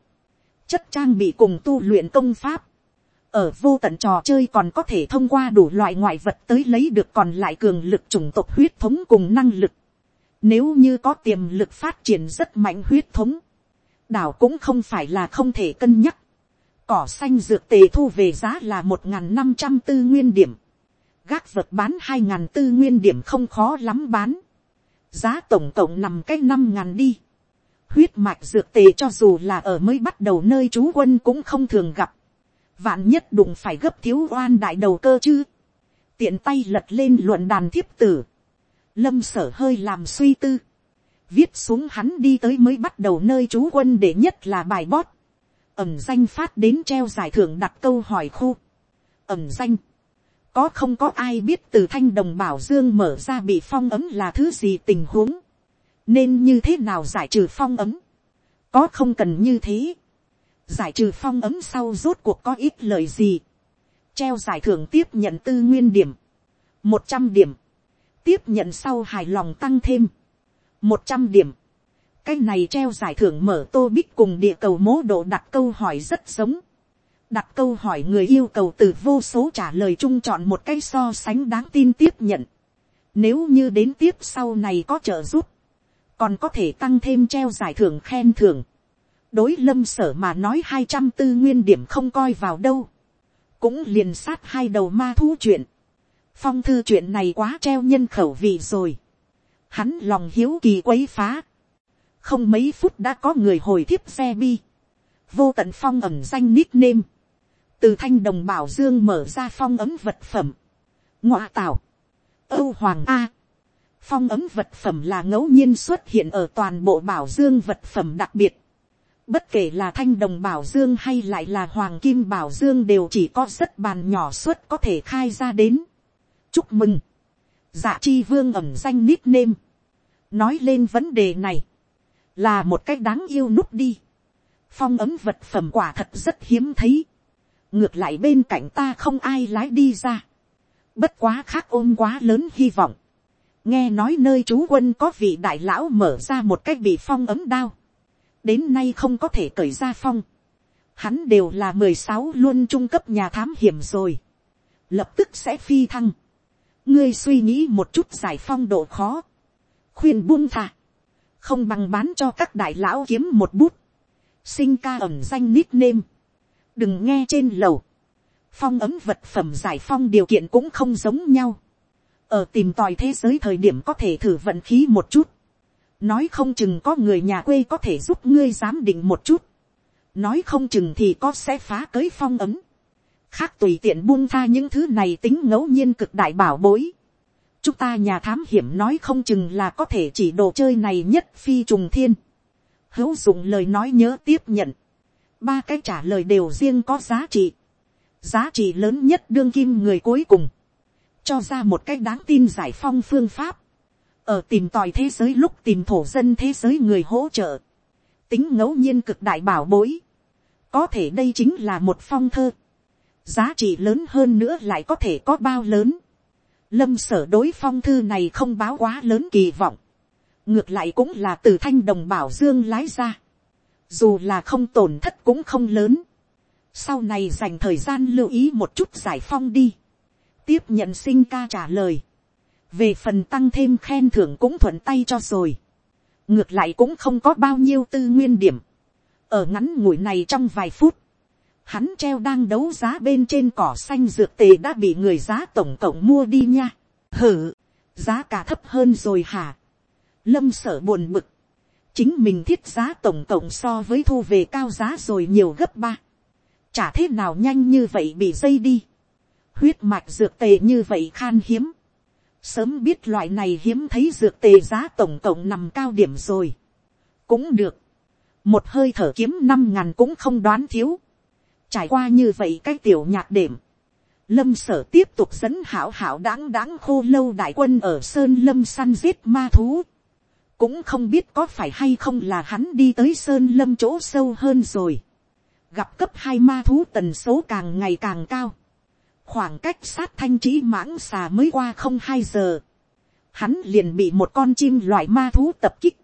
Chất trang bị cùng tu luyện công pháp. Ở vô tận trò chơi còn có thể thông qua đủ loại ngoại vật tới lấy được còn lại cường lực chủng tộc huyết thống cùng năng lực. Nếu như có tiềm lực phát triển rất mạnh huyết thống. Đảo cũng không phải là không thể cân nhắc. Cỏ xanh dược tề thu về giá là một năm trăm tư nguyên điểm gác vật bán hai ngàn tư nguyên điểm không khó lắm bán. Giá tổng cộng nằm cách năm ngàn đi. Huyết mạch dược tề cho dù là ở mới bắt đầu nơi trú quân cũng không thường gặp. Vạn nhất đụng phải gấp thiếu oan đại đầu cơ chứ. Tiện tay lật lên luận đàn thiếp tử. Lâm sở hơi làm suy tư. Viết xuống hắn đi tới mới bắt đầu nơi trú quân để nhất là bài bót. Ẩm danh phát đến treo giải thưởng đặt câu hỏi khu. Ẩm danh. Có không có ai biết từ thanh đồng bảo dương mở ra bị phong ấm là thứ gì tình huống, nên như thế nào giải trừ phong ấm, có không cần như thế, giải trừ phong ấm sau rốt cuộc có ít lời gì, treo giải thưởng tiếp nhận tư nguyên điểm, một trăm điểm, tiếp nhận sau hài lòng tăng thêm, một trăm điểm, cái này treo giải thưởng mở tô bích cùng địa cầu mố độ đặt câu hỏi rất giống, đặt câu hỏi người yêu cầu từ vô số trả lời chung chọn một cái so sánh đáng tin tiếp nhận. Nếu như đến tiếp sau này có trợ giúp, còn có thể tăng thêm treo giải thưởng khen thưởng. đối lâm sở mà nói hai trăm tư nguyên điểm không coi vào đâu. cũng liền sát hai đầu ma thú chuyện phong thư chuyện này quá treo nhân khẩu vị rồi. hắn lòng hiếu kỳ quấy phá. không mấy phút đã có người hồi thiếp xe bi. vô tận phong ẩm danh nickname từ thanh đồng bảo dương mở ra phong ấm vật phẩm, ngoạ tảo, âu hoàng a, phong ấm vật phẩm là ngẫu nhiên xuất hiện ở toàn bộ bảo dương vật phẩm đặc biệt, bất kể là thanh đồng bảo dương hay lại là hoàng kim bảo dương đều chỉ có rất bàn nhỏ suất có thể khai ra đến chúc mừng, dạ chi vương ẩm danh nickname, nói lên vấn đề này, là một cách đáng yêu nút đi. phong ấm vật phẩm quả thật rất hiếm thấy. Ngược lại bên cạnh ta không ai lái đi ra, bất quá khác ôm quá lớn hy vọng, nghe nói nơi chú quân có vị đại lão mở ra một cách bị phong ấm đao, đến nay không có thể cởi ra phong, hắn đều là mười sáu luôn trung cấp nhà thám hiểm rồi, lập tức sẽ phi thăng, ngươi suy nghĩ một chút giải phong độ khó, khuyên buông thà, không bằng bán cho các đại lão kiếm một bút, sinh ca ẩm danh nít nêm, đừng nghe trên lầu, phong ấm vật phẩm giải phong điều kiện cũng không giống nhau, ở tìm tòi thế giới thời điểm có thể thử vận khí một chút, nói không chừng có người nhà quê có thể giúp ngươi giám định một chút, nói không chừng thì có sẽ phá cới phong ấm, khác tùy tiện buông tha những thứ này tính ngẫu nhiên cực đại bảo bối. chúng ta nhà thám hiểm nói không chừng là có thể chỉ đồ chơi này nhất phi trùng thiên. hữu dụng lời nói nhớ tiếp nhận. ba cái trả lời đều riêng có giá trị. giá trị lớn nhất đương kim người cuối cùng. cho ra một cái đáng tin giải phong phương pháp. ở tìm tòi thế giới lúc tìm thổ dân thế giới người hỗ trợ. tính ngẫu nhiên cực đại bảo bối. có thể đây chính là một phong thơ giá trị lớn hơn nữa lại có thể có bao lớn. Lâm sở đối phong thư này không báo quá lớn kỳ vọng. Ngược lại cũng là từ thanh đồng bảo dương lái ra. Dù là không tổn thất cũng không lớn. Sau này dành thời gian lưu ý một chút giải phong đi. Tiếp nhận sinh ca trả lời. Về phần tăng thêm khen thưởng cũng thuận tay cho rồi. Ngược lại cũng không có bao nhiêu tư nguyên điểm. Ở ngắn ngủi này trong vài phút hắn treo đang đấu giá bên trên cỏ xanh dược tề đã bị người giá tổng cộng mua đi nha. hử, giá cả thấp hơn rồi hả. lâm sở buồn bực. chính mình thiết giá tổng cộng so với thu về cao giá rồi nhiều gấp ba. chả thế nào nhanh như vậy bị dây đi. huyết mạch dược tề như vậy khan hiếm. sớm biết loại này hiếm thấy dược tề giá tổng cộng nằm cao điểm rồi. cũng được. một hơi thở kiếm năm ngàn cũng không đoán thiếu trải qua như vậy cái tiểu nhạc đệm, lâm sở tiếp tục dẫn hảo hảo đáng đáng khô lâu đại quân ở sơn lâm săn giết ma thú, cũng không biết có phải hay không là hắn đi tới sơn lâm chỗ sâu hơn rồi, gặp cấp hai ma thú tần số càng ngày càng cao, khoảng cách sát thanh trí mãng xà mới qua không hai giờ, hắn liền bị một con chim loại ma thú tập kích,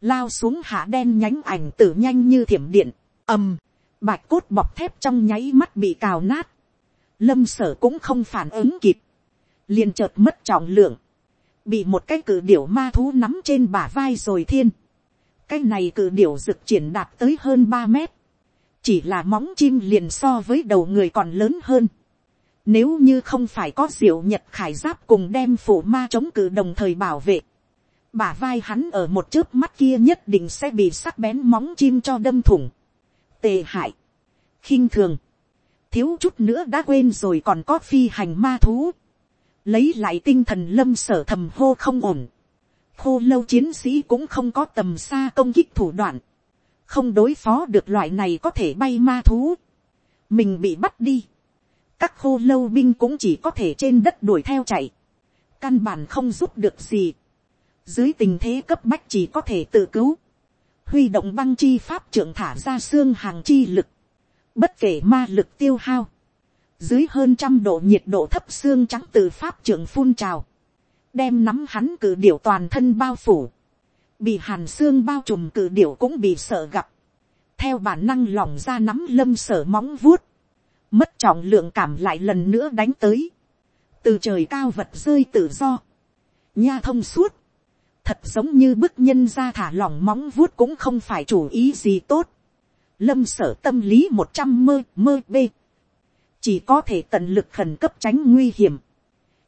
lao xuống hạ đen nhánh ảnh tử nhanh như thiểm điện, ầm, bạch cốt bọc thép trong nháy mắt bị cào nát, lâm sở cũng không phản ứng kịp, liền chợt mất trọng lượng, bị một cái cử điểu ma thú nắm trên bả vai rồi thiên, cái này cử điểu rực triển đạt tới hơn ba mét, chỉ là móng chim liền so với đầu người còn lớn hơn, nếu như không phải có diệu nhật khải giáp cùng đem phủ ma chống cử đồng thời bảo vệ, bả vai hắn ở một chớp mắt kia nhất định sẽ bị sắc bén móng chim cho đâm thủng tề hại, khinh thường, thiếu chút nữa đã quên rồi còn có phi hành ma thú, lấy lại tinh thần lâm sở thầm hô không ổn, khô lâu chiến sĩ cũng không có tầm xa công kích thủ đoạn, không đối phó được loại này có thể bay ma thú, mình bị bắt đi, các khô lâu binh cũng chỉ có thể trên đất đuổi theo chạy, căn bản không giúp được gì, dưới tình thế cấp bách chỉ có thể tự cứu, huy động băng chi pháp trưởng thả ra xương hàng chi lực, bất kể ma lực tiêu hao, dưới hơn trăm độ nhiệt độ thấp xương trắng từ pháp trưởng phun trào, đem nắm hắn cử điểu toàn thân bao phủ, bị hàn xương bao trùm cử điểu cũng bị sợ gặp, theo bản năng lòng ra nắm lâm sở móng vuốt, mất trọng lượng cảm lại lần nữa đánh tới, từ trời cao vật rơi tự do, nha thông suốt, thật giống như bức nhân ra thả lỏng móng vuốt cũng không phải chủ ý gì tốt. Lâm sở tâm lý một trăm mơ mơ bê. Chỉ có thể tận lực khẩn cấp tránh nguy hiểm.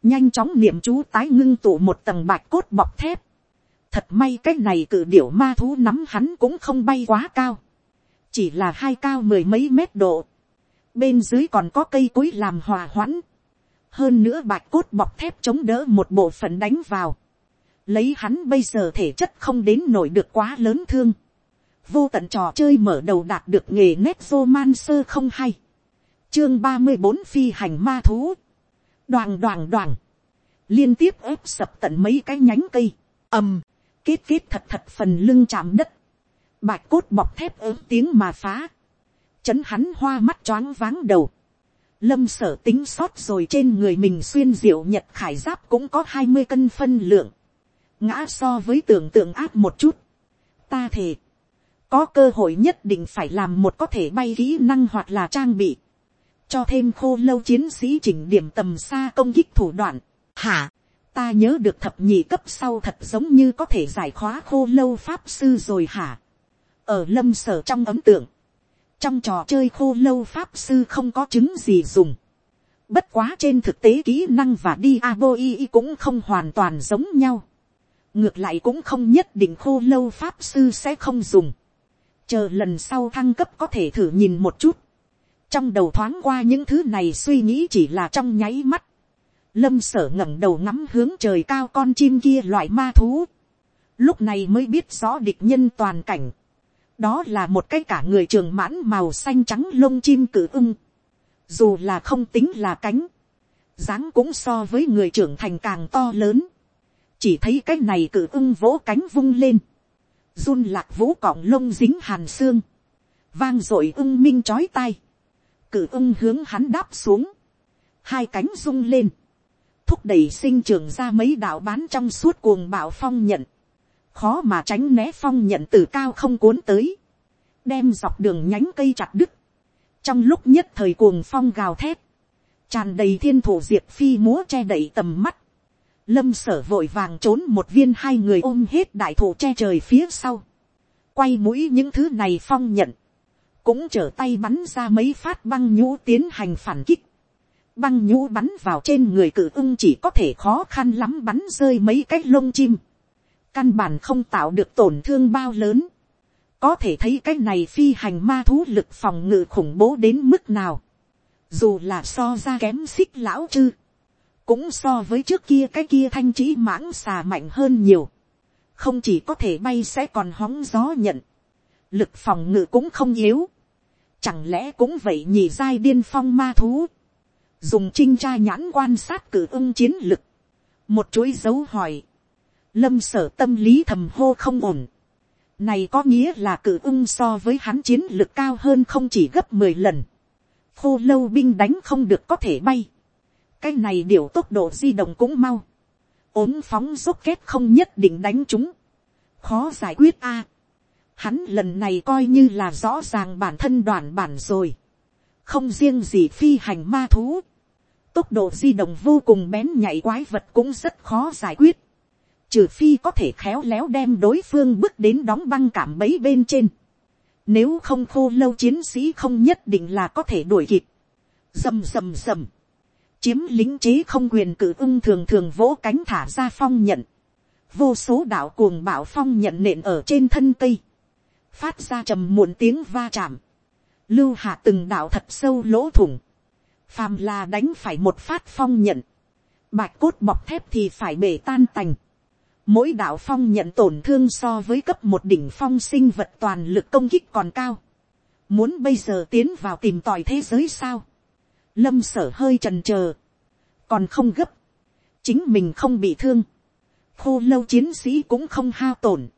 Nhanh chóng niệm chú tái ngưng tụ một tầng bạch cốt bọc thép. Thật may cái này cử điểu ma thú nắm hắn cũng không bay quá cao. Chỉ là hai cao mười mấy mét độ. Bên dưới còn có cây cối làm hòa hoãn. Hơn nữa bạch cốt bọc thép chống đỡ một bộ phận đánh vào lấy hắn bây giờ thể chất không đến nổi được quá lớn thương, vô tận trò chơi mở đầu đạt được nghề nét man sơ không hay, chương ba mươi bốn phi hành ma thú, đoàn đoàn đoàn, liên tiếp ép sập tận mấy cái nhánh cây, ầm, kết kết thật thật phần lưng chạm đất, bạch cốt bọc thép ớm tiếng mà phá, chấn hắn hoa mắt choáng váng đầu, lâm sở tính sót rồi trên người mình xuyên diệu nhật khải giáp cũng có hai mươi cân phân lượng, ngã so với tưởng tượng áp một chút. ta thề, có cơ hội nhất định phải làm một có thể bay kỹ năng hoặc là trang bị, cho thêm khô lâu chiến sĩ chỉnh điểm tầm xa công kích thủ đoạn. hả, ta nhớ được thập nhị cấp sau thật giống như có thể giải khóa khô lâu pháp sư rồi hả. ở lâm sở trong ấm tượng, trong trò chơi khô lâu pháp sư không có chứng gì dùng. Bất quá trên thực tế kỹ năng và đi aboi cũng không hoàn toàn giống nhau ngược lại cũng không nhất định khô lâu pháp sư sẽ không dùng. chờ lần sau thăng cấp có thể thử nhìn một chút, trong đầu thoáng qua những thứ này suy nghĩ chỉ là trong nháy mắt, lâm sở ngẩng đầu ngắm hướng trời cao con chim kia loại ma thú, lúc này mới biết rõ địch nhân toàn cảnh, đó là một cái cả người trường mãn màu xanh trắng lông chim cử ưng, dù là không tính là cánh, dáng cũng so với người trưởng thành càng to lớn, chỉ thấy cái này cử ưng vỗ cánh vung lên, run lạc vũ cọng lông dính hàn xương, vang r ộ i ưng minh chói tai, cử ưng hướng hắn đáp xuống, hai cánh rung lên, thúc đẩy sinh trường ra mấy đạo bán trong suốt cuồng bạo phong nhận, khó mà tránh né phong nhận từ cao không cuốn tới, đem dọc đường nhánh cây chặt đứt, trong lúc nhất thời cuồng phong gào thét, tràn đầy thiên thủ diệp phi múa che đậy tầm mắt, lâm sở vội vàng trốn một viên hai người ôm hết đại thủ che trời phía sau, quay mũi những thứ này phong nhận, cũng trở tay bắn ra mấy phát băng nhũ tiến hành phản kích, băng nhũ bắn vào trên người cự ưng chỉ có thể khó khăn lắm bắn rơi mấy cái lông chim, căn bản không tạo được tổn thương bao lớn, có thể thấy cái này phi hành ma thú lực phòng ngự khủng bố đến mức nào, dù là so ra kém xích lão chư, cũng so với trước kia cái kia thanh trí mãng xà mạnh hơn nhiều, không chỉ có thể bay sẽ còn hóng gió nhận, lực phòng ngự cũng không yếu, chẳng lẽ cũng vậy nhì giai điên phong ma thú, dùng trinh tra nhãn quan sát cử ưng chiến lực, một chuỗi dấu hỏi, lâm sở tâm lý thầm hô không ổn, này có nghĩa là cử ưng so với hắn chiến lực cao hơn không chỉ gấp mười lần, khô lâu binh đánh không được có thể bay, cái này điều tốc độ di động cũng mau, ốm phóng rốt kết không nhất định đánh chúng, khó giải quyết a. hắn lần này coi như là rõ ràng bản thân đoàn bản rồi, không riêng gì phi hành ma thú, tốc độ di động vô cùng bén nhạy quái vật cũng rất khó giải quyết, trừ phi có thể khéo léo đem đối phương bước đến đóng băng cảm bấy bên trên, nếu không khô lâu chiến sĩ không nhất định là có thể đuổi kịp, rầm rầm rầm, chiếm lính chế không quyền cử ưng thường thường vỗ cánh thả ra phong nhận, vô số đạo cuồng bảo phong nhận nện ở trên thân cây, phát ra trầm muộn tiếng va chạm, lưu hạ từng đạo thật sâu lỗ thủng, phàm là đánh phải một phát phong nhận, bạch cốt bọc thép thì phải bể tan tành, mỗi đạo phong nhận tổn thương so với cấp một đỉnh phong sinh vật toàn lực công kích còn cao, muốn bây giờ tiến vào tìm tòi thế giới sao, lâm sở hơi trần chờ còn không gấp, chính mình không bị thương, khô lâu chiến sĩ cũng không hao tổn,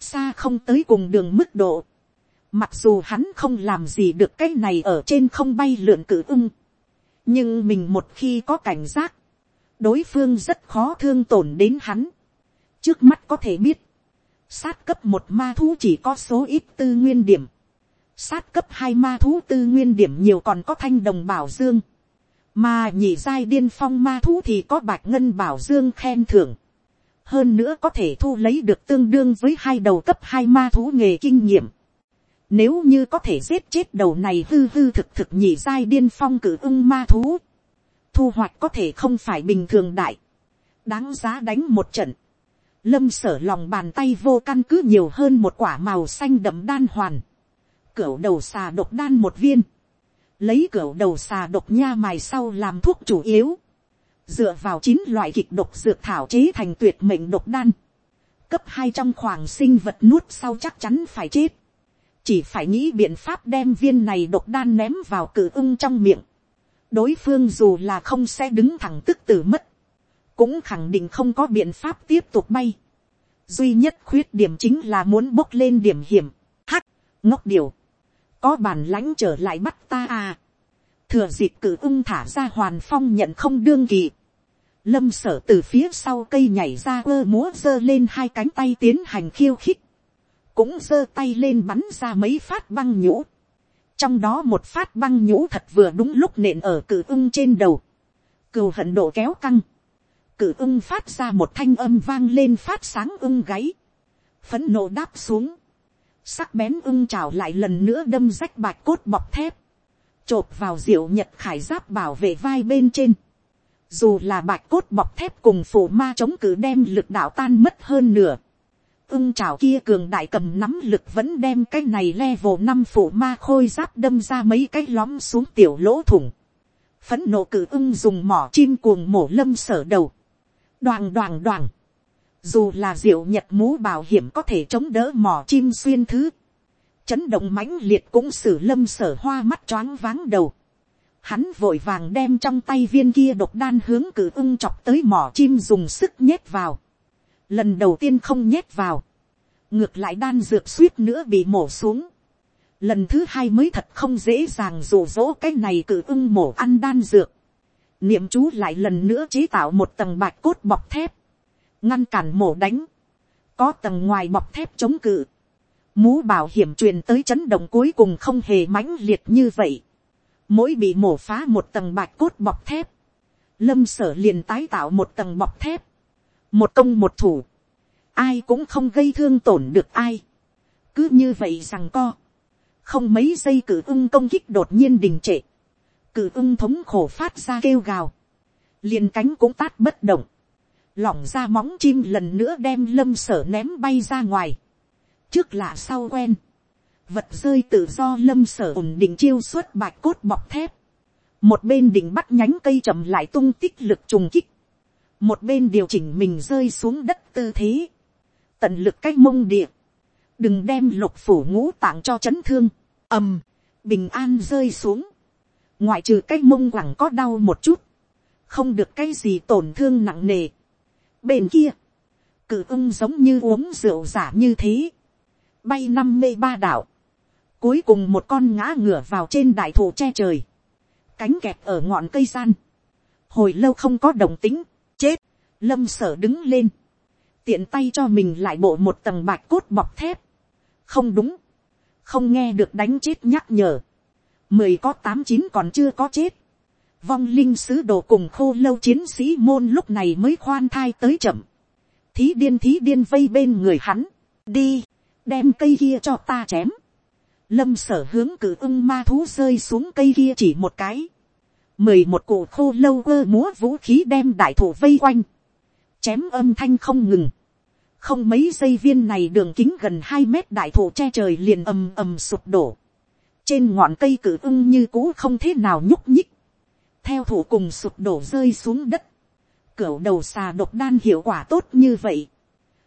xa không tới cùng đường mức độ, mặc dù hắn không làm gì được cái này ở trên không bay lượn cử ưng, nhưng mình một khi có cảnh giác, đối phương rất khó thương tổn đến hắn, trước mắt có thể biết, sát cấp một ma thú chỉ có số ít tư nguyên điểm, sát cấp hai ma thú tư nguyên điểm nhiều còn có thanh đồng bảo dương, mà nhị giai điên phong ma thú thì có bạch ngân bảo dương khen thưởng, hơn nữa có thể thu lấy được tương đương với hai đầu cấp hai ma thú nghề kinh nghiệm. Nếu như có thể giết chết đầu này hư hư thực thực nhị giai điên phong cử ưng ma thú, thu hoạch có thể không phải bình thường đại, đáng giá đánh một trận. Lâm sở lòng bàn tay vô căn cứ nhiều hơn một quả màu xanh đậm đan hoàn cửa đầu xà độc đan một viên, lấy cửa đầu xà độc nha mài sau làm thuốc chủ yếu, dựa vào chín loại kịch độc dược thảo chế thành tuyệt mệnh độc đan, cấp hai trong khoảng sinh vật nuốt sau chắc chắn phải chết, chỉ phải nghĩ biện pháp đem viên này độc đan ném vào cử ưng trong miệng, đối phương dù là không sẽ đứng thẳng tức tử mất, cũng khẳng định không có biện pháp tiếp tục bay. duy nhất khuyết điểm chính là muốn bốc lên điểm hiểm, hắc, ngốc điều, có bản lãnh trở lại bắt ta à. thừa dịp cử ưng thả ra hoàn phong nhận không đương kỳ. lâm sở từ phía sau cây nhảy ra ơ múa giơ lên hai cánh tay tiến hành khiêu khích. cũng giơ tay lên bắn ra mấy phát băng nhũ. trong đó một phát băng nhũ thật vừa đúng lúc nện ở cử ưng trên đầu. cừu hận độ kéo căng. cử ưng phát ra một thanh âm vang lên phát sáng ưng gáy. phấn nộ đáp xuống sắc bén ưng trào lại lần nữa đâm rách bạch cốt bọc thép, chộp vào diệu nhật khải giáp bảo vệ vai bên trên. Dù là bạch cốt bọc thép cùng phủ ma chống cử đem lực đạo tan mất hơn nửa, ưng trào kia cường đại cầm nắm lực vẫn đem cái này level năm phủ ma khôi giáp đâm ra mấy cái lóm xuống tiểu lỗ thủng. Phấn nộ cử ưng dùng mỏ chim cuồng mổ lâm sở đầu. Đoàn đoàn đoàn. Dù là diệu nhật mũ bảo hiểm có thể chống đỡ mỏ chim xuyên thứ. Chấn động mãnh liệt cũng xử lâm sở hoa mắt choáng váng đầu. Hắn vội vàng đem trong tay viên kia độc đan hướng cử ưng chọc tới mỏ chim dùng sức nhét vào. Lần đầu tiên không nhét vào. Ngược lại đan dược suýt nữa bị mổ xuống. Lần thứ hai mới thật không dễ dàng rủ rỗ cái này cử ưng mổ ăn đan dược. Niệm chú lại lần nữa chế tạo một tầng bạch cốt bọc thép. Ngăn cản mổ đánh. Có tầng ngoài bọc thép chống cự. Mũ bảo hiểm truyền tới chấn động cuối cùng không hề mãnh liệt như vậy. Mỗi bị mổ phá một tầng bạch cốt bọc thép, lâm sở liền tái tạo một tầng bọc thép, một công một thủ, ai cũng không gây thương tổn được ai, cứ như vậy rằng co, không mấy giây cử ưng công kích đột nhiên đình trệ, cử ưng thống khổ phát ra kêu gào, liền cánh cũng tát bất động, lỏng ra móng chim lần nữa đem lâm sở ném bay ra ngoài, trước là sau quen, vật rơi tự do lâm sở ổn định chiêu xuất bạch cốt bọc thép. Một bên đỉnh bắt nhánh cây chậm lại tung tích lực trùng kích. Một bên điều chỉnh mình rơi xuống đất tư thế. Tận lực cách mông địa. Đừng đem lục phủ ngũ tạng cho chấn thương. ầm, bình an rơi xuống. Ngoại trừ cách mông quẳng có đau một chút. Không được cái gì tổn thương nặng nề. Bên kia. Cử ưng giống như uống rượu giả như thế. Bay năm mê ba đảo Cuối cùng một con ngã ngửa vào trên đại thụ che trời. Cánh kẹp ở ngọn cây gian. Hồi lâu không có đồng tính. Chết. Lâm sở đứng lên. Tiện tay cho mình lại bộ một tầng bạch cốt bọc thép. Không đúng. Không nghe được đánh chết nhắc nhở. Mười có tám chín còn chưa có chết. Vong linh sứ đồ cùng khô lâu chiến sĩ môn lúc này mới khoan thai tới chậm. Thí điên thí điên vây bên người hắn. Đi. Đem cây kia cho ta chém lâm sở hướng cử ưng ma thú rơi xuống cây kia chỉ một cái. mười một cụ khô lâu gơ múa vũ khí đem đại thủ vây quanh. chém âm thanh không ngừng. không mấy giây viên này đường kính gần hai mét đại thủ che trời liền ầm ầm sụp đổ. trên ngọn cây cử ưng như cũ không thế nào nhúc nhích theo thủ cùng sụp đổ rơi xuống đất. cửu đầu xà độc đan hiệu quả tốt như vậy.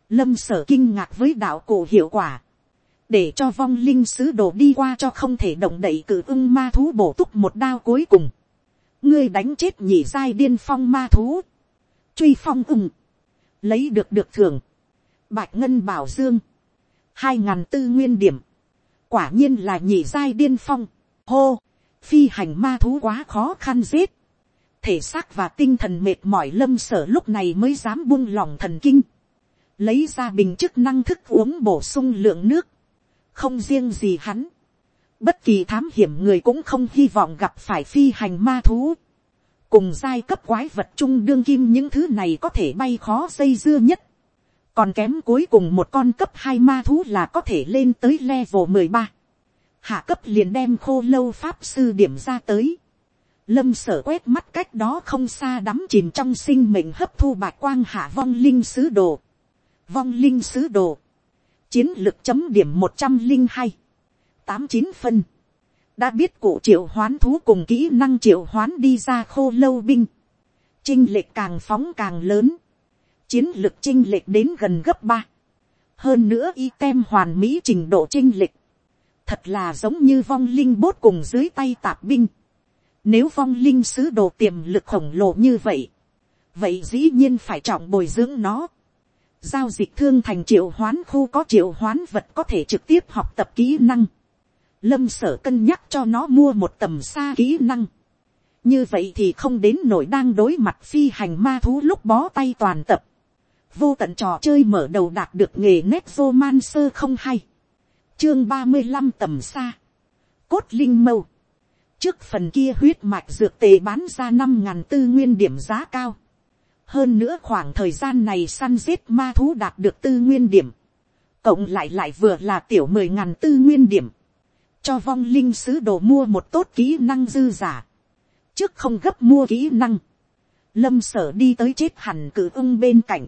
lâm sở kinh ngạc với đạo cổ hiệu quả để cho vong linh sứ đồ đi qua cho không thể động đậy cử ưng ma thú bổ túc một đao cuối cùng. ngươi đánh chết nhị giai điên phong ma thú. truy phong ưng. lấy được được thưởng. bạch ngân bảo dương. hai ngàn tư nguyên điểm. quả nhiên là nhị giai điên phong. hô phi hành ma thú quá khó khăn giết. thể xác và tinh thần mệt mỏi lâm sở lúc này mới dám buông lòng thần kinh. Lấy ra bình chức năng thức uống bổ sung lượng nước, không riêng gì hắn, bất kỳ thám hiểm người cũng không hy vọng gặp phải phi hành ma thú, cùng giai cấp quái vật trung đương kim những thứ này có thể bay khó dây dưa nhất, còn kém cuối cùng một con cấp hai ma thú là có thể lên tới level mười ba, hạ cấp liền đem khô lâu pháp sư điểm ra tới, lâm sở quét mắt cách đó không xa đắm chìm trong sinh mệnh hấp thu bạc quang hạ vong linh sứ đồ, vong linh sứ đồ, chiến lược chấm điểm một trăm linh hai, tám chín phân, đã biết cụ triệu hoán thú cùng kỹ năng triệu hoán đi ra khô lâu binh, chinh lệch càng phóng càng lớn, chiến lược chinh lệch đến gần gấp ba, hơn nữa y tem hoàn mỹ trình độ chinh lệch, thật là giống như vong linh bốt cùng dưới tay tạp binh, nếu vong linh sứ đồ tiềm lực khổng lồ như vậy, vậy dĩ nhiên phải trọng bồi dưỡng nó giao dịch thương thành triệu hoán khu có triệu hoán vật có thể trực tiếp học tập kỹ năng. Lâm sở cân nhắc cho nó mua một tầm xa kỹ năng. Như vậy thì không đến nổi đang đối mặt phi hành ma thú lúc bó tay toàn tập. Vô tận trò chơi mở đầu đạt được nghề nét vô man sơ không hay. Chương ba mươi năm tầm xa. Cốt linh mâu. Trước phần kia huyết mạch dược tề bán ra năm ngàn tư nguyên điểm giá cao. Hơn nữa khoảng thời gian này săn giết ma thú đạt được tư nguyên điểm, cộng lại lại vừa là tiểu mười ngàn tư nguyên điểm, cho vong linh sứ đồ mua một tốt kỹ năng dư giả, trước không gấp mua kỹ năng, lâm sở đi tới chết hẳn cử ưng bên cạnh,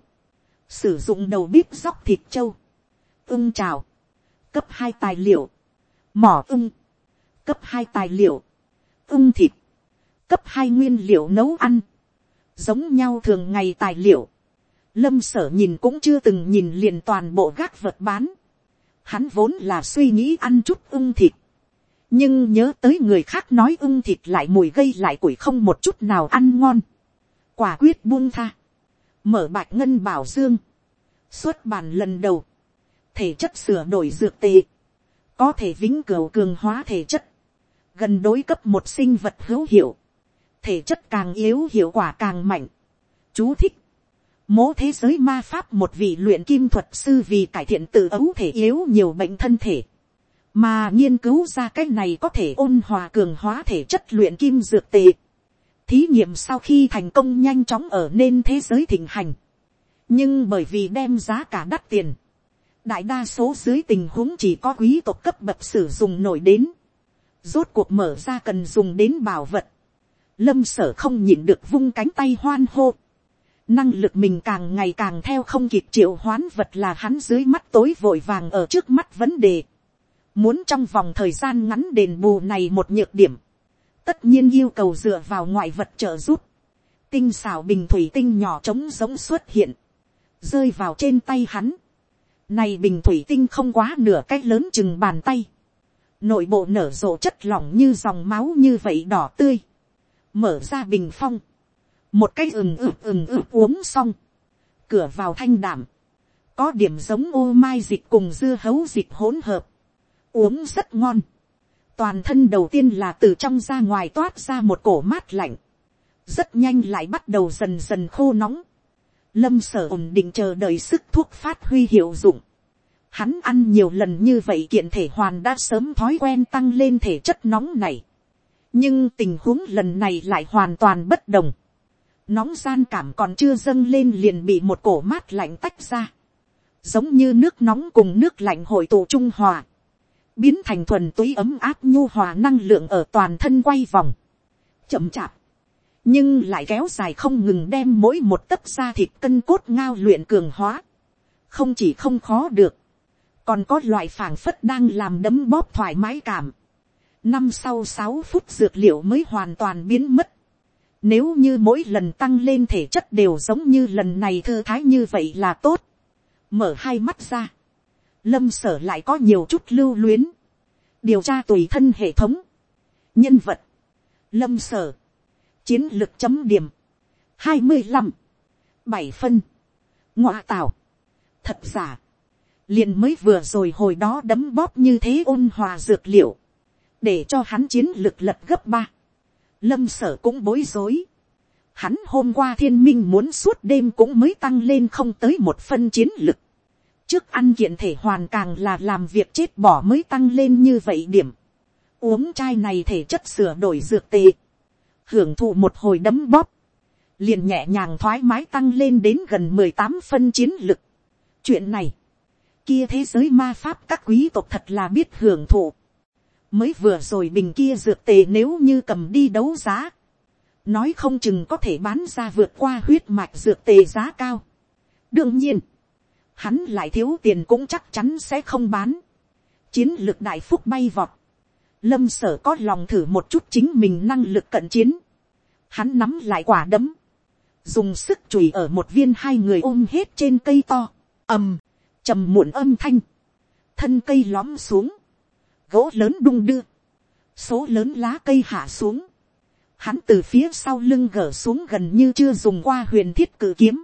sử dụng đầu bếp dóc thịt trâu, ưng chào cấp hai tài liệu, mỏ ưng, cấp hai tài liệu, ưng thịt, cấp hai nguyên liệu nấu ăn, giống nhau thường ngày tài liệu, lâm sở nhìn cũng chưa từng nhìn liền toàn bộ gác vật bán, hắn vốn là suy nghĩ ăn chút ưng thịt, nhưng nhớ tới người khác nói ưng thịt lại mùi gây lại củi không một chút nào ăn ngon, quả quyết buông tha, mở bạch ngân bảo dương, xuất bản lần đầu, thể chất sửa đổi dược tệ, có thể vĩnh cửu cường hóa thể chất, gần đối cấp một sinh vật hữu hiệu, thể chất càng yếu hiệu quả càng mạnh. Chú thích, mố thế giới ma pháp một vị luyện kim thuật sư vì cải thiện tự ấu thể yếu nhiều bệnh thân thể, mà nghiên cứu ra cái này có thể ôn hòa cường hóa thể chất luyện kim dược tệ. Thí nghiệm sau khi thành công nhanh chóng ở nên thế giới thịnh hành, nhưng bởi vì đem giá cả đắt tiền, đại đa số dưới tình huống chỉ có quý tộc cấp bậc sử dụng nổi đến, rốt cuộc mở ra cần dùng đến bảo vật, lâm sở không nhìn được vung cánh tay hoan hô, năng lực mình càng ngày càng theo không kịp triệu hoán vật là hắn dưới mắt tối vội vàng ở trước mắt vấn đề, muốn trong vòng thời gian ngắn đền bù này một nhược điểm, tất nhiên yêu cầu dựa vào ngoại vật trợ giúp, tinh xảo bình thủy tinh nhỏ trống giống xuất hiện, rơi vào trên tay hắn, này bình thủy tinh không quá nửa cách lớn chừng bàn tay. Nội bộ nở rộ chất lỏng như dòng máu như vậy đỏ tươi. Mở ra bình phong. Một cái ừng ực ừng ực uống xong. Cửa vào thanh đảm. Có điểm giống ô mai dịch cùng dưa hấu dịch hỗn hợp. Uống rất ngon. Toàn thân đầu tiên là từ trong ra ngoài toát ra một cổ mát lạnh. Rất nhanh lại bắt đầu dần dần khô nóng lâm sở ổn định chờ đợi sức thuốc phát huy hiệu dụng. Hắn ăn nhiều lần như vậy kiện thể hoàn đã sớm thói quen tăng lên thể chất nóng này. Nhưng tình huống lần này lại hoàn toàn bất đồng. Nóng gian cảm còn chưa dâng lên liền bị một cổ mát lạnh tách ra. Giống như nước nóng cùng nước lạnh hội tụ trung hòa. Biến thành thuần túy ấm áp nhu hòa năng lượng ở toàn thân quay vòng. Chậm chạp nhưng lại kéo dài không ngừng đem mỗi một tấc da thịt cân cốt ngao luyện cường hóa, không chỉ không khó được, còn có loại phảng phất đang làm đấm bóp thoải mái cảm. năm sau sáu phút dược liệu mới hoàn toàn biến mất. Nếu như mỗi lần tăng lên thể chất đều giống như lần này thư thái như vậy là tốt. Mở hai mắt ra. Lâm sở lại có nhiều chút lưu luyến. Điều tra tùy thân hệ thống. Nhân vật. Lâm sở chiến lược chấm điểm, hai mươi năm, bảy phân, ngoạ tào, thật giả, liền mới vừa rồi hồi đó đấm bóp như thế ôn hòa dược liệu, để cho hắn chiến lược lật gấp ba, lâm sở cũng bối rối, hắn hôm qua thiên minh muốn suốt đêm cũng mới tăng lên không tới một phân chiến lực, trước ăn kiện thể hoàn càng là làm việc chết bỏ mới tăng lên như vậy điểm, uống chai này thể chất sửa đổi dược tệ, hưởng thụ một hồi đấm bóp, liền nhẹ nhàng thoải mái tăng lên đến gần mười tám phân chiến lực. chuyện này, kia thế giới ma pháp các quý tộc thật là biết hưởng thụ. mới vừa rồi bình kia dược tề nếu như cầm đi đấu giá, nói không chừng có thể bán ra vượt qua huyết mạch dược tề giá cao. đương nhiên, hắn lại thiếu tiền cũng chắc chắn sẽ không bán. chiến lược đại phúc bay vọt, lâm sở có lòng thử một chút chính mình năng lực cận chiến. hắn nắm lại quả đấm, dùng sức chùi ở một viên hai người ôm hết trên cây to, ầm, trầm muộn âm thanh, thân cây lóm xuống, gỗ lớn đung đưa, số lớn lá cây hạ xuống, hắn từ phía sau lưng gỡ xuống gần như chưa dùng qua huyền thiết cử kiếm,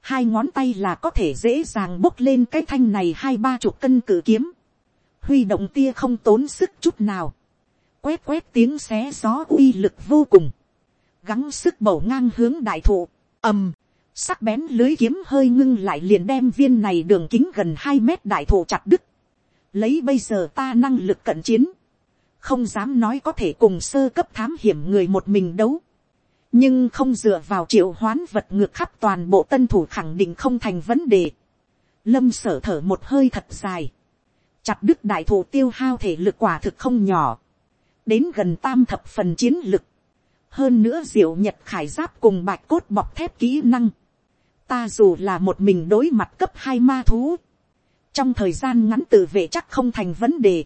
hai ngón tay là có thể dễ dàng bốc lên cái thanh này hai ba chục cân cử kiếm, huy động tia không tốn sức chút nào, quét quét tiếng xé gió uy lực vô cùng, gắng sức bầu ngang hướng đại thụ, ầm, sắc bén lưới kiếm hơi ngưng lại liền đem viên này đường kính gần hai mét đại thụ chặt đứt, lấy bây giờ ta năng lực cận chiến, không dám nói có thể cùng sơ cấp thám hiểm người một mình đấu, nhưng không dựa vào triệu hoán vật ngược khắp toàn bộ tân thủ khẳng định không thành vấn đề. Lâm sở thở một hơi thật dài chặt đứt đại thụ tiêu hao thể lực quả thực không nhỏ, đến gần tam thập phần chiến lực, hơn nữa diệu nhật khải giáp cùng bạch cốt bọc thép kỹ năng, ta dù là một mình đối mặt cấp hai ma thú, trong thời gian ngắn tự vệ chắc không thành vấn đề,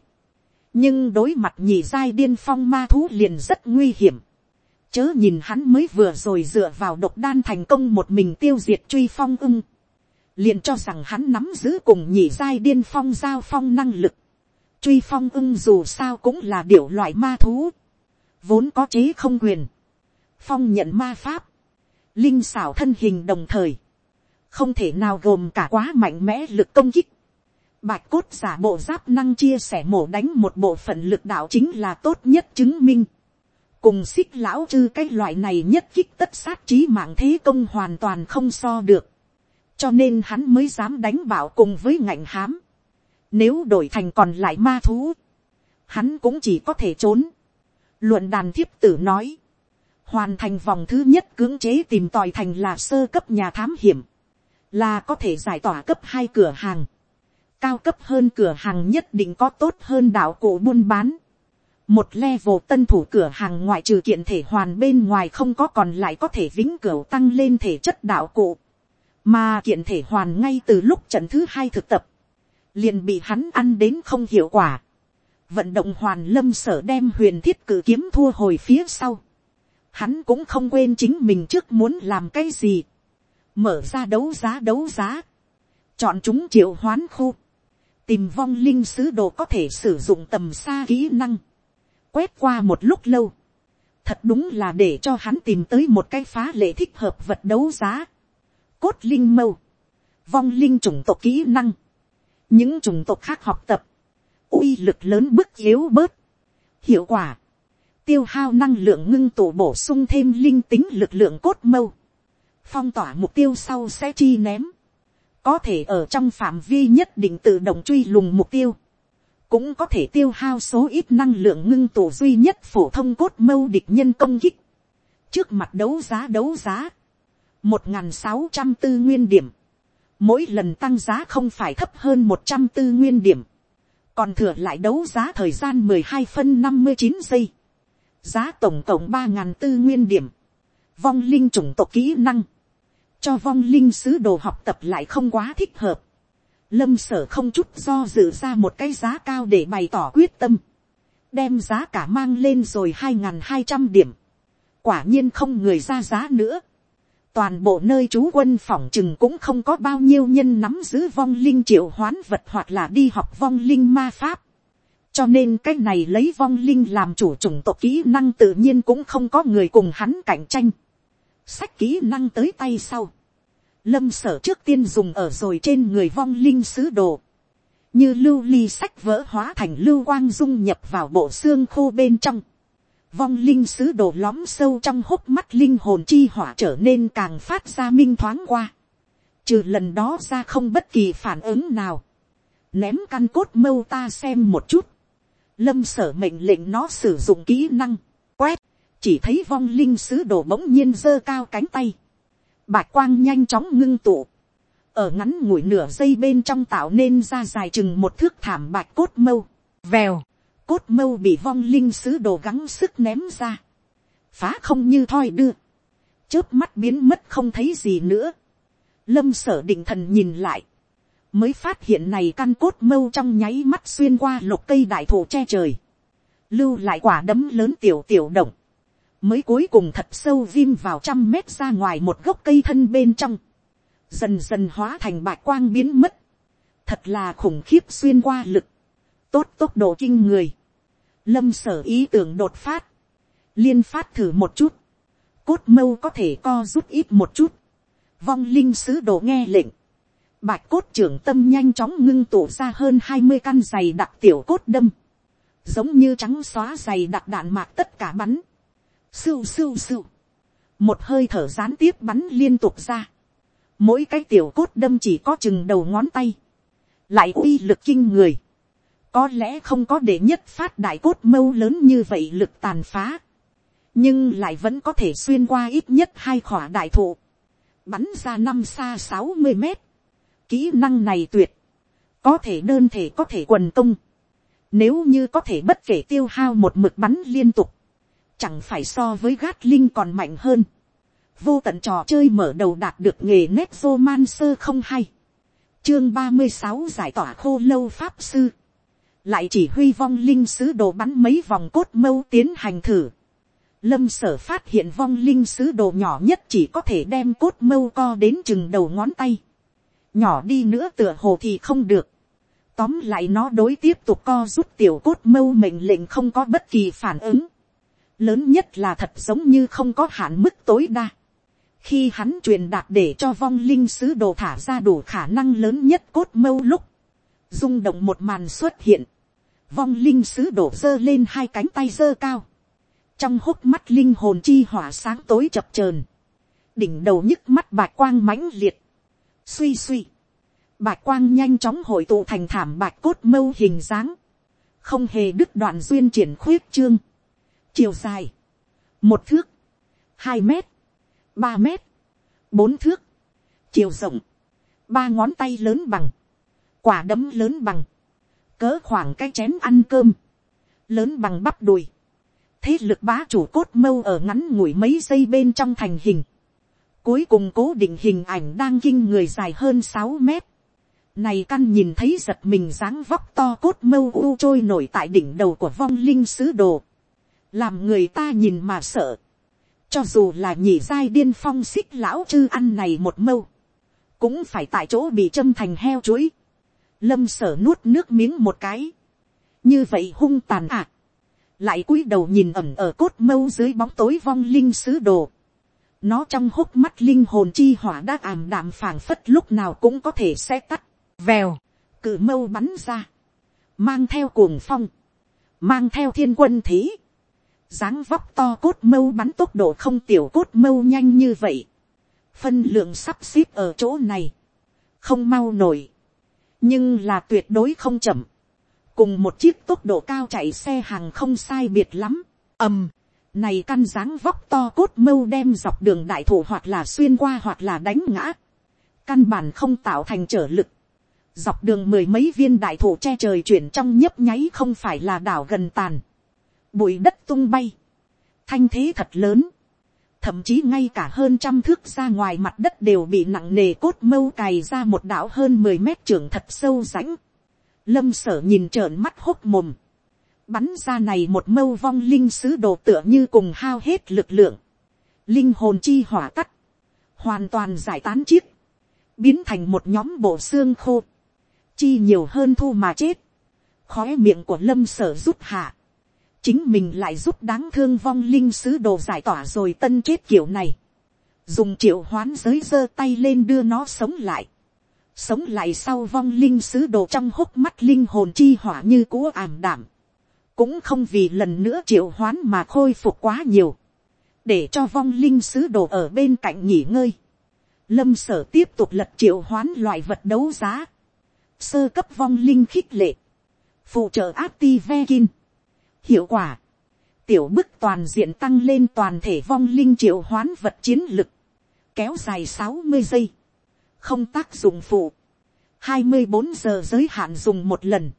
nhưng đối mặt nhì giai điên phong ma thú liền rất nguy hiểm, chớ nhìn hắn mới vừa rồi dựa vào độc đan thành công một mình tiêu diệt truy phong ưng, liền cho rằng hắn nắm giữ cùng nhị giai điên phong giao phong năng lực, truy phong ưng dù sao cũng là điệu loại ma thú, vốn có chế không quyền, phong nhận ma pháp, linh xảo thân hình đồng thời, không thể nào gồm cả quá mạnh mẽ lực công kích, bạch cốt giả bộ giáp năng chia sẻ mổ đánh một bộ phận lực đạo chính là tốt nhất chứng minh, cùng xích lão chư cái loại này nhất kích tất sát trí mạng thế công hoàn toàn không so được, cho nên hắn mới dám đánh bảo cùng với ngạnh hám, nếu đổi thành còn lại ma thú, hắn cũng chỉ có thể trốn. Luận đàn thiếp tử nói, hoàn thành vòng thứ nhất cưỡng chế tìm tòi thành là sơ cấp nhà thám hiểm, là có thể giải tỏa cấp hai cửa hàng, cao cấp hơn cửa hàng nhất định có tốt hơn đạo cụ buôn bán. Một level tân thủ cửa hàng ngoại trừ kiện thể hoàn bên ngoài không có còn lại có thể vĩnh cửu tăng lên thể chất đạo cụ. Mà kiện thể hoàn ngay từ lúc trận thứ hai thực tập, liền bị hắn ăn đến không hiệu quả. vận động hoàn lâm sở đem huyền thiết cử kiếm thua hồi phía sau. hắn cũng không quên chính mình trước muốn làm cái gì. mở ra đấu giá đấu giá. chọn chúng triệu hoán khu. tìm vong linh sứ đồ có thể sử dụng tầm xa kỹ năng. quét qua một lúc lâu. thật đúng là để cho hắn tìm tới một cái phá lệ thích hợp vật đấu giá cốt linh mâu. vong linh chủng tộc kỹ năng những chủng tộc khác học tập, uy lực lớn bức yếu bớt, hiệu quả, tiêu hao năng lượng ngưng tụ bổ sung thêm linh tính lực lượng cốt mâu, phong tỏa mục tiêu sau sẽ chi ném, có thể ở trong phạm vi nhất định tự động truy lùng mục tiêu, cũng có thể tiêu hao số ít năng lượng ngưng tụ duy nhất phổ thông cốt mâu địch nhân công kích, trước mặt đấu giá đấu giá, một n sáu trăm tư nguyên điểm, mỗi lần tăng giá không phải thấp hơn một trăm tư nguyên điểm, còn thừa lại đấu giá thời gian mười hai phân năm mươi chín giây, giá tổng cộng ba ngàn tư nguyên điểm, vong linh chủng tộc kỹ năng, cho vong linh sứ đồ học tập lại không quá thích hợp, lâm sở không chút do dự ra một cái giá cao để bày tỏ quyết tâm, đem giá cả mang lên rồi hai ngàn hai trăm điểm, quả nhiên không người ra giá nữa, toàn bộ nơi trú quân phỏng chừng cũng không có bao nhiêu nhân nắm giữ vong linh triệu hoán vật hoặc là đi học vong linh ma pháp. cho nên cái này lấy vong linh làm chủ chủng tộc kỹ năng tự nhiên cũng không có người cùng hắn cạnh tranh. sách kỹ năng tới tay sau. lâm sở trước tiên dùng ở rồi trên người vong linh sứ đồ. như lưu ly sách vỡ hóa thành lưu quang dung nhập vào bộ xương khô bên trong vong linh sứ đồ lõm sâu trong hốc mắt linh hồn chi hỏa trở nên càng phát ra minh thoáng qua. Trừ lần đó ra không bất kỳ phản ứng nào. Ném căn cốt mâu ta xem một chút. Lâm sở mệnh lệnh nó sử dụng kỹ năng. Quét. Chỉ thấy vong linh sứ đồ bỗng nhiên dơ cao cánh tay. Bạch quang nhanh chóng ngưng tụ. Ở ngắn ngủi nửa giây bên trong tạo nên ra dài chừng một thước thảm bạch cốt mâu. Vèo cốt mâu bị vong linh sứ đồ gắng sức ném ra, phá không như thoi đưa, chớp mắt biến mất không thấy gì nữa, lâm sở định thần nhìn lại, mới phát hiện này căn cốt mâu trong nháy mắt xuyên qua lục cây đại thụ che trời, lưu lại quả đấm lớn tiểu tiểu động, mới cuối cùng thật sâu viêm vào trăm mét ra ngoài một gốc cây thân bên trong, dần dần hóa thành bạch quang biến mất, thật là khủng khiếp xuyên qua lực, tốt tốc độ kinh người, lâm sở ý tưởng đột phát, liên phát thử một chút, cốt mâu có thể co rút ít một chút, vong linh sứ đồ nghe lệnh, bạch cốt trưởng tâm nhanh chóng ngưng tụ ra hơn hai mươi căn giày đặc tiểu cốt đâm, giống như trắng xóa giày đặc đạn mạc tất cả bắn, sưu sưu sưu, một hơi thở gián tiếp bắn liên tục ra, mỗi cái tiểu cốt đâm chỉ có chừng đầu ngón tay, lại uy lực kinh người, có lẽ không có để nhất phát đại cốt mâu lớn như vậy lực tàn phá, nhưng lại vẫn có thể xuyên qua ít nhất hai khỏa đại thụ, bắn ra năm xa sáu mươi mét. Kỹ năng này tuyệt, có thể đơn thể có thể quần công, nếu như có thể bất kể tiêu hao một mực bắn liên tục, chẳng phải so với gát linh còn mạnh hơn. Vô tận trò chơi mở đầu đạt được nghề nét vô man sơ không hay. chương ba mươi sáu giải tỏa khô lâu pháp sư, lại chỉ huy vong linh sứ đồ bắn mấy vòng cốt mâu tiến hành thử. Lâm sở phát hiện vong linh sứ đồ nhỏ nhất chỉ có thể đem cốt mâu co đến chừng đầu ngón tay. Nhỏ đi nữa tựa hồ thì không được. Tóm lại nó đối tiếp tục co rút tiểu cốt mâu mệnh lệnh không có bất kỳ phản ứng. Lớn nhất là thật giống như không có hạn mức tối đa. Khi hắn truyền đạt để cho vong linh sứ đồ thả ra đủ khả năng lớn nhất cốt mâu lúc. rung động một màn xuất hiện. Vong linh sứ đổ giơ lên hai cánh tay giơ cao. Trong hốc mắt linh hồn chi hỏa sáng tối chập chờn. Đỉnh đầu nhức mắt bạch quang mãnh liệt. Suy suy. Bạch quang nhanh chóng hội tụ thành thảm bạch cốt mâu hình dáng, không hề đứt đoạn duyên triển khuyết trương, chiều dài, một thước, hai mét, ba mét, bốn thước, chiều rộng, ba ngón tay lớn bằng, quả đấm lớn bằng, cỡ khoảng cái chén ăn cơm, lớn bằng bắp đùi, thế lực bá chủ cốt mâu ở ngắn ngủi mấy giây bên trong thành hình, cuối cùng cố định hình ảnh đang kinh người dài hơn sáu mét, này căn nhìn thấy giật mình dáng vóc to cốt mâu u trôi nổi tại đỉnh đầu của vong linh sứ đồ. Làm người ta nhìn mà sợ. Cho dù là nhị giai điên phong xích lão chư ăn này một mâu. Cũng phải tại chỗ bị châm thành heo chuối. Lâm sở nuốt nước miếng một cái. Như vậy hung tàn ạ. À. Lại cúi đầu nhìn ẩm ở cốt mâu dưới bóng tối vong linh sứ đồ. Nó trong hốc mắt linh hồn chi hỏa đã ảm đạm phảng phất lúc nào cũng có thể sẽ tắt vèo, cự mâu bắn ra, mang theo cuồng phong, mang theo thiên quân thế, dáng vóc to cốt mâu bắn tốc độ không tiểu cốt mâu nhanh như vậy, phân lượng sắp xếp ở chỗ này, không mau nổi, nhưng là tuyệt đối không chậm, cùng một chiếc tốc độ cao chạy xe hàng không sai biệt lắm, ầm, này căn dáng vóc to cốt mâu đem dọc đường đại thủ hoặc là xuyên qua hoặc là đánh ngã, căn bản không tạo thành trở lực, dọc đường mười mấy viên đại thủ che trời chuyển trong nhấp nháy không phải là đảo gần tàn, bụi đất tung bay, thanh thế thật lớn, thậm chí ngay cả hơn trăm thước ra ngoài mặt đất đều bị nặng nề cốt mâu cày ra một đảo hơn mười mét trưởng thật sâu rãnh, lâm sở nhìn trợn mắt hốt mồm, bắn ra này một mâu vong linh sứ đồ tựa như cùng hao hết lực lượng, linh hồn chi hỏa tắt, hoàn toàn giải tán chiếc, biến thành một nhóm bộ xương khô, chi nhiều hơn thu mà chết, khói miệng của lâm sở rút hạ, chính mình lại giúp đáng thương vong linh sứ đồ giải tỏa rồi tân chết kiểu này, dùng triệu hoán giới giơ tay lên đưa nó sống lại, sống lại sau vong linh sứ đồ trong hốc mắt linh hồn chi hỏa như cũ ảm đảm, cũng không vì lần nữa triệu hoán mà khôi phục quá nhiều, để cho vong linh sứ đồ ở bên cạnh nghỉ ngơi. Lâm sở tiếp tục lật triệu hoán loại vật đấu giá, sơ cấp vong linh khích lệ, phụ trợ Activekin. Hiệu quả, tiểu bức toàn diện tăng lên toàn thể vong linh triệu hoán vật chiến lực, kéo dài sáu mươi giây, không tác dụng phụ, hai mươi bốn giờ giới hạn dùng một lần,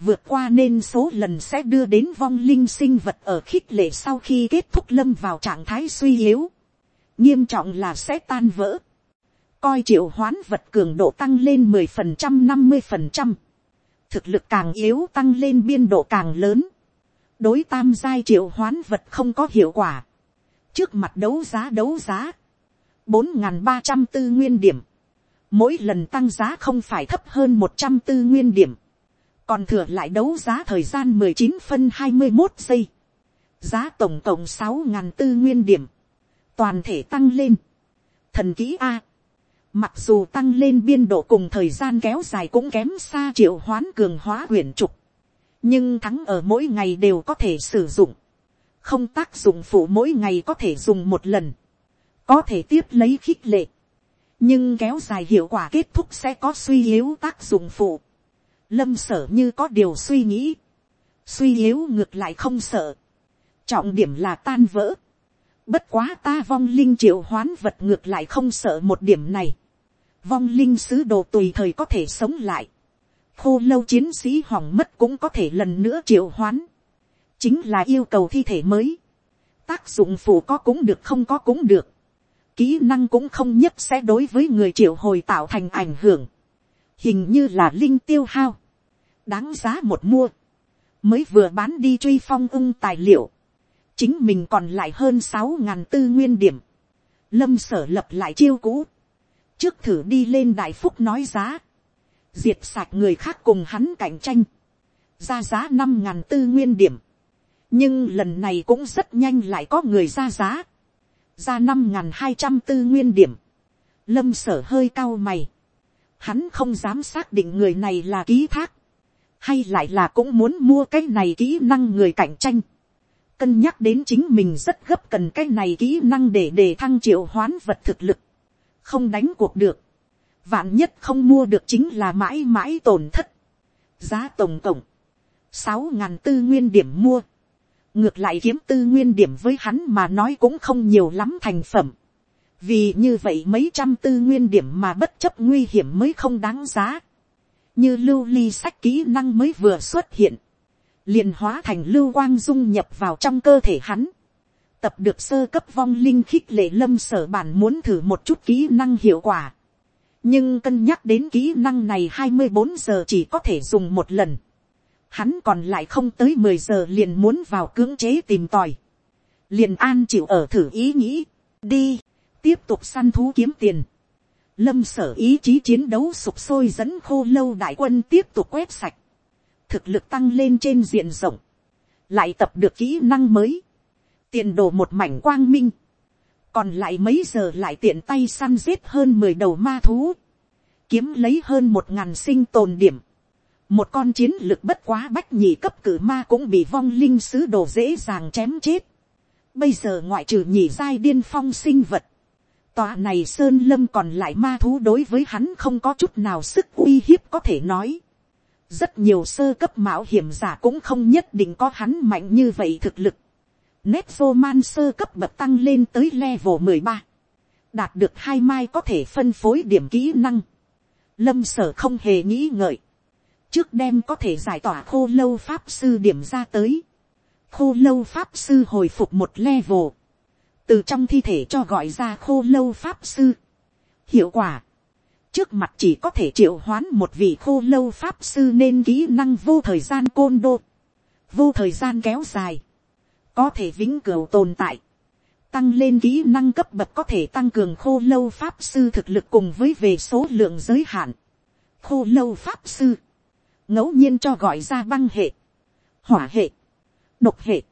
vượt qua nên số lần sẽ đưa đến vong linh sinh vật ở khích lệ sau khi kết thúc lâm vào trạng thái suy yếu, nghiêm trọng là sẽ tan vỡ, coi triệu hoán vật cường độ tăng lên mười phần trăm năm mươi phần trăm, thực lực càng yếu tăng lên biên độ càng lớn, đối tam giai triệu hoán vật không có hiệu quả, trước mặt đấu giá đấu giá, bốn n g h n ba trăm tư nguyên điểm, mỗi lần tăng giá không phải thấp hơn một trăm tư nguyên điểm, còn thừa lại đấu giá thời gian mười chín phân hai mươi một giây, giá tổng cộng sáu n g h n tư nguyên điểm, toàn thể tăng lên, thần kỹ a, Mặc dù tăng lên biên độ cùng thời gian kéo dài cũng kém xa triệu hoán cường hóa huyền trục. Nhưng thắng ở mỗi ngày đều có thể sử dụng. Không tác dụng phụ mỗi ngày có thể dùng một lần. Có thể tiếp lấy khích lệ. Nhưng kéo dài hiệu quả kết thúc sẽ có suy yếu tác dụng phụ. Lâm sở như có điều suy nghĩ. Suy yếu ngược lại không sợ. Trọng điểm là tan vỡ. Bất quá ta vong linh triệu hoán vật ngược lại không sợ một điểm này vong linh sứ đồ tùy thời có thể sống lại, khô lâu chiến sĩ hỏng mất cũng có thể lần nữa triệu hoán, chính là yêu cầu thi thể mới, tác dụng phụ có cũng được không có cũng được, kỹ năng cũng không nhất sẽ đối với người triệu hồi tạo thành ảnh hưởng, hình như là linh tiêu hao, đáng giá một mua, mới vừa bán đi truy phong ưng tài liệu, chính mình còn lại hơn sáu ngàn tư nguyên điểm, lâm sở lập lại chiêu cũ, trước thử đi lên đại phúc nói giá, diệt sạch người khác cùng hắn cạnh tranh, ra giá năm ngàn tư nguyên điểm, nhưng lần này cũng rất nhanh lại có người ra giá, ra năm ngàn hai trăm tư nguyên điểm, lâm sở hơi cao mày, hắn không dám xác định người này là ký thác, hay lại là cũng muốn mua cái này kỹ năng người cạnh tranh, cân nhắc đến chính mình rất gấp cần cái này kỹ năng để đề thăng triệu hoán vật thực lực, không đánh cuộc được, vạn nhất không mua được chính là mãi mãi tổn thất, giá tổng cộng, sáu ngàn tư nguyên điểm mua, ngược lại kiếm tư nguyên điểm với hắn mà nói cũng không nhiều lắm thành phẩm, vì như vậy mấy trăm tư nguyên điểm mà bất chấp nguy hiểm mới không đáng giá, như lưu ly sách kỹ năng mới vừa xuất hiện, liền hóa thành lưu quang dung nhập vào trong cơ thể hắn, tập được sơ cấp vong linh khích lệ lâm sở bản muốn thử một chút kỹ năng hiệu quả, nhưng cân nhắc đến kỹ năng này hai mươi bốn giờ chỉ có thể dùng một lần, hắn còn lại không tới mười giờ liền muốn vào cưỡng chế tìm tòi, liền an chịu ở thử ý nghĩ, đi, tiếp tục săn thú kiếm tiền, lâm sở ý chí chiến đấu sụp sôi dẫn khô lâu đại quân tiếp tục quét sạch, thực lực tăng lên trên diện rộng, lại tập được kỹ năng mới, tiền đồ một mảnh quang minh, còn lại mấy giờ lại tiện tay săn giết hơn mười đầu ma thú, kiếm lấy hơn một ngàn sinh tồn điểm, một con chiến lực bất quá bách nhị cấp cử ma cũng bị vong linh sứ đồ dễ dàng chém chết. Bây giờ ngoại trừ nhị giai điên phong sinh vật, tòa này sơn lâm còn lại ma thú đối với hắn không có chút nào sức uy hiếp có thể nói. rất nhiều sơ cấp mạo hiểm giả cũng không nhất định có hắn mạnh như vậy thực lực. Nét vô man sơ cấp bậc tăng lên tới level mười ba đạt được hai mai có thể phân phối điểm kỹ năng. lâm sở không hề nghĩ ngợi trước đem có thể giải tỏa khô lâu pháp sư điểm ra tới. khô lâu pháp sư hồi phục một level. từ trong thi thể cho gọi ra khô lâu pháp sư. hiệu quả. trước mặt chỉ có thể triệu hoán một vị khô lâu pháp sư nên kỹ năng vô thời gian côn đô. vô thời gian kéo dài có thể vĩnh cửu tồn tại. Tăng lên kỹ năng cấp bậc có thể tăng cường khô lâu pháp sư thực lực cùng với về số lượng giới hạn. khô lâu pháp sư, ngẫu nhiên cho gọi ra băng hệ, hỏa hệ, độc hệ,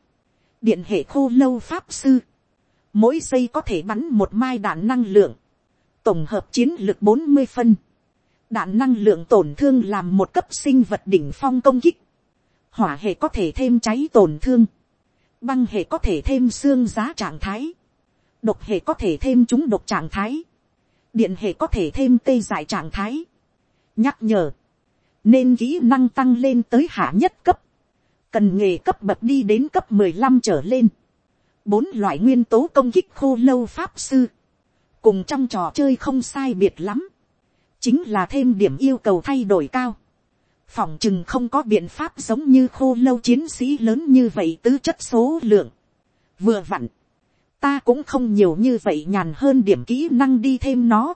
điện hệ khô lâu pháp sư, mỗi giây có thể bắn một mai đạn năng lượng, tổng hợp chiến lược bốn mươi phân, đạn năng lượng tổn thương làm một cấp sinh vật đỉnh phong công kích, hỏa hệ có thể thêm cháy tổn thương, băng hệ có thể thêm xương giá trạng thái, độc hệ có thể thêm chúng độc trạng thái, điện hệ có thể thêm tê dại trạng thái. nhắc nhở, nên kỹ năng tăng lên tới hạ nhất cấp, cần nghề cấp bậc đi đến cấp mười lăm trở lên, bốn loại nguyên tố công kích khô lâu pháp sư, cùng trong trò chơi không sai biệt lắm, chính là thêm điểm yêu cầu thay đổi cao, phòng chừng không có biện pháp giống như khô lâu chiến sĩ lớn như vậy tứ chất số lượng, vừa vặn, ta cũng không nhiều như vậy nhàn hơn điểm kỹ năng đi thêm nó,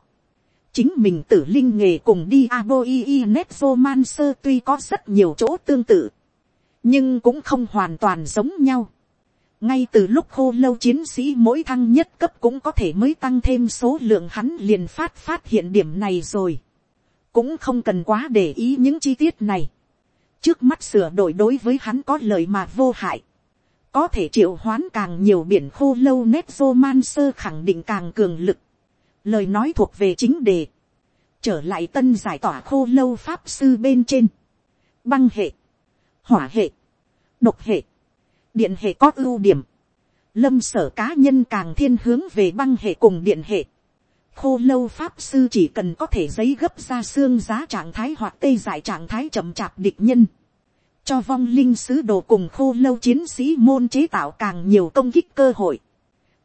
chính mình tử linh nghề cùng đi aboi netzomancer tuy có rất nhiều chỗ tương tự, nhưng cũng không hoàn toàn giống nhau. ngay từ lúc khô lâu chiến sĩ mỗi thăng nhất cấp cũng có thể mới tăng thêm số lượng hắn liền phát phát hiện điểm này rồi cũng không cần quá để ý những chi tiết này. trước mắt sửa đổi đối với hắn có lời mà vô hại. có thể triệu hoán càng nhiều biển khô lâu nét romancer khẳng định càng cường lực. Lời nói thuộc về chính đề, trở lại tân giải tỏa khô lâu pháp sư bên trên, băng hệ, hỏa hệ, độc hệ, điện hệ có ưu điểm, lâm sở cá nhân càng thiên hướng về băng hệ cùng điện hệ, khô lâu pháp sư chỉ cần có thể giấy gấp ra xương giá trạng thái hoặc tê giải trạng thái chậm chạp địch nhân, cho vong linh sứ đồ cùng khô lâu chiến sĩ môn chế tạo càng nhiều công kích cơ hội.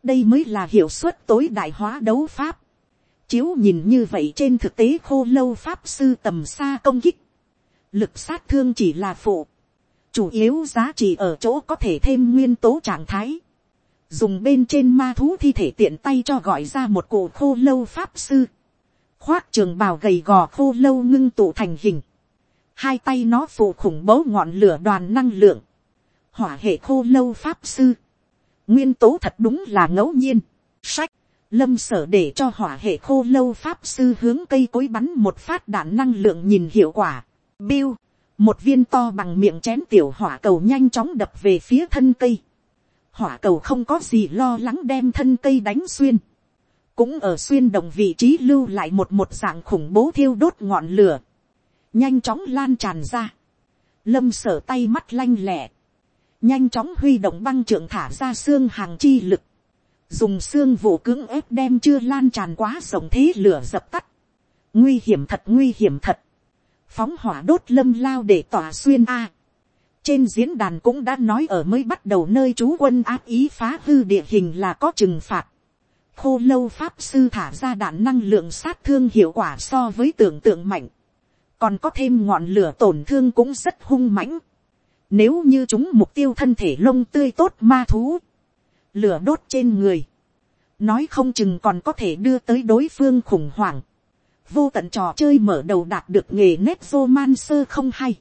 đây mới là hiệu suất tối đại hóa đấu pháp. Chiếu nhìn như vậy trên thực tế khô lâu pháp sư tầm xa công kích. Lực sát thương chỉ là phụ. Chủ yếu giá trị ở chỗ có thể thêm nguyên tố trạng thái. Dùng bên trên ma thú thi thể tiện tay cho gọi ra một cổ khô lâu pháp sư. khoác trường bào gầy gò khô lâu ngưng tụ thành hình, hai tay nó phụ khủng bố ngọn lửa đoàn năng lượng, hỏa hệ khô lâu pháp sư, nguyên tố thật đúng là ngẫu nhiên, sách, lâm sở để cho hỏa hệ khô lâu pháp sư hướng cây cối bắn một phát đạn năng lượng nhìn hiệu quả, bill, một viên to bằng miệng chén tiểu hỏa cầu nhanh chóng đập về phía thân cây, hỏa cầu không có gì lo lắng đem thân cây đánh xuyên, cũng ở xuyên đồng vị trí lưu lại một một dạng khủng bố thiêu đốt ngọn lửa, nhanh chóng lan tràn ra, lâm sở tay mắt lanh lẹ, nhanh chóng huy động băng trưởng thả ra xương hàng chi lực, dùng xương vụ cưỡng ép đem chưa lan tràn quá rộng thế lửa dập tắt, nguy hiểm thật nguy hiểm thật, phóng hỏa đốt lâm lao để tỏa xuyên a trên diễn đàn cũng đã nói ở mới bắt đầu nơi chú quân áp ý phá hư địa hình là có trừng phạt, khô lâu pháp sư thả ra đạn năng lượng sát thương hiệu quả so với tưởng tượng mạnh, còn có thêm ngọn lửa tổn thương cũng rất hung mãnh. Nếu như chúng mục tiêu thân thể lông tươi tốt ma thú, lửa đốt trên người, nói không chừng còn có thể đưa tới đối phương khủng hoảng. Vô tận trò chơi mở đầu đạt được nghề nét man sơ không hay.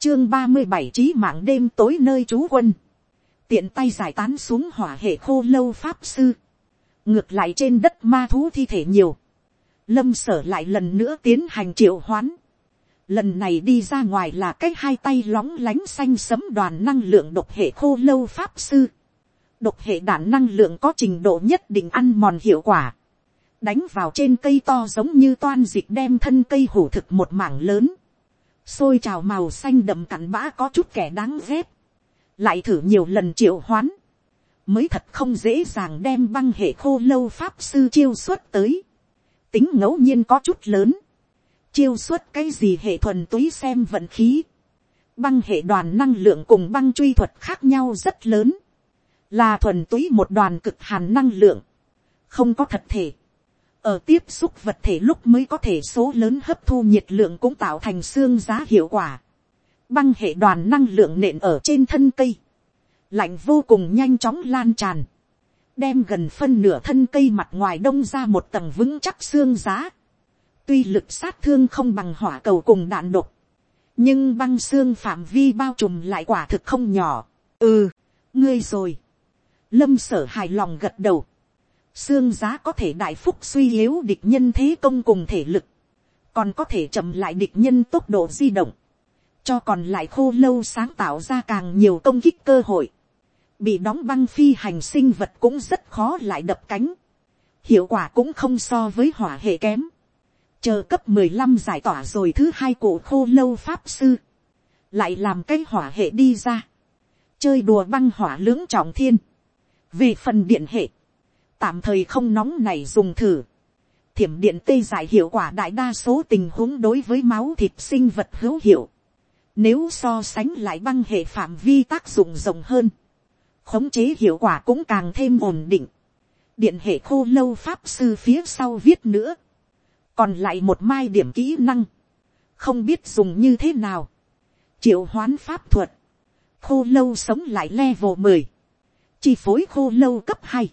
Chương ba mươi bảy trí mạng đêm tối nơi trú quân. Tiện tay giải tán xuống hỏa hệ khô lâu pháp sư. Ngược lại trên đất ma thú thi thể nhiều, lâm sở lại lần nữa tiến hành triệu hoán, lần này đi ra ngoài là cái hai tay lóng lánh xanh sấm đoàn năng lượng độc hệ khô lâu pháp sư, độc hệ đạn năng lượng có trình độ nhất định ăn mòn hiệu quả, đánh vào trên cây to giống như toan dịch đem thân cây hủ thực một mảng lớn, xôi trào màu xanh đậm cặn bã có chút kẻ đáng ghét, lại thử nhiều lần triệu hoán, mới thật không dễ dàng đem băng hệ khô lâu pháp sư chiêu xuất tới. tính ngẫu nhiên có chút lớn. chiêu xuất cái gì hệ thuần túy xem vận khí. băng hệ đoàn năng lượng cùng băng truy thuật khác nhau rất lớn. là thuần túy một đoàn cực hàn năng lượng. không có thật thể ở tiếp xúc vật thể lúc mới có thể số lớn hấp thu nhiệt lượng cũng tạo thành xương giá hiệu quả. băng hệ đoàn năng lượng nện ở trên thân cây lạnh vô cùng nhanh chóng lan tràn, đem gần phân nửa thân cây mặt ngoài đông ra một tầng vững chắc xương giá. Tuy lực sát thương không bằng hỏa cầu cùng đạn độc, nhưng băng xương phạm vi bao trùm lại quả thực không nhỏ. ừ, ngươi rồi. lâm sở hài lòng gật đầu xương giá có thể đại phúc suy yếu địch nhân thế công cùng thể lực, còn có thể chậm lại địch nhân tốc độ di động, cho còn lại khô lâu sáng tạo ra càng nhiều công kích cơ hội. Bị đóng băng phi hành sinh vật cũng rất khó lại đập cánh, hiệu quả cũng không so với hỏa hệ kém, chờ cấp mười lăm giải tỏa rồi thứ hai cụ khô lâu pháp sư, lại làm cái hỏa hệ đi ra, chơi đùa băng hỏa lưỡng trọng thiên, về phần điện hệ, tạm thời không nóng này dùng thử, thiểm điện tê giải hiệu quả đại đa số tình huống đối với máu thịt sinh vật hữu hiệu, nếu so sánh lại băng hệ phạm vi tác dụng rộng hơn, khống chế hiệu quả cũng càng thêm ổn định. điện hệ khô lâu pháp sư phía sau viết nữa. còn lại một mai điểm kỹ năng. không biết dùng như thế nào. triệu hoán pháp thuật. khô lâu sống lại level mười. chi phối khô lâu cấp hai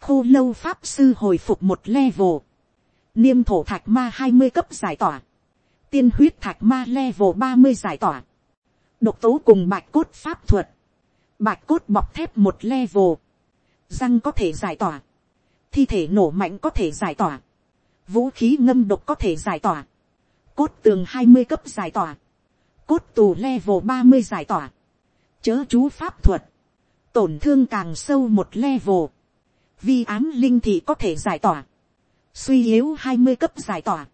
khô lâu pháp sư hồi phục một level. niêm thổ thạch ma hai mươi cấp giải tỏa. tiên huyết thạch ma level ba mươi giải tỏa. độc tố cùng bạch cốt pháp thuật. Bạch cốt bọc thép một level, răng có thể giải tỏa, thi thể nổ mạnh có thể giải tỏa, vũ khí ngâm độc có thể giải tỏa, cốt tường hai mươi cấp giải tỏa, cốt tù level ba mươi giải tỏa, chớ chú pháp thuật, tổn thương càng sâu một level, vi ám linh thì có thể giải tỏa, suy yếu hai mươi cấp giải tỏa,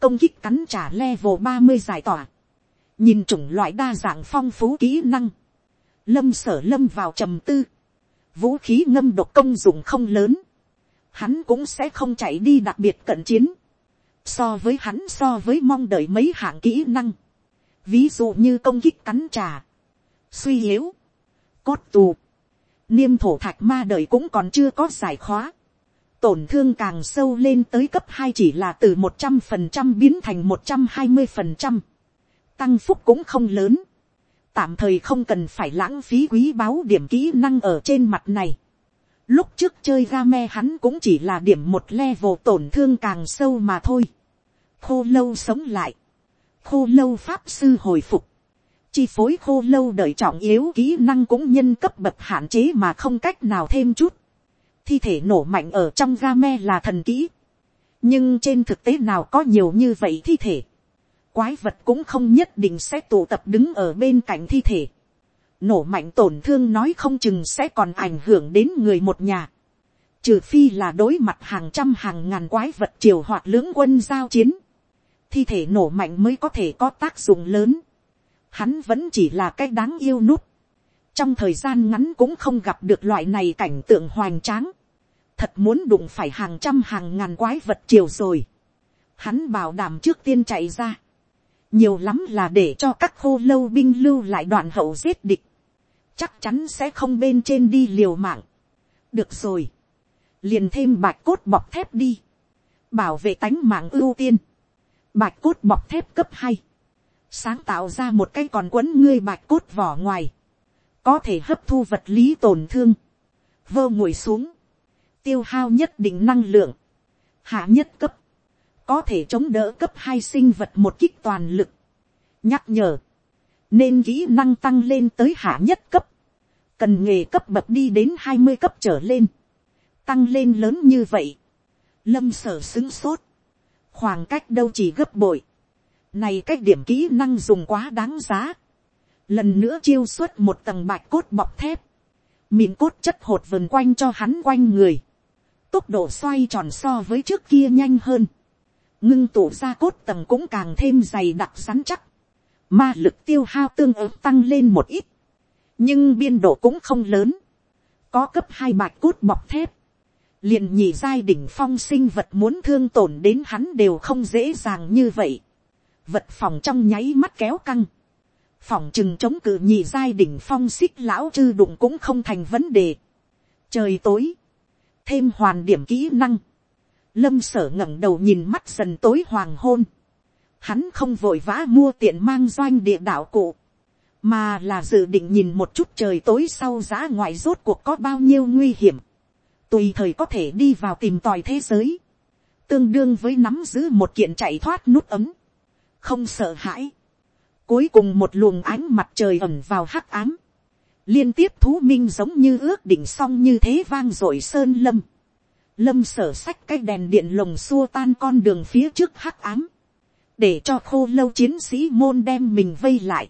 công kích cắn trả level ba mươi giải tỏa, nhìn chủng loại đa dạng phong phú kỹ năng, lâm sở lâm vào trầm tư, vũ khí ngâm độc công dụng không lớn, hắn cũng sẽ không chạy đi đặc biệt cận chiến, so với hắn so với mong đợi mấy hạng kỹ năng, ví dụ như công kích cắn trà, suy yếu, cốt tù, niêm thổ thạch ma đời cũng còn chưa có giải khóa, tổn thương càng sâu lên tới cấp hai chỉ là từ một trăm phần trăm biến thành một trăm hai mươi phần trăm, tăng phúc cũng không lớn, tạm thời không cần phải lãng phí quý báu điểm kỹ năng ở trên mặt này. Lúc trước chơi game hắn cũng chỉ là điểm một level tổn thương càng sâu mà thôi. Khô lâu sống lại. Khô lâu pháp sư hồi phục. Chi phối khô lâu đợi trọng yếu kỹ năng cũng nhân cấp bậc hạn chế mà không cách nào thêm chút. Thi thể nổ mạnh ở trong game là thần kỹ. Nhưng trên thực tế nào có nhiều như vậy thi thể. Quái vật cũng không nhất định sẽ tụ tập đứng ở bên cạnh thi thể nổ mạnh tổn thương nói không chừng sẽ còn ảnh hưởng đến người một nhà. Trừ phi là đối mặt hàng trăm hàng ngàn quái vật triều hoạt lưỡng quân giao chiến. Thi thể nổ mạnh mới có thể có tác dụng lớn. Hắn vẫn chỉ là cái đáng yêu nút. Trong thời gian ngắn cũng không gặp được loại này cảnh tượng hoành tráng. Thật muốn đụng phải hàng trăm hàng ngàn quái vật triều rồi. Hắn bảo đảm trước tiên chạy ra nhiều lắm là để cho các khô lâu binh lưu lại đoạn hậu giết địch chắc chắn sẽ không bên trên đi liều mạng. được rồi, liền thêm bạch cốt bọc thép đi, bảo vệ tánh mạng ưu tiên, bạch cốt bọc thép cấp hai, sáng tạo ra một cái còn quấn ngươi bạch cốt vỏ ngoài, có thể hấp thu vật lý tổn thương, vơ ngồi xuống, tiêu hao nhất định năng lượng, hạ nhất cấp, có thể chống đỡ cấp hai sinh vật một kích toàn lực, nhắc nhở, nên kỹ năng tăng lên tới hạ nhất cấp, cần nghề cấp bậc đi đến hai mươi cấp trở lên, tăng lên lớn như vậy, lâm sở xứng sốt, khoảng cách đâu chỉ gấp bội, này cách điểm kỹ năng dùng quá đáng giá, lần nữa chiêu xuất một tầng bạch cốt bọc thép, mìn cốt chất hột vần quanh cho hắn quanh người, tốc độ xoay tròn so với trước kia nhanh hơn, ngưng tụ ra cốt tầng cũng càng thêm dày đặc rắn chắc, ma lực tiêu hao tương ứng tăng lên một ít, nhưng biên độ cũng không lớn, có cấp hai bạch cốt bọc thép, liền nhị giai đỉnh phong sinh vật muốn thương tổn đến hắn đều không dễ dàng như vậy, vật phòng trong nháy mắt kéo căng, phòng chừng chống cự nhị giai đỉnh phong xích lão chư đụng cũng không thành vấn đề. Trời tối, thêm hoàn điểm kỹ năng, lâm sở ngẩng đầu nhìn mắt dần tối hoàng hôn, hắn không vội vã mua tiện mang doanh địa đạo cụ, mà là dự định nhìn một chút trời tối sau giá ngoại rốt cuộc có bao nhiêu nguy hiểm, tùy thời có thể đi vào tìm tòi thế giới, tương đương với nắm giữ một kiện chạy thoát nút ấm, không sợ hãi, cuối cùng một luồng ánh mặt trời ẩm vào hắc ám, liên tiếp thú minh giống như ước định xong như thế vang dội sơn lâm, lâm sở sách cái đèn điện lồng xua tan con đường phía trước hắc ám, để cho khô lâu chiến sĩ môn đem mình vây lại,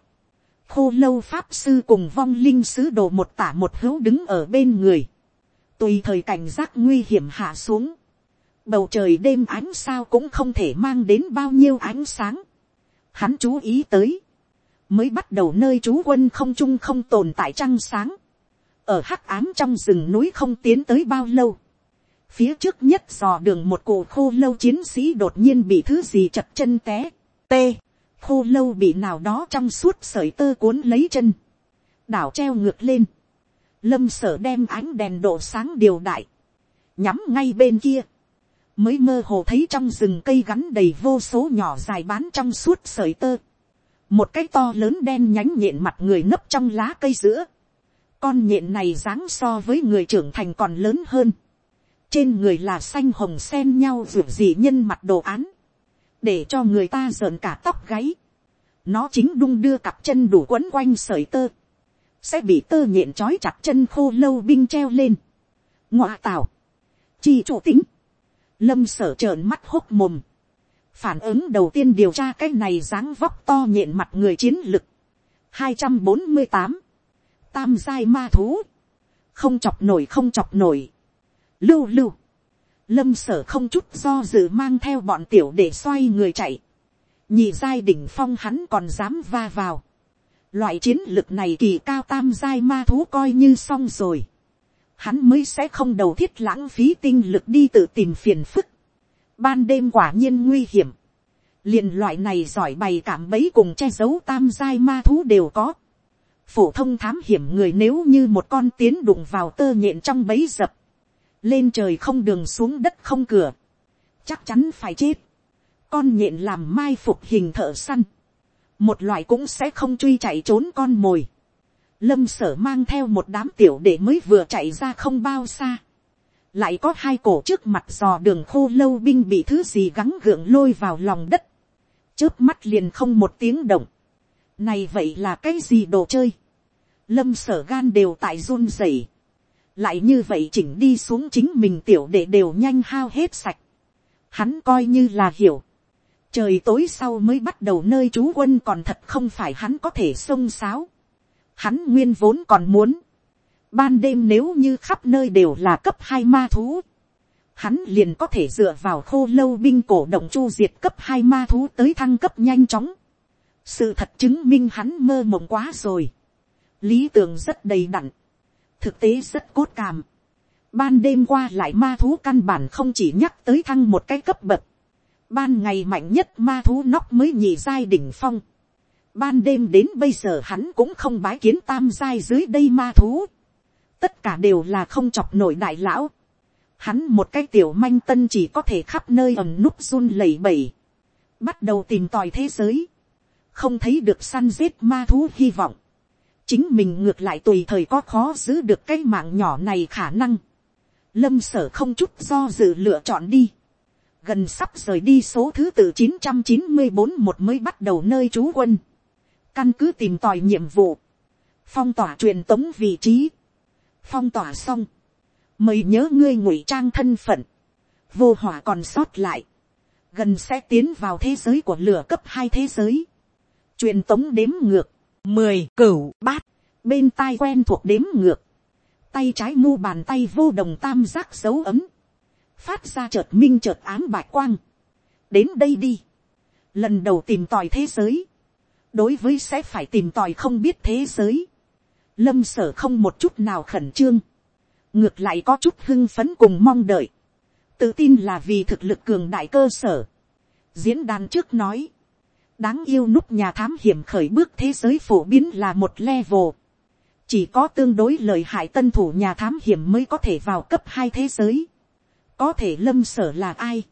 khô lâu pháp sư cùng vong linh sứ đồ một tả một hữu đứng ở bên người, tùy thời cảnh giác nguy hiểm hạ xuống, bầu trời đêm ánh sao cũng không thể mang đến bao nhiêu ánh sáng, hắn chú ý tới, mới bắt đầu nơi chú quân không trung không tồn tại trăng sáng, ở hắc ám trong rừng núi không tiến tới bao lâu, phía trước nhất dò đường một cổ khô lâu chiến sĩ đột nhiên bị thứ gì chập chân té, tê khô lâu bị nào đó trong suốt sợi tơ cuốn lấy chân, đảo treo ngược lên, lâm sở đem ánh đèn độ sáng điều đại, nhắm ngay bên kia, mới mơ hồ thấy trong rừng cây gắn đầy vô số nhỏ dài bán trong suốt sợi tơ, một cái to lớn đen nhánh nhện mặt người nấp trong lá cây giữa, con nhện này dáng so với người trưởng thành còn lớn hơn, trên người là xanh hồng xen nhau ruột dị nhân mặt đồ án, để cho người ta rợn cả tóc gáy. nó chính đung đưa cặp chân đủ quấn quanh sợi tơ, sẽ bị tơ nhện trói chặt chân khô lâu binh treo lên. ngoạ tạo. chi chủ tính, lâm sở trợn mắt hốc mồm, phản ứng đầu tiên điều tra cái này dáng vóc to nhện mặt người chiến lực, hai trăm bốn mươi tám, tam giai ma thú, không chọc nổi không chọc nổi, lưu lưu, lâm sở không chút do dự mang theo bọn tiểu để xoay người chạy, nhị giai đỉnh phong hắn còn dám va vào, loại chiến lực này kỳ cao tam giai ma thú coi như xong rồi, hắn mới sẽ không đầu thiết lãng phí tinh lực đi tự tìm phiền phức, ban đêm quả nhiên nguy hiểm, liền loại này giỏi bày cảm bấy cùng che giấu tam giai ma thú đều có, phổ thông thám hiểm người nếu như một con tiến đụng vào tơ nhện trong bấy dập, lên trời không đường xuống đất không cửa, chắc chắn phải chết, con nhện làm mai phục hình thợ săn, một loại cũng sẽ không truy chạy trốn con mồi, lâm sở mang theo một đám tiểu để mới vừa chạy ra không bao xa, lại có hai cổ trước mặt dò đường khô lâu binh bị thứ gì gắng gượng lôi vào lòng đất, chớp mắt liền không một tiếng động, này vậy là cái gì đồ chơi, lâm sở gan đều tại run rẩy, lại như vậy chỉnh đi xuống chính mình tiểu để đều nhanh hao hết sạch, hắn coi như là hiểu, trời tối sau mới bắt đầu nơi trú quân còn thật không phải hắn có thể xông xáo, hắn nguyên vốn còn muốn, ban đêm nếu như khắp nơi đều là cấp hai ma thú, hắn liền có thể dựa vào khô lâu binh cổ động chu diệt cấp hai ma thú tới thăng cấp nhanh chóng. sự thật chứng minh hắn mơ mộng quá rồi. lý tưởng rất đầy đặn, thực tế rất cốt cảm. ban đêm qua lại ma thú căn bản không chỉ nhắc tới thăng một cái cấp bậc. ban ngày mạnh nhất ma thú nóc mới nhị giai đỉnh phong ban đêm đến bây giờ hắn cũng không bái kiến tam giai dưới đây ma thú tất cả đều là không chọc nổi đại lão. Hắn một cái tiểu manh tân chỉ có thể khắp nơi ẩm núp run lẩy bẩy. Bắt đầu tìm tòi thế giới. Không thấy được săn giết ma thú hy vọng. Chính mình ngược lại tùy thời có khó giữ được cái mạng nhỏ này khả năng. Lâm sở không chút do dự lựa chọn đi. Gần sắp rời đi số thứ tự 994 một mới bắt đầu nơi trú quân. Căn cứ tìm tòi nhiệm vụ. Phong tỏa truyền tống vị trí. Phong tỏa xong, mời nhớ ngươi ngụy trang thân phận, vô hỏa còn sót lại, gần sẽ tiến vào thế giới của lửa cấp hai thế giới, truyền tống đếm ngược, mười cửu bát, bên tai quen thuộc đếm ngược, tay trái mu bàn tay vô đồng tam giác dấu ấm, phát ra chợt minh chợt ám bạch quang, đến đây đi, lần đầu tìm tòi thế giới, đối với sẽ phải tìm tòi không biết thế giới, lâm sở không một chút nào khẩn trương, ngược lại có chút hưng phấn cùng mong đợi, tự tin là vì thực lực cường đại cơ sở. diễn đàn trước nói, đáng yêu nút nhà thám hiểm khởi bước thế giới phổ biến là một level, chỉ có tương đối lời hại tân thủ nhà thám hiểm mới có thể vào cấp hai thế giới, có thể lâm sở là ai,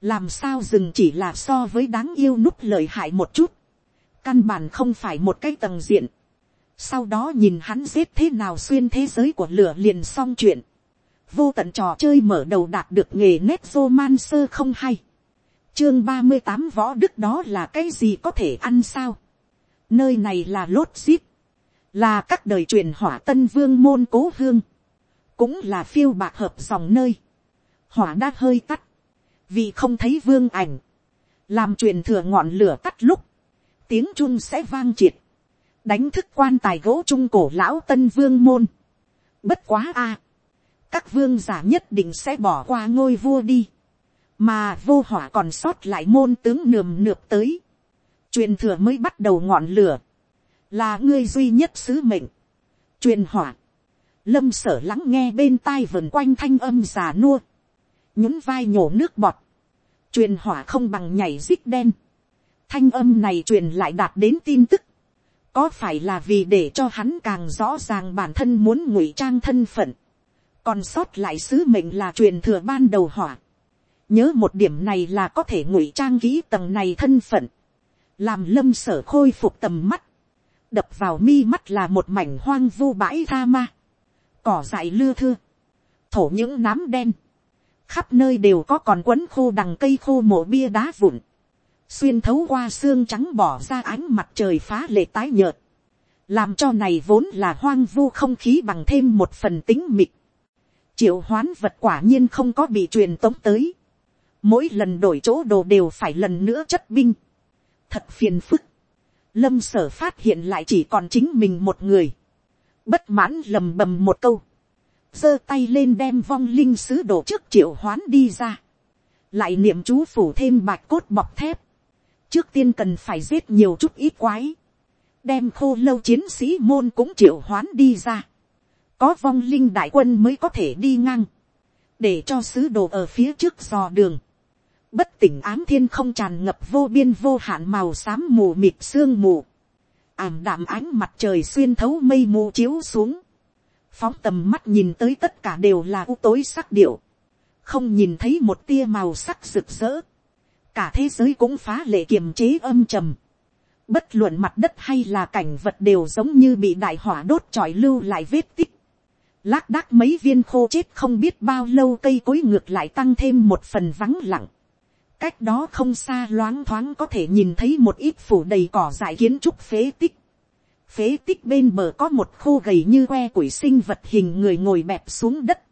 làm sao dừng chỉ là so với đáng yêu nút lời hại một chút, căn bản không phải một cái tầng diện, sau đó nhìn hắn giết thế nào xuyên thế giới của lửa liền xong chuyện. vô tận trò chơi mở đầu đạt được nghề nét man sơ không hay. chương ba mươi tám võ đức đó là cái gì có thể ăn sao. nơi này là lốt zip là các đời truyền hỏa tân vương môn cố hương. cũng là phiêu bạc hợp dòng nơi. hỏa đã hơi tắt. vì không thấy vương ảnh. làm truyền thừa ngọn lửa tắt lúc tiếng chun sẽ vang triệt. Đánh thức quan tài gỗ trung cổ lão tân vương môn. Bất quá a, các vương giả nhất định sẽ bỏ qua ngôi vua đi, mà vô hỏa còn sót lại môn tướng nườm nượp tới, truyền thừa mới bắt đầu ngọn lửa, là ngươi duy nhất sứ mệnh, truyền hỏa, lâm sở lắng nghe bên tai vườn quanh thanh âm già nua, nhún vai nhổ nước bọt, truyền hỏa không bằng nhảy dích đen, thanh âm này truyền lại đạt đến tin tức, có phải là vì để cho hắn càng rõ ràng bản thân muốn ngụy trang thân phận, còn sót lại sứ mệnh là truyền thừa ban đầu hỏa. nhớ một điểm này là có thể ngụy trang kỹ tầng này thân phận, làm lâm sở khôi phục tầm mắt, đập vào mi mắt là một mảnh hoang vu bãi tha ma, cỏ dại lưa thưa, thổ những nám đen, khắp nơi đều có còn quấn khô đằng cây khô mộ bia đá vụn, xuyên thấu qua xương trắng bỏ ra ánh mặt trời phá lệ tái nhợt, làm cho này vốn là hoang vu không khí bằng thêm một phần tính mịt. triệu hoán vật quả nhiên không có bị truyền tống tới. mỗi lần đổi chỗ đồ đều phải lần nữa chất binh. thật phiền phức. lâm sở phát hiện lại chỉ còn chính mình một người. bất mãn lầm bầm một câu. giơ tay lên đem vong linh sứ đồ trước triệu hoán đi ra. lại niệm chú phủ thêm bạch cốt bọc thép trước tiên cần phải giết nhiều chút ít quái, đem khô lâu chiến sĩ môn cũng triệu hoán đi ra, có vong linh đại quân mới có thể đi ngang, để cho sứ đồ ở phía trước dò đường, bất tỉnh ám thiên không tràn ngập vô biên vô hạn màu xám mù mịt sương mù, ảm đạm ánh mặt trời xuyên thấu mây mù chiếu xuống, phóng tầm mắt nhìn tới tất cả đều là u tối sắc điệu, không nhìn thấy một tia màu sắc rực rỡ, cả thế giới cũng phá lệ kiềm chế âm trầm. Bất luận mặt đất hay là cảnh vật đều giống như bị đại hỏa đốt trọi lưu lại vết tích. lác đác mấy viên khô chết không biết bao lâu cây cối ngược lại tăng thêm một phần vắng lặng. cách đó không xa loáng thoáng có thể nhìn thấy một ít phủ đầy cỏ dại kiến trúc phế tích. phế tích bên bờ có một khô gầy như que củi sinh vật hình người ngồi bẹp xuống đất.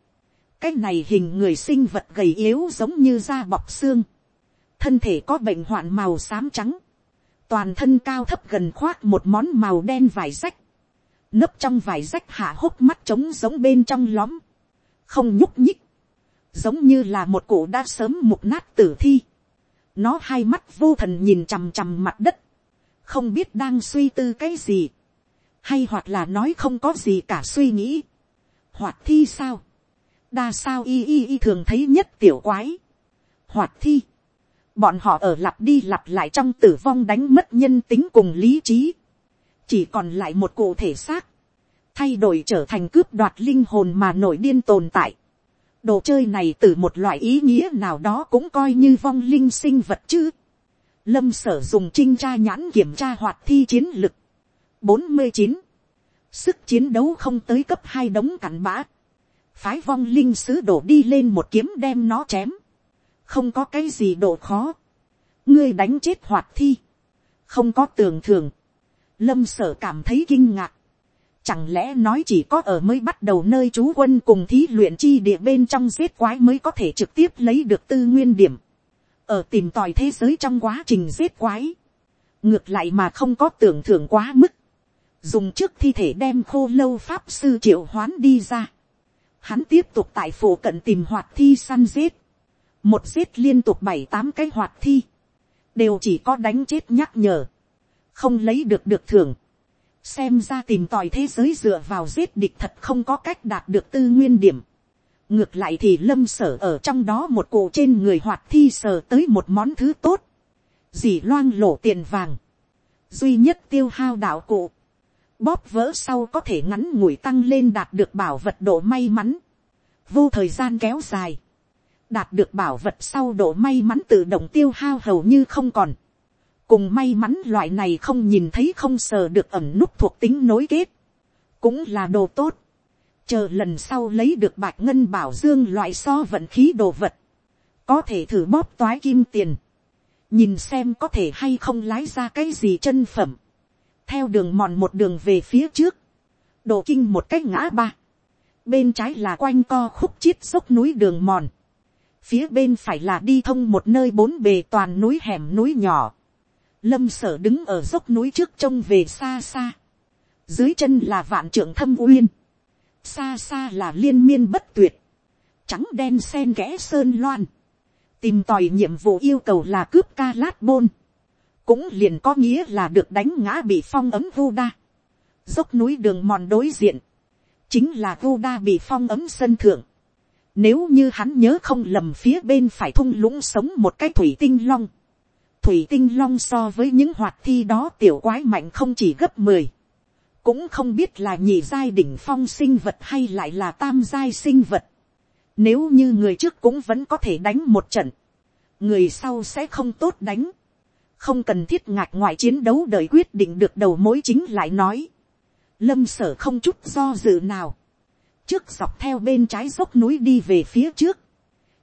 cái này hình người sinh vật gầy yếu giống như da bọc xương thân thể có bệnh hoạn màu xám trắng. toàn thân cao thấp gần khoác một món màu đen vải rách nấp trong vải rách hạ hốc mắt trống giống bên trong lóm, không nhúc nhích, giống như là một cổ đã sớm mục nát tử thi. nó hai mắt vô thần nhìn chằm chằm mặt đất, không biết đang suy tư cái gì, hay hoặc là nói không có gì cả suy nghĩ, hoạt thi sao, đa sao y y y thường thấy nhất tiểu quái, hoạt thi, bọn họ ở lặp đi lặp lại trong tử vong đánh mất nhân tính cùng lý trí, chỉ còn lại một cụ thể xác, thay đổi trở thành cướp đoạt linh hồn mà nổi điên tồn tại. đồ chơi này từ một loại ý nghĩa nào đó cũng coi như vong linh sinh vật chứ. lâm sở dùng trinh tra nhãn kiểm tra hoạt thi chiến lực. bốn mươi chín, sức chiến đấu không tới cấp hai đống cặn bã. phái vong linh sứ đổ đi lên một kiếm đem nó chém không có cái gì độ khó. ngươi đánh chết hoạt thi. không có tưởng thường lâm sở cảm thấy kinh ngạc. Chẳng lẽ nói chỉ có ở mới bắt đầu nơi chú quân cùng thí luyện chi địa bên trong giết quái mới có thể trực tiếp lấy được tư nguyên điểm. Ở tìm tòi thế giới trong quá trình giết quái. Ngược lại mà không có tưởng thưởng quá mức. Dùng trước thi thể đem khô lâu pháp sư triệu hoán đi ra. Hắn tiếp tục tại phổ cận tìm hoạt thi săn giết. Một giết liên tục bảy tám cái hoạt thi. Đều chỉ có đánh chết nhắc nhở không lấy được được thưởng. xem ra tìm tòi thế giới dựa vào giết địch thật không có cách đạt được tư nguyên điểm. ngược lại thì lâm sở ở trong đó một cụ trên người hoạt thi sở tới một món thứ tốt. dì loang lổ tiền vàng. duy nhất tiêu hao đạo cụ. bóp vỡ sau có thể ngắn ngủi tăng lên đạt được bảo vật độ may mắn. vô thời gian kéo dài đạt được bảo vật sau độ may mắn tự động tiêu hao hầu như không còn. Cùng may mắn loại này không nhìn thấy không sờ được ẩm nút thuộc tính nối kết, cũng là đồ tốt, chờ lần sau lấy được bạch ngân bảo dương loại so vận khí đồ vật, có thể thử bóp toái kim tiền, nhìn xem có thể hay không lái ra cái gì chân phẩm, theo đường mòn một đường về phía trước, đồ kinh một cái ngã ba, bên trái là quanh co khúc chiết dốc núi đường mòn, phía bên phải là đi thông một nơi bốn bề toàn núi hẻm núi nhỏ, lâm sở đứng ở dốc núi trước trông về xa xa, dưới chân là vạn trưởng thâm uyên, xa xa là liên miên bất tuyệt, trắng đen sen kẽ sơn loan, tìm tòi nhiệm vụ yêu cầu là cướp ca lát bôn, cũng liền có nghĩa là được đánh ngã bị phong ấm vu đa, dốc núi đường mòn đối diện, chính là vu đa bị phong ấm sân thượng, nếu như hắn nhớ không lầm phía bên phải thung lũng sống một cái thủy tinh long, thủy tinh long so với những hoạt thi đó tiểu quái mạnh không chỉ gấp mười, cũng không biết là nhị giai đỉnh phong sinh vật hay lại là tam giai sinh vật. Nếu như người trước cũng vẫn có thể đánh một trận, người sau sẽ không tốt đánh. Không cần thiết ngạc ngoại chiến đấu đợi quyết định được đầu mối chính lại nói. Lâm sở không chút do dự nào. Trước dọc theo bên trái dốc núi đi về phía trước.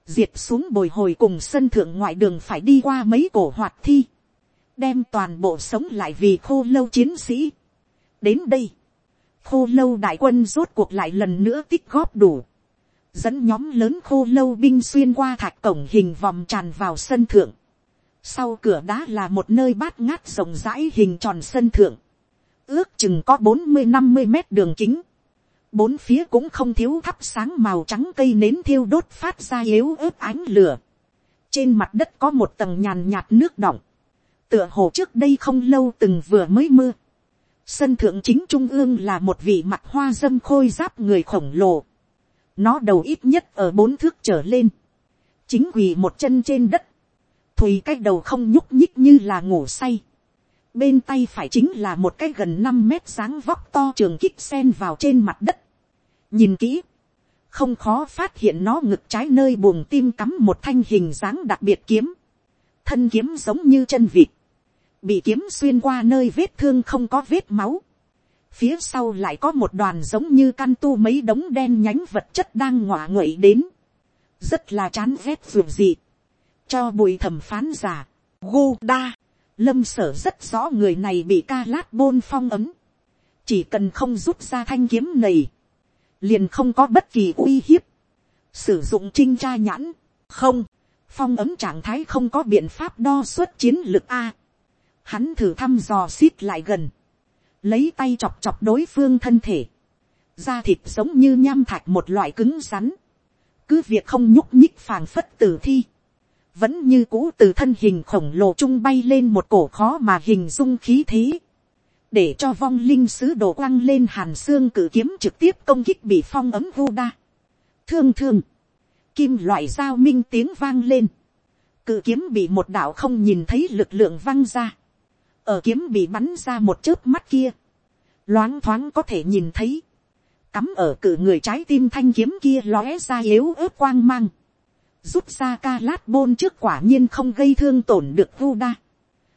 Diệt xuống bồi hồi cùng sân thượng ngoại đường phải đi qua mấy cổ hoạt thi, đem toàn bộ sống lại vì khô lâu chiến sĩ. đến đây, khô lâu đại quân rốt cuộc lại lần nữa tích góp đủ, dẫn nhóm lớn khô lâu binh xuyên qua thạch cổng hình vòng tràn vào sân thượng. sau cửa đá là một nơi bát ngát rộng rãi hình tròn sân thượng, ước chừng có bốn mươi năm mươi mét đường kính, bốn phía cũng không thiếu thắp sáng màu trắng cây nến thiêu đốt phát ra yếu ớt ánh lửa. trên mặt đất có một tầng nhàn nhạt nước đọng. tựa hồ trước đây không lâu từng vừa mới mưa. sân thượng chính trung ương là một vị mặt hoa dâm khôi giáp người khổng lồ. nó đầu ít nhất ở bốn thước trở lên. chính quỳ một chân trên đất. thùy cái đầu không nhúc nhích như là ngủ say bên tay phải chính là một cái gần năm mét dáng vóc to trường kích sen vào trên mặt đất. nhìn kỹ, không khó phát hiện nó ngực trái nơi buồng tim cắm một thanh hình dáng đặc biệt kiếm, thân kiếm giống như chân vịt, bị kiếm xuyên qua nơi vết thương không có vết máu, phía sau lại có một đoàn giống như căn tu mấy đống đen nhánh vật chất đang ngọa nguậy đến, rất là chán ghét ruột gì, cho bùi thẩm phán giả, gu đa, lâm sở rất rõ người này bị ca lát bôn phong ấm, chỉ cần không rút ra thanh kiếm này, liền không có bất kỳ uy hiếp, sử dụng trinh tra nhãn, không, phong ấm trạng thái không có biện pháp đo suất chiến lực a. Hắn thử thăm dò xít lại gần, lấy tay chọc chọc đối phương thân thể, da thịt giống như nham thạch một loại cứng rắn, cứ việc không nhúc nhích phàng phất tử thi, vẫn như cũ từ thân hình khổng lồ trung bay lên một cổ khó mà hình dung khí thế, để cho vong linh sứ đồ quăng lên hàn xương cử kiếm trực tiếp công kích bị phong ấm vu đa. Thương thương, kim loại dao minh tiếng vang lên, cự kiếm bị một đạo không nhìn thấy lực lượng văng ra, ở kiếm bị bắn ra một chớp mắt kia, loáng thoáng có thể nhìn thấy, cắm ở cự người trái tim thanh kiếm kia lóe ra yếu ớt quang mang, rút ra ca lát bôn trước quả nhiên không gây thương tổn được vu đa,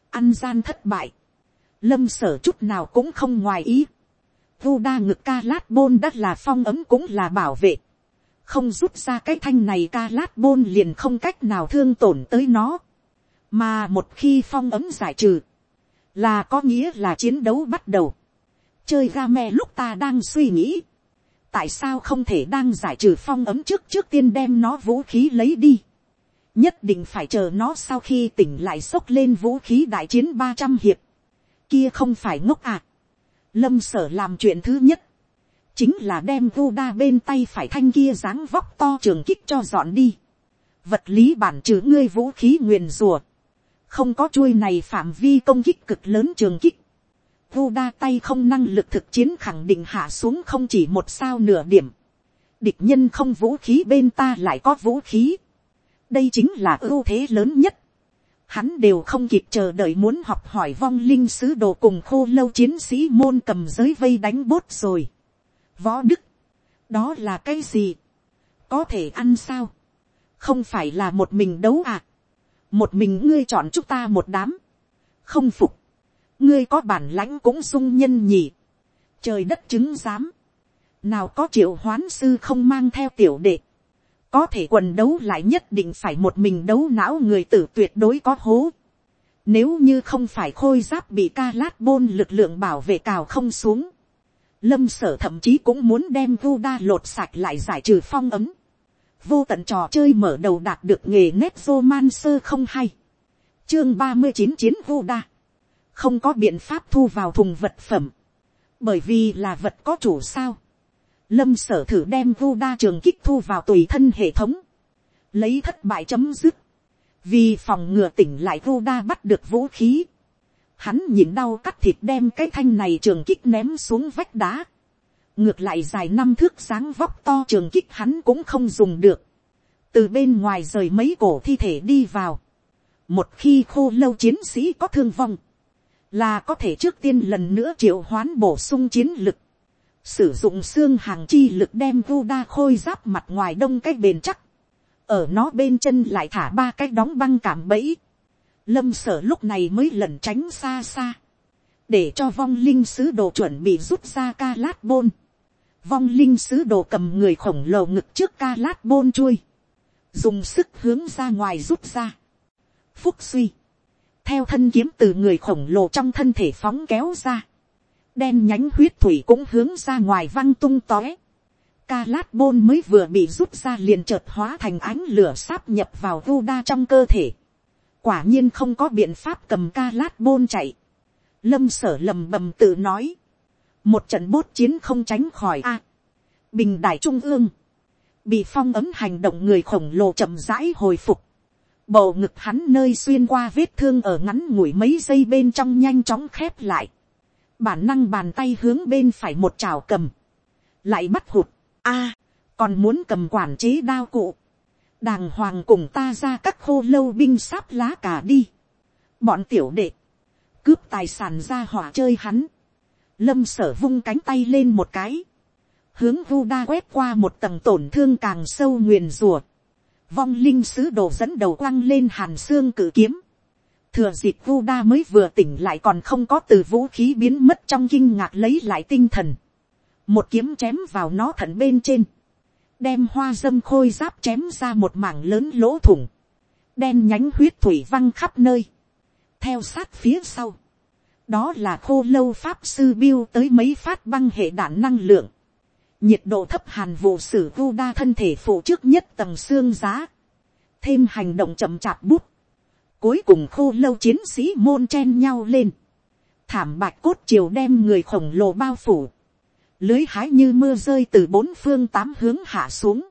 ăn gian thất bại, lâm sở chút nào cũng không ngoài ý, vu đa ngực ca lát bôn đất là phong ấm cũng là bảo vệ, không rút ra cái thanh này ca lát bôn liền không cách nào thương tổn tới nó, mà một khi phong ấm giải trừ, là có nghĩa là chiến đấu bắt đầu. chơi ga me lúc ta đang suy nghĩ, tại sao không thể đang giải trừ phong ấm trước trước tiên đem nó vũ khí lấy đi. nhất định phải chờ nó sau khi tỉnh lại xốc lên vũ khí đại chiến ba trăm hiệp. kia không phải ngốc à. lâm sở làm chuyện thứ nhất, chính là đem vu đa bên tay phải thanh kia dáng vóc to trường kích cho dọn đi. vật lý bản trừ ngươi vũ khí nguyền rùa. không có chuôi này phạm vi công kích cực lớn trường kích vu đa tay không năng lực thực chiến khẳng định hạ xuống không chỉ một sao nửa điểm. địch nhân không vũ khí bên ta lại có vũ khí. đây chính là ưu thế lớn nhất. Hắn đều không kịp chờ đợi muốn học hỏi vong linh sứ đồ cùng khô lâu chiến sĩ môn cầm giới vây đánh bốt rồi Võ Đức. Đó là cái gì? Có thể ăn sao? Không phải là một mình đấu à? Một mình ngươi chọn chúng ta một đám. Không phục. Ngươi có bản lãnh cũng sung nhân nhỉ. Trời đất chứng giám. Nào có triệu hoán sư không mang theo tiểu đệ. Có thể quần đấu lại nhất định phải một mình đấu não người tử tuyệt đối có hố. Nếu như không phải khôi giáp bị ca lát bôn lực lượng bảo vệ cào không xuống lâm sở thậm chí cũng muốn đem vu đa lột sạch lại giải trừ phong ấm. vô tận trò chơi mở đầu đạt được nghề nét vô man sơ không hay. chương ba mươi chín chiến vu đa không có biện pháp thu vào thùng vật phẩm. bởi vì là vật có chủ sao. lâm sở thử đem vu đa trường kích thu vào tùy thân hệ thống. lấy thất bại chấm dứt. vì phòng ngừa tỉnh lại vu đa bắt được vũ khí hắn nhìn đau cắt thịt đem cái thanh này trường kích ném xuống vách đá. ngược lại dài năm thước sáng vóc to trường kích hắn cũng không dùng được. từ bên ngoài rời mấy cổ thi thể đi vào. một khi khô lâu chiến sĩ có thương vong, là có thể trước tiên lần nữa triệu hoán bổ sung chiến lực. sử dụng xương hàng chi lực đem vu đa khôi giáp mặt ngoài đông cái bền chắc. ở nó bên chân lại thả ba cái đóng băng cảm bẫy lâm sở lúc này mới lẩn tránh xa xa, để cho vong linh sứ đồ chuẩn bị rút ra ca lát bôn. vong linh sứ đồ cầm người khổng lồ ngực trước ca lát bôn chui, dùng sức hướng ra ngoài rút ra. phúc suy, theo thân kiếm từ người khổng lồ trong thân thể phóng kéo ra, đen nhánh huyết thủy cũng hướng ra ngoài văng tung tóe. Ca lát bôn mới vừa bị rút ra liền chợt hóa thành ánh lửa sáp nhập vào vô đa trong cơ thể quả nhiên không có biện pháp cầm ca lát bôn chạy. lâm sở lầm bầm tự nói, một trận bốt chiến không tránh khỏi a. bình đại trung ương, bị phong ấm hành động người khổng lồ chậm rãi hồi phục, bầu ngực hắn nơi xuyên qua vết thương ở ngắn ngủi mấy giây bên trong nhanh chóng khép lại, bản năng bàn tay hướng bên phải một trào cầm, lại bắt hụt, a, còn muốn cầm quản chế đao cụ, đàng hoàng cùng ta ra các khô lâu binh sáp lá cả đi. bọn tiểu đệ, cướp tài sản ra hỏa chơi hắn. lâm sở vung cánh tay lên một cái, hướng vu đa quét qua một tầng tổn thương càng sâu nguyền rùa vong linh sứ đồ dẫn đầu quăng lên hàn xương cử kiếm, thừa dịp vu đa mới vừa tỉnh lại còn không có từ vũ khí biến mất trong kinh ngạc lấy lại tinh thần, một kiếm chém vào nó thận bên trên, đem hoa dâm khôi giáp chém ra một mảng lớn lỗ thủng, đen nhánh huyết thủy văng khắp nơi, theo sát phía sau, đó là khô lâu pháp sư biêu tới mấy phát băng hệ đạn năng lượng, nhiệt độ thấp hàn vụ sử vu đa thân thể phụ trước nhất tầng xương giá, thêm hành động chậm chạp bút, cuối cùng khô lâu chiến sĩ môn chen nhau lên, thảm bạch cốt chiều đem người khổng lồ bao phủ, lưới hái như mưa rơi từ bốn phương tám hướng hạ xuống,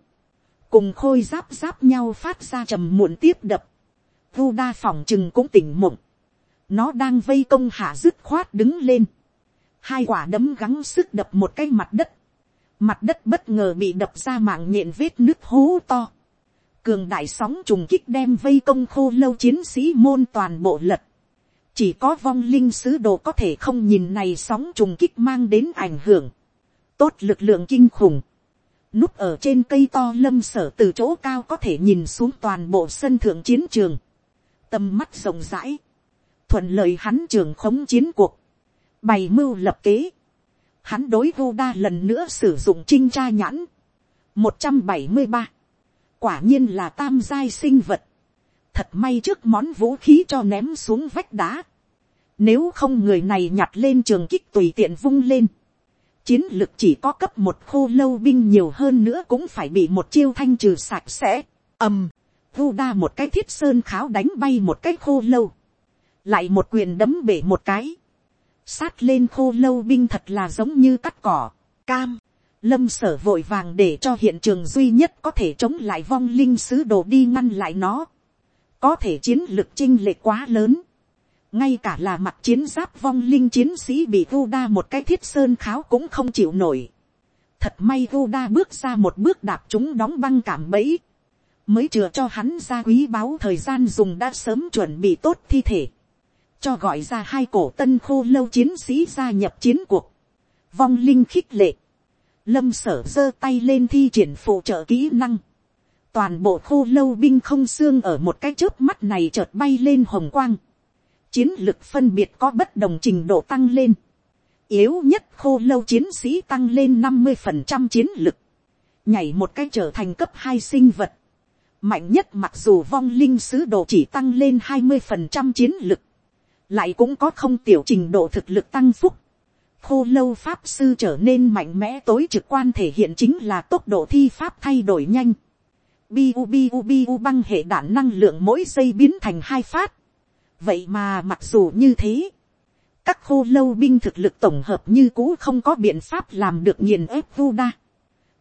cùng khôi giáp giáp nhau phát ra trầm muộn tiếp đập, vu đa phòng chừng cũng tỉnh mộng, nó đang vây công hạ dứt khoát đứng lên, hai quả đấm gắng sức đập một cái mặt đất, mặt đất bất ngờ bị đập ra mạng nhện vết nước hố to, cường đại sóng trùng kích đem vây công khô lâu chiến sĩ môn toàn bộ lật, chỉ có vong linh sứ đồ có thể không nhìn này sóng trùng kích mang đến ảnh hưởng, tốt lực lượng kinh khủng, núp ở trên cây to lâm sở từ chỗ cao có thể nhìn xuống toàn bộ sân thượng chiến trường, tầm mắt rộng rãi, thuận lợi hắn trường khống chiến cuộc, bày mưu lập kế, hắn đối vô đa lần nữa sử dụng trinh tra nhãn, một trăm bảy mươi ba, quả nhiên là tam giai sinh vật, thật may trước món vũ khí cho ném xuống vách đá, nếu không người này nhặt lên trường kích tùy tiện vung lên, chiến lực chỉ có cấp một khô lâu binh nhiều hơn nữa cũng phải bị một chiêu thanh trừ sạch sẽ, ầm, vu đa một cái thiết sơn kháo đánh bay một cái khô lâu, lại một quyền đấm bể một cái, sát lên khô lâu binh thật là giống như cắt cỏ, cam, lâm sở vội vàng để cho hiện trường duy nhất có thể chống lại vong linh sứ đồ đi ngăn lại nó, có thể chiến lực chinh lệ quá lớn, ngay cả là mặt chiến giáp vong linh chiến sĩ bị vu đa một cái thiết sơn kháo cũng không chịu nổi. thật may vu đa bước ra một bước đạp chúng đóng băng cảm bẫy, mới chừa cho hắn ra quý báu thời gian dùng đã sớm chuẩn bị tốt thi thể, cho gọi ra hai cổ tân khô lâu chiến sĩ gia nhập chiến cuộc, vong linh khích lệ, lâm sở giơ tay lên thi triển phụ trợ kỹ năng, toàn bộ khô lâu binh không xương ở một cái chớp mắt này chợt bay lên hồng quang, chiến lực phân biệt có bất đồng trình độ tăng lên, yếu nhất khô lâu chiến sĩ tăng lên năm mươi phần trăm chiến lực, nhảy một cái trở thành cấp hai sinh vật, mạnh nhất mặc dù vong linh sứ đồ chỉ tăng lên hai mươi phần trăm chiến lực, lại cũng có không tiểu trình độ thực lực tăng phúc. khô lâu pháp sư trở nên mạnh mẽ tối trực quan thể hiện chính là tốc độ thi pháp thay đổi nhanh. Biu biu biu băng hệ đạn năng lượng mỗi giây biến thành hai phát. vậy mà mặc dù như thế, các khô lâu binh thực lực tổng hợp như cũ không có biện pháp làm được nghiền ép vu đa.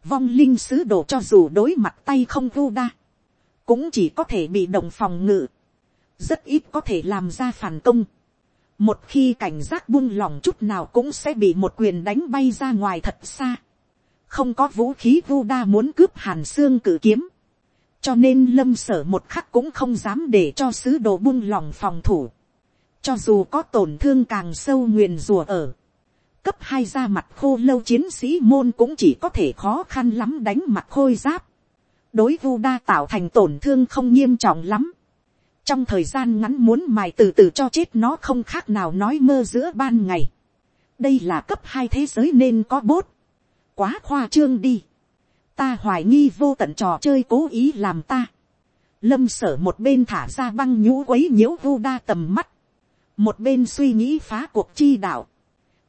vong linh sứ đồ cho dù đối mặt tay không vu đa, cũng chỉ có thể bị động phòng ngự, rất ít có thể làm ra phản công một khi cảnh giác buông lỏng chút nào cũng sẽ bị một quyền đánh bay ra ngoài thật xa. không có vũ khí vu đa muốn cướp hàn xương cử kiếm. cho nên lâm sở một khắc cũng không dám để cho sứ đồ buông lỏng phòng thủ. cho dù có tổn thương càng sâu nguyền rùa ở. cấp hai ra mặt khô lâu chiến sĩ môn cũng chỉ có thể khó khăn lắm đánh mặt khôi giáp. đối vu đa tạo thành tổn thương không nghiêm trọng lắm trong thời gian ngắn muốn mài từ từ cho chết nó không khác nào nói mơ giữa ban ngày. đây là cấp hai thế giới nên có bốt. quá khoa trương đi. ta hoài nghi vô tận trò chơi cố ý làm ta. lâm sở một bên thả ra băng nhũ quấy nhiễu vô đa tầm mắt. một bên suy nghĩ phá cuộc chi đạo.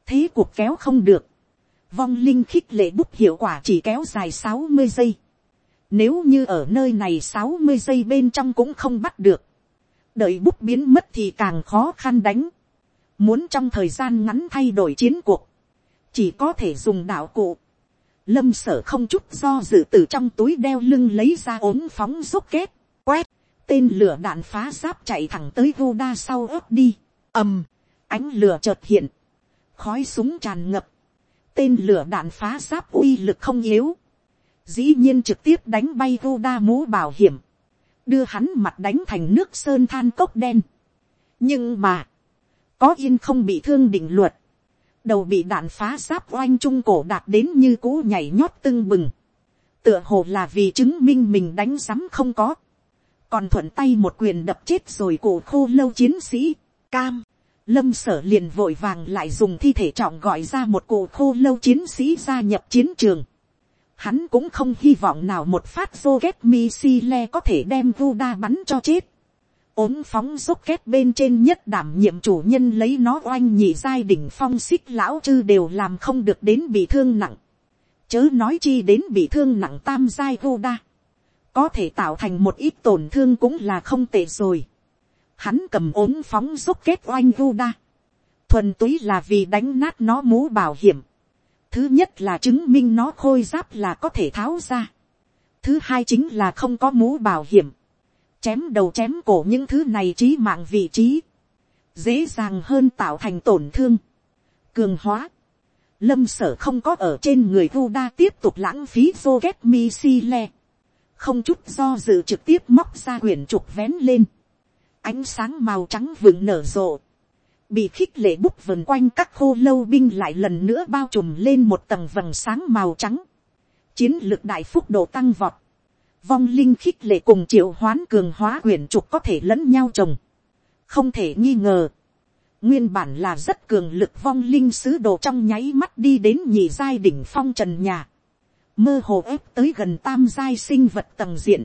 thế cuộc kéo không được. vong linh khích lệ bút hiệu quả chỉ kéo dài sáu mươi giây. Nếu như ở nơi này sáu mươi giây bên trong cũng không bắt được đợi bút biến mất thì càng khó khăn đánh, muốn trong thời gian ngắn thay đổi chiến cuộc, chỉ có thể dùng đạo cụ, lâm sở không chút do dự từ trong túi đeo lưng lấy ra ốm phóng rốt kết, quét, tên lửa đạn phá giáp chạy thẳng tới vô đa sau ớt đi, ầm, ánh lửa chợt hiện, khói súng tràn ngập, tên lửa đạn phá giáp uy lực không yếu, dĩ nhiên trực tiếp đánh bay vô đa mũ bảo hiểm, đưa hắn mặt đánh thành nước sơn than cốc đen. nhưng mà, có yên không bị thương định luật, đầu bị đạn phá giáp oanh trung cổ đạt đến như cũ nhảy nhót tưng bừng, tựa hồ là vì chứng minh mình đánh rắm không có, còn thuận tay một quyền đập chết rồi cổ khô lâu chiến sĩ, cam, lâm sở liền vội vàng lại dùng thi thể trọng gọi ra một cổ khô lâu chiến sĩ gia nhập chiến trường. Hắn cũng không hy vọng nào một phát rocket missile có thể đem Vuda bắn cho chết. ốm phóng rocket bên trên nhất đảm nhiệm chủ nhân lấy nó oanh nhị giai đỉnh phong xích lão chư đều làm không được đến bị thương nặng. Chớ nói chi đến bị thương nặng tam giai Vuda. Có thể tạo thành một ít tổn thương cũng là không tệ rồi. Hắn cầm ốm phóng rocket oanh Vuda. Thuần túy là vì đánh nát nó mũ bảo hiểm Thứ nhất là chứng minh nó khôi giáp là có thể tháo ra. Thứ hai chính là không có mũ bảo hiểm. Chém đầu chém cổ những thứ này trí mạng vị trí. Dễ dàng hơn tạo thành tổn thương. Cường hóa. Lâm sở không có ở trên người vu đa tiếp tục lãng phí vô ghét mi si le. Không chút do dự trực tiếp móc ra quyển trục vén lên. Ánh sáng màu trắng vượng nở rộ bị khích lệ bút vần quanh các khô lâu binh lại lần nữa bao trùm lên một tầng vầng sáng màu trắng. Chiến lược đại phúc độ tăng vọt. Vong linh khích lệ cùng triệu hoán cường hóa quyển trục có thể lẫn nhau trồng. Không thể nghi ngờ. Nguyên bản là rất cường lực vong linh sứ đồ trong nháy mắt đi đến nhị giai đỉnh phong trần nhà. Mơ hồ ép tới gần tam giai sinh vật tầng diện.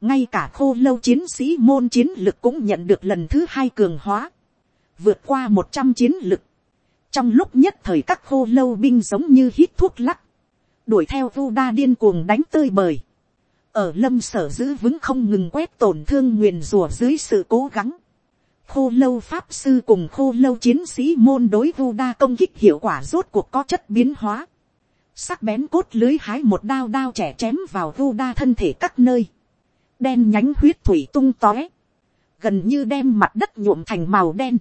Ngay cả khô lâu chiến sĩ môn chiến lực cũng nhận được lần thứ hai cường hóa vượt qua một trăm chiến lực. trong lúc nhất thời các khô lâu binh giống như hít thuốc lắc, đuổi theo vu đa điên cuồng đánh tơi bời. ở lâm sở giữ vững không ngừng quét tổn thương nguyền rùa dưới sự cố gắng. khô lâu pháp sư cùng khô lâu chiến sĩ môn đối vu đa công kích hiệu quả rốt cuộc có chất biến hóa. sắc bén cốt lưới hái một đao đao trẻ chém vào vu đa thân thể các nơi. đen nhánh huyết thủy tung tóe gần như đem mặt đất nhuộm thành màu đen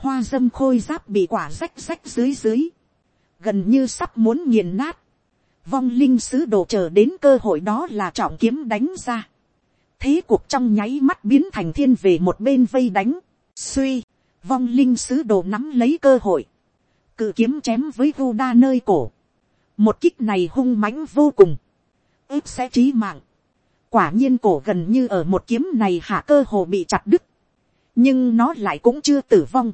hoa dâm khôi giáp bị quả rách rách dưới dưới, gần như sắp muốn nghiền nát, vong linh sứ đồ chờ đến cơ hội đó là trọng kiếm đánh ra, thế cuộc trong nháy mắt biến thành thiên về một bên vây đánh, suy, vong linh sứ đồ nắm lấy cơ hội, cự kiếm chém với vu đa nơi cổ, một kích này hung mãnh vô cùng, ướp sẽ trí mạng, quả nhiên cổ gần như ở một kiếm này hạ cơ hồ bị chặt đứt, nhưng nó lại cũng chưa tử vong,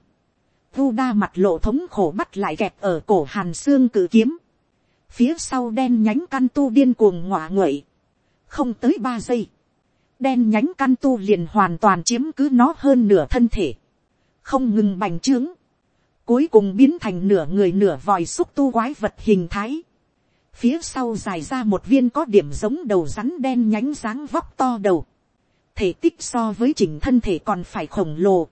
vu đa mặt lộ thống khổ bắt lại kẹp ở cổ hàn xương cử kiếm. Phía sau đen nhánh căn tu điên cuồng ngọa nguậy. Không tới ba giây. Đen nhánh căn tu liền hoàn toàn chiếm cứ nó hơn nửa thân thể. Không ngừng bành trướng. Cuối cùng biến thành nửa người nửa vòi xúc tu quái vật hình thái. Phía sau dài ra một viên có điểm giống đầu rắn đen nhánh dáng vóc to đầu. Thể tích so với chỉnh thân thể còn phải khổng lồ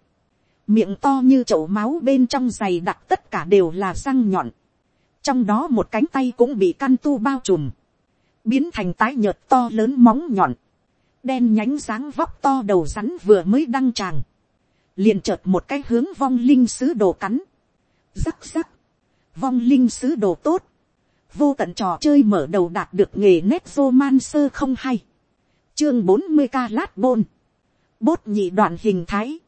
miệng to như chậu máu bên trong giày đặc tất cả đều là răng nhọn, trong đó một cánh tay cũng bị căn tu bao trùm, biến thành tái nhợt to lớn móng nhọn, đen nhánh dáng vóc to đầu rắn vừa mới đăng tràng, liền chợt một cái hướng vong linh sứ đồ cắn, rắc rắc, vong linh sứ đồ tốt, vô tận trò chơi mở đầu đạt được nghề nét vô man sơ không hay, chương bốn mươi ca lát bôn, bốt nhị đoạn hình thái,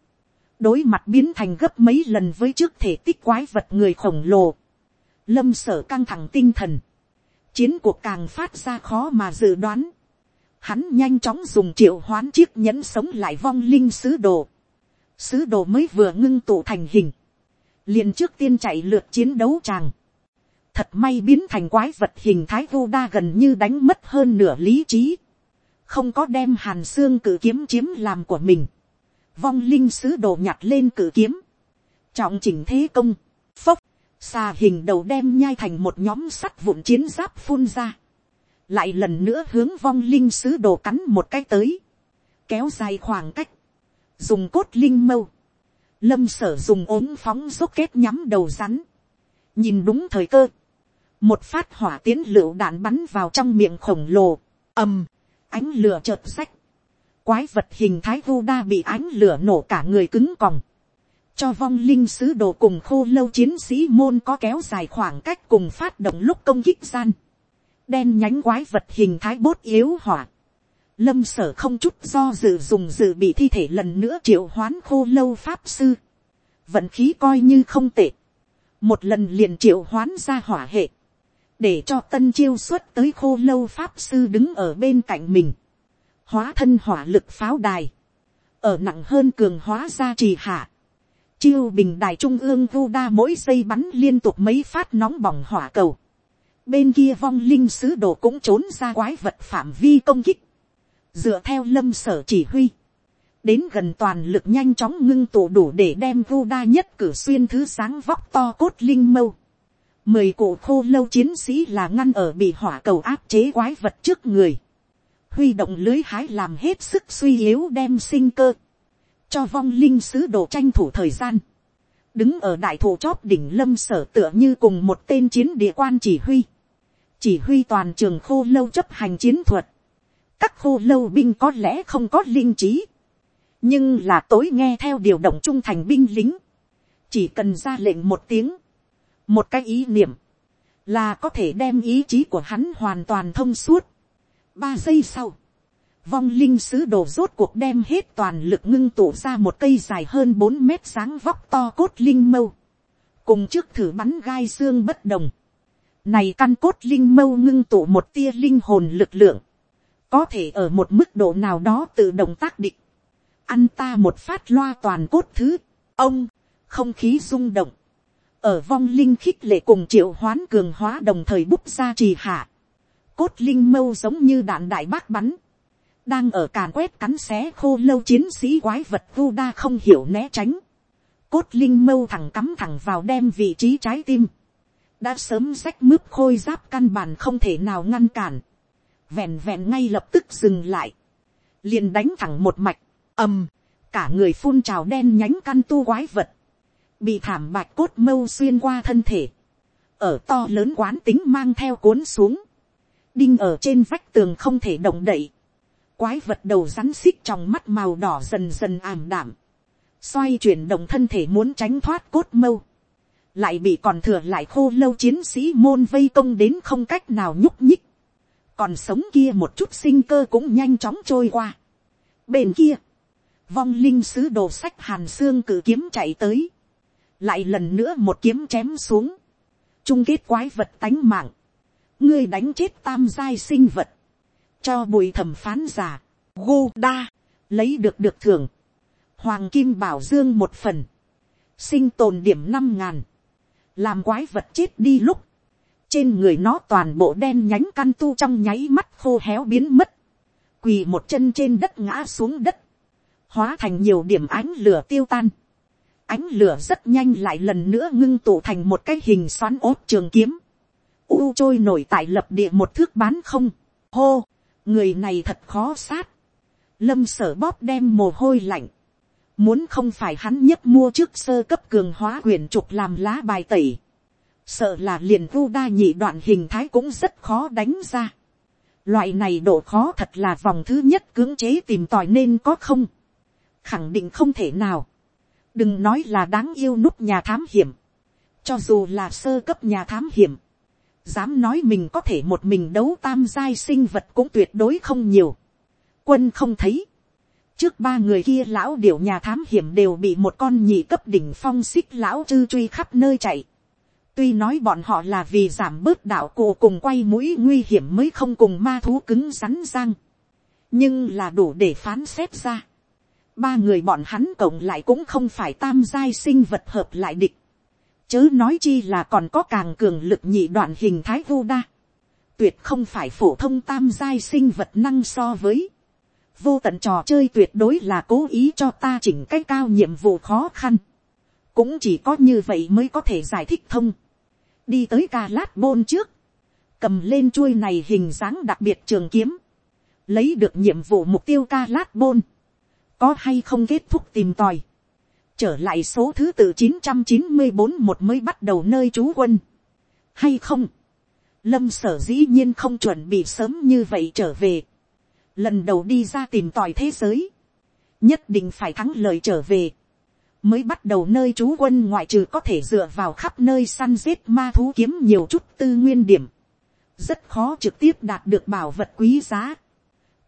đối mặt biến thành gấp mấy lần với trước thể tích quái vật người khổng lồ, lâm sở căng thẳng tinh thần, chiến cuộc càng phát ra khó mà dự đoán, hắn nhanh chóng dùng triệu hoán chiếc nhẫn sống lại vong linh sứ đồ, sứ đồ mới vừa ngưng tụ thành hình, liền trước tiên chạy lượt chiến đấu tràng, thật may biến thành quái vật hình thái vô đa gần như đánh mất hơn nửa lý trí, không có đem hàn xương cử kiếm chiếm làm của mình, vong linh sứ đồ nhặt lên cử kiếm, trọng chỉnh thế công, phốc, xà hình đầu đem nhai thành một nhóm sắt vụn chiến giáp phun ra, lại lần nữa hướng vong linh sứ đồ cắn một cái tới, kéo dài khoảng cách, dùng cốt linh mâu, lâm sở dùng ốm phóng rốt kết nhắm đầu rắn, nhìn đúng thời cơ, một phát hỏa tiến lựu đạn bắn vào trong miệng khổng lồ, ầm, ánh lửa chợt sách, quái vật hình thái vô đa bị ánh lửa nổ cả người cứng còng. Cho vong linh sứ đồ cùng khô lâu chiến sĩ môn có kéo dài khoảng cách cùng phát động lúc công kích gian. Đen nhánh quái vật hình thái bốt yếu hỏa. Lâm sở không chút do dự dùng dự bị thi thể lần nữa triệu hoán khô lâu pháp sư. Vận khí coi như không tệ. Một lần liền triệu hoán ra hỏa hệ. Để cho tân chiêu xuất tới khô lâu pháp sư đứng ở bên cạnh mình hóa thân hỏa lực pháo đài, ở nặng hơn cường hóa ra trì hạ, chiêu bình đài trung ương vu đa mỗi giây bắn liên tục mấy phát nóng bỏng hỏa cầu, bên kia vong linh sứ đồ cũng trốn ra quái vật phạm vi công kích, dựa theo lâm sở chỉ huy, đến gần toàn lực nhanh chóng ngưng tụ đủ để đem vu đa nhất cử xuyên thứ sáng vóc to cốt linh mâu. Mười cụ khô lâu chiến sĩ là ngăn ở bị hỏa cầu áp chế quái vật trước người. Huy động lưới hái làm hết sức suy yếu đem sinh cơ. Cho vong linh sứ đồ tranh thủ thời gian. Đứng ở đại thủ chóp đỉnh lâm sở tựa như cùng một tên chiến địa quan chỉ huy. Chỉ huy toàn trường khô lâu chấp hành chiến thuật. Các khô lâu binh có lẽ không có linh trí nhưng là tối nghe theo điều động trung thành binh lính, chỉ cần ra lệnh một tiếng, một cái ý niệm, là có thể đem ý chí của hắn hoàn toàn thông suốt ba giây sau, vong linh sứ đồ rốt cuộc đem hết toàn lực ngưng tụ ra một cây dài hơn bốn mét sáng vóc to cốt linh mâu, cùng trước thử bắn gai xương bất đồng. Này căn cốt linh mâu ngưng tụ một tia linh hồn lực lượng, có thể ở một mức độ nào đó tự động tác định ăn ta một phát loa toàn cốt thứ, ông, không khí rung động, ở vong linh khích lệ cùng triệu hoán cường hóa đồng thời bút ra trì hạ, cốt linh mâu giống như đạn đại bác bắn, đang ở càn quét cắn xé khô lâu chiến sĩ quái vật vu đa không hiểu né tránh, cốt linh mâu thẳng cắm thẳng vào đem vị trí trái tim, đã sớm rách mướp khôi giáp căn bản không thể nào ngăn cản, vẹn vẹn ngay lập tức dừng lại, liền đánh thẳng một mạch, ầm, cả người phun trào đen nhánh căn tu quái vật, bị thảm bạch cốt mâu xuyên qua thân thể, ở to lớn quán tính mang theo cuốn xuống, đinh ở trên vách tường không thể động đậy, quái vật đầu rắn xích trong mắt màu đỏ dần dần ảm đảm, xoay chuyển động thân thể muốn tránh thoát cốt mâu, lại bị còn thừa lại khô lâu chiến sĩ môn vây công đến không cách nào nhúc nhích, còn sống kia một chút sinh cơ cũng nhanh chóng trôi qua. Bên kia, vong linh sứ đồ sách hàn xương cử kiếm chạy tới, lại lần nữa một kiếm chém xuống, chung kết quái vật tánh mạng, ngươi đánh chết tam giai sinh vật, cho bùi thẩm phán giả, gô đa, lấy được được thưởng, hoàng kim bảo dương một phần, sinh tồn điểm năm ngàn, làm quái vật chết đi lúc, trên người nó toàn bộ đen nhánh căn tu trong nháy mắt khô héo biến mất, quỳ một chân trên đất ngã xuống đất, hóa thành nhiều điểm ánh lửa tiêu tan. Ánh lửa rất nhanh lại lần nữa ngưng tụ thành một cái hình xoắn ốt trường kiếm. U trôi nổi tại lập địa một thước bán không. Hô, người này thật khó sát. Lâm sở bóp đem mồ hôi lạnh. Muốn không phải hắn nhất mua trước sơ cấp cường hóa quyền trục làm lá bài tẩy. Sợ là liền vu đa nhị đoạn hình thái cũng rất khó đánh ra. Loại này độ khó thật là vòng thứ nhất cưỡng chế tìm tòi nên có không khẳng định không thể nào. đừng nói là đáng yêu nút nhà thám hiểm. cho dù là sơ cấp nhà thám hiểm dám nói mình có thể một mình đấu tam giai sinh vật cũng tuyệt đối không nhiều. quân không thấy. trước ba người kia lão điểu nhà thám hiểm đều bị một con nhị cấp đỉnh phong xích lão chư truy khắp nơi chạy. Tuy nói bọn họ là vì giảm bớt đạo cổ cùng quay mũi nguy hiểm mới không cùng ma thú cứng rắn răng. Nhưng là đủ để phán xét ra ba người bọn hắn cộng lại cũng không phải tam giai sinh vật hợp lại địch. Chớ nói chi là còn có càng cường lực nhị đoạn hình thái vô đa. Tuyệt không phải phổ thông tam giai sinh vật năng so với. Vô tận trò chơi tuyệt đối là cố ý cho ta chỉnh cái cao nhiệm vụ khó khăn. Cũng chỉ có như vậy mới có thể giải thích thông. Đi tới ca lát bôn trước. Cầm lên chuôi này hình dáng đặc biệt trường kiếm. Lấy được nhiệm vụ mục tiêu ca lát bôn có hay không kết thúc tìm tòi, trở lại số thứ tự chín trăm chín mươi bốn một mới bắt đầu nơi trú quân, hay không, lâm sở dĩ nhiên không chuẩn bị sớm như vậy trở về, lần đầu đi ra tìm tòi thế giới, nhất định phải thắng lợi trở về, mới bắt đầu nơi trú quân ngoại trừ có thể dựa vào khắp nơi săn giết ma thú kiếm nhiều chút tư nguyên điểm, rất khó trực tiếp đạt được bảo vật quý giá.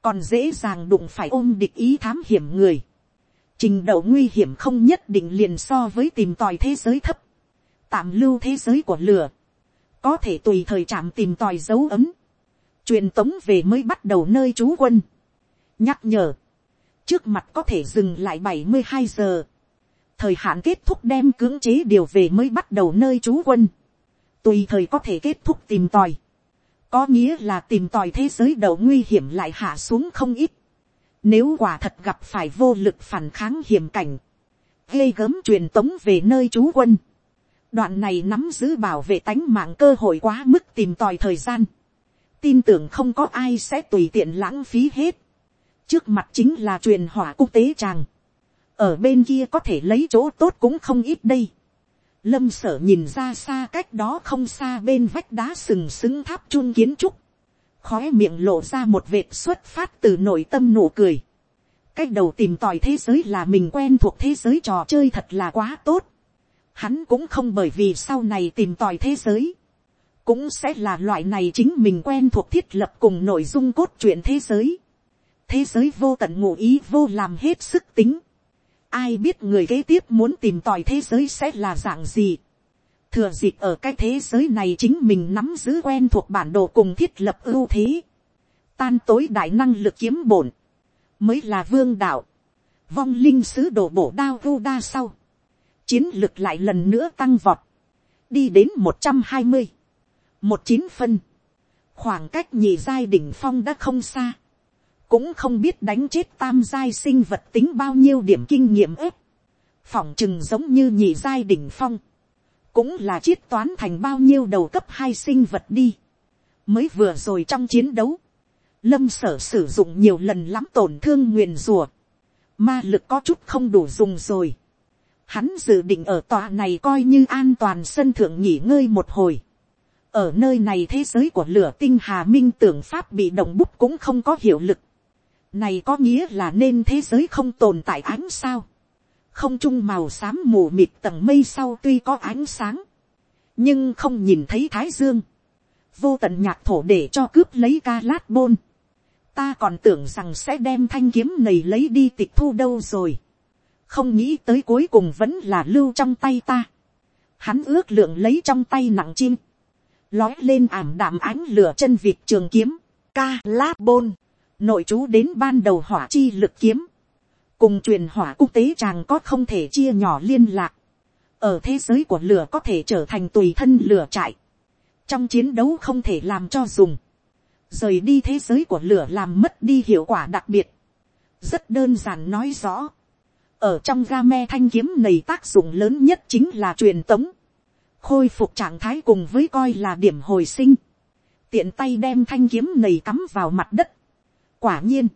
Còn dễ dàng đụng phải ôm địch ý thám hiểm người trình độ nguy hiểm không nhất định liền so với tìm tòi thế giới thấp, tạm lưu thế giới của lửa, có thể tùy thời chạm tìm tòi dấu ấm, truyền tống về mới bắt đầu nơi trú quân, nhắc nhở, trước mặt có thể dừng lại bảy mươi hai giờ, thời hạn kết thúc đem cưỡng chế điều về mới bắt đầu nơi trú quân, tùy thời có thể kết thúc tìm tòi, có nghĩa là tìm tòi thế giới đầu nguy hiểm lại hạ xuống không ít, nếu quả thật gặp phải vô lực phản kháng hiểm cảnh, ghê gớm truyền tống về nơi trú quân, đoạn này nắm giữ bảo vệ tánh mạng cơ hội quá mức tìm tòi thời gian, tin tưởng không có ai sẽ tùy tiện lãng phí hết, trước mặt chính là truyền hỏa quốc tế tràng, ở bên kia có thể lấy chỗ tốt cũng không ít đây. Lâm sở nhìn ra xa cách đó không xa bên vách đá sừng sững tháp chun kiến trúc khói miệng lộ ra một vệt xuất phát từ nội tâm nụ cười. Cách đầu tìm tòi thế giới là mình quen thuộc thế giới trò chơi thật là quá tốt. Hắn cũng không bởi vì sau này tìm tòi thế giới. Cũng sẽ là loại này chính mình quen thuộc thiết lập cùng nội dung cốt truyện thế giới. Thế giới vô tận ngụ ý vô làm hết sức tính Ai biết người kế tiếp muốn tìm tòi thế giới sẽ là dạng gì. Thừa dịp ở cái thế giới này chính mình nắm giữ quen thuộc bản đồ cùng thiết lập ưu thế. Tan tối đại năng lực kiếm bổn. Mới là vương đạo. Vong linh sứ đổ bổ đao vu đa sau. Chiến lực lại lần nữa tăng vọt. Đi đến một trăm hai mươi một chín phân. Khoảng cách nhị giai đỉnh phong đã không xa cũng không biết đánh chết tam giai sinh vật tính bao nhiêu điểm kinh nghiệm ếp, phỏng chừng giống như nhị giai đỉnh phong, cũng là chiết toán thành bao nhiêu đầu cấp hai sinh vật đi, mới vừa rồi trong chiến đấu, lâm sở sử dụng nhiều lần lắm tổn thương nguyền rùa, ma lực có chút không đủ dùng rồi, hắn dự định ở tòa này coi như an toàn sân thượng nghỉ ngơi một hồi, ở nơi này thế giới của lửa tinh hà minh tưởng pháp bị động bút cũng không có hiệu lực. Này có nghĩa là nên thế giới không tồn tại ánh sao. Không trung màu xám mù mịt tầng mây sau tuy có ánh sáng. Nhưng không nhìn thấy thái dương. Vô tận nhạc thổ để cho cướp lấy ca lát bôn. Ta còn tưởng rằng sẽ đem thanh kiếm này lấy đi tịch thu đâu rồi. Không nghĩ tới cuối cùng vẫn là lưu trong tay ta. Hắn ước lượng lấy trong tay nặng chim. Lói lên ảm đạm ánh lửa chân vịt trường kiếm. Ca lát bôn nội chú đến ban đầu hỏa chi lực kiếm, cùng truyền hỏa quốc tế chàng có không thể chia nhỏ liên lạc, ở thế giới của lửa có thể trở thành tùy thân lửa trại, trong chiến đấu không thể làm cho dùng, rời đi thế giới của lửa làm mất đi hiệu quả đặc biệt, rất đơn giản nói rõ, ở trong ga me thanh kiếm này tác dụng lớn nhất chính là truyền tống, khôi phục trạng thái cùng với coi là điểm hồi sinh, tiện tay đem thanh kiếm này cắm vào mặt đất, Quả nhiên,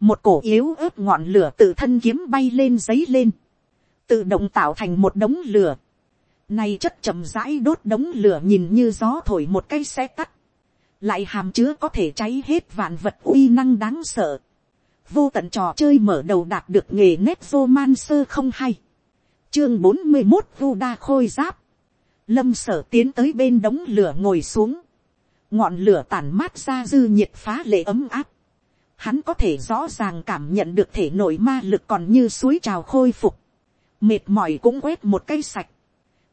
một cổ yếu ớt ngọn lửa tự thân kiếm bay lên giấy lên, tự động tạo thành một đống lửa. nay chất chậm rãi đốt đống lửa nhìn như gió thổi một cây xe tắt, lại hàm chứa có thể cháy hết vạn vật uy năng đáng sợ. Vô tận trò chơi mở đầu đạt được nghề nét vô man sơ không hay. Chương bốn mươi một vu đa khôi giáp. Lâm sở tiến tới bên đống lửa ngồi xuống. Ngọn lửa tản mát ra dư nhiệt phá lệ ấm áp hắn có thể rõ ràng cảm nhận được thể nội ma lực còn như suối trào khôi phục, mệt mỏi cũng quét một cây sạch,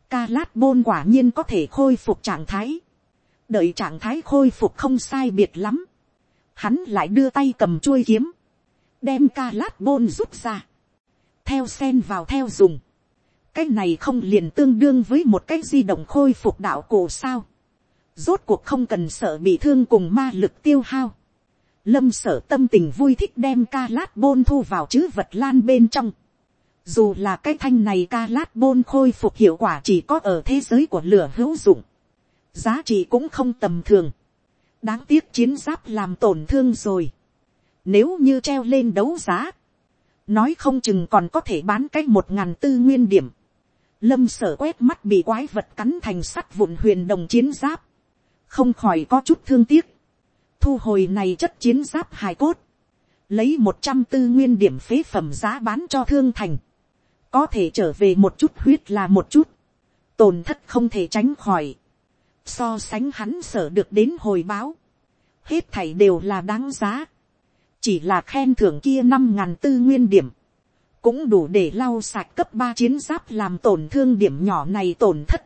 ca lát bôn quả nhiên có thể khôi phục trạng thái, đợi trạng thái khôi phục không sai biệt lắm, hắn lại đưa tay cầm chuôi kiếm, đem ca lát bôn rút ra, theo sen vào theo dùng, cái này không liền tương đương với một cái di động khôi phục đạo cổ sao, rốt cuộc không cần sợ bị thương cùng ma lực tiêu hao, lâm sở tâm tình vui thích đem ca lát bôn thu vào chữ vật lan bên trong. Dù là cái thanh này ca lát bôn khôi phục hiệu quả chỉ có ở thế giới của lửa hữu dụng. Giá trị cũng không tầm thường. Đáng tiếc chiến giáp làm tổn thương rồi. Nếu như treo lên đấu giá. Nói không chừng còn có thể bán cách một ngàn tư nguyên điểm. Lâm sở quét mắt bị quái vật cắn thành sắt vụn huyền đồng chiến giáp. Không khỏi có chút thương tiếc thu hồi này chất chiến giáp hài cốt, lấy một trăm tư nguyên điểm phế phẩm giá bán cho thương thành, có thể trở về một chút huyết là một chút, tổn thất không thể tránh khỏi, so sánh hắn sở được đến hồi báo, hết thảy đều là đáng giá, chỉ là khen thưởng kia năm ngàn tư nguyên điểm, cũng đủ để lau sạch cấp ba chiến giáp làm tổn thương điểm nhỏ này tổn thất.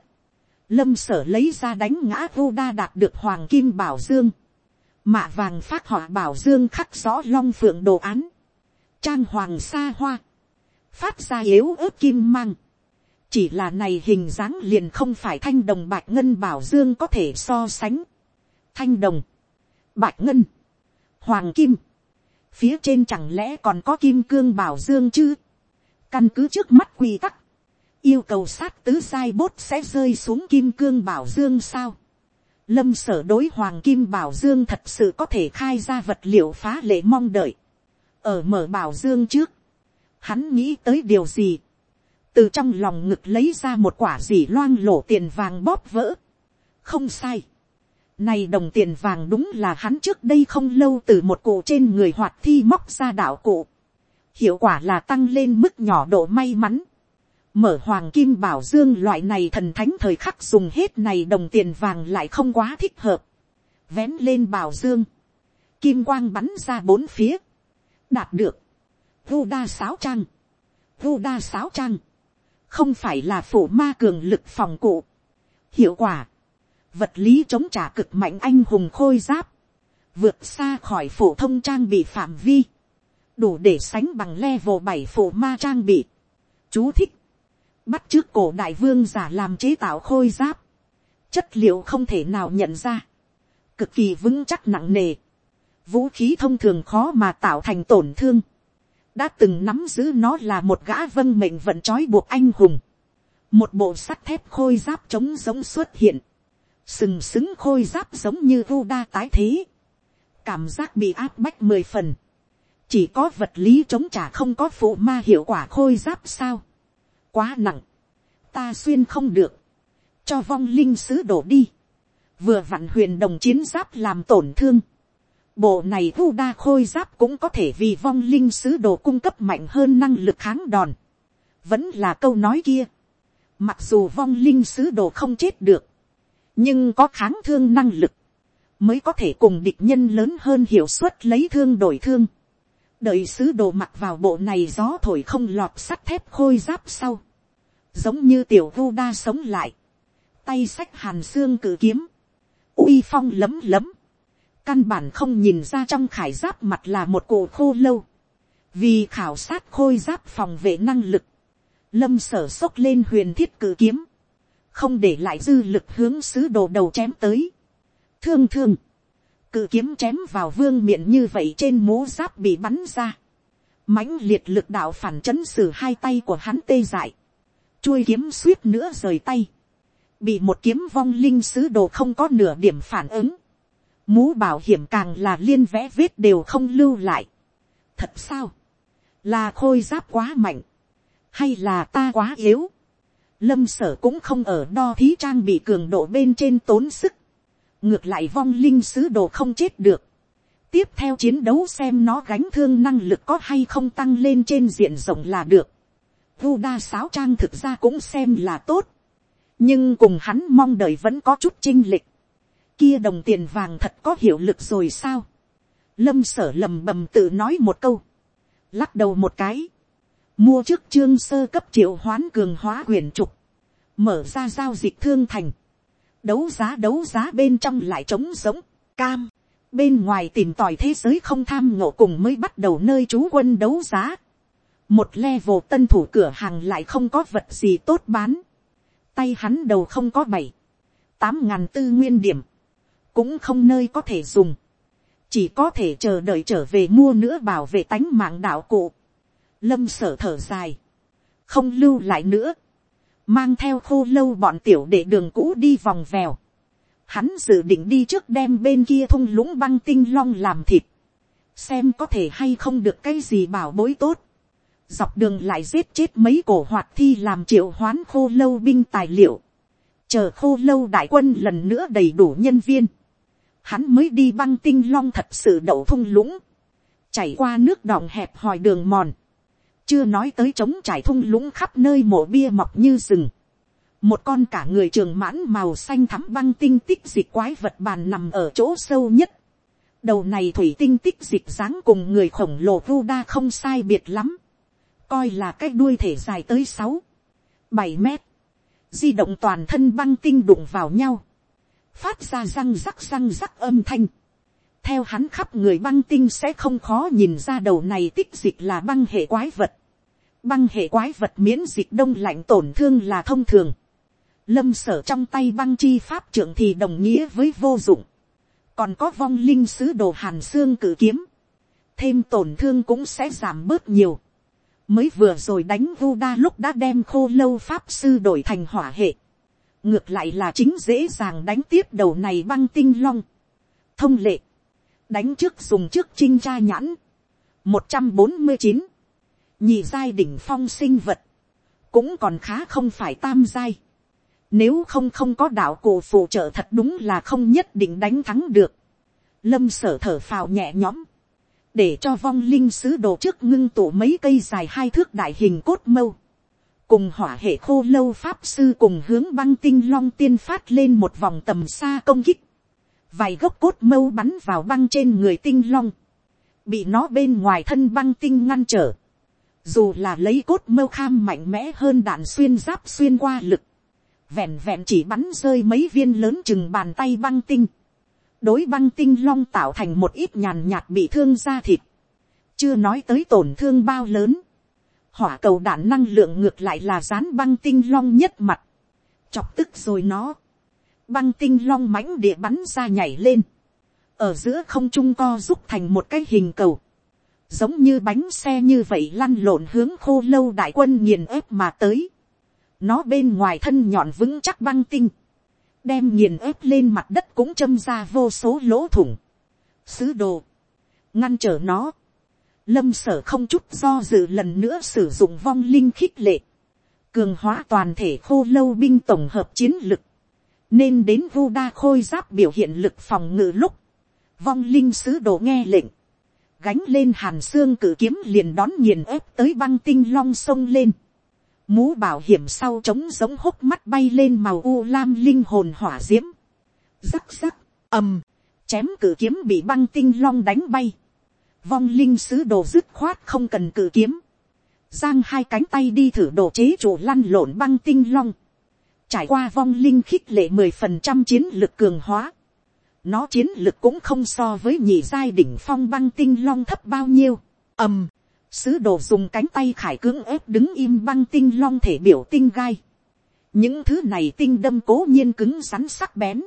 Lâm sở lấy ra đánh ngã vô đa đạt được hoàng kim bảo dương mạ vàng phát họ bảo dương khắc rõ long phượng đồ án, trang hoàng xa hoa, phát ra yếu ớt kim mang, chỉ là này hình dáng liền không phải thanh đồng bạch ngân bảo dương có thể so sánh, thanh đồng, bạch ngân, hoàng kim, phía trên chẳng lẽ còn có kim cương bảo dương chứ, căn cứ trước mắt quy tắc, yêu cầu sát tứ sai bốt sẽ rơi xuống kim cương bảo dương sao. Lâm sở đối hoàng kim bảo dương thật sự có thể khai ra vật liệu phá lệ mong đợi. Ở mở bảo dương trước, hắn nghĩ tới điều gì. Từ trong lòng ngực lấy ra một quả dì loang lổ tiền vàng bóp vỡ. Không sai. Này đồng tiền vàng đúng là hắn trước đây không lâu từ một cụ trên người hoạt thi móc ra đạo cụ. Hiệu quả là tăng lên mức nhỏ độ may mắn mở hoàng kim bảo dương loại này thần thánh thời khắc dùng hết này đồng tiền vàng lại không quá thích hợp. Vén lên bảo dương. Kim quang bắn ra bốn phía. Đạt được. Vu đa sáo trang. Vu đa sáo trang. Không phải là phủ ma cường lực phòng cụ. Hiệu quả. Vật lý chống trả cực mạnh anh hùng khôi giáp. Vượt xa khỏi phổ thông trang bị phạm vi. Đủ để sánh bằng level bảy phổ ma trang bị. Chú thích bắt trước cổ đại vương giả làm chế tạo khôi giáp, chất liệu không thể nào nhận ra, cực kỳ vững chắc nặng nề, vũ khí thông thường khó mà tạo thành tổn thương, đã từng nắm giữ nó là một gã vâng mệnh vận trói buộc anh hùng, một bộ sắt thép khôi giáp chống giống xuất hiện, sừng sững khôi giáp giống như vu đa tái thế, cảm giác bị áp bách mười phần, chỉ có vật lý chống trả không có phụ ma hiệu quả khôi giáp sao, quá nặng, ta xuyên không được, cho vong linh sứ đổ đi, vừa vặn huyền đồng chiến giáp làm tổn thương, bộ này thu đa khôi giáp cũng có thể vì vong linh sứ đồ cung cấp mạnh hơn năng lực kháng đòn, vẫn là câu nói kia, mặc dù vong linh sứ đồ không chết được, nhưng có kháng thương năng lực, mới có thể cùng địch nhân lớn hơn hiệu suất lấy thương đổi thương. đợi sứ đồ mặc vào bộ này gió thổi không lọt sắt thép khôi giáp sau, giống như tiểu vu đa sống lại, tay sách hàn xương cử kiếm, uy phong lấm lấm, căn bản không nhìn ra trong khải giáp mặt là một cổ khô lâu, vì khảo sát khôi giáp phòng vệ năng lực, lâm sở xốc lên huyền thiết cử kiếm, không để lại dư lực hướng sứ đồ đầu chém tới. thương thương, cự kiếm chém vào vương miệng như vậy trên mố giáp bị bắn ra. mãnh liệt lực đạo phản chấn xử hai tay của hắn tê dại chuôi kiếm suýt nữa rời tay, bị một kiếm vong linh sứ đồ không có nửa điểm phản ứng, mũ bảo hiểm càng là liên vẽ vết đều không lưu lại. thật sao, là khôi giáp quá mạnh, hay là ta quá yếu, lâm sở cũng không ở đo thí trang bị cường độ bên trên tốn sức, ngược lại vong linh sứ đồ không chết được, tiếp theo chiến đấu xem nó gánh thương năng lực có hay không tăng lên trên diện rộng là được. Thu đa sáo trang thực ra cũng xem là tốt. Nhưng cùng hắn mong đợi vẫn có chút chinh lịch. Kia đồng tiền vàng thật có hiệu lực rồi sao? Lâm sở lầm bầm tự nói một câu. Lắc đầu một cái. Mua trước chương sơ cấp triệu hoán cường hóa quyền trục. Mở ra giao dịch thương thành. Đấu giá đấu giá bên trong lại trống giống. Cam. Bên ngoài tìm tòi thế giới không tham ngộ cùng mới bắt đầu nơi trú quân đấu giá một level tân thủ cửa hàng lại không có vật gì tốt bán, tay hắn đầu không có bảy, tám ngàn tư nguyên điểm, cũng không nơi có thể dùng, chỉ có thể chờ đợi trở về mua nữa bảo vệ tánh mạng đạo cụ, lâm sở thở dài, không lưu lại nữa, mang theo khô lâu bọn tiểu để đường cũ đi vòng vèo, hắn dự định đi trước đem bên kia thung lũng băng tinh long làm thịt, xem có thể hay không được cái gì bảo bối tốt, dọc đường lại giết chết mấy cổ hoạt thi làm triệu hoán khô lâu binh tài liệu, chờ khô lâu đại quân lần nữa đầy đủ nhân viên, hắn mới đi băng tinh long thật sự đậu thung lũng, chảy qua nước đọng hẹp hòi đường mòn, chưa nói tới trống trải thung lũng khắp nơi mộ bia mọc như rừng, một con cả người trường mãn màu xanh thắm băng tinh tích dịch quái vật bàn nằm ở chỗ sâu nhất, đầu này thủy tinh tích dịch dáng cùng người khổng lồ vu đa không sai biệt lắm, coi là cái đuôi thể dài tới sáu, bảy mét, di động toàn thân băng tinh đụng vào nhau, phát ra răng rắc răng rắc âm thanh, theo hắn khắp người băng tinh sẽ không khó nhìn ra đầu này tích dịch là băng hệ quái vật. băng hệ quái vật miễn dịch đông lạnh tổn thương là thông thường. lâm sở trong tay băng chi pháp trưởng thì đồng nghĩa với vô dụng. còn có vong linh sứ đồ hàn xương cử kiếm. thêm tổn thương cũng sẽ giảm bớt nhiều mới vừa rồi đánh vu đa lúc đã đem khô lâu pháp sư đổi thành hỏa hệ. ngược lại là chính dễ dàng đánh tiếp đầu này băng tinh long. thông lệ. Đánh trước dùng trước chinh tra nhãn, một trăm bốn mươi chín, nhị giai đỉnh phong sinh vật, cũng còn khá không phải tam giai, nếu không không có đạo cổ phụ trợ thật đúng là không nhất định đánh thắng được, lâm sở thở phào nhẹ nhõm, để cho vong linh sứ đồ trước ngưng tụ mấy cây dài hai thước đại hình cốt mâu, cùng hỏa hệ khô lâu pháp sư cùng hướng băng tinh long tiên phát lên một vòng tầm xa công kích, vài gốc cốt mâu bắn vào băng trên người tinh long, bị nó bên ngoài thân băng tinh ngăn trở, dù là lấy cốt mâu kham mạnh mẽ hơn đạn xuyên giáp xuyên qua lực, vẹn vẹn chỉ bắn rơi mấy viên lớn chừng bàn tay băng tinh, đối băng tinh long tạo thành một ít nhàn nhạt bị thương da thịt, chưa nói tới tổn thương bao lớn, hỏa cầu đạn năng lượng ngược lại là dán băng tinh long nhất mặt, chọc tức rồi nó, băng tinh long mãnh địa bắn ra nhảy lên, ở giữa không trung co rút thành một cái hình cầu, giống như bánh xe như vậy lăn lộn hướng khô lâu đại quân nghiền ép mà tới, nó bên ngoài thân nhọn vững chắc băng tinh, đem nghiền ép lên mặt đất cũng châm ra vô số lỗ thủng, sứ đồ, ngăn trở nó, lâm sở không chút do dự lần nữa sử dụng vong linh khích lệ, cường hóa toàn thể khô lâu binh tổng hợp chiến lực, nên đến vu đa khôi giáp biểu hiện lực phòng ngự lúc, vong linh sứ đồ nghe lệnh, gánh lên hàn xương cử kiếm liền đón nghiền ép tới băng tinh long sông lên, mũ bảo hiểm sau trống giống hốc mắt bay lên màu u lam linh hồn hỏa d i ễ m rắc rắc, ầm, chém cử kiếm bị băng tinh long đánh bay, vong linh sứ đồ dứt khoát không cần cử kiếm, giang hai cánh tay đi thử đồ chế chủ lăn lộn băng tinh long, trải qua vong linh khích lệ mười phần trăm chiến lực cường hóa, nó chiến lực cũng không so với nhị giai đỉnh phong băng tinh long thấp bao nhiêu, ầm, sứ đồ dùng cánh tay khải cưỡng ép đứng im băng tinh long thể biểu tinh gai, những thứ này tinh đâm cố nhiên cứng rắn sắc bén,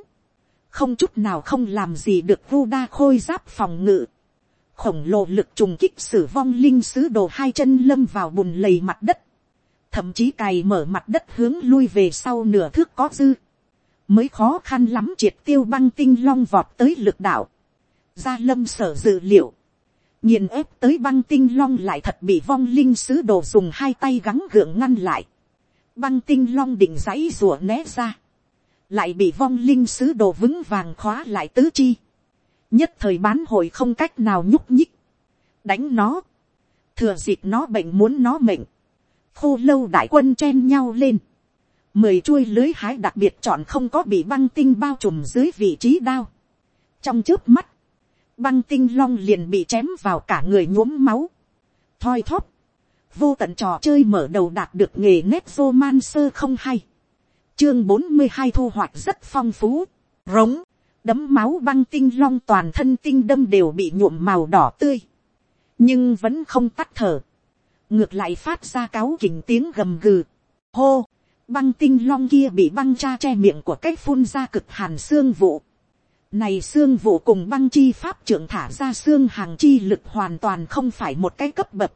không chút nào không làm gì được vu đa khôi giáp phòng ngự, khổng lồ lực trùng kích sử vong linh sứ đồ hai chân lâm vào bùn lầy mặt đất, thậm chí cày mở mặt đất hướng lui về sau nửa thước có dư, mới khó khăn lắm triệt tiêu băng tinh long vọt tới lực đạo, gia lâm sở dự liệu, nhìn ép tới băng tinh long lại thật bị vong linh sứ đồ dùng hai tay gắng gượng ngăn lại, băng tinh long định dãy rùa né ra, lại bị vong linh sứ đồ vững vàng khóa lại tứ chi, nhất thời bán hội không cách nào nhúc nhích, đánh nó, thừa dịp nó bệnh muốn nó mệnh, khô lâu đại quân chen nhau lên. Mười chuôi lưới hái đặc biệt chọn không có bị băng tinh bao trùm dưới vị trí đao. Trong trước mắt, băng tinh long liền bị chém vào cả người nhuốm máu. Thoi thóp. Vô tận trò chơi mở đầu đạt được nghề nét vô man sơ không hay. Chương bốn mươi hai thu hoạch rất phong phú. Rống. Đấm máu băng tinh long toàn thân tinh đâm đều bị nhuộm màu đỏ tươi. Nhưng vẫn không tắt thở ngược lại phát ra cáo kỉnh tiếng gầm gừ. hô, băng tinh long kia bị băng cha che miệng của cách phun ra cực hàn xương vụ này xương vụ cùng băng chi pháp trưởng thả ra xương hàng chi lực hoàn toàn không phải một cái cấp bậc.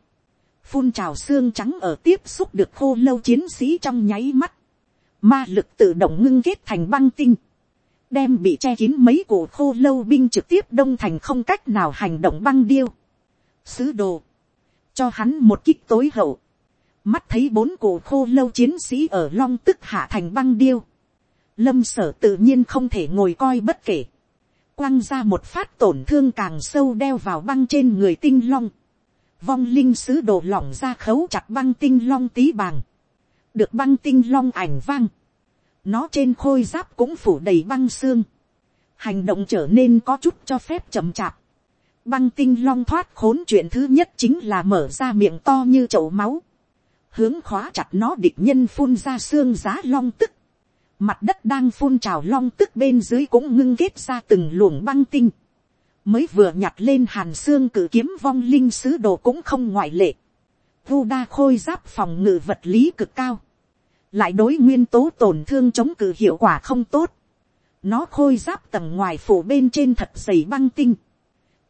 phun trào xương trắng ở tiếp xúc được khô lâu chiến sĩ trong nháy mắt. ma lực tự động ngưng kết thành băng tinh. đem bị che kín mấy cổ khô lâu binh trực tiếp đông thành không cách nào hành động băng điêu. sứ đồ cho hắn một kích tối hậu, mắt thấy bốn cổ khô lâu chiến sĩ ở long tức hạ thành băng điêu, lâm sở tự nhiên không thể ngồi coi bất kể, quăng ra một phát tổn thương càng sâu đeo vào băng trên người tinh long, vong linh sứ đồ lỏng ra khấu chặt băng tinh long tí bàng, được băng tinh long ảnh vang, nó trên khôi giáp cũng phủ đầy băng xương, hành động trở nên có chút cho phép chậm chạp, Băng tinh long thoát khốn chuyện thứ nhất chính là mở ra miệng to như chậu máu. Hướng khóa chặt nó địch nhân phun ra xương giá long tức. Mặt đất đang phun trào long tức bên dưới cũng ngưng kết ra từng luồng băng tinh. mới vừa nhặt lên hàn xương cử kiếm vong linh sứ đồ cũng không ngoại lệ. Vu đa khôi giáp phòng ngự vật lý cực cao. Lại đối nguyên tố tổn thương chống cự hiệu quả không tốt. Nó khôi giáp tầng ngoài phủ bên trên thật dày băng tinh.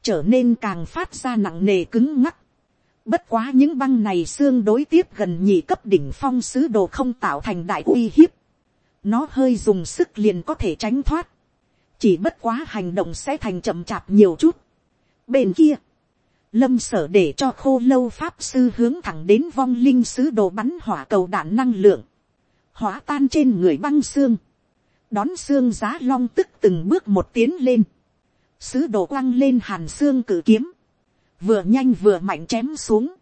Trở nên càng phát ra nặng nề cứng ngắc. Bất quá những băng này xương đối tiếp gần nhị cấp đỉnh phong sứ đồ không tạo thành đại uy hiếp. Nó hơi dùng sức liền có thể tránh thoát. Chỉ bất quá hành động sẽ thành chậm chạp nhiều chút. Bên kia. Lâm sở để cho khô lâu pháp sư hướng thẳng đến vong linh sứ đồ bắn hỏa cầu đạn năng lượng. hóa tan trên người băng xương. Đón xương giá long tức từng bước một tiến lên. Sứ đồ quăng lên hàn xương cử kiếm vừa nhanh vừa mạnh chém xuống,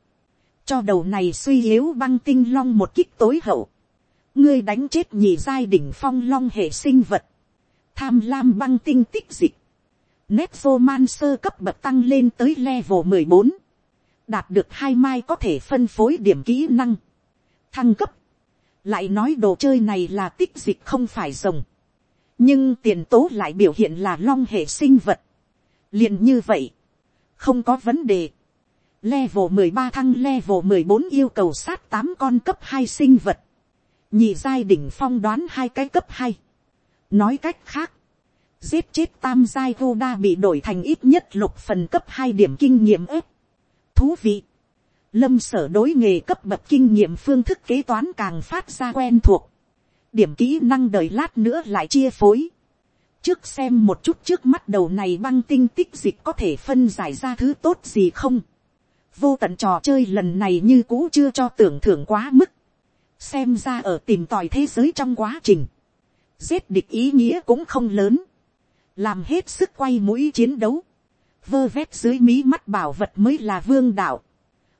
cho đầu này suy yếu băng tinh long một kích tối hậu, ngươi đánh chết nhì giai đỉnh phong long hệ sinh vật, tham lam băng tinh tích dịch, nét vô man sơ cấp bậc tăng lên tới level mười bốn, đạt được hai mai có thể phân phối điểm kỹ năng, thăng cấp, lại nói đồ chơi này là tích dịch không phải rồng, nhưng tiền tố lại biểu hiện là long hệ sinh vật, liền như vậy, không có vấn đề. Level 13 thăng level 14 yêu cầu sát tám con cấp hai sinh vật. Nhị giai đỉnh phong đoán hai cái cấp hai, Nói cách khác, giết chết tam giai vô đa bị đổi thành ít nhất lục phần cấp hai điểm kinh nghiệm ếp. Thú vị. Lâm sở đối nghề cấp bậc kinh nghiệm phương thức kế toán càng phát ra quen thuộc. Điểm kỹ năng đời lát nữa lại chia phối trước xem một chút trước mắt đầu này băng tinh tích dịch có thể phân giải ra thứ tốt gì không. vô tận trò chơi lần này như cũ chưa cho tưởng thưởng quá mức xem ra ở tìm tòi thế giới trong quá trình. giết địch ý nghĩa cũng không lớn. làm hết sức quay mũi chiến đấu. vơ vét dưới mí mắt bảo vật mới là vương đạo.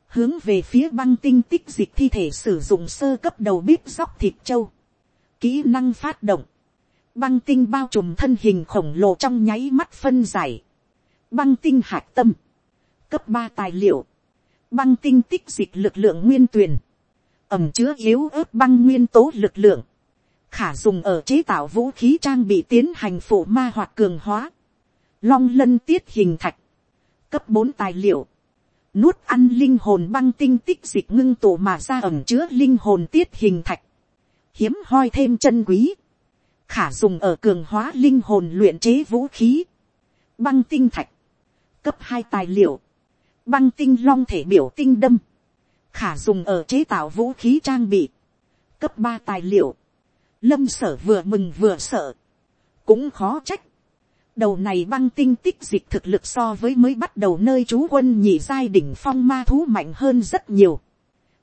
hướng về phía băng tinh tích dịch thi thể sử dụng sơ cấp đầu bếp dóc thịt trâu. kỹ năng phát động băng tinh bao trùm thân hình khổng lồ trong nháy mắt phân giải, băng tinh hạt tâm, cấp ba tài liệu, băng tinh tích dịch lực lượng nguyên tuyển, ẩm chứa yếu ớt băng nguyên tố lực lượng, khả dùng ở chế tạo vũ khí trang bị tiến hành phụ ma hoặc cường hóa, long lân tiết hình thạch, cấp bốn tài liệu, nuốt ăn linh hồn băng tinh tích dịch ngưng tụ mà ra ẩm chứa linh hồn tiết hình thạch, hiếm hoi thêm chân quý, khả dùng ở cường hóa linh hồn luyện chế vũ khí, băng tinh thạch, cấp hai tài liệu, băng tinh long thể biểu tinh đâm, khả dùng ở chế tạo vũ khí trang bị, cấp ba tài liệu, lâm sở vừa mừng vừa sợ, cũng khó trách, đầu này băng tinh tích dịch thực lực so với mới bắt đầu nơi trú quân nhị giai đỉnh phong ma thú mạnh hơn rất nhiều,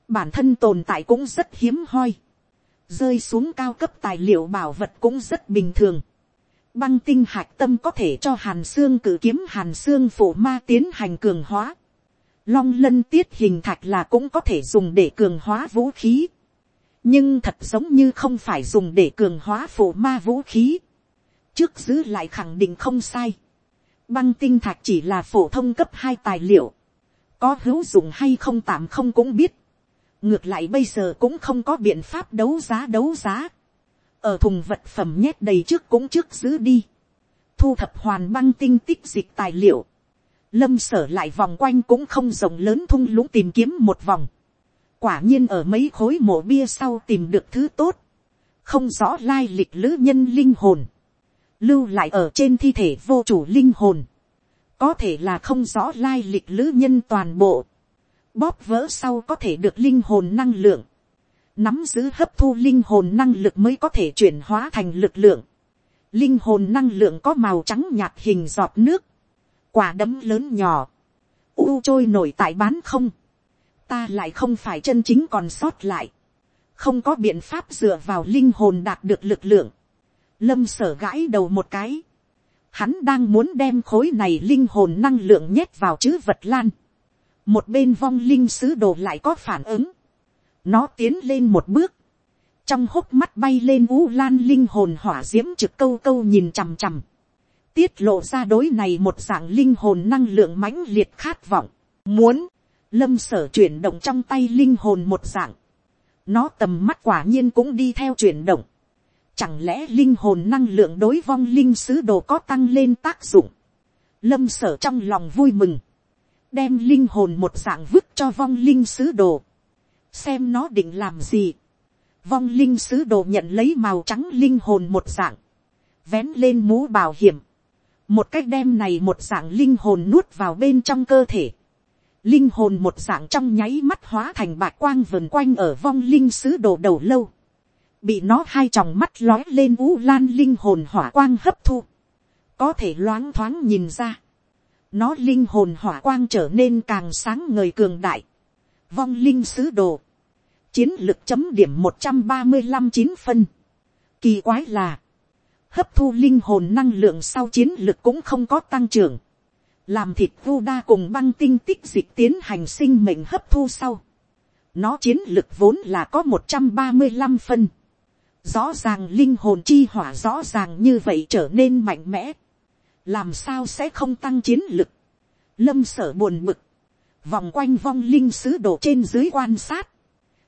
bản thân tồn tại cũng rất hiếm hoi, rơi xuống cao cấp tài liệu bảo vật cũng rất bình thường. Băng tinh hạch tâm có thể cho hàn xương cử kiếm hàn xương phổ ma tiến hành cường hóa. Long lân tiết hình thạch là cũng có thể dùng để cường hóa vũ khí. Nhưng thật giống như không phải dùng để cường hóa phổ ma vũ khí. Trước giữ lại khẳng định không sai. Băng tinh thạch chỉ là phổ thông cấp hai tài liệu. Có hữu dụng hay không tạm không cũng biết ngược lại bây giờ cũng không có biện pháp đấu giá đấu giá, ở thùng vật phẩm nhét đầy trước cũng trước giữ đi, thu thập hoàn băng tinh tích dịch tài liệu, lâm sở lại vòng quanh cũng không rộng lớn thung lũng tìm kiếm một vòng, quả nhiên ở mấy khối mộ bia sau tìm được thứ tốt, không rõ lai lịch lữ nhân linh hồn, lưu lại ở trên thi thể vô chủ linh hồn, có thể là không rõ lai lịch lữ nhân toàn bộ, bóp vỡ sau có thể được linh hồn năng lượng, nắm giữ hấp thu linh hồn năng lực mới có thể chuyển hóa thành lực lượng. Linh hồn năng lượng có màu trắng nhạt hình giọt nước, quả đấm lớn nhỏ, u trôi nổi tại bán không, ta lại không phải chân chính còn sót lại, không có biện pháp dựa vào linh hồn đạt được lực lượng, lâm sở gãi đầu một cái, hắn đang muốn đem khối này linh hồn năng lượng nhét vào chữ vật lan, một bên vong linh sứ đồ lại có phản ứng, nó tiến lên một bước, trong hốc mắt bay lên u lan linh hồn hỏa d i ễ m trực câu câu nhìn chằm chằm, tiết lộ ra đối này một dạng linh hồn năng lượng mãnh liệt khát vọng, muốn, lâm sở chuyển động trong tay linh hồn một dạng, nó tầm mắt quả nhiên cũng đi theo chuyển động, chẳng lẽ linh hồn năng lượng đối vong linh sứ đồ có tăng lên tác dụng, lâm sở trong lòng vui mừng, đem linh hồn một dạng vứt cho vong linh sứ đồ, xem nó định làm gì, vong linh sứ đồ nhận lấy màu trắng linh hồn một dạng, vén lên mũ bảo hiểm, một cách đem này một dạng linh hồn nuốt vào bên trong cơ thể, linh hồn một dạng trong nháy mắt hóa thành bạc quang vần quanh ở vong linh sứ đồ đầu lâu, bị nó hai tròng mắt lói lên vũ lan linh hồn hỏa quang hấp thu, có thể loáng thoáng nhìn ra, nó linh hồn hỏa quang trở nên càng sáng ngời cường đại, vong linh sứ đồ, chiến lực chấm điểm một trăm ba mươi năm chín phân, kỳ quái là, hấp thu linh hồn năng lượng sau chiến lực cũng không có tăng trưởng, làm thịt vu đa cùng băng tinh tích dịch tiến hành sinh mệnh hấp thu sau, nó chiến lực vốn là có một trăm ba mươi năm phân, rõ ràng linh hồn chi hỏa rõ ràng như vậy trở nên mạnh mẽ, làm sao sẽ không tăng chiến lực, lâm sở buồn bực, vòng quanh vong linh sứ đồ trên dưới quan sát,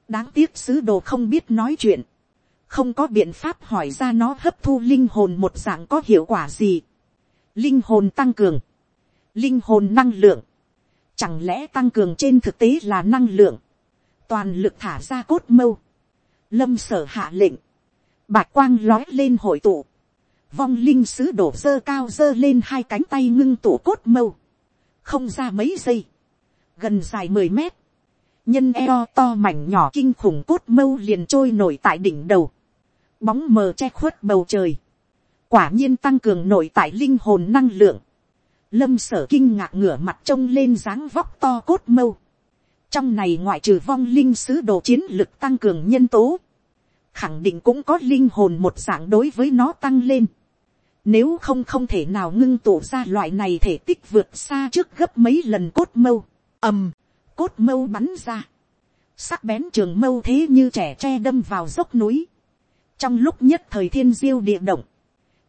đáng tiếc sứ đồ không biết nói chuyện, không có biện pháp hỏi ra nó hấp thu linh hồn một dạng có hiệu quả gì. linh hồn tăng cường, linh hồn năng lượng, chẳng lẽ tăng cường trên thực tế là năng lượng, toàn lực thả ra cốt mâu, lâm sở hạ lệnh, bạch quang lói lên hội tụ, vong linh sứ đổ dơ cao dơ lên hai cánh tay ngưng tụ cốt mâu, không ra mấy giây, gần dài mười mét, nhân eo to mảnh nhỏ kinh khủng cốt mâu liền trôi nổi tại đỉnh đầu, bóng mờ che khuất bầu trời, quả nhiên tăng cường nội tại linh hồn năng lượng, lâm sở kinh ngạc ngửa mặt trông lên dáng vóc to cốt mâu, trong này ngoại trừ vong linh sứ đồ chiến lực tăng cường nhân tố, khẳng định cũng có linh hồn một dạng đối với nó tăng lên. Nếu không không thể nào ngưng tụ ra loại này thể tích vượt xa trước gấp mấy lần cốt mâu. ầm, cốt mâu bắn ra. Sắc bén trường mâu thế như trẻ tre đâm vào dốc núi trong lúc nhất thời thiên diêu địa động,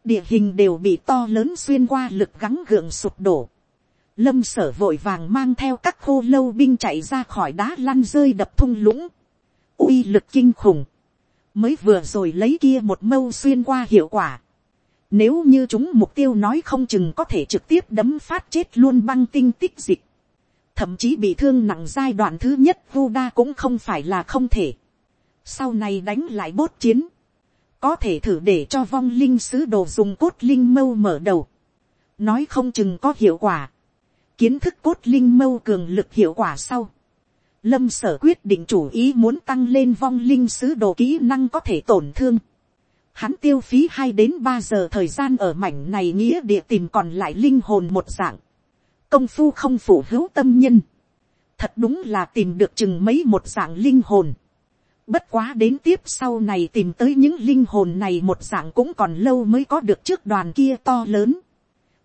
địa hình đều bị to lớn xuyên qua lực gắng gượng sụp đổ. Lâm sở vội vàng mang theo các khô lâu binh chạy ra khỏi đá lăn rơi đập thung lũng. uy lực kinh khủng. Mới vừa rồi lấy kia một mâu xuyên qua hiệu quả. Nếu như chúng mục tiêu nói không chừng có thể trực tiếp đấm phát chết luôn băng tinh tích dịch. Thậm chí bị thương nặng giai đoạn thứ nhất vu đa cũng không phải là không thể. Sau này đánh lại bốt chiến có thể thử để cho vong linh sứ đồ dùng cốt linh mâu mở đầu, nói không chừng có hiệu quả, kiến thức cốt linh mâu cường lực hiệu quả sau, lâm sở quyết định chủ ý muốn tăng lên vong linh sứ đồ kỹ năng có thể tổn thương, hắn tiêu phí hai đến ba giờ thời gian ở mảnh này nghĩa địa tìm còn lại linh hồn một dạng, công phu không phủ hữu tâm nhân, thật đúng là tìm được chừng mấy một dạng linh hồn, Bất quá đến tiếp sau này tìm tới những linh hồn này một dạng cũng còn lâu mới có được trước đoàn kia to lớn.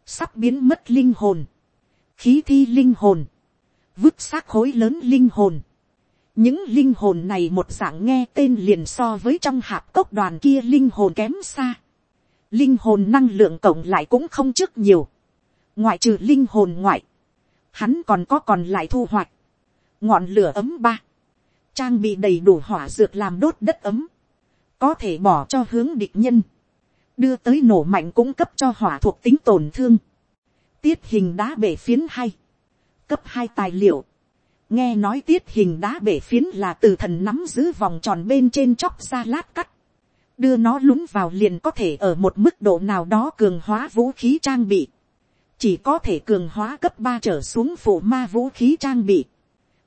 Sắp biến mất linh hồn. Khí thi linh hồn. Vứt xác khối lớn linh hồn. Những linh hồn này một dạng nghe tên liền so với trong hạp cốc đoàn kia linh hồn kém xa. Linh hồn năng lượng cộng lại cũng không trước nhiều. Ngoại trừ linh hồn ngoại. Hắn còn có còn lại thu hoạch. Ngọn lửa ấm ba trang bị đầy đủ hỏa dược làm đốt đất ấm, có thể bỏ cho hướng địch nhân, đưa tới nổ mạnh cung cấp cho hỏa thuộc tính tổn thương, tiết hình đá bể phiến hay, cấp hai tài liệu, nghe nói tiết hình đá bể phiến là từ thần nắm giữ vòng tròn bên trên chóc ra lát cắt, đưa nó lún vào liền có thể ở một mức độ nào đó cường hóa vũ khí trang bị, chỉ có thể cường hóa cấp ba trở xuống phủ ma vũ khí trang bị,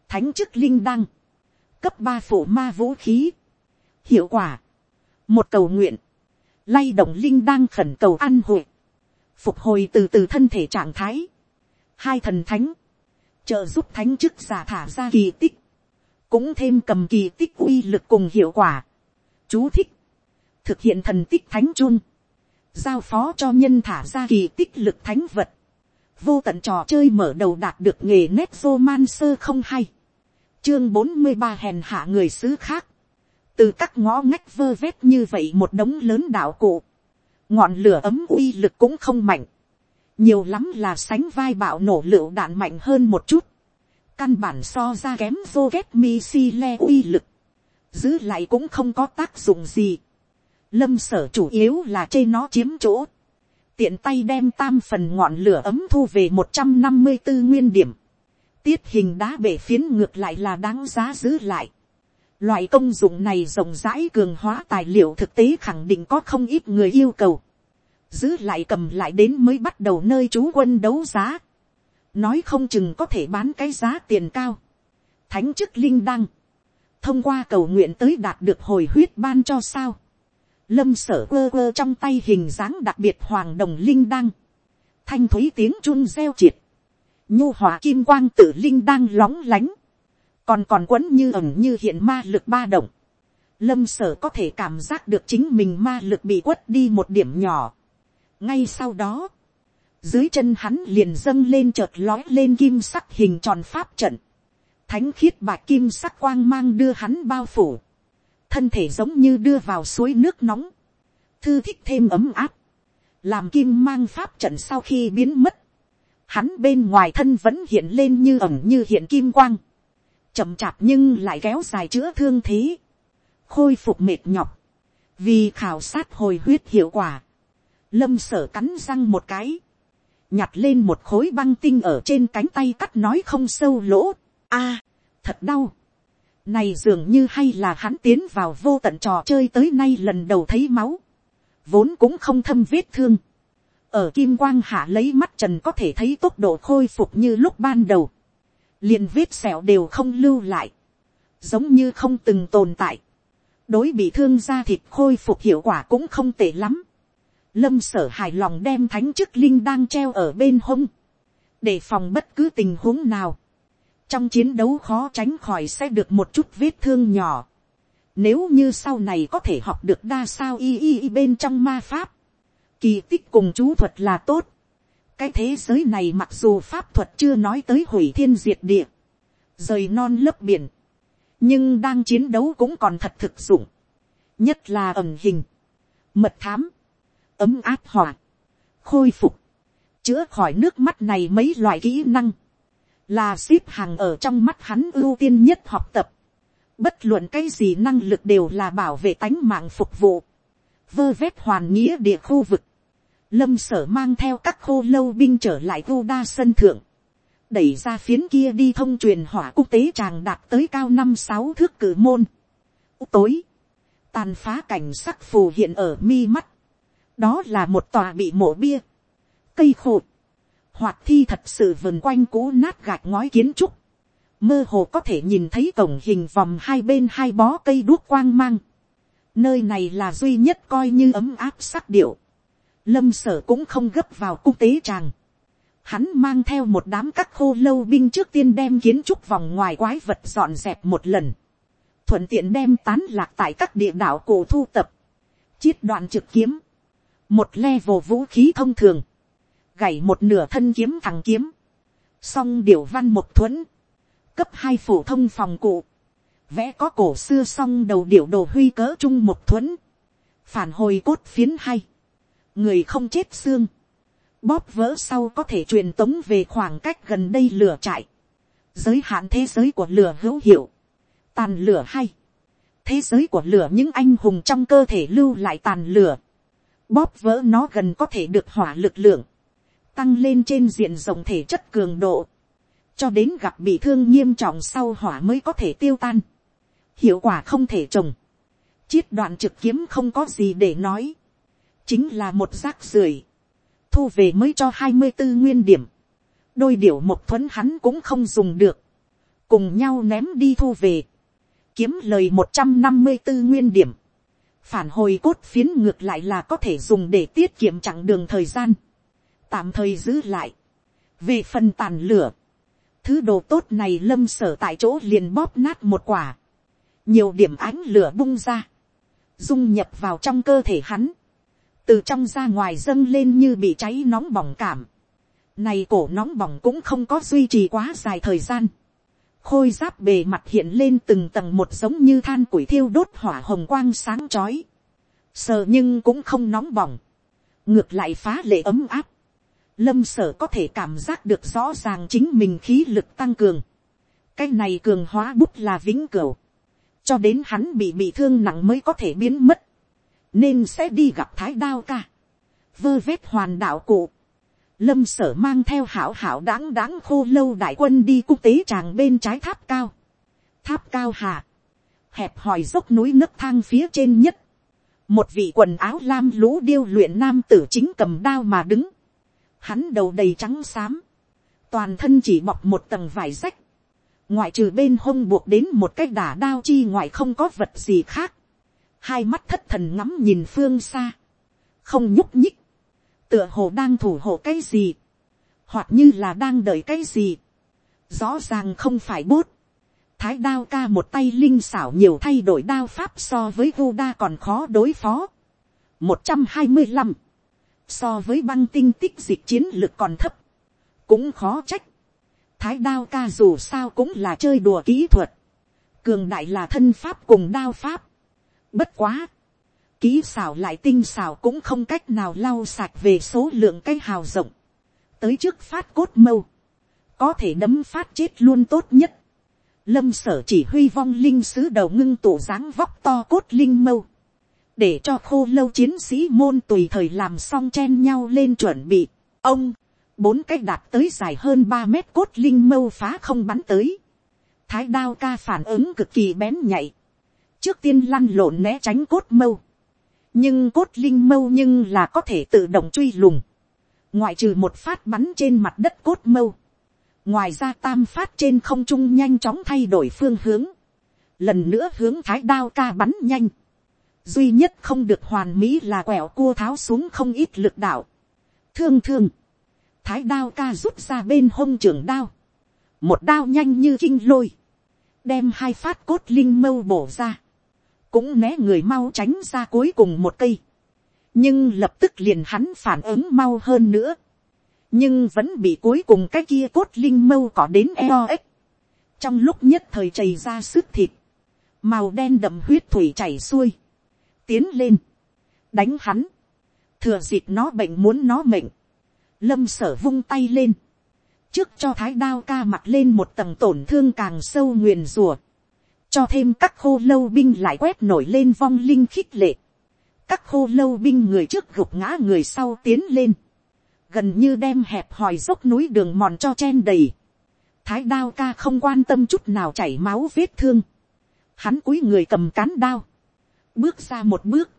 thánh chức linh đăng, cấp ba phổ ma vũ khí. Hiệu quả. Một cầu nguyện. Lay động linh đang khẩn cầu ăn hội. Phục hồi từ từ thân thể trạng thái. Hai thần thánh. Trợ giúp thánh chức giả thả ra kỳ tích. Cũng thêm cầm kỳ tích uy lực cùng hiệu quả. Chú thích. Thực hiện thần tích thánh chun. Giao phó cho nhân thả ra kỳ tích lực thánh vật. Vô tận trò chơi mở đầu đạt được nghề nét man sơ không hay chương bốn mươi ba hèn hạ người xứ khác, từ các ngõ ngách vơ vét như vậy một đống lớn đạo cụ, ngọn lửa ấm uy lực cũng không mạnh, nhiều lắm là sánh vai bạo nổ lựu đạn mạnh hơn một chút, căn bản so ra kém vô ghét mi si le uy lực, giữ lại cũng không có tác dụng gì, lâm sở chủ yếu là chê nó chiếm chỗ, tiện tay đem tam phần ngọn lửa ấm thu về một trăm năm mươi bốn nguyên điểm, tiết hình đá bể phiến ngược lại là đáng giá giữ lại. Loại công dụng này rộng rãi cường hóa tài liệu thực tế khẳng định có không ít người yêu cầu. Giữ lại cầm lại đến mới bắt đầu nơi chú quân đấu giá. Nói không chừng có thể bán cái giá tiền cao. Thánh chức linh đăng. Thông qua cầu nguyện tới đạt được hồi huyết ban cho sao. Lâm sở quơ quơ trong tay hình dáng đặc biệt hoàng đồng linh đăng. Thanh thúy tiếng chun reo triệt. Nhu hòa kim quang tử linh đang lóng lánh. Còn còn quấn như ẩn như hiện ma lực ba động, lâm sở có thể cảm giác được chính mình ma lực bị quất đi một điểm nhỏ. ngay sau đó, dưới chân hắn liền dâng lên chợt lói lên kim sắc hình tròn pháp trận, thánh khiết bạc kim sắc quang mang đưa hắn bao phủ, thân thể giống như đưa vào suối nước nóng, thư thích thêm ấm áp, làm kim mang pháp trận sau khi biến mất, hắn bên ngoài thân vẫn hiện lên như ẩm như hiện kim quang, chậm chạp nhưng lại kéo dài chữa thương thế, khôi phục mệt nhọc, vì khảo sát hồi huyết hiệu quả, lâm sở cắn răng một cái, nhặt lên một khối băng tinh ở trên cánh tay cắt nói không sâu lỗ, a, à, thật đau, này dường như hay là hắn tiến vào vô tận trò chơi tới nay lần đầu thấy máu, vốn cũng không thâm vết thương, ở kim quang hạ lấy mắt trần có thể thấy tốc độ khôi phục như lúc ban đầu, liền vết sẹo đều không lưu lại, giống như không từng tồn tại, đối bị thương da thịt khôi phục hiệu quả cũng không tệ lắm. Lâm sở hài lòng đem thánh chức linh đang treo ở bên hông, để phòng bất cứ tình huống nào. trong chiến đấu khó tránh khỏi sẽ được một chút vết thương nhỏ. Nếu như sau này có thể học được đa sao y y y bên trong ma pháp, kỳ tích cùng chú thuật là tốt. Cái thế giới này mặc dù pháp thuật chưa nói tới hủy thiên diệt địa, rời non lấp biển, nhưng đang chiến đấu cũng còn thật thực dụng, nhất là ẩm hình, mật thám, ấm áp hỏa, khôi phục, chữa khỏi nước mắt này mấy loại kỹ năng, là ship hàng ở trong mắt hắn ưu tiên nhất học tập, bất luận cái gì năng lực đều là bảo vệ tánh mạng phục vụ, vơ vét hoàn nghĩa địa khu vực, lâm sở mang theo các khô lâu binh trở lại vô đa sân thượng, đẩy ra phiến kia đi thông truyền hỏa quốc tế tràng đạt tới cao năm sáu thước cử môn. tối, tàn phá cảnh sắc phù hiện ở mi mắt, đó là một tòa bị mổ bia, cây khô, hoạt thi thật sự vần quanh cũ nát gạch ngói kiến trúc, mơ hồ có thể nhìn thấy cổng hình vòng hai bên hai bó cây đuốc quang mang. Nơi này là duy nhất coi như ấm áp sắc điệu lâm sở cũng không gấp vào cung tế tràng. Hắn mang theo một đám các khô lâu binh trước tiên đem kiến trúc vòng ngoài quái vật dọn dẹp một lần. Thuận tiện đem tán lạc tại các địa đảo cổ thu tập. Chiết đoạn trực kiếm. Một level vũ khí thông thường. Gảy một nửa thân kiếm thẳng kiếm. Song điểu văn một thuẫn. Cấp hai phổ thông phòng cụ. Vẽ có cổ xưa song đầu điểu đồ huy cỡ chung một thuẫn. Phản hồi cốt phiến hay người không chết xương, bóp vỡ sau có thể truyền tống về khoảng cách gần đây lửa trại, giới hạn thế giới của lửa hữu hiệu, tàn lửa hay, thế giới của lửa những anh hùng trong cơ thể lưu lại tàn lửa, bóp vỡ nó gần có thể được hỏa lực lượng, tăng lên trên diện rộng thể chất cường độ, cho đến gặp bị thương nghiêm trọng sau hỏa mới có thể tiêu tan, hiệu quả không thể trồng, chiết đoạn trực kiếm không có gì để nói, chính là một rác rưởi, thu về mới cho hai mươi bốn nguyên điểm, đôi điểu một thuấn hắn cũng không dùng được, cùng nhau ném đi thu về, kiếm lời một trăm năm mươi bốn nguyên điểm, phản hồi cốt phiến ngược lại là có thể dùng để tiết kiệm chặng đường thời gian, tạm thời giữ lại, về phần tàn lửa, thứ đồ tốt này lâm sở tại chỗ liền bóp nát một quả, nhiều điểm ánh lửa bung ra, dung nhập vào trong cơ thể hắn, từ trong ra ngoài dâng lên như bị cháy nóng bỏng cảm. Này cổ nóng bỏng cũng không có duy trì quá dài thời gian. Khôi giáp bề mặt hiện lên từng tầng một giống như than củi thiêu đốt hỏa hồng quang sáng chói. Sờ nhưng cũng không nóng bỏng. Ngược lại phá lệ ấm áp. Lâm sở có thể cảm giác được rõ ràng chính mình khí lực tăng cường. Cái này cường hóa bút là vĩnh cửu. Cho đến hắn bị bị thương nặng mới có thể biến mất nên sẽ đi gặp thái đao ca. vơ vét hoàn đạo cụ, lâm sở mang theo hảo hảo đáng đáng khô lâu đại quân đi quốc tế tràng bên trái tháp cao, tháp cao hạ, hẹp hòi dốc núi nấc thang phía trên nhất, một vị quần áo lam lũ điêu luyện nam tử chính cầm đao mà đứng, hắn đầu đầy trắng xám, toàn thân chỉ bọc một tầng vải rách, ngoại trừ bên hông buộc đến một cái đả đao chi ngoại không có vật gì khác, hai mắt thất thần ngắm nhìn phương xa, không nhúc nhích, tựa hồ đang thủ hộ cái gì, hoặc như là đang đợi cái gì, rõ ràng không phải bút, thái đao ca một tay linh xảo nhiều thay đổi đao pháp so với vu đa còn khó đối phó, một trăm hai mươi năm, so với băng tinh tích dịch chiến lược còn thấp, cũng khó trách, thái đao ca dù sao cũng là chơi đùa kỹ thuật, cường đại là thân pháp cùng đao pháp, bất quá, kỹ xảo lại tinh xảo cũng không cách nào lau sạch về số lượng cái hào rộng, tới trước phát cốt mâu, có thể đấm phát chết luôn tốt nhất, lâm sở chỉ huy vong linh sứ đầu ngưng tổ dáng vóc to cốt linh mâu, để cho khô lâu chiến sĩ môn tùy thời làm xong chen nhau lên chuẩn bị. ông, bốn cách đạt tới dài hơn ba mét cốt linh mâu phá không bắn tới. thái đao ca phản ứng cực kỳ bén nhạy trước tiên lăn lộn né tránh cốt mâu. nhưng cốt linh mâu nhưng là có thể tự động truy lùng. ngoại trừ một phát bắn trên mặt đất cốt mâu. ngoài ra tam phát trên không trung nhanh chóng thay đổi phương hướng. lần nữa hướng thái đao ca bắn nhanh duy nhất không được hoàn mỹ là quẹo cua tháo xuống không ít lực đạo. thương thương, thái đao ca rút ra bên hông trường đao, một đao nhanh như kinh lôi, đem hai phát cốt linh mâu bổ ra, cũng né người mau tránh ra cuối cùng một cây, nhưng lập tức liền hắn phản ứng mau hơn nữa, nhưng vẫn bị cuối cùng cái kia cốt linh mâu cỏ đến eo ếch, trong lúc nhất thời chảy ra sức thịt, màu đen đậm huyết thủy chảy xuôi, tiến lên, đánh hắn, thừa dịp nó bệnh muốn nó mệnh, lâm sở vung tay lên, trước cho thái đao ca mặt lên một tầng tổn thương càng sâu nguyền rùa, cho thêm các khô lâu binh lại quét nổi lên vong linh khích lệ, các khô lâu binh người trước gục ngã người sau tiến lên, gần như đem hẹp hòi dốc núi đường mòn cho chen đầy, thái đao ca không quan tâm chút nào chảy máu vết thương, hắn cúi người cầm cán đao, bước ra một bước,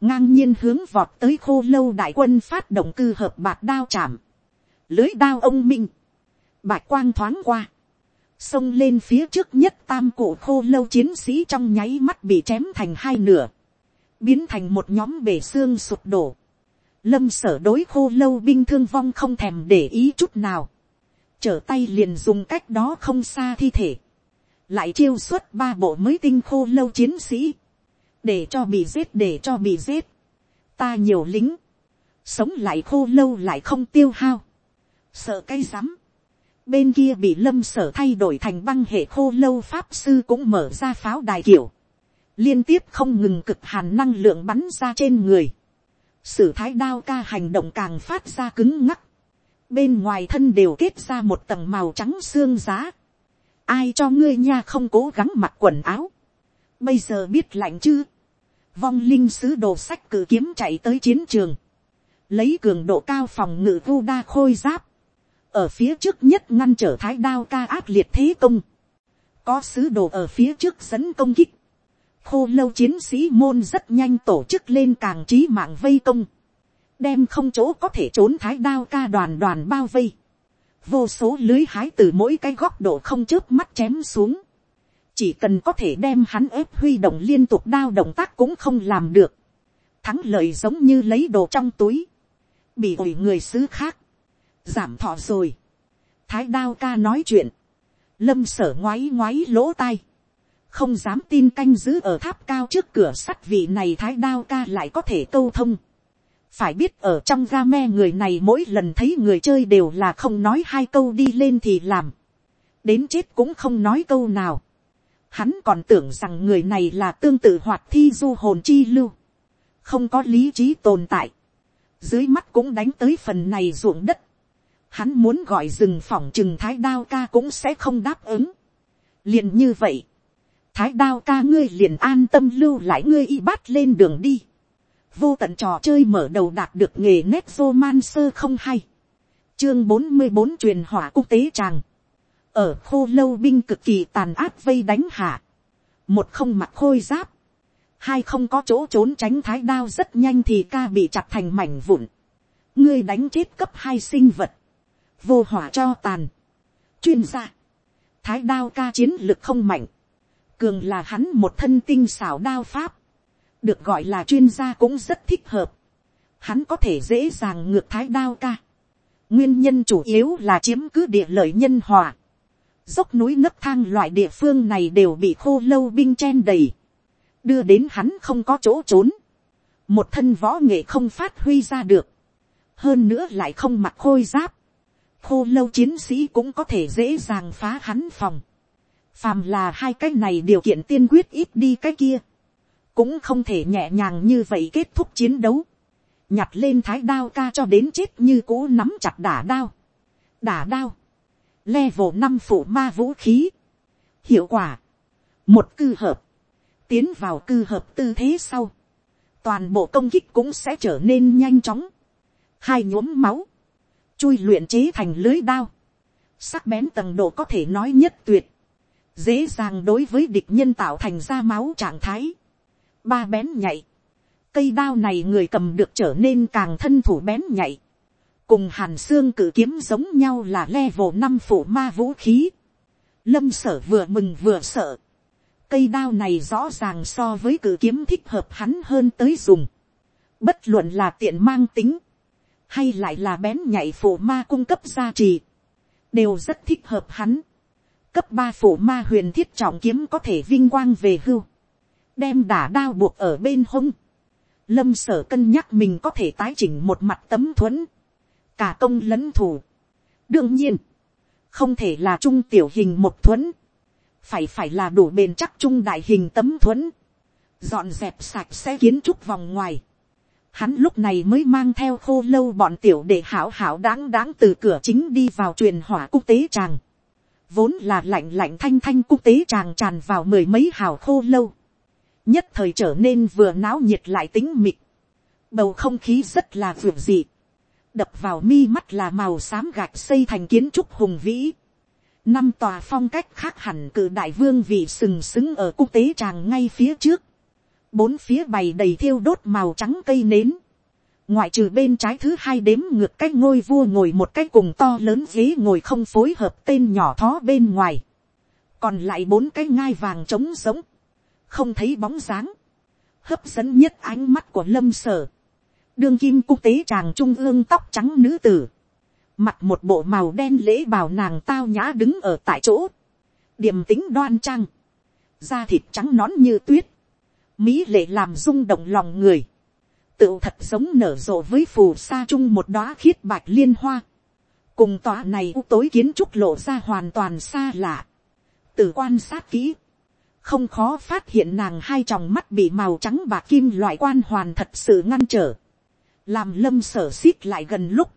ngang nhiên hướng vọt tới khô lâu đại quân phát động cư hợp bạc đao chạm, lưới đao ông minh, bạc quang thoáng qua, xông lên phía trước nhất tam cụ khô lâu chiến sĩ trong nháy mắt bị chém thành hai nửa, biến thành một nhóm bể xương sụp đổ, lâm sở đối khô lâu binh thương vong không thèm để ý chút nào, trở tay liền dùng cách đó không xa thi thể, lại chiêu xuất ba bộ mới tinh khô lâu chiến sĩ, để cho bị giết để cho bị giết, ta nhiều lính, sống lại khô lâu lại không tiêu hao, sợ cái rắm, bên kia bị lâm sở thay đổi thành băng hệ khô lâu pháp sư cũng mở ra pháo đài kiểu, liên tiếp không ngừng cực hàn năng lượng bắn ra trên người, sử thái đao ca hành động càng phát ra cứng ngắc, bên ngoài thân đều kết ra một tầng màu trắng xương giá, ai cho ngươi nha không cố gắng mặc quần áo, bây giờ biết lạnh chứ, vong linh sứ đồ sách cử kiếm chạy tới chiến trường, lấy cường độ cao phòng ngự vu đa khôi giáp, ở phía trước nhất ngăn trở thái đao ca ác liệt thế công, có sứ đồ ở phía trước dẫn công kích, khô lâu chiến sĩ môn rất nhanh tổ chức lên càng trí mạng vây công, đem không chỗ có thể trốn thái đao ca đoàn đoàn bao vây, vô số lưới hái từ mỗi cái góc độ không chớp mắt chém xuống, chỉ cần có thể đem hắn ép huy động liên tục đao động tác cũng không làm được, thắng lợi giống như lấy đồ trong túi, bị ủi người xứ khác, giảm thọ rồi, thái đao ca nói chuyện, lâm sở ngoáy ngoáy lỗ tai, không dám tin canh giữ ở tháp cao trước cửa sắt vị này thái đao ca lại có thể câu thông. phải biết ở trong ga me người này mỗi lần thấy người chơi đều là không nói hai câu đi lên thì làm. đến chết cũng không nói câu nào. Hắn còn tưởng rằng người này là tương tự hoạt thi du hồn chi lưu. Không có lý trí tồn tại. Dưới mắt cũng đánh tới phần này ruộng đất. Hắn muốn gọi rừng phỏng chừng thái đao ca cũng sẽ không đáp ứng. liền như vậy. Thái đao ca ngươi liền an tâm lưu lại ngươi y bắt lên đường đi. vô tận trò chơi mở đầu đạt được nghề nét vô man sơ không hay. chương bốn mươi bốn truyền hỏa quốc tế tràng. ở khô lâu binh cực kỳ tàn áp vây đánh hạ. một không mặc khôi giáp. hai không có chỗ trốn tránh thái đao rất nhanh thì ca bị chặt thành mảnh vụn. ngươi đánh chết cấp hai sinh vật vô hỏa cho tàn. chuyên gia. thái đao ca chiến lực không mạnh. cường là hắn một thân tinh xảo đao pháp được gọi là chuyên gia cũng rất thích hợp. Hắn có thể dễ dàng ngược thái đao ca. Nguyên nhân chủ yếu là chiếm cứ địa lợi nhân hòa. Dốc núi nấc thang loại địa phương này đều bị khô lâu binh chen đầy. Đưa đến hắn không có chỗ trốn. Một thân võ nghệ không phát huy ra được. Hơn nữa lại không mặc khôi giáp. Khô lâu chiến sĩ cũng có thể dễ dàng phá hắn phòng. Phàm là hai cái này điều kiện tiên quyết ít đi cái kia. Cũng không thể nhẹ nhàng như vậy kết thúc chiến đấu, nhặt lên thái đao ca cho đến chết như cũ nắm chặt đả đao, đả đao, level năm phủ ma vũ khí, hiệu quả, một cư hợp, tiến vào cư hợp tư thế sau, toàn bộ công kích cũng sẽ trở nên nhanh chóng, hai nhuốm máu, chui luyện chế thành lưới đao, sắc bén tầng độ có thể nói nhất tuyệt, dễ dàng đối với địch nhân tạo thành ra máu trạng thái, ba bén nhạy, cây đao này người cầm được trở nên càng thân thủ bén nhạy, cùng hàn xương cử kiếm giống nhau là level năm phủ ma vũ khí, lâm sở vừa mừng vừa sợ, cây đao này rõ ràng so với cử kiếm thích hợp hắn hơn tới dùng, bất luận là tiện mang tính, hay lại là bén nhạy phổ ma cung cấp gia trì, đều rất thích hợp hắn. Cấp ba phổ ma huyền thiết trọng kiếm có thể vinh quang về hưu đem đả đao buộc ở bên hông. Lâm sở cân nhắc mình có thể tái chỉnh một mặt tấm thuẫn. Cả công lẫn thủ. Đương nhiên. Không thể là trung tiểu hình một thuẫn. Phải phải là đủ bền chắc trung đại hình tấm thuẫn. Dọn dẹp sạch sẽ kiến trúc vòng ngoài. Hắn lúc này mới mang theo khô lâu bọn tiểu để hảo hảo đáng đáng từ cửa chính đi vào truyền hỏa quốc tế tràng. Vốn là lạnh lạnh thanh thanh quốc tế tràng tràn vào mười mấy hào khô lâu. Nhất thời trở nên vừa náo nhiệt lại tính mịt, bầu không khí rất là vượt dị, đập vào mi mắt là màu xám gạch xây thành kiến trúc hùng vĩ, năm tòa phong cách khác hẳn cử đại vương vị sừng sững ở quốc tế tràng ngay phía trước, bốn phía bày đầy thiêu đốt màu trắng cây nến, ngoại trừ bên trái thứ hai đếm ngược cái ngôi vua ngồi một cái cùng to lớn ghế ngồi không phối hợp tên nhỏ thó bên ngoài, còn lại bốn cái ngai vàng trống giống, không thấy bóng dáng, hấp dẫn nhất ánh mắt của lâm sở, đương kim quốc tế chàng trung ương tóc trắng nữ tử, mặt một bộ màu đen lễ bào nàng tao nhã đứng ở tại chỗ, điềm tính đoan trang, da thịt trắng nón như tuyết, mỹ lệ làm rung động lòng người, tựu thật giống nở rộ với phù sa chung một đóa khiết bạch liên hoa, cùng tòa này u tối kiến trúc lộ ra hoàn toàn xa lạ, từ quan sát kỹ, không khó phát hiện nàng hai tròng mắt bị màu trắng bạc kim loại quan hoàn thật sự ngăn trở, làm lâm sở xít lại gần lúc,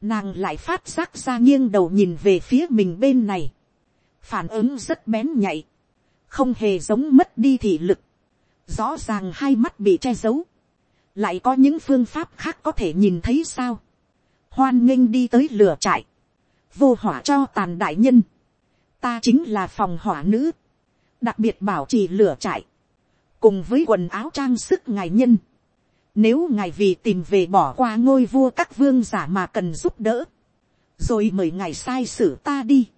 nàng lại phát giác ra nghiêng đầu nhìn về phía mình bên này, phản ứng rất bén nhạy, không hề giống mất đi thị lực, rõ ràng hai mắt bị che giấu, lại có những phương pháp khác có thể nhìn thấy sao, hoan nghênh đi tới lửa trại, vô hỏa cho tàn đại nhân, ta chính là phòng hỏa nữ, đặc biệt bảo trì lửa trại, cùng với quần áo trang sức ngài nhân. Nếu ngài vì tìm về bỏ qua ngôi vua các vương giả mà cần giúp đỡ, rồi mời ngài sai sử ta đi.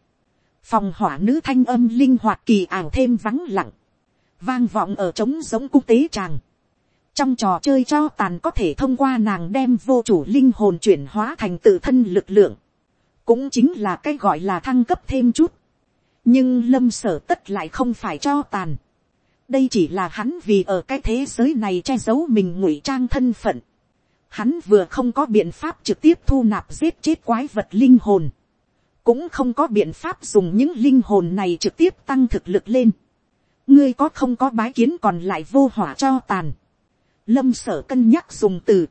Phòng hỏa nữ thanh âm linh hoạt kỳ ảo thêm vắng lặng, vang vọng ở trống giống cung tế tràng. Trong trò chơi cho tàn có thể thông qua nàng đem vô chủ linh hồn chuyển hóa thành tự thân lực lượng. Cũng chính là cái gọi là thăng cấp thêm chút nhưng lâm sở tất lại không phải cho tàn. đây chỉ là hắn vì ở cái thế giới này che giấu mình ngụy trang thân phận. hắn vừa không có biện pháp trực tiếp thu nạp giết chết quái vật linh hồn. cũng không có biện pháp dùng những linh hồn này trực tiếp tăng thực lực lên ngươi có không có bái kiến còn lại vô hỏa cho tàn. lâm sở cân nhắc dùng từ.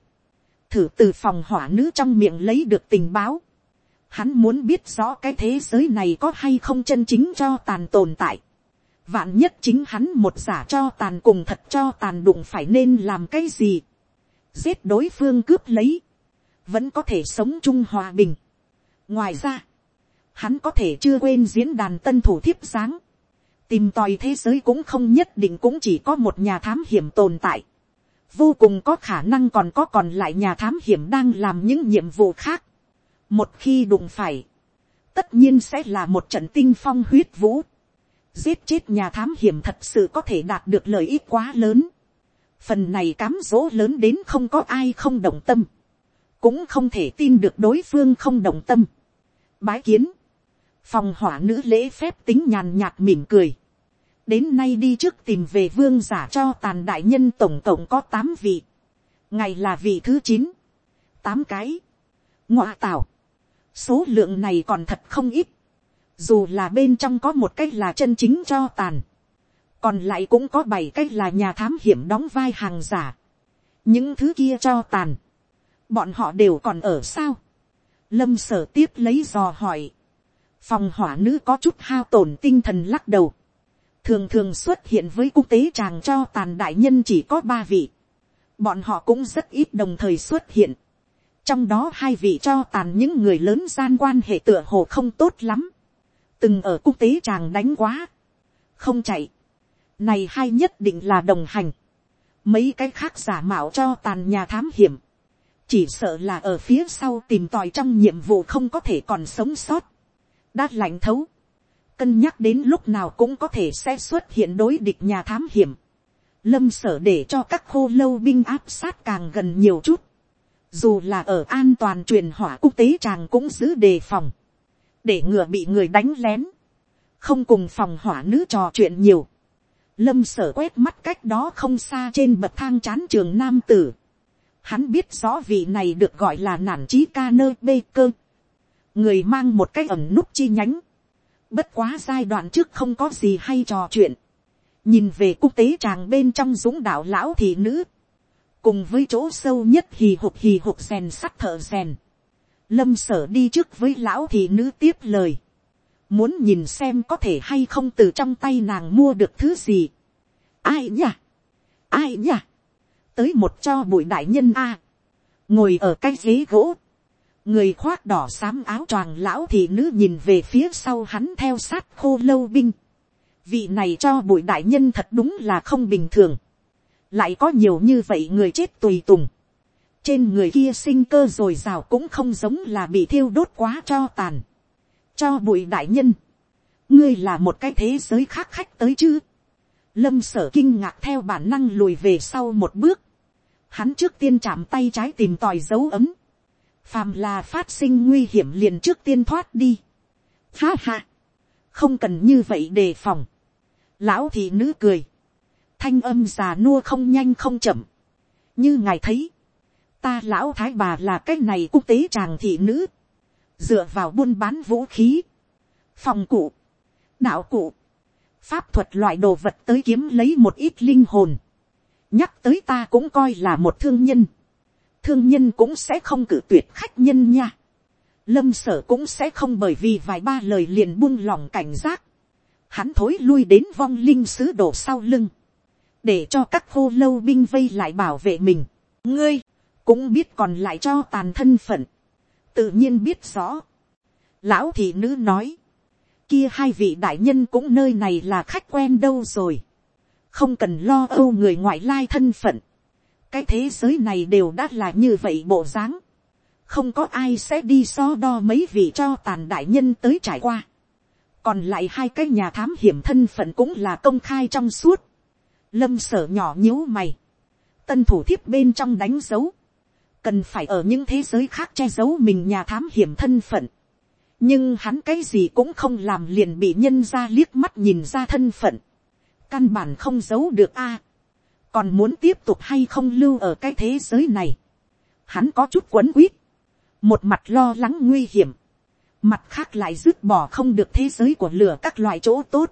thử từ phòng hỏa nữ trong miệng lấy được tình báo Hắn muốn biết rõ cái thế giới này có hay không chân chính cho tàn tồn tại. Vạn nhất chính hắn một giả cho tàn cùng thật cho tàn đụng phải nên làm cái gì. giết đối phương cướp lấy, vẫn có thể sống chung hòa bình. ngoài ra, hắn có thể chưa quên diễn đàn tân thủ thiếp sáng, tìm tòi thế giới cũng không nhất định cũng chỉ có một nhà thám hiểm tồn tại, vô cùng có khả năng còn có còn lại nhà thám hiểm đang làm những nhiệm vụ khác. một khi đụng phải, tất nhiên sẽ là một trận tinh phong huyết vũ. giết chết nhà thám hiểm thật sự có thể đạt được lợi ích quá lớn. phần này cám dỗ lớn đến không có ai không động tâm. cũng không thể tin được đối phương không động tâm. bái kiến phòng hỏa nữ lễ phép tính nhàn nhạt mỉm cười. Đến nay đi trước tìm về vương giả cho tàn đại nhân tổng cộng có tám vị, ngày là vị thứ chín, tám cái, ngoạ tảo, số lượng này còn thật không ít, dù là bên trong có một cách là chân chính cho tàn, còn lại cũng có bảy cách là nhà thám hiểm đóng vai hàng giả, những thứ kia cho tàn, bọn họ đều còn ở sao, lâm sở tiếp lấy dò hỏi, phòng hỏa nữ có chút hao tổn tinh thần lắc đầu, thường thường xuất hiện với quốc tế chàng cho tàn đại nhân chỉ có ba vị. Bọn họ cũng rất ít đồng thời xuất hiện. Trong đó hai vị cho tàn những người lớn gian quan hệ tựa hồ không tốt lắm. Từng ở quốc tế chàng đánh quá. Không chạy. Này hai nhất định là đồng hành. Mấy cái khác giả mạo cho tàn nhà thám hiểm. Chỉ sợ là ở phía sau tìm tòi trong nhiệm vụ không có thể còn sống sót. Đã lạnh thấu. Cân nhắc đến lúc nào cũng có thể sẽ xuất hiện đối địch nhà thám hiểm, lâm sở để cho các khô lâu binh áp sát càng gần nhiều chút, dù là ở an toàn truyền hỏa quốc tế chàng cũng giữ đề phòng, để ngừa bị người đánh lén, không cùng phòng hỏa nữ trò chuyện nhiều, lâm sở quét mắt cách đó không xa trên bậc thang chán trường nam tử, hắn biết rõ vị này được gọi là nản trí ca nơ bê cơ, người mang một cái ẩm nút chi nhánh, Bất quá giai đoạn trước không có gì hay trò chuyện. Nhìn về quốc tế chàng bên trong dũng đạo lão thị nữ. Cùng với chỗ sâu nhất hì hục hì hục rèn sắt thợ rèn. Lâm sở đi trước với lão thị nữ tiếp lời. Muốn nhìn xem có thể hay không từ trong tay nàng mua được thứ gì. Ai nhỉ? Ai nhỉ? Tới một cho bụi đại nhân A. Ngồi ở cái ghế gỗ người khoác đỏ xám áo choàng lão thị nữ nhìn về phía sau hắn theo sát khô lâu binh. vị này cho bụi đại nhân thật đúng là không bình thường. lại có nhiều như vậy người chết tùy tùng. trên người kia sinh cơ r ồ i r à o cũng không giống là bị thiêu đốt quá cho tàn. cho bụi đại nhân. ngươi là một cái thế giới khác khách tới chứ. lâm sở kinh ngạc theo bản năng lùi về sau một bước. hắn trước tiên chạm tay trái tìm tòi dấu ấm phàm là phát sinh nguy hiểm liền trước tiên thoát đi. Ha ha, không cần như vậy đề phòng. Lão thị nữ cười, thanh âm già nua không nhanh không chậm. như ngài thấy, ta lão thái bà là cái này quốc tế chàng thị nữ, dựa vào buôn bán vũ khí, phòng cụ, đạo cụ, pháp thuật loại đồ vật tới kiếm lấy một ít linh hồn. nhắc tới ta cũng coi là một thương nhân thương nhân cũng sẽ không cử tuyệt khách nhân nha. Lâm sở cũng sẽ không bởi vì vài ba lời liền buông lòng cảnh giác. Hắn thối lui đến vong linh sứ đổ sau lưng. Để cho các khô lâu binh vây lại bảo vệ mình. Ngươi, cũng biết còn lại cho tàn thân phận. Tự nhiên biết rõ. Lão thị nữ nói. Kia hai vị đại nhân cũng nơi này là khách quen đâu rồi. Không cần lo âu người ngoại lai thân phận cái thế giới này đều đã là như vậy bộ dáng. không có ai sẽ đi so đo mấy vị cho tàn đại nhân tới trải qua. còn lại hai cái nhà thám hiểm thân phận cũng là công khai trong suốt. lâm sở nhỏ nhíu mày. tân thủ thiếp bên trong đánh dấu. cần phải ở những thế giới khác che giấu mình nhà thám hiểm thân phận. nhưng hắn cái gì cũng không làm liền bị nhân ra liếc mắt nhìn ra thân phận. căn bản không giấu được a còn muốn tiếp tục hay không lưu ở cái thế giới này. Hắn có chút quấn quýt, một mặt lo lắng nguy hiểm, mặt khác lại dứt bỏ không được thế giới của lửa các loại chỗ tốt.